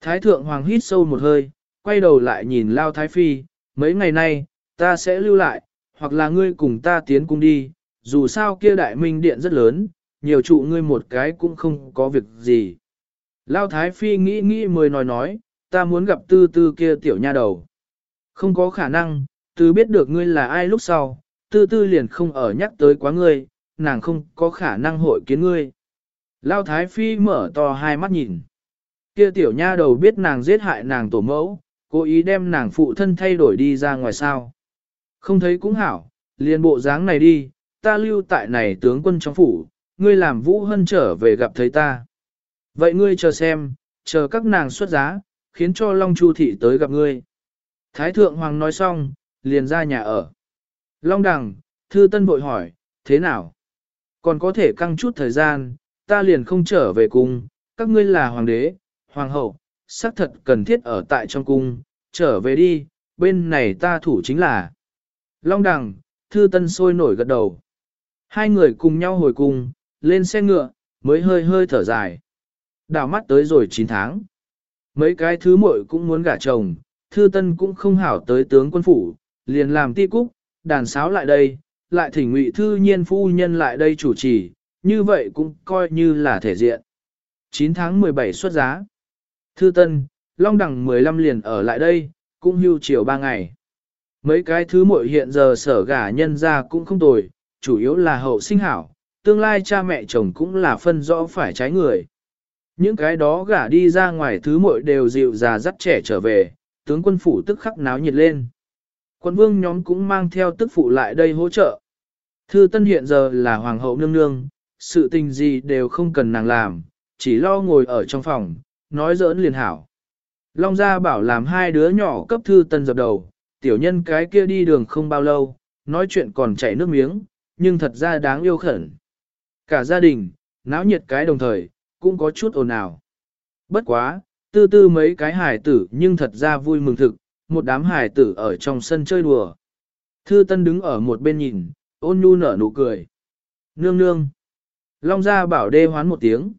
Thái thượng hoàng hít sâu một hơi, quay đầu lại nhìn lao thái phi, mấy ngày nay, ta sẽ lưu lại, hoặc là ngươi cùng ta tiến cung đi, dù sao kia đại minh điện rất lớn, nhiều trụ ngươi một cái cũng không có việc gì. Lao Thái Phi nghĩ nghĩ mới nói nói, ta muốn gặp tư tư kia tiểu nha đầu. Không có khả năng, tư biết được ngươi là ai lúc sau, tư tư liền không ở nhắc tới quá ngươi, nàng không có khả năng hội kiến ngươi. Lao Thái Phi mở to hai mắt nhìn. Kia tiểu nha đầu biết nàng giết hại nàng tổ mẫu, cố ý đem nàng phụ thân thay đổi đi ra ngoài sao. Không thấy cũng hảo, liền bộ dáng này đi, ta lưu tại này tướng quân trong phủ, ngươi làm Vũ Hân trở về gặp thấy ta. Vậy ngươi chờ xem, chờ các nàng xuất giá, khiến cho Long Chu Thị tới gặp ngươi. Thái Thượng Hoàng nói xong, liền ra nhà ở. Long Đằng, Thư Tân vội hỏi, thế nào? Còn có thể căng chút thời gian, ta liền không trở về cung, các ngươi là hoàng đế, hoàng hậu, xác thật cần thiết ở tại trong cung, trở về đi, bên này ta thủ chính là. Long Đằng, Thư Tân sôi nổi gật đầu. Hai người cùng nhau hồi cung, lên xe ngựa, mới hơi hơi thở dài. Đào mắt tới rồi 9 tháng. Mấy cái thứ muội cũng muốn gả chồng, Thư Tân cũng không hảo tới tướng quân phủ, liền làm ti cúc, đàn sáo lại đây, lại thỉnh ngụy thư nhiên phu nhân lại đây chủ trì, như vậy cũng coi như là thể diện. 9 tháng 17 xuất giá. Thư Tân, Long Đằng 15 liền ở lại đây, cũng hưu chiều 3 ngày. Mấy cái thứ muội hiện giờ sở gả nhân ra cũng không tồi, chủ yếu là hậu sinh hảo, tương lai cha mẹ chồng cũng là phân rõ phải trái người. Những cái đó gả đi ra ngoài thứ muội đều dịu già dắt trẻ trở về, tướng quân phủ tức khắc náo nhiệt lên. Quân vương nhóm cũng mang theo tức phụ lại đây hỗ trợ. Thư Tân hiện giờ là hoàng hậu nương nương, sự tình gì đều không cần nàng làm, chỉ lo ngồi ở trong phòng, nói giỡn liền hảo. Long gia bảo làm hai đứa nhỏ cấp Thư Tân dập đầu, tiểu nhân cái kia đi đường không bao lâu, nói chuyện còn chảy nước miếng, nhưng thật ra đáng yêu khẩn. Cả gia đình, náo nhiệt cái đồng thời, cũng có chút ồn ào. Bất quá, tư tư mấy cái hải tử nhưng thật ra vui mừng thực, một đám hải tử ở trong sân chơi đùa. Thư Tân đứng ở một bên nhìn, ôn nhu nở nụ cười. Nương nương. Long gia bảo đê hoán một tiếng.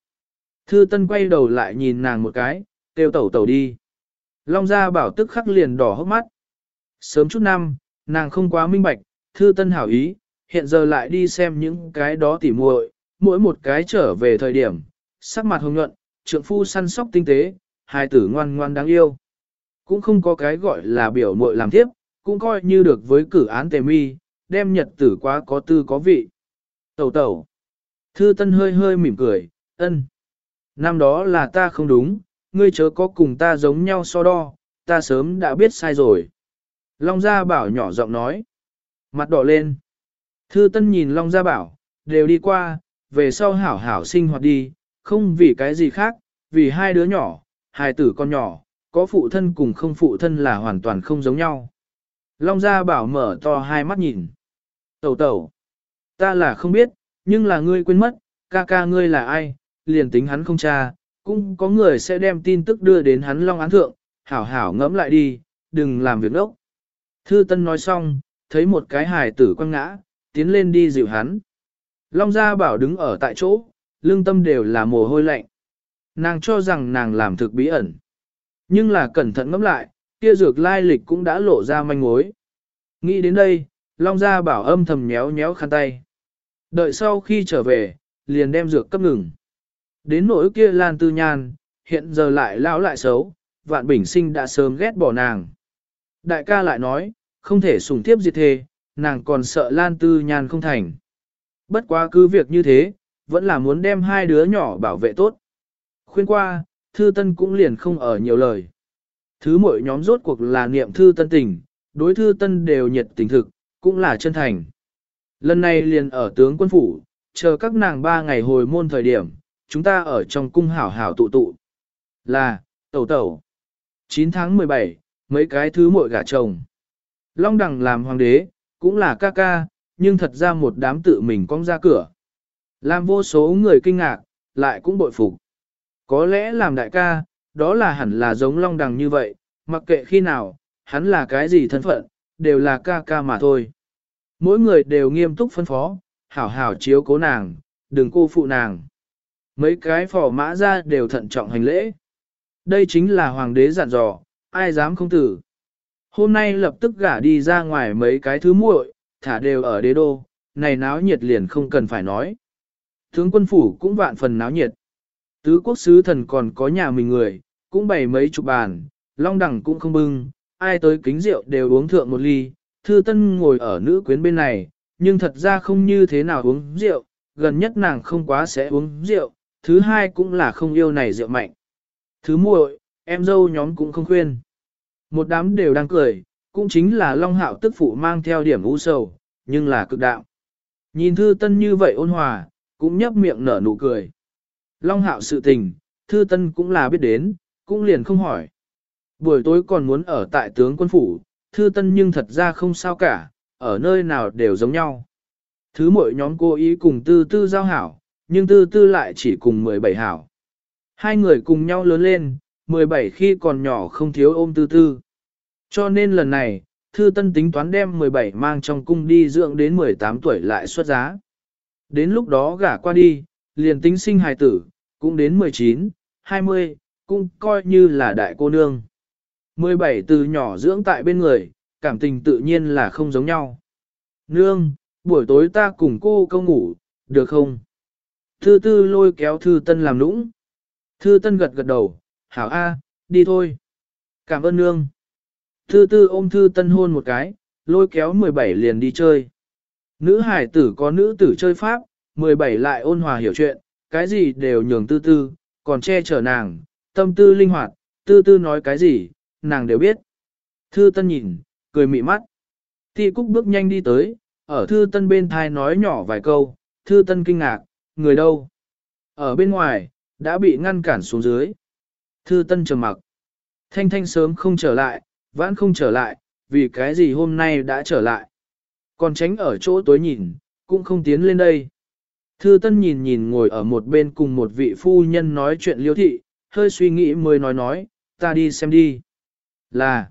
Thư Tân quay đầu lại nhìn nàng một cái, kêu tẩu tẩu đi. Long gia bảo tức khắc liền đỏ hốc mắt. Sớm chút năm, nàng không quá minh bạch, Thư Tân hảo ý, hiện giờ lại đi xem những cái đó tỉ muội, mỗi một cái trở về thời điểm, sắc mặt hồng nhuận, trượng phu săn sóc tinh tế, hai tử ngoan ngoan đáng yêu. Cũng không có cái gọi là biểu muội làm tiếp, cũng coi như được với cử án tề mi, đem nhật tử quá có tư có vị. Tẩu tẩu. Thư Tân hơi hơi mỉm cười, ân. Năm đó là ta không đúng, ngươi chớ có cùng ta giống nhau so đo, ta sớm đã biết sai rồi. Long Gia Bảo nhỏ giọng nói. Mặt đỏ lên. Thư Tân nhìn Long Gia Bảo, đều đi qua, về sau hảo hảo sinh hoạt đi, không vì cái gì khác, vì hai đứa nhỏ, hai tử con nhỏ, có phụ thân cùng không phụ thân là hoàn toàn không giống nhau. Long Gia Bảo mở to hai mắt nhìn. Tẩu tẩu, ta là không biết, nhưng là ngươi quên mất, ca ca ngươi là ai, liền tính hắn không cha, cũng có người sẽ đem tin tức đưa đến hắn Long Án Thượng, hảo hảo ngẫm lại đi, đừng làm việc ốc. Thư Tân nói xong, thấy một cái hài tử quăng ngã, tiến lên đi dịu hắn. Long Gia Bảo đứng ở tại chỗ, lương tâm đều là mồ hôi lạnh. Nàng cho rằng nàng làm thực bí ẩn. Nhưng là cẩn thận ngẫm lại, kia dược lai lịch cũng đã lộ ra manh mối. Nghĩ đến đây, Long Gia Bảo âm thầm nhéo nhéo khăn tay. Đợi sau khi trở về, liền đem dược cấp ngừng. Đến nỗi kia Lan Tư Nhan, hiện giờ lại lão lại xấu, vạn bình sinh đã sớm ghét bỏ nàng. Đại ca lại nói, không thể sùng tiếp diệt thề, nàng còn sợ Lan Tư Nhan không thành. Bất quá cứ việc như thế, vẫn là muốn đem hai đứa nhỏ bảo vệ tốt. Khuyên qua, Thư Tân cũng liền không ở nhiều lời. Thứ mỗi nhóm rốt cuộc là niệm Thư Tân tình, đối Thư Tân đều nhiệt tình thực, cũng là chân thành. Lần này liền ở tướng quân phủ, chờ các nàng ba ngày hồi môn thời điểm, chúng ta ở trong cung hảo hảo tụ tụ. Là, tẩu tẩu. 9 tháng 17, mấy cái thứ muội gả chồng. Long đằng làm hoàng đế, cũng là ca ca, nhưng thật ra một đám tự mình cong ra cửa. Làm vô số người kinh ngạc, lại cũng bội phục. Có lẽ làm đại ca, đó là hẳn là giống long đằng như vậy, mặc kệ khi nào, hắn là cái gì thân phận, đều là ca ca mà thôi. Mỗi người đều nghiêm túc phân phó, hảo hảo chiếu cố nàng, đừng cô phụ nàng. Mấy cái phò mã ra đều thận trọng hành lễ. Đây chính là hoàng đế dặn dò, ai dám không tử. Hôm nay lập tức gả đi ra ngoài mấy cái thứ muội, thả đều ở đế đô, này náo nhiệt liền không cần phải nói. Tướng quân phủ cũng vạn phần náo nhiệt. Tứ quốc sứ thần còn có nhà mình người, cũng bày mấy chục bàn, long đẳng cũng không bưng, ai tới kính rượu đều uống thượng một ly, thư tân ngồi ở nữ quyến bên này, nhưng thật ra không như thế nào uống rượu, gần nhất nàng không quá sẽ uống rượu, thứ hai cũng là không yêu này rượu mạnh. Thứ muội, em dâu nhóm cũng không khuyên. Một đám đều đang cười, cũng chính là Long Hạo tức phụ mang theo điểm u sầu, nhưng là cực đạo. Nhìn Thư Tân như vậy ôn hòa, cũng nhấp miệng nở nụ cười. Long Hạo sự tình, Thư Tân cũng là biết đến, cũng liền không hỏi. Buổi tối còn muốn ở tại tướng quân phủ, Thư Tân nhưng thật ra không sao cả, ở nơi nào đều giống nhau. Thứ mỗi nhóm cô ý cùng tư tư giao hảo, nhưng tư tư lại chỉ cùng 17 hảo. Hai người cùng nhau lớn lên, 17 khi còn nhỏ không thiếu ôm tư tư. Cho nên lần này, Thư Tân tính toán đem 17 mang trong cung đi dưỡng đến 18 tuổi lại xuất giá. Đến lúc đó gả qua đi, liền tính sinh hài tử, cũng đến 19, 20, cũng coi như là đại cô nương. 17 từ nhỏ dưỡng tại bên người, cảm tình tự nhiên là không giống nhau. Nương, buổi tối ta cùng cô câu ngủ, được không? Thư tư lôi kéo thư tân làm nũng. Thư tân gật gật đầu, hảo A, đi thôi. Cảm ơn nương. Thư tư ôm thư tân hôn một cái, lôi kéo 17 liền đi chơi. Nữ hải tử có nữ tử chơi pháp, 17 lại ôn hòa hiểu chuyện, cái gì đều nhường tư tư, còn che chở nàng, tâm tư linh hoạt, tư tư nói cái gì, nàng đều biết. Thư tân nhìn, cười mị mắt. Ti Cúc bước nhanh đi tới, ở Thư Tân bên thai nói nhỏ vài câu, Thư Tân kinh ngạc, người đâu? Ở bên ngoài, đã bị ngăn cản xuống dưới. Thư Tân trầm mặc. Thanh Thanh sớm không trở lại, vãn không trở lại, vì cái gì hôm nay đã trở lại. Còn tránh ở chỗ tối nhìn, cũng không tiến lên đây. Thư Tân nhìn nhìn ngồi ở một bên cùng một vị phu nhân nói chuyện liêu thị, hơi suy nghĩ mới nói nói, ta đi xem đi. Là,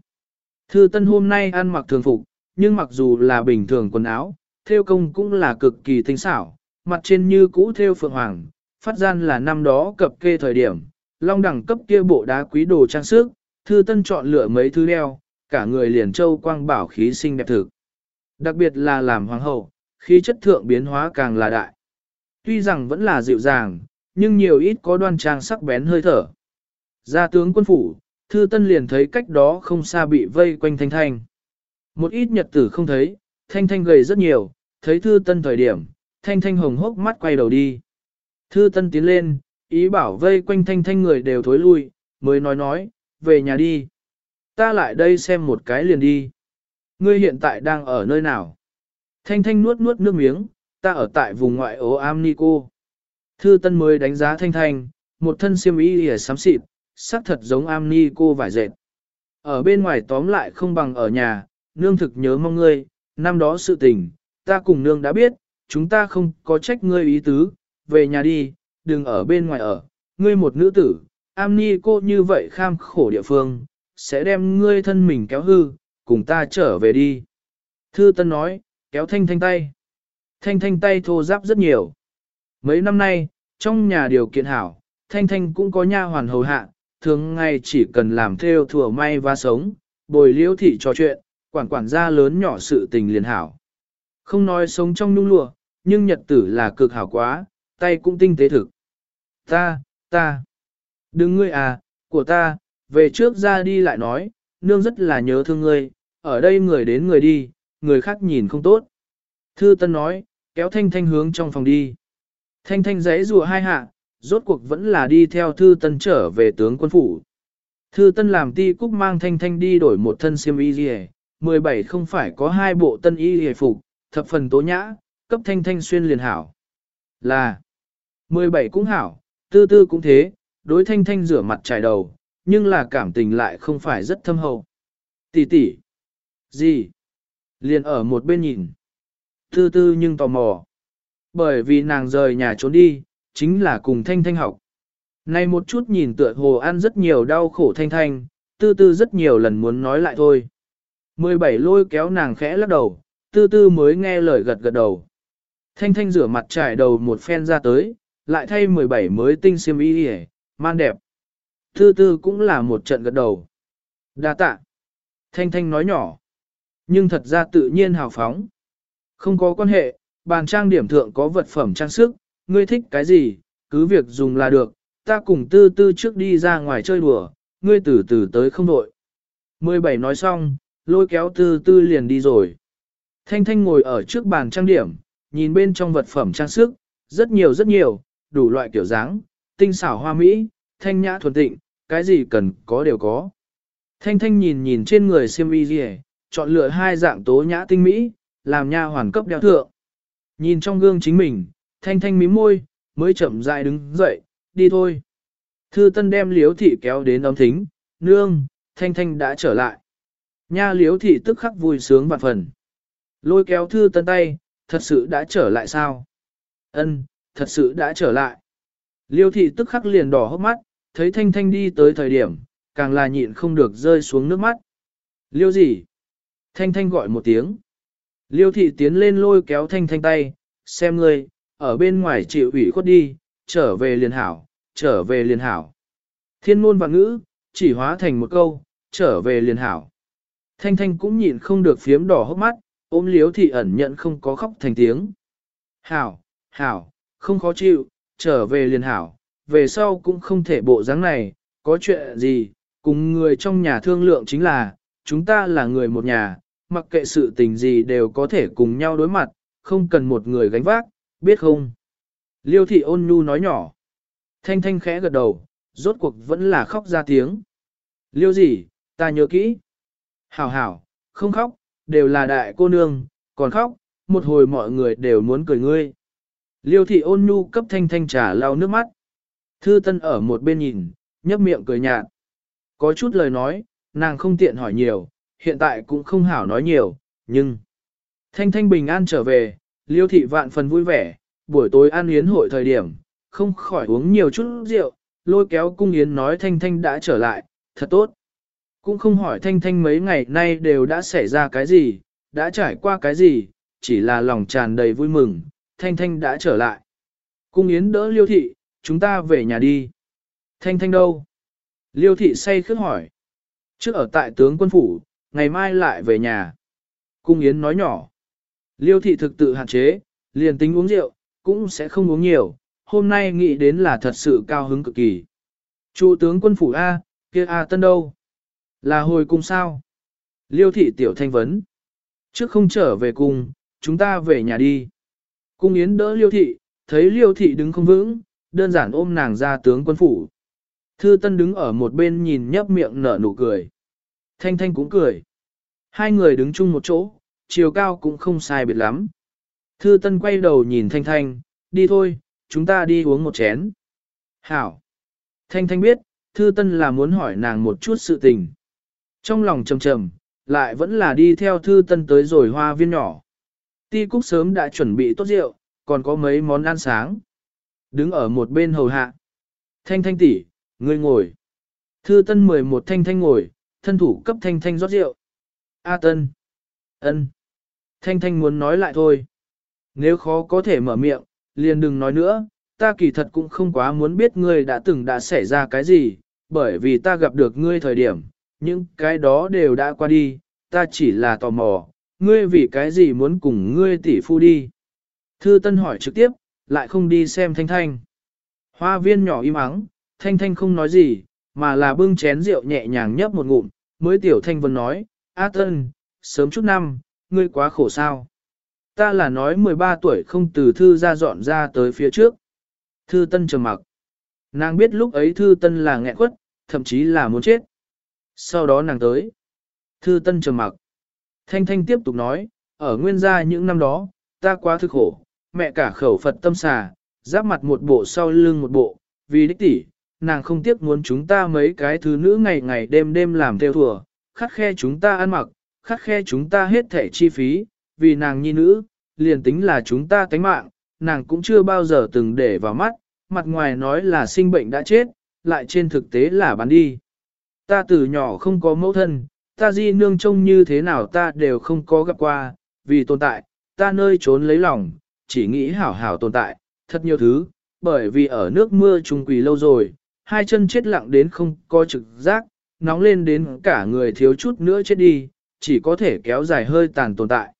Thư Tân hôm nay ăn mặc thường phục, nhưng mặc dù là bình thường quần áo, theo công cũng là cực kỳ tinh xảo, mặt trên như cũ theo phượng hoàng, phát gian là năm đó cập kê thời điểm, long đẳng cấp kia bộ đá quý đồ trang sức, Thư Tân chọn lựa mấy thứ đeo, cả người liền châu quang bảo khí sinh đẹp thực. Đặc biệt là làm hoàng hậu, khí chất thượng biến hóa càng là đại. Tuy rằng vẫn là dịu dàng, nhưng nhiều ít có đoan trang sắc bén hơi thở. Gia tướng quân phủ, Thư Tân liền thấy cách đó không xa bị vây quanh Thanh Thanh. Một ít nhật tử không thấy, Thanh Thanh gầy rất nhiều, thấy Thư Tân thời điểm, Thanh Thanh hồng hốc mắt quay đầu đi. Thư Tân tiến lên, ý bảo vây quanh Thanh Thanh người đều thối lui, mới nói nói, về nhà đi. Ta lại đây xem một cái liền đi. Ngươi hiện tại đang ở nơi nào? Thanh Thanh nuốt nuốt nước miếng, ta ở tại vùng ngoại ố Amnico. Thư Tân mới đánh giá Thanh Thanh, một thân xiêm y lìa xám xịt, sắc thật giống Amnico vải dệt. Ở bên ngoài tóm lại không bằng ở nhà, nương thực nhớ mong ngươi, năm đó sự tình, ta cùng nương đã biết, chúng ta không có trách ngươi ý tứ, về nhà đi, đừng ở bên ngoài ở, ngươi một nữ tử, Amnico như vậy kham khổ địa phương, sẽ đem ngươi thân mình kéo hư, cùng ta trở về đi. Thư Tân nói, kéo Thanh Thanh tay. Thanh Thanh tay thô ráp rất nhiều. Mấy năm nay, trong nhà điều kiện hảo, Thanh Thanh cũng có nha hoàn hầu hạ, thường ngày chỉ cần làm theo thừa may và sống, bồi liễu thị trò chuyện, quản quản gia lớn nhỏ sự tình liền hảo. Không nói sống trong nhung lụa, nhưng nhật tử là cực hảo quá, tay cũng tinh tế thực. Ta, ta, đừng ngươi à, của ta, về trước ra đi lại nói, nương rất là nhớ thương ngươi, ở đây người đến người đi, người khác nhìn không tốt. Thư Tân nói, kéo Thanh Thanh hướng trong phòng đi. Thanh Thanh giãy rùa hai hạ, rốt cuộc vẫn là đi theo Thư Tân trở về tướng quân phủ. Thư Tân làm ti cúc mang Thanh Thanh đi đổi một thân xiêm y liề, 17 không phải có hai bộ tân y liề phục, thập phần tố nhã, cấp Thanh Thanh xuyên liền hảo. Là 17 cũng hảo, tư tư cũng thế, đối Thanh Thanh rửa mặt trải đầu, nhưng là cảm tình lại không phải rất thâm hậu. Tỷ tỷ, gì? Liền ở một bên nhìn. Tư tư nhưng tò mò. Bởi vì nàng rời nhà trốn đi, chính là cùng Thanh Thanh học. Này một chút nhìn tựa hồ ăn rất nhiều đau khổ Thanh Thanh, tư tư rất nhiều lần muốn nói lại thôi. 17 lôi kéo nàng khẽ lắc đầu, tư tư mới nghe lời gật gật đầu. Thanh Thanh rửa mặt trải đầu một phen ra tới, lại thay 17 mới tinh xiêm y hề, man đẹp. Tư tư cũng là một trận gật đầu. Đa tạ. Thanh Thanh nói nhỏ. Nhưng thật ra tự nhiên hào phóng. Không có quan hệ, bàn trang điểm thượng có vật phẩm trang sức, ngươi thích cái gì, cứ việc dùng là được, ta cùng tư tư trước đi ra ngoài chơi đùa, ngươi từ từ tới không đội. 17 nói xong, lôi kéo tư tư liền đi rồi. Thanh Thanh ngồi ở trước bàn trang điểm, nhìn bên trong vật phẩm trang sức, rất nhiều rất nhiều, đủ loại kiểu dáng, tinh xảo hoa mỹ, thanh nhã thuần tịnh, cái gì cần có đều có. Thanh thanh nhìn nhìn trên người xiêm y gì chọn lựa hai dạng tố nhã tinh mỹ, làm nha hoàn cấp đeo thượng. Nhìn trong gương chính mình, thanh thanh mím môi, mới chậm rãi đứng dậy, đi thôi. Thư tân đem liếu thị kéo đến ấm thính, nương, thanh thanh đã trở lại. Nha liếu thị tức khắc vui sướng vạn phần. Lôi kéo thư tân tay, thật sự đã trở lại sao? Ân, thật sự đã trở lại. Liêu thị tức khắc liền đỏ hốc mắt, thấy thanh thanh đi tới thời điểm, càng là nhịn không được rơi xuống nước mắt. Liêu gì? Thanh thanh gọi một tiếng. Liêu thị tiến lên lôi kéo thanh thanh tay, xem ngươi, ở bên ngoài chịu ủy khuất đi, trở về liền hảo, trở về liền hảo. Thiên ngôn và ngữ, chỉ hóa thành một câu, trở về liền hảo. Thanh thanh cũng nhịn không được phiếm đỏ hốc mắt, ôm liếu thị ẩn nhận không có khóc thành tiếng. Hảo, hảo, không khó chịu, trở về liền hảo, về sau cũng không thể bộ dáng này, có chuyện gì, cùng người trong nhà thương lượng chính là, chúng ta là người một nhà, mặc kệ sự tình gì đều có thể cùng nhau đối mặt, không cần một người gánh vác, biết không? Liêu thị ôn nhu nói nhỏ. Thanh thanh khẽ gật đầu, rốt cuộc vẫn là khóc ra tiếng. Liêu gì, ta nhớ kỹ. Hảo hảo, không khóc, đều là đại cô nương, còn khóc, một hồi mọi người đều muốn cười ngươi. Liêu thị ôn nhu cấp thanh thanh trà lau nước mắt. Thư tân ở một bên nhìn, nhấp miệng cười nhạt. Có chút lời nói, nàng không tiện hỏi nhiều, hiện tại cũng không hảo nói nhiều, nhưng... Thanh thanh bình an trở về, liêu thị vạn phần vui vẻ, buổi tối ăn yến hội thời điểm, không khỏi uống nhiều chút rượu, lôi kéo cung yến nói thanh thanh đã trở lại, thật tốt. Cũng không hỏi thanh thanh mấy ngày nay đều đã xảy ra cái gì, đã trải qua cái gì, chỉ là lòng tràn đầy vui mừng, thanh thanh đã trở lại. Cung yến đỡ liêu thị, chúng ta về nhà đi. Thanh thanh đâu? Liêu thị say khước hỏi. Trước ở tại tướng quân phủ, ngày mai lại về nhà. Cung yến nói nhỏ. Liêu thị thực tự hạn chế, liền tính uống rượu, cũng sẽ không uống nhiều, hôm nay nghĩ đến là thật sự cao hứng cực kỳ. Chủ tướng quân phủ A, kia A tân đâu? Là hồi cung sao? Liêu thị tiểu thanh vấn. Trước không trở về cung, chúng ta về nhà đi. Cung yến đỡ liêu thị, thấy liêu thị đứng không vững, đơn giản ôm nàng ra tướng quân phủ. Thư tân đứng ở một bên nhìn nhấp miệng nở nụ cười. Thanh thanh cũng cười. Hai người đứng chung một chỗ, chiều cao cũng không sai biệt lắm. Thư Tân quay đầu nhìn Thanh Thanh, đi thôi, chúng ta đi uống một chén. Hảo. Thanh Thanh biết, Thư Tân là muốn hỏi nàng một chút sự tình. Trong lòng trầm trầm, lại vẫn là đi theo Thư Tân tới rồi hoa viên nhỏ. Ti Cúc sớm đã chuẩn bị tốt rượu, còn có mấy món ăn sáng. Đứng ở một bên hầu hạ. Thanh Thanh tỷ, ngươi ngồi. Thư Tân mời một Thanh Thanh ngồi, thân thủ cấp Thanh Thanh rót rượu. A Tân. Ân. Thanh Thanh muốn nói lại thôi. Nếu khó có thể mở miệng, liền đừng nói nữa, ta kỳ thật cũng không quá muốn biết ngươi đã từng đã xảy ra cái gì, bởi vì ta gặp được ngươi thời điểm, những cái đó đều đã qua đi, ta chỉ là tò mò, ngươi vì cái gì muốn cùng ngươi tỷ phu đi. Thư Tân hỏi trực tiếp, lại không đi xem Thanh Thanh. Hoa viên nhỏ im ắng, Thanh Thanh không nói gì, mà là bưng chén rượu nhẹ nhàng nhấp một ngụm, mới tiểu Thanh Vân nói, A Tân, sớm chút năm, ngươi quá khổ sao. Ta là nói 13 tuổi không từ thư ra dọn ra tới phía trước. Thư tân trầm mặc. Nàng biết lúc ấy thư tân là nghẹn quất, thậm chí là muốn chết. Sau đó nàng tới. Thư tân trầm mặc. Thanh Thanh tiếp tục nói, ở nguyên gia những năm đó, ta quá thức khổ, mẹ cả khẩu Phật tâm xà, giáp mặt một bộ sau lưng một bộ, vì đích tỷ, nàng không tiếc muốn chúng ta mấy cái thứ nữ ngày ngày đêm đêm làm theo thùa, khắc khe chúng ta ăn mặc, khắc khe chúng ta hết thể chi phí, vì nàng nhi nữ, liền tính là chúng ta tánh mạng, nàng cũng chưa bao giờ từng để vào mắt, mặt ngoài nói là sinh bệnh đã chết, lại trên thực tế là bán đi. Ta từ nhỏ không có mẫu thân, ta di nương trông như thế nào ta đều không có gặp qua, vì tồn tại, ta nơi trốn lấy lòng, chỉ nghĩ hảo hảo tồn tại, thật nhiều thứ, bởi vì ở nước mưa trùng quỳ lâu rồi, hai chân chết lặng đến không có trực giác, nóng lên đến cả người thiếu chút nữa chết đi, chỉ có thể kéo dài hơi tàn tồn tại.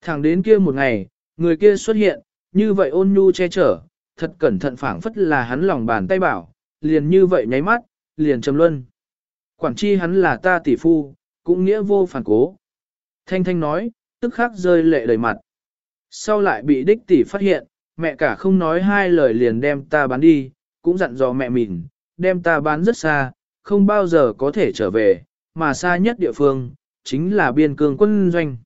Thẳng đến kia một ngày, người kia xuất hiện, như vậy ôn nhu che chở, thật cẩn thận phảng phất là hắn lòng bàn tay bảo, liền như vậy nháy mắt, liền trầm luân. Quản chi hắn là ta tỷ phu, cũng nghĩa vô phản cố. Thanh Thanh nói, tức khắc rơi lệ đầy mặt. Sau lại bị đích tỷ phát hiện, mẹ cả không nói hai lời liền đem ta bán đi, cũng dặn dò mẹ mình, đem ta bán rất xa, không bao giờ có thể trở về, mà xa nhất địa phương, chính là biên cương quân doanh.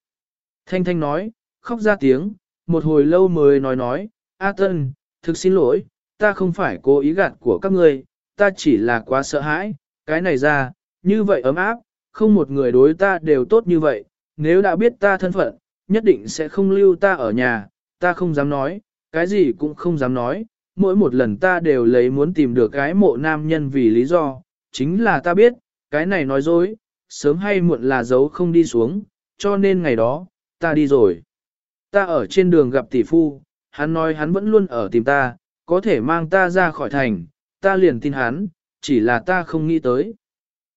Thanh Thanh nói, khóc ra tiếng, một hồi lâu mới nói nói, A Tân, thực xin lỗi, ta không phải cố ý gạt của các ngươi, ta chỉ là quá sợ hãi, cái này ra, như vậy ấm áp, không một người đối ta đều tốt như vậy, nếu đã biết ta thân phận, nhất định sẽ không lưu ta ở nhà, ta không dám nói, cái gì cũng không dám nói, mỗi một lần ta đều lấy muốn tìm được cái mộ nam nhân vì lý do, chính là ta biết, cái này nói dối, sớm hay muộn là giấu không đi xuống, cho nên ngày đó, ta đi rồi. Ta ở trên đường gặp tỷ phu, hắn nói hắn vẫn luôn ở tìm ta, có thể mang ta ra khỏi thành, ta liền tin hắn, chỉ là ta không nghĩ tới.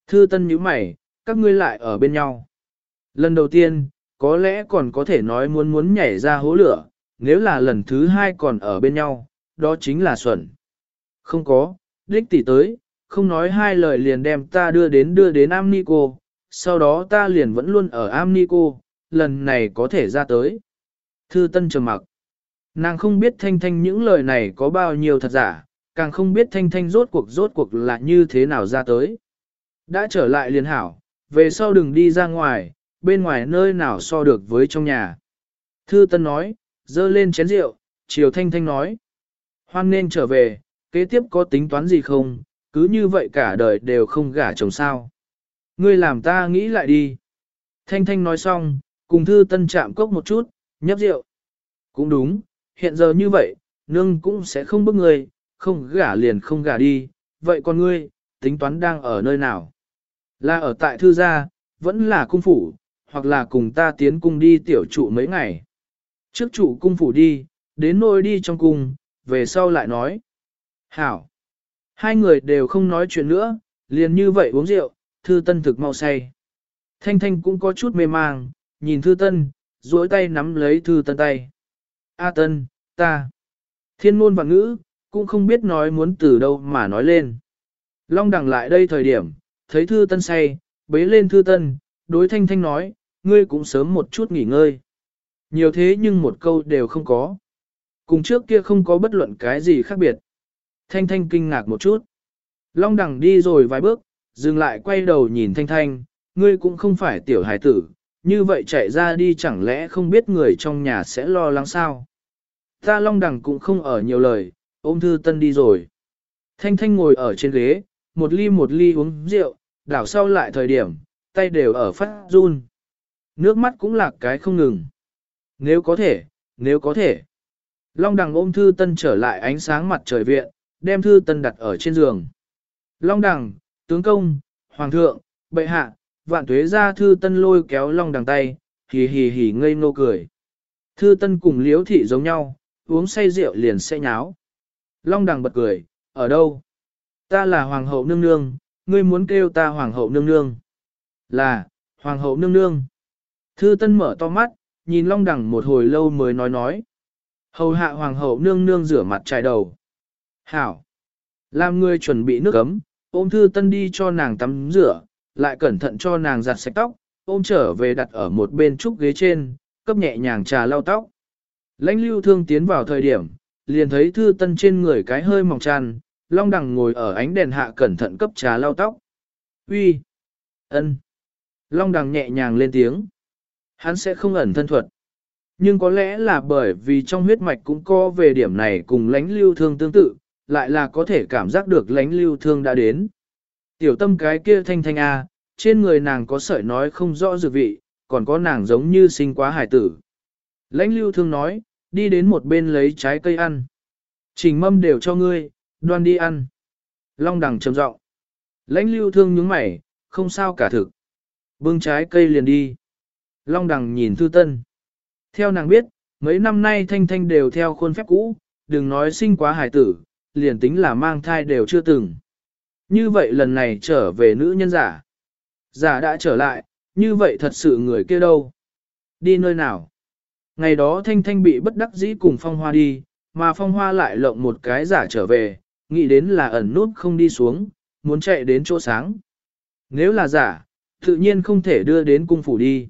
Thư tân nhíu mày, các ngươi lại ở bên nhau. Lần đầu tiên, có lẽ còn có thể nói muốn muốn nhảy ra hố lửa, nếu là lần thứ hai còn ở bên nhau, đó chính là xuẩn. Không có, đích tỷ tới, không nói hai lời liền đem ta đưa đến đưa đến Amnico, sau đó ta liền vẫn luôn ở Amnico, lần này có thể ra tới. Thư Tân trầm mặc. Nàng không biết Thanh Thanh những lời này có bao nhiêu thật giả, càng không biết Thanh Thanh rốt cuộc rốt cuộc là như thế nào ra tới. Đã trở lại liền hảo, về sau đừng đi ra ngoài, bên ngoài nơi nào so được với trong nhà. Thư Tân nói, dơ lên chén rượu, chiều Thanh Thanh nói. Hoan nên trở về, kế tiếp có tính toán gì không, cứ như vậy cả đời đều không gả chồng sao. Ngươi làm ta nghĩ lại đi. Thanh Thanh nói xong, cùng Thư Tân chạm cốc một chút, nhấp rượu. Cũng đúng, hiện giờ như vậy, nương cũng sẽ không bức ngươi, không gả liền không gả đi, vậy còn ngươi, tính toán đang ở nơi nào? Là ở tại thư gia, vẫn là cung phủ, hoặc là cùng ta tiến cung đi tiểu trụ mấy ngày. Trước trụ cung phủ đi, đến nôi đi trong cung, về sau lại nói. Hảo! Hai người đều không nói chuyện nữa, liền như vậy uống rượu, thư tân thực mau say. Thanh Thanh cũng có chút mê mang, nhìn thư tân, duỗi tay nắm lấy thư tân tay. A tân, ta. Thiên ngôn và ngữ, cũng không biết nói muốn từ đâu mà nói lên. Long đằng lại đây thời điểm, thấy thư tân say, bế lên thư tân, đối thanh thanh nói, ngươi cũng sớm một chút nghỉ ngơi. Nhiều thế nhưng một câu đều không có. Cùng trước kia không có bất luận cái gì khác biệt. Thanh thanh kinh ngạc một chút. Long đằng đi rồi vài bước, dừng lại quay đầu nhìn thanh thanh, ngươi cũng không phải tiểu hài tử, như vậy chạy ra đi chẳng lẽ không biết người trong nhà sẽ lo lắng sao. Ta long đằng cũng không ở nhiều lời, ôm thư tân đi rồi. Thanh thanh ngồi ở trên ghế, một ly một ly uống rượu, đảo sau lại thời điểm, tay đều ở phát run. Nước mắt cũng lạc cái không ngừng. Nếu có thể, nếu có thể. Long đằng ôm thư tân trở lại ánh sáng mặt trời viện, đem thư tân đặt ở trên giường. Long đằng, tướng công, hoàng thượng, bệ hạ, vạn tuế ra thư tân lôi kéo long đằng tay, hì hì hì ngây ngô cười. Thư tân cùng liếu thị giống nhau, uống say rượu liền say nháo. Long đằng bật cười, ở đâu? Ta là hoàng hậu nương nương, ngươi muốn kêu ta hoàng hậu nương nương. Là, hoàng hậu nương nương. Thư tân mở to mắt, nhìn long đằng một hồi lâu mới nói nói. Hầu hạ hoàng hậu nương nương rửa mặt trải đầu. Hảo. Làm người chuẩn bị nước ấm, ôm thư tân đi cho nàng tắm rửa, lại cẩn thận cho nàng giặt sạch tóc, ôm trở về đặt ở một bên trúc ghế trên, cấp nhẹ nhàng trà lau tóc. Lãnh lưu thương tiến vào thời điểm, liền thấy thư tân trên người cái hơi mỏng tràn, long đằng ngồi ở ánh đèn hạ cẩn thận cấp trà lau tóc. Uy, ân. Long đằng nhẹ nhàng lên tiếng. Hắn sẽ không ẩn thân thuật. Nhưng có lẽ là bởi vì trong huyết mạch cũng có về điểm này cùng lãnh lưu thương tương tự, lại là có thể cảm giác được lãnh lưu thương đã đến. Tiểu tâm cái kia thanh thanh A, trên người nàng có sợi nói không rõ dược vị, còn có nàng giống như sinh quá hải tử. Lãnh lưu thương nói, đi đến một bên lấy trái cây ăn. Trình mâm đều cho ngươi, đoan đi ăn. Long đằng trầm giọng. Lãnh lưu thương nhướng mày, không sao cả thực. Bưng trái cây liền đi. Long đằng nhìn thư tân. Theo nàng biết, mấy năm nay thanh thanh đều theo khuôn phép cũ, đừng nói sinh quá hải tử, liền tính là mang thai đều chưa từng. Như vậy lần này trở về nữ nhân giả. Giả đã trở lại, như vậy thật sự người kia đâu? Đi nơi nào? Ngày đó Thanh Thanh bị bất đắc dĩ cùng Phong Hoa đi, mà Phong Hoa lại lộng một cái giả trở về, nghĩ đến là ẩn nút không đi xuống, muốn chạy đến chỗ sáng. Nếu là giả, tự nhiên không thể đưa đến cung phủ đi.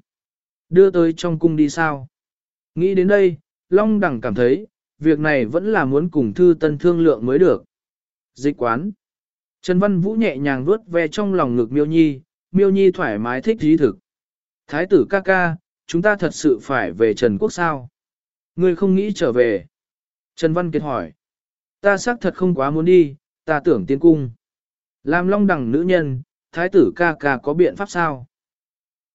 Đưa tới trong cung đi sao? Nghĩ đến đây, Long Đằng cảm thấy, việc này vẫn là muốn cùng Thư Tân thương lượng mới được. Dịch quán. Trần Văn Vũ nhẹ nhàng vuốt ve trong lòng ngực Miêu Nhi, miêu nhi thoải mái thích dí thực. Thái tử ca ca, chúng ta thật sự phải về Trần Quốc sao? Ngươi không nghĩ trở về. Trần Văn Kiệt hỏi. Ta xác thật không quá muốn đi, ta tưởng tiến cung. Làm long đẳng nữ nhân, thái tử ca ca có biện pháp sao?